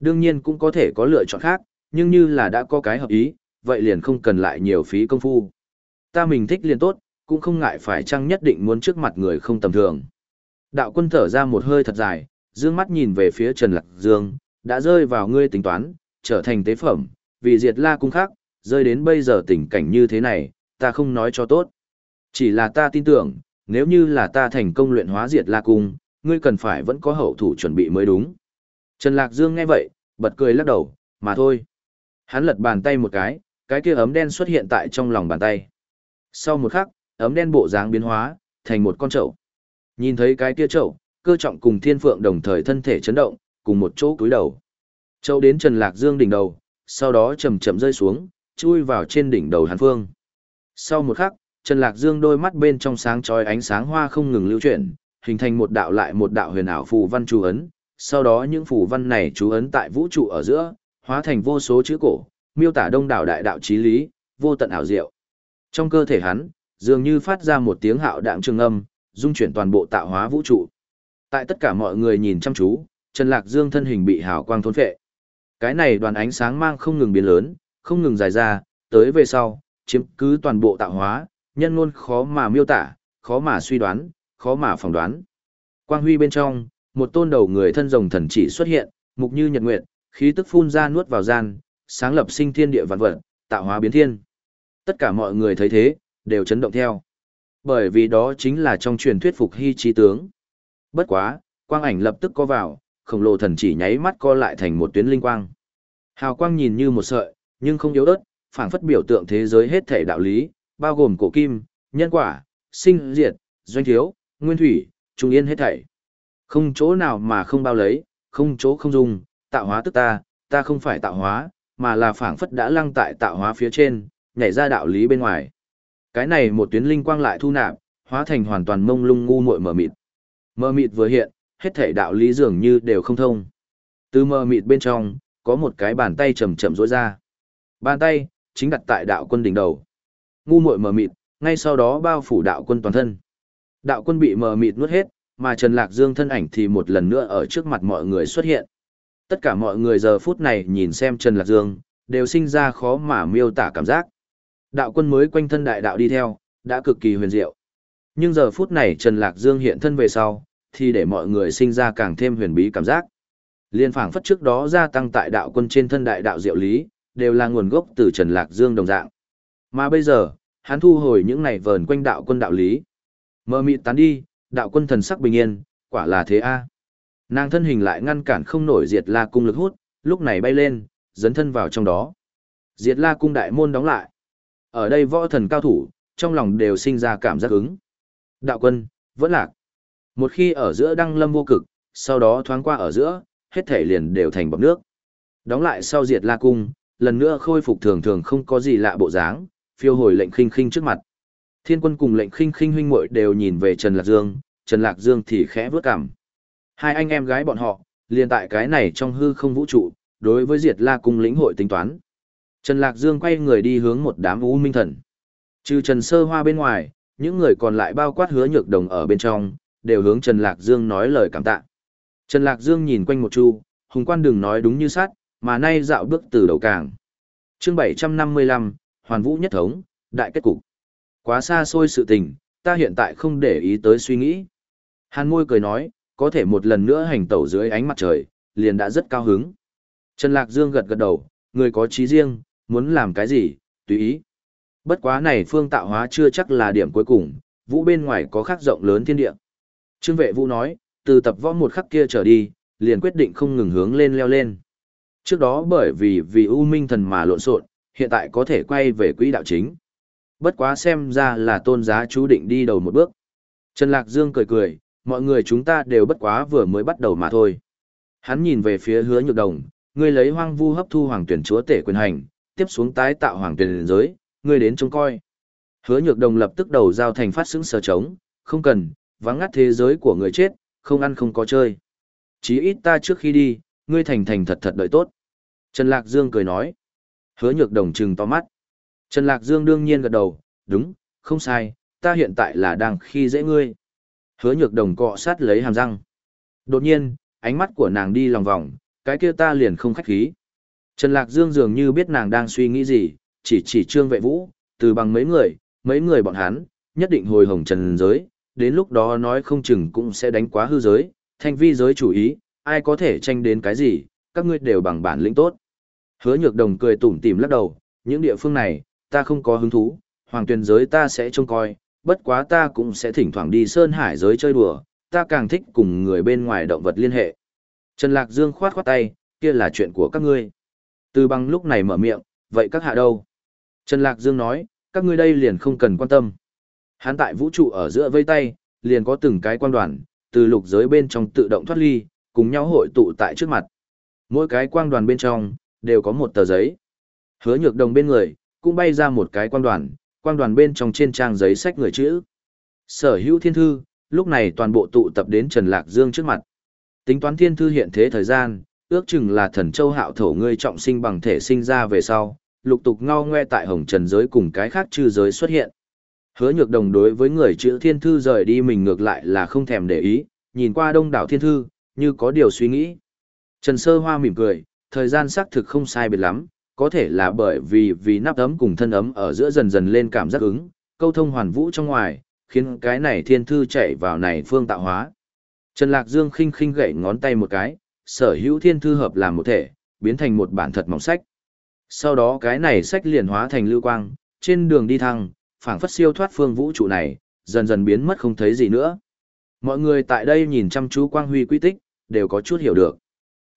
Speaker 1: Đương nhiên cũng có thể có lựa chọn khác, nhưng như là đã có cái hợp ý, vậy liền không cần lại nhiều phí công phu. Ta mình thích liền tốt, cũng không ngại phải chăng nhất định muốn trước mặt người không tầm thường. Đạo quân thở ra một hơi thật dài, dương mắt nhìn về phía Trần Lạc Dương, đã rơi vào ngươi tính toán, trở thành tế phẩm, vì diệt la cung khác, rơi đến bây giờ tình cảnh như thế này, ta không nói cho tốt. Chỉ là ta tin tưởng, nếu như là ta thành công luyện hóa diệt la cung, ngươi cần phải vẫn có hậu thủ chuẩn bị mới đúng. Trần Lạc Dương nghe vậy, bật cười lắc đầu, mà thôi. Hắn lật bàn tay một cái, cái kia ấm đen xuất hiện tại trong lòng bàn tay. Sau một khắc, ấm đen bộ dáng biến hóa, thành một con trậu. Nhìn thấy cái kia trậu, cơ trọng cùng thiên phượng đồng thời thân thể chấn động, cùng một chỗ cúi đầu. Trậu đến Trần Lạc Dương đỉnh đầu, sau đó chậm chậm rơi xuống, chui vào trên đỉnh đầu Hàn Phương. Sau một khắc, Trần Lạc Dương đôi mắt bên trong sáng chói ánh sáng hoa không ngừng lưu chuyển, hình thành một đạo lại một đạo huyền ảo phù văn chú ấn, sau đó những phù văn này chú ấn tại vũ trụ ở giữa, hóa thành vô số chữ cổ, miêu tả đông đảo đại đạo chí lý, vô tận ảo diệu. Trong cơ thể hắn, dường như phát ra một tiếng hạo đạm trường âm, dung chuyển toàn bộ tạo hóa vũ trụ. Tại tất cả mọi người nhìn chăm chú, Trần Lạc Dương thân hình bị hào quang thôn phệ. Cái này đoàn ánh sáng mang không ngừng biến lớn, không ngừng dài ra, tới về sau, chiếm cứ toàn bộ tạo hóa, nhân ngôn khó mà miêu tả, khó mà suy đoán, khó mà phỏng đoán. Quang huy bên trong, một tôn đầu người thân rồng thần chỉ xuất hiện, mục như nhật nguyệt, khí tức phun ra nuốt vào gian, sáng lập sinh thiên địa vạn vật, tạo hóa biến thiên. Tất cả mọi người thấy thế, đều chấn động theo. Bởi vì đó chính là trong truyền thuyết phục hy trí tướng. Bất quá, quang ảnh lập tức có vào, khổng lồ thần chỉ nháy mắt co lại thành một tuyến linh quang. Hào quang nhìn như một sợi, nhưng không yếu ớt, phảng phất biểu tượng thế giới hết thể đạo lý, bao gồm cổ kim, nhân quả, sinh diệt, doanh thiếu, nguyên thủy, trung yên hết thảy. Không chỗ nào mà không bao lấy, không chỗ không dùng, tạo hóa tức ta, ta không phải tạo hóa, mà là phảng phất đã lăng tại tạo hóa phía trên, nhảy ra đạo lý bên ngoài. Cái này một tuyến linh quang lại thu nạp, hóa thành hoàn toàn mông lung ngu muội mờ mịt. Mờ mịt vừa hiện, hết thảy đạo lý dường như đều không thông. Từ mờ mịt bên trong, có một cái bàn tay chậm chậm rỗi ra. Bàn tay chính đặt tại đạo quân đỉnh đầu. Ngu muội mờ mịt, ngay sau đó bao phủ đạo quân toàn thân. Đạo quân bị mờ mịt nuốt hết, mà Trần Lạc Dương thân ảnh thì một lần nữa ở trước mặt mọi người xuất hiện. Tất cả mọi người giờ phút này nhìn xem Trần Lạc Dương, đều sinh ra khó mà miêu tả cảm giác. Đạo quân mới quanh thân đại đạo đi theo, đã cực kỳ huyền diệu. Nhưng giờ phút này Trần Lạc Dương hiện thân về sau, thì để mọi người sinh ra càng thêm huyền bí cảm giác. Liên phảng phất trước đó gia tăng tại đạo quân trên thân đại đạo diệu lý, đều là nguồn gốc từ Trần Lạc Dương đồng dạng. Mà bây giờ, hắn thu hồi những này vờn quanh đạo quân đạo lý. Mơ mịt tán đi, đạo quân thần sắc bình yên, quả là thế a. Nàng thân hình lại ngăn cản không nổi diệt la cung lực hút, lúc này bay lên, dấn thân vào trong đó. Diệt la cung đại môn đóng lại. Ở đây võ thần cao thủ, trong lòng đều sinh ra cảm giác ứng. Đạo quân, vẫn lạc. Một khi ở giữa đăng lâm vô cực, sau đó thoáng qua ở giữa, hết thể liền đều thành bọc nước. Đóng lại sau diệt la cung, lần nữa khôi phục thường thường không có gì lạ bộ dáng, phiêu hồi lệnh khinh khinh trước mặt. Thiên quân cùng lệnh khinh khinh huynh muội đều nhìn về Trần Lạc Dương, Trần Lạc Dương thì khẽ vước cằm. Hai anh em gái bọn họ, liền tại cái này trong hư không vũ trụ, đối với diệt la cung lĩnh hội tính toán. Trần Lạc Dương quay người đi hướng một đám u minh thần. Trừ Trần Sơ Hoa bên ngoài, những người còn lại bao quát hứa nhược đồng ở bên trong, đều hướng Trần Lạc Dương nói lời cảm tạ. Trần Lạc Dương nhìn quanh một chu, hùng quan đừng nói đúng như sát, mà nay dạo bước từ đầu càng. chương 755, Hoàn Vũ Nhất Thống, Đại Kết Cục. Quá xa xôi sự tình, ta hiện tại không để ý tới suy nghĩ. Hàn môi cười nói, có thể một lần nữa hành tẩu dưới ánh mặt trời, liền đã rất cao hứng. Trần Lạc Dương gật gật đầu, người có trí riêng, muốn làm cái gì, tùy ý. Bất quá này phương tạo hóa chưa chắc là điểm cuối cùng, vũ bên ngoài có khắc rộng lớn thiên địa. Trương vệ vũ nói, từ tập võ một khắc kia trở đi, liền quyết định không ngừng hướng lên leo lên. Trước đó bởi vì vì U Minh thần mà lộn xộn, hiện tại có thể quay về quỹ đạo chính. Bất quá xem ra là tôn giá chú định đi đầu một bước. Trần Lạc Dương cười cười, mọi người chúng ta đều bất quá vừa mới bắt đầu mà thôi. Hắn nhìn về phía hứa nhược đồng, ngươi lấy hoang vu hấp thu hoàng tuyển chúa tể quyền hành, tiếp xuống tái tạo hoàng tuyển giới, ngươi đến trông coi. Hứa nhược đồng lập tức đầu giao thành phát xứng sờ trống, không cần, vắng ngắt thế giới của người chết, không ăn không có chơi. Chí ít ta trước khi đi, ngươi thành thành thật thật đợi tốt. Trần Lạc Dương cười nói. Hứa nhược đồng trừng to mắt. Trần Lạc Dương đương nhiên gật đầu, đúng, không sai, ta hiện tại là đang khi dễ ngươi. Hứa nhược đồng cọ sát lấy hàm răng. Đột nhiên, ánh mắt của nàng đi lòng vòng, cái kia ta liền không khách khí. Trần Lạc Dương dường như biết nàng đang suy nghĩ gì, chỉ chỉ trương vệ vũ, từ bằng mấy người, mấy người bọn hắn, nhất định hồi hồng trần giới, đến lúc đó nói không chừng cũng sẽ đánh quá hư giới, thanh vi giới chủ ý, ai có thể tranh đến cái gì, các ngươi đều bằng bản lĩnh tốt. Hứa nhược đồng cười tủm tỉm lắc đầu, những địa phương này, ta không có hứng thú, hoàng tuyển giới ta sẽ trông coi, bất quá ta cũng sẽ thỉnh thoảng đi sơn hải giới chơi đùa, ta càng thích cùng người bên ngoài động vật liên hệ. Trần Lạc Dương khoát khoát tay, kia là chuyện của các ngươi. Từ bằng lúc này mở miệng, vậy các hạ đâu? Trần Lạc Dương nói, các ngươi đây liền không cần quan tâm. Hắn tại vũ trụ ở giữa vây tay, liền có từng cái quan đoàn, từ lục giới bên trong tự động thoát ly, cùng nhau hội tụ tại trước mặt. Mỗi cái quang đoàn bên trong, đều có một tờ giấy. Hứa nhược đồng bên người, cũng bay ra một cái quang đoàn, quang đoàn bên trong trên trang giấy sách người chữ. Sở hữu thiên thư, lúc này toàn bộ tụ tập đến Trần Lạc Dương trước mặt. Tính toán thiên thư hiện thế thời gian, ước chừng là thần châu hạo thổ ngươi trọng sinh bằng thể sinh ra về sau, lục tục ngao ngoe tại hồng trần giới cùng cái khác chư giới xuất hiện. Hứa nhược đồng đối với người chữ thiên thư rời đi mình ngược lại là không thèm để ý, nhìn qua đông đảo thiên thư, như có điều suy nghĩ. Trần Sơ Hoa mỉm cười, thời gian xác thực không sai biệt lắm, có thể là bởi vì vì nắp ấm cùng thân ấm ở giữa dần dần lên cảm giác ứng, câu thông hoàn vũ trong ngoài, khiến cái này thiên thư chạy vào này phương tạo hóa. Trần Lạc Dương khinh khinh gậy ngón tay một cái, sở hữu thiên thư hợp làm một thể, biến thành một bản thật mỏng sách. Sau đó cái này sách liền hóa thành lưu quang, trên đường đi thăng, phảng phất siêu thoát phương vũ trụ này, dần dần biến mất không thấy gì nữa. Mọi người tại đây nhìn chăm chú quang huy quy tích, đều có chút hiểu được.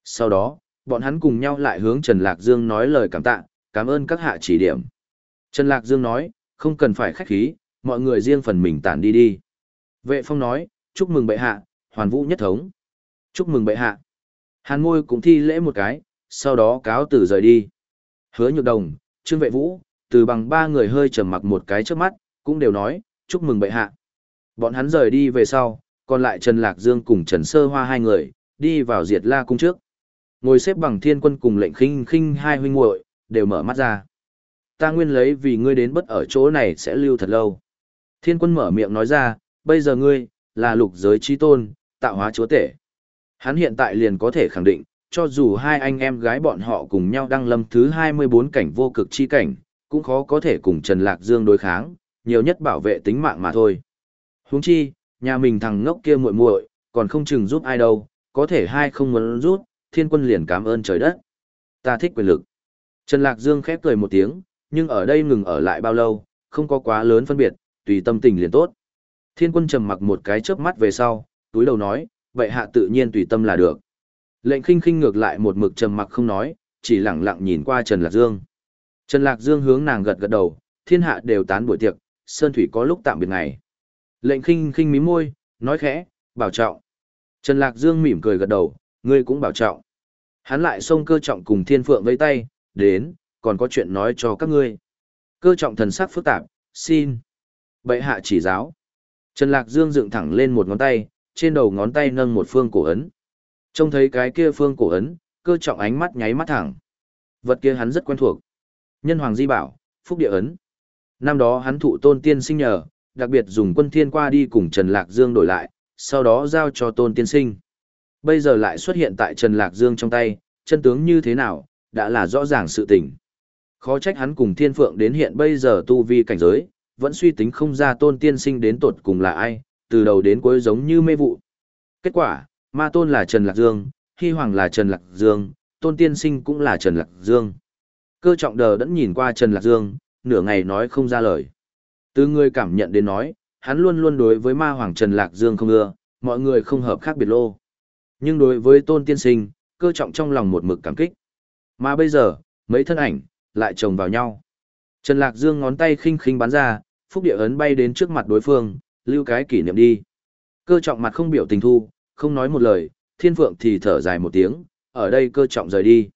Speaker 1: Sau đó, bọn hắn cùng nhau lại hướng Trần Lạc Dương nói lời cảm tạ, cảm ơn các hạ chỉ điểm. Trần Lạc Dương nói, không cần phải khách khí, mọi người riêng phần mình tản đi đi. Vệ phong nói, chúc mừng bệ hạ, hoàn vũ nhất thống. Chúc mừng bệ hạ. Hàn môi cũng thi lễ một cái, sau đó cáo từ rời đi. Hứa nhược đồng, trương vệ vũ, từ bằng ba người hơi trầm mặc một cái trước mắt, cũng đều nói, chúc mừng bệ hạ. Bọn hắn rời đi về sau, còn lại Trần Lạc Dương cùng Trần Sơ Hoa hai người, đi vào diệt la cung trước. Ngồi xếp bằng thiên quân cùng lệnh khinh khinh hai huynh muội đều mở mắt ra. Ta nguyên lấy vì ngươi đến bất ở chỗ này sẽ lưu thật lâu. Thiên quân mở miệng nói ra, bây giờ ngươi, là lục giới chi tôn, tạo hóa chúa tể. Hắn hiện tại liền có thể khẳng định, cho dù hai anh em gái bọn họ cùng nhau đăng lâm thứ 24 cảnh vô cực chi cảnh, cũng khó có thể cùng Trần Lạc Dương đối kháng, nhiều nhất bảo vệ tính mạng mà thôi. Huống chi, nhà mình thằng ngốc kia muội muội, còn không chừng giúp ai đâu, có thể hai không muốn rút, thiên quân liền cảm ơn trời đất. Ta thích quyền lực. Trần Lạc Dương khép cười một tiếng, nhưng ở đây ngừng ở lại bao lâu, không có quá lớn phân biệt, tùy tâm tình liền tốt. Thiên quân trầm mặc một cái chớp mắt về sau, túi đầu nói, vậy hạ tự nhiên tùy tâm là được. Lệnh khinh khinh ngược lại một mực trầm mặc không nói, chỉ lặng lặng nhìn qua Trần Lạc Dương. Trần Lạc Dương hướng nàng gật gật đầu, thiên hạ đều tán buổi tiệc, sơn thủy có lúc tạm biệt ngày. Lệnh khinh khinh mí môi, nói khẽ, bảo trọng. Trần Lạc Dương mỉm cười gật đầu, ngươi cũng bảo trọng. Hắn lại xông cơ trọng cùng thiên phượng vẫy tay, đến, còn có chuyện nói cho các ngươi. Cơ trọng thần sắc phức tạp, xin. Bệ hạ chỉ giáo. Trần Lạc Dương dựng thẳng lên một ngón tay, trên đầu ngón tay nâng một phương cổ ấn. Trông thấy cái kia phương cổ ấn, cơ trọng ánh mắt nháy mắt thẳng. Vật kia hắn rất quen thuộc. Nhân Hoàng Di Bảo, Phúc Địa Ấn. Năm đó hắn thụ tôn tiên sinh nhờ, đặc biệt dùng quân thiên qua đi cùng Trần Lạc Dương đổi lại, sau đó giao cho tôn tiên sinh. Bây giờ lại xuất hiện tại Trần Lạc Dương trong tay, chân tướng như thế nào, đã là rõ ràng sự tình. Khó trách hắn cùng thiên phượng đến hiện bây giờ tu vi cảnh giới, vẫn suy tính không ra tôn tiên sinh đến tột cùng là ai, từ đầu đến cuối giống như mê vụ. Kết quả, ma tôn là Trần Lạc Dương, hy hoàng là Trần Lạc Dương, tôn tiên sinh cũng là Trần Lạc Dương. Cơ trọng đờ đẫn nhìn qua Trần Lạc Dương, nửa ngày nói không ra lời. Từ người cảm nhận đến nói, hắn luôn luôn đối với ma hoàng Trần Lạc Dương không ưa, mọi người không hợp khác biệt lô. Nhưng đối với tôn tiên sinh, cơ trọng trong lòng một mực cảm kích. Mà bây giờ, mấy thân ảnh, lại chồng vào nhau. Trần Lạc Dương ngón tay khinh khinh bắn ra, phúc địa ấn bay đến trước mặt đối phương, lưu cái kỷ niệm đi. Cơ trọng mặt không biểu tình thu, không nói một lời, thiên phượng thì thở dài một tiếng, ở đây cơ trọng rời đi.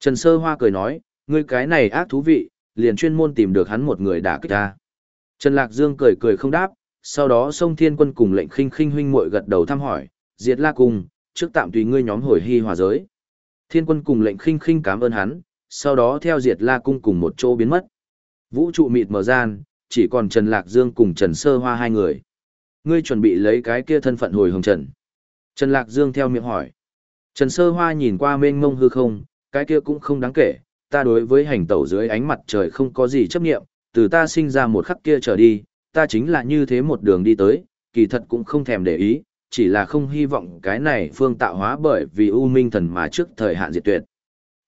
Speaker 1: Trần Sơ Hoa cười nói, ngươi cái này ác thú vị, liền chuyên môn tìm được hắn một người đả kích ta. Trần Lạc Dương cười cười không đáp, sau đó sông thiên quân cùng lệnh khinh khinh huynh muội gật đầu thăm hỏi, diệt la cùng, trước tạm tùy ngươi nhóm hồi hy hòa giới. Thiên quân cùng lệnh khinh khinh cảm ơn hắn, sau đó theo diệt la cung cùng một chỗ biến mất. Vũ trụ mịt mờ gian, chỉ còn Trần Lạc Dương cùng Trần Sơ Hoa hai người. Ngươi chuẩn bị lấy cái kia thân phận hồi hồng trần. Trần Lạc Dương theo miệng hỏi. Trần Sơ Hoa nhìn qua mênh mông hư không, cái kia cũng không đáng kể, ta đối với hành tẩu dưới ánh mặt trời không có gì chấp nghiệm, từ ta sinh ra một khắc kia trở đi, ta chính là như thế một đường đi tới, kỳ thật cũng không thèm để ý, chỉ là không hy vọng cái này phương tạo hóa bởi vì U Minh thần mà trước thời hạn diệt tuyệt.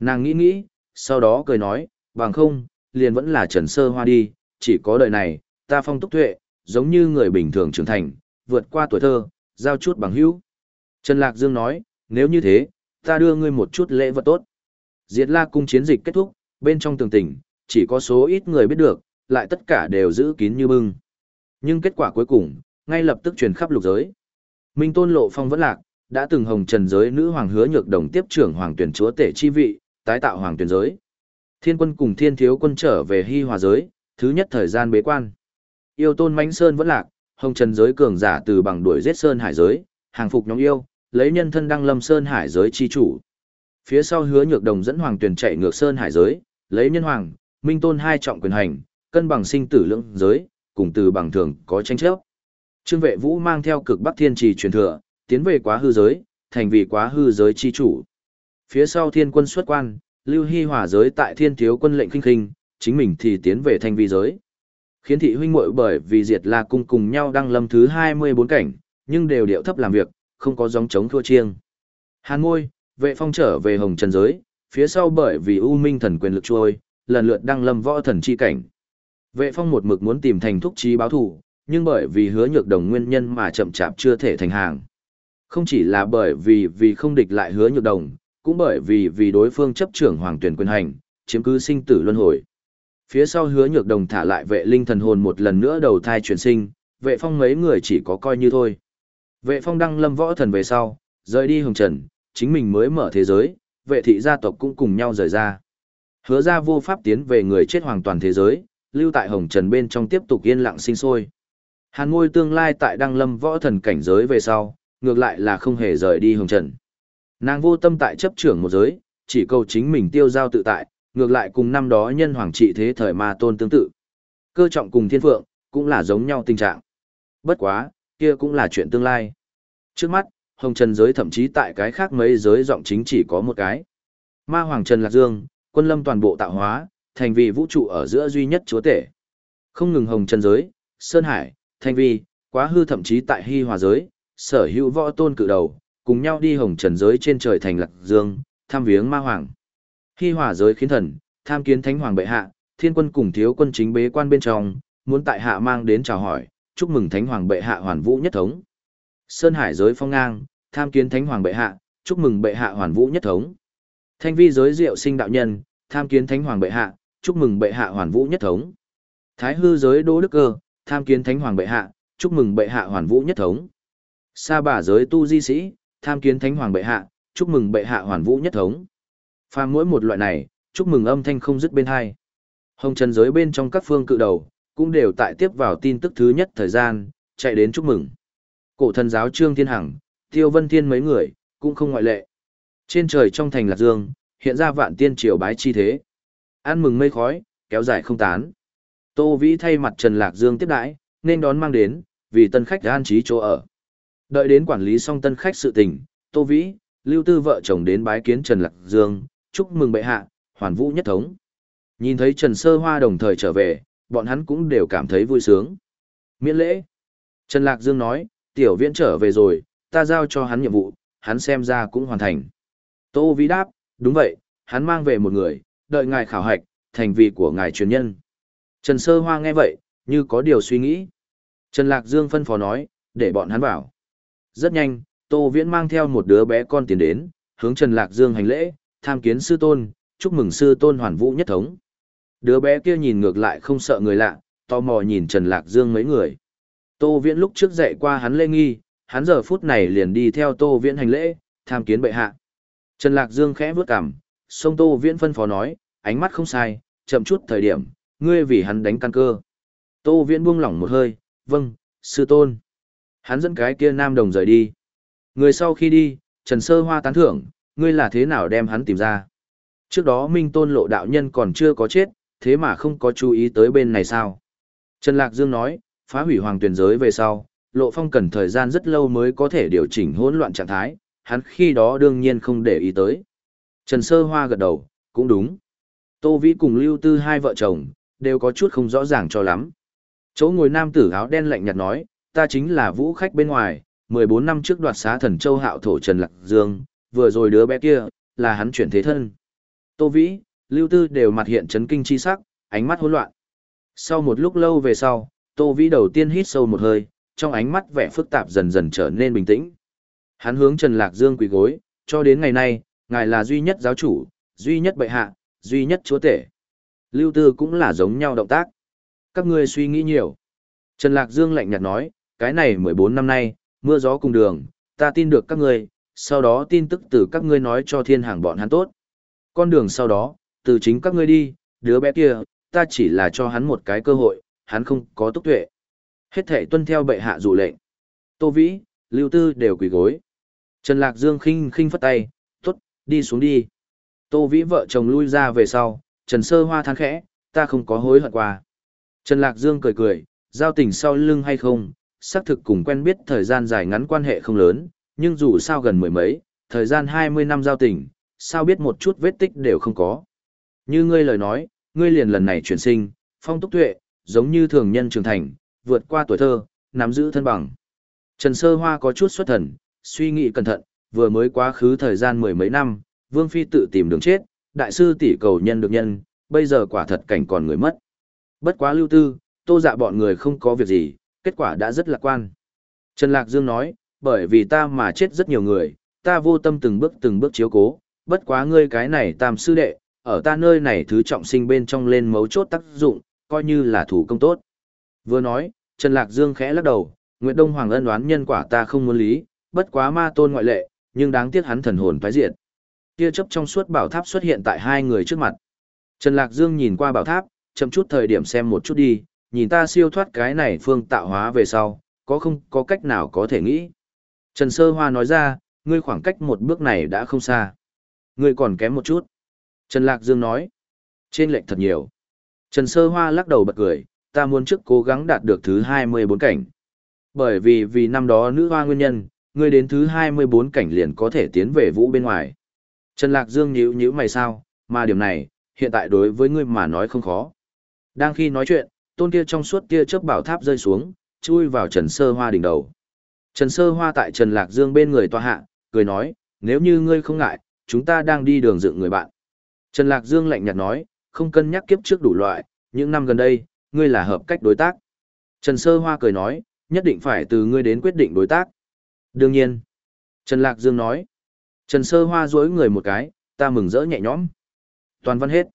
Speaker 1: Nàng nghĩ nghĩ, sau đó cười nói, bằng không, liền vẫn là Trần Sơ Hoa đi, chỉ có đời này, ta phong túc tuệ, giống như người bình thường trưởng thành, vượt qua tuổi thơ, giao chút bằng hữu. Trần Lạc Dương nói, nếu như thế, ta đưa ngươi một chút lễ vật tốt. Diệt la cung chiến dịch kết thúc, bên trong tường tỉnh, chỉ có số ít người biết được, lại tất cả đều giữ kín như bưng. Nhưng kết quả cuối cùng, ngay lập tức truyền khắp lục giới. Minh Tôn Lộ Phong vẫn lạc, đã từng hồng trần giới nữ hoàng hứa nhược đồng tiếp trưởng hoàng tuyển chúa tể chi vị, tái tạo hoàng tuyển giới. Thiên quân cùng thiên thiếu quân trở về hy hòa giới, thứ nhất thời gian bế quan. Yêu tôn mãnh sơn vẫn lạc, hồng trần giới cường giả từ bằng đuổi giết sơn hải giới, hàng phục nhóm yêu, lấy nhân thân đăng lâm sơn hải giới chi chủ. Phía sau hứa nhược đồng dẫn hoàng tuyển chạy ngược sơn hải giới, lấy nhân hoàng, minh tôn hai trọng quyền hành, cân bằng sinh tử lượng giới, cùng từ bằng thường có tranh chấp. Trương vệ vũ mang theo cực bắc thiên trì truyền thừa, tiến về quá hư giới, thành vì quá hư giới chi chủ. Phía sau thiên quân xuất quan, lưu hy hòa giới tại thiên thiếu quân lệnh kinh kinh, chính mình thì tiến về thanh vi giới. Khiến thị huynh muội bởi vì diệt la cung cùng nhau đăng lâm thứ 24 cảnh, nhưng đều điệu thấp làm việc, không có gióng chống thua chiêng. Hàn Ngôi vệ phong trở về hồng trần giới, phía sau bởi vì U Minh thần quyền lực trôi, lần lượt đăng lâm võ thần chi cảnh. Vệ phong một mực muốn tìm thành thúc trí báo thủ, nhưng bởi vì hứa nhược đồng nguyên nhân mà chậm chạp chưa thể thành hàng. Không chỉ là bởi vì vì không địch lại hứa nhược đồng, cũng bởi vì vì đối phương chấp trưởng hoàng tuyển quyền hành, chiếm cứ sinh tử luân hồi. Phía sau hứa nhược đồng thả lại vệ linh thần hồn một lần nữa đầu thai chuyển sinh, vệ phong mấy người chỉ có coi như thôi. Vệ phong đăng lâm võ thần về sau, rời đi hồng trần, chính mình mới mở thế giới, vệ thị gia tộc cũng cùng nhau rời ra. Hứa ra vô pháp tiến về người chết hoàn toàn thế giới, lưu tại hồng trần bên trong tiếp tục yên lặng sinh sôi. Hàn ngôi tương lai tại đăng lâm võ thần cảnh giới về sau, ngược lại là không hề rời đi hồng trần. Nàng vô tâm tại chấp trưởng một giới, chỉ cầu chính mình tiêu giao tự tại, ngược lại cùng năm đó nhân hoàng trị thế thời ma tôn tương tự. Cơ trọng cùng thiên phượng, cũng là giống nhau tình trạng. Bất quá, kia cũng là chuyện tương lai. Trước mắt, hồng trần giới thậm chí tại cái khác mấy giới giọng chính chỉ có một cái. Ma Hoàng Trần Lạc Dương, quân lâm toàn bộ tạo hóa, thành vị vũ trụ ở giữa duy nhất chúa tể. Không ngừng hồng trần giới, Sơn Hải, Thanh Vi, quá hư thậm chí tại hy hòa giới, sở hữu võ tôn cự đầu, cùng nhau đi hồng trần giới trên trời thành Lạc Dương, tham viếng Ma Hoàng. Hy hòa giới khiến thần, tham kiến Thánh Hoàng bệ hạ, thiên quân cùng thiếu quân chính bế quan bên trong, muốn tại hạ mang đến chào hỏi, chúc mừng Thánh Hoàng bệ hạ hoàn vũ nhất thống. Sơn Hải giới phong ngang, tham kiến Thánh Hoàng bệ hạ, chúc mừng bệ hạ hoàn vũ nhất thống. Thanh vi giới diệu sinh đạo nhân, tham kiến Thánh Hoàng bệ hạ, chúc mừng bệ hạ hoàn vũ nhất thống. Thái hư giới Đỗ Đức Cơ, tham kiến Thánh Hoàng bệ hạ, chúc mừng bệ hạ hoàn vũ nhất thống. Sa bà giới tu di sĩ, tham kiến Thánh Hoàng bệ hạ, chúc mừng bệ hạ hoàn vũ nhất thống. Phàm mỗi một loại này, chúc mừng âm thanh không dứt bên hai. Hồng trần giới bên trong các phương cự đầu, cũng đều tại tiếp vào tin tức thứ nhất thời gian, chạy đến chúc mừng. Cổ thần giáo Trương Thiên Hằng, Tiêu Vân Thiên mấy người, cũng không ngoại lệ. Trên trời trong thành Lạc Dương, hiện ra vạn tiên triều bái chi thế. Ăn mừng mây khói, kéo dài không tán. Tô Vĩ thay mặt Trần Lạc Dương tiếp đãi, nên đón mang đến, vì tân khách an trí chỗ ở. Đợi đến quản lý xong tân khách sự tình, Tô Vĩ, Lưu Tư vợ chồng đến bái kiến Trần Lạc Dương, chúc mừng bệ hạ, hoàn vũ nhất thống. Nhìn thấy Trần Sơ Hoa đồng thời trở về, bọn hắn cũng đều cảm thấy vui sướng. Miễn lễ. Trần Lạc Dương nói, tiểu viễn trở về rồi, ta giao cho hắn nhiệm vụ, hắn xem ra cũng hoàn thành. Tô Vĩ đáp, đúng vậy, hắn mang về một người, đợi ngài khảo hạch, thành vị của ngài truyền nhân. Trần Sơ Hoa nghe vậy, như có điều suy nghĩ. Trần Lạc Dương phân phó nói, để bọn hắn vào. Rất nhanh, Tô Viễn mang theo một đứa bé con tiến đến, hướng Trần Lạc Dương hành lễ, tham kiến sư tôn, chúc mừng sư tôn hoàn vũ nhất thống. Đứa bé kia nhìn ngược lại không sợ người lạ, tò mò nhìn Trần Lạc Dương mấy người. Tô Viễn lúc trước dạy qua hắn lễ nghi, hắn giờ phút này liền đi theo Tô Viễn hành lễ, tham kiến bệ hạ. Trần Lạc Dương khẽ bước cằm, sông Tô Viễn phân phó nói, ánh mắt không sai, chậm chút thời điểm, ngươi vì hắn đánh căn cơ. Tô Viễn buông lỏng một hơi, vâng, sư tôn. Hắn dẫn cái kia nam đồng rời đi. Người sau khi đi, Trần Sơ Hoa tán thưởng, ngươi là thế nào đem hắn tìm ra. Trước đó Minh Tôn lộ đạo nhân còn chưa có chết, thế mà không có chú ý tới bên này sao. Trần Lạc Dương nói, phá hủy hoàng tuyển giới về sau, lộ phong cần thời gian rất lâu mới có thể điều chỉnh hỗn loạn trạng thái, hắn khi đó đương nhiên không để ý tới. Trần Sơ Hoa gật đầu, cũng đúng. Tô Vĩ cùng Lưu Tư hai vợ chồng, đều có chút không rõ ràng cho lắm. Chỗ ngồi nam tử áo đen lạnh nhạt nói, ta chính là vũ khách bên ngoài, 14 năm trước đoạt xá thần châu hạo thổ Trần Lạc Dương, vừa rồi đứa bé kia, là hắn chuyển thế thân. Tô Vĩ, Lưu Tư đều mặt hiện chấn kinh chi sắc, ánh mắt hỗn loạn. Sau một lúc lâu về sau, Tô Vĩ đầu tiên hít sâu một hơi, trong ánh mắt vẻ phức tạp dần dần trở nên bình tĩnh. Hắn hướng Trần Lạc Dương quỳ gối, cho đến ngày nay, ngài là duy nhất giáo chủ, duy nhất bệ hạ, duy nhất chúa tể. Lưu Tư cũng là giống nhau động tác. Các ngươi suy nghĩ nhiều. Trần Lạc Dương lạnh nhạt nói, cái này 14 năm nay, mưa gió cùng đường, ta tin được các ngươi, sau đó tin tức từ các ngươi nói cho thiên hàng bọn hắn tốt. Con đường sau đó, từ chính các ngươi đi, đứa bé kia, ta chỉ là cho hắn một cái cơ hội, hắn không có túc tuệ. Hết thể tuân theo bệ hạ dụ lệnh. Tô Vĩ, Lưu Tư đều quỳ gối. Trần Lạc Dương khinh khinh phất tay, tốt, đi xuống đi. Tô Vĩ vợ chồng lui ra về sau, Trần Sơ Hoa than khẽ, ta không có hối hận qua. Trần Lạc Dương cười cười, giao tình sau lưng hay không, xác thực cùng quen biết thời gian dài ngắn quan hệ không lớn, nhưng dù sao gần mười mấy, thời gian 20 năm giao tình, sao biết một chút vết tích đều không có. Như ngươi lời nói, ngươi liền lần này chuyển sinh, phong túc tuệ, giống như thường nhân trưởng thành, vượt qua tuổi thơ, nắm giữ thân bằng. Trần Sơ Hoa có chút xuất thần, suy nghĩ cẩn thận, vừa mới quá khứ thời gian mười mấy năm, Vương Phi tự tìm đường chết, đại sư tỷ cầu nhân được nhân, bây giờ quả thật cảnh còn người mất. Bất quá lưu tư, tô dạ bọn người không có việc gì, kết quả đã rất lạc quan. Trần Lạc Dương nói, bởi vì ta mà chết rất nhiều người, ta vô tâm từng bước từng bước chiếu cố, bất quá ngươi cái này tam sư đệ, ở ta nơi này thứ trọng sinh bên trong lên mấu chốt tác dụng, coi như là thủ công tốt. Vừa nói, Trần Lạc Dương khẽ lắc đầu, Nguyệt Đông Hoàng ân đoán nhân quả ta không muốn lý, bất quá ma tôn ngoại lệ, nhưng đáng tiếc hắn thần hồn phái diệt. Tia chớp trong suốt bảo tháp xuất hiện tại hai người trước mặt. Trần Lạc Dương nhìn qua bảo tháp, chậm chút thời điểm xem một chút đi, nhìn ta siêu thoát cái này phương tạo hóa về sau, có không có cách nào có thể nghĩ. Trần Sơ Hoa nói ra, ngươi khoảng cách một bước này đã không xa. Ngươi còn kém một chút. Trần Lạc Dương nói, trên lệnh thật nhiều. Trần Sơ Hoa lắc đầu bật cười, ta muốn trước cố gắng đạt được thứ 24 cảnh. Bởi vì vì năm đó nữ hoa nguyên nhân, ngươi đến thứ 24 cảnh liền có thể tiến về vũ bên ngoài. Trần Lạc Dương nhíu nhíu mày sao, mà điểm này, hiện tại đối với ngươi mà nói không khó. Đang khi nói chuyện, tôn kia trong suốt kia chớp bảo tháp rơi xuống, chui vào Trần Sơ Hoa đỉnh đầu. Trần Sơ Hoa tại Trần Lạc Dương bên người tòa hạ, cười nói, nếu như ngươi không ngại, chúng ta đang đi đường dựng người bạn. Trần Lạc Dương lạnh nhạt nói, không cân nhắc kiếp trước đủ loại, những năm gần đây, ngươi là hợp cách đối tác. Trần Sơ Hoa cười nói, nhất định phải từ ngươi đến quyết định đối tác. Đương nhiên. Trần Lạc Dương nói. Trần Sơ Hoa dối người một cái, ta mừng rỡ nhẹ nhõm. Toàn văn hết.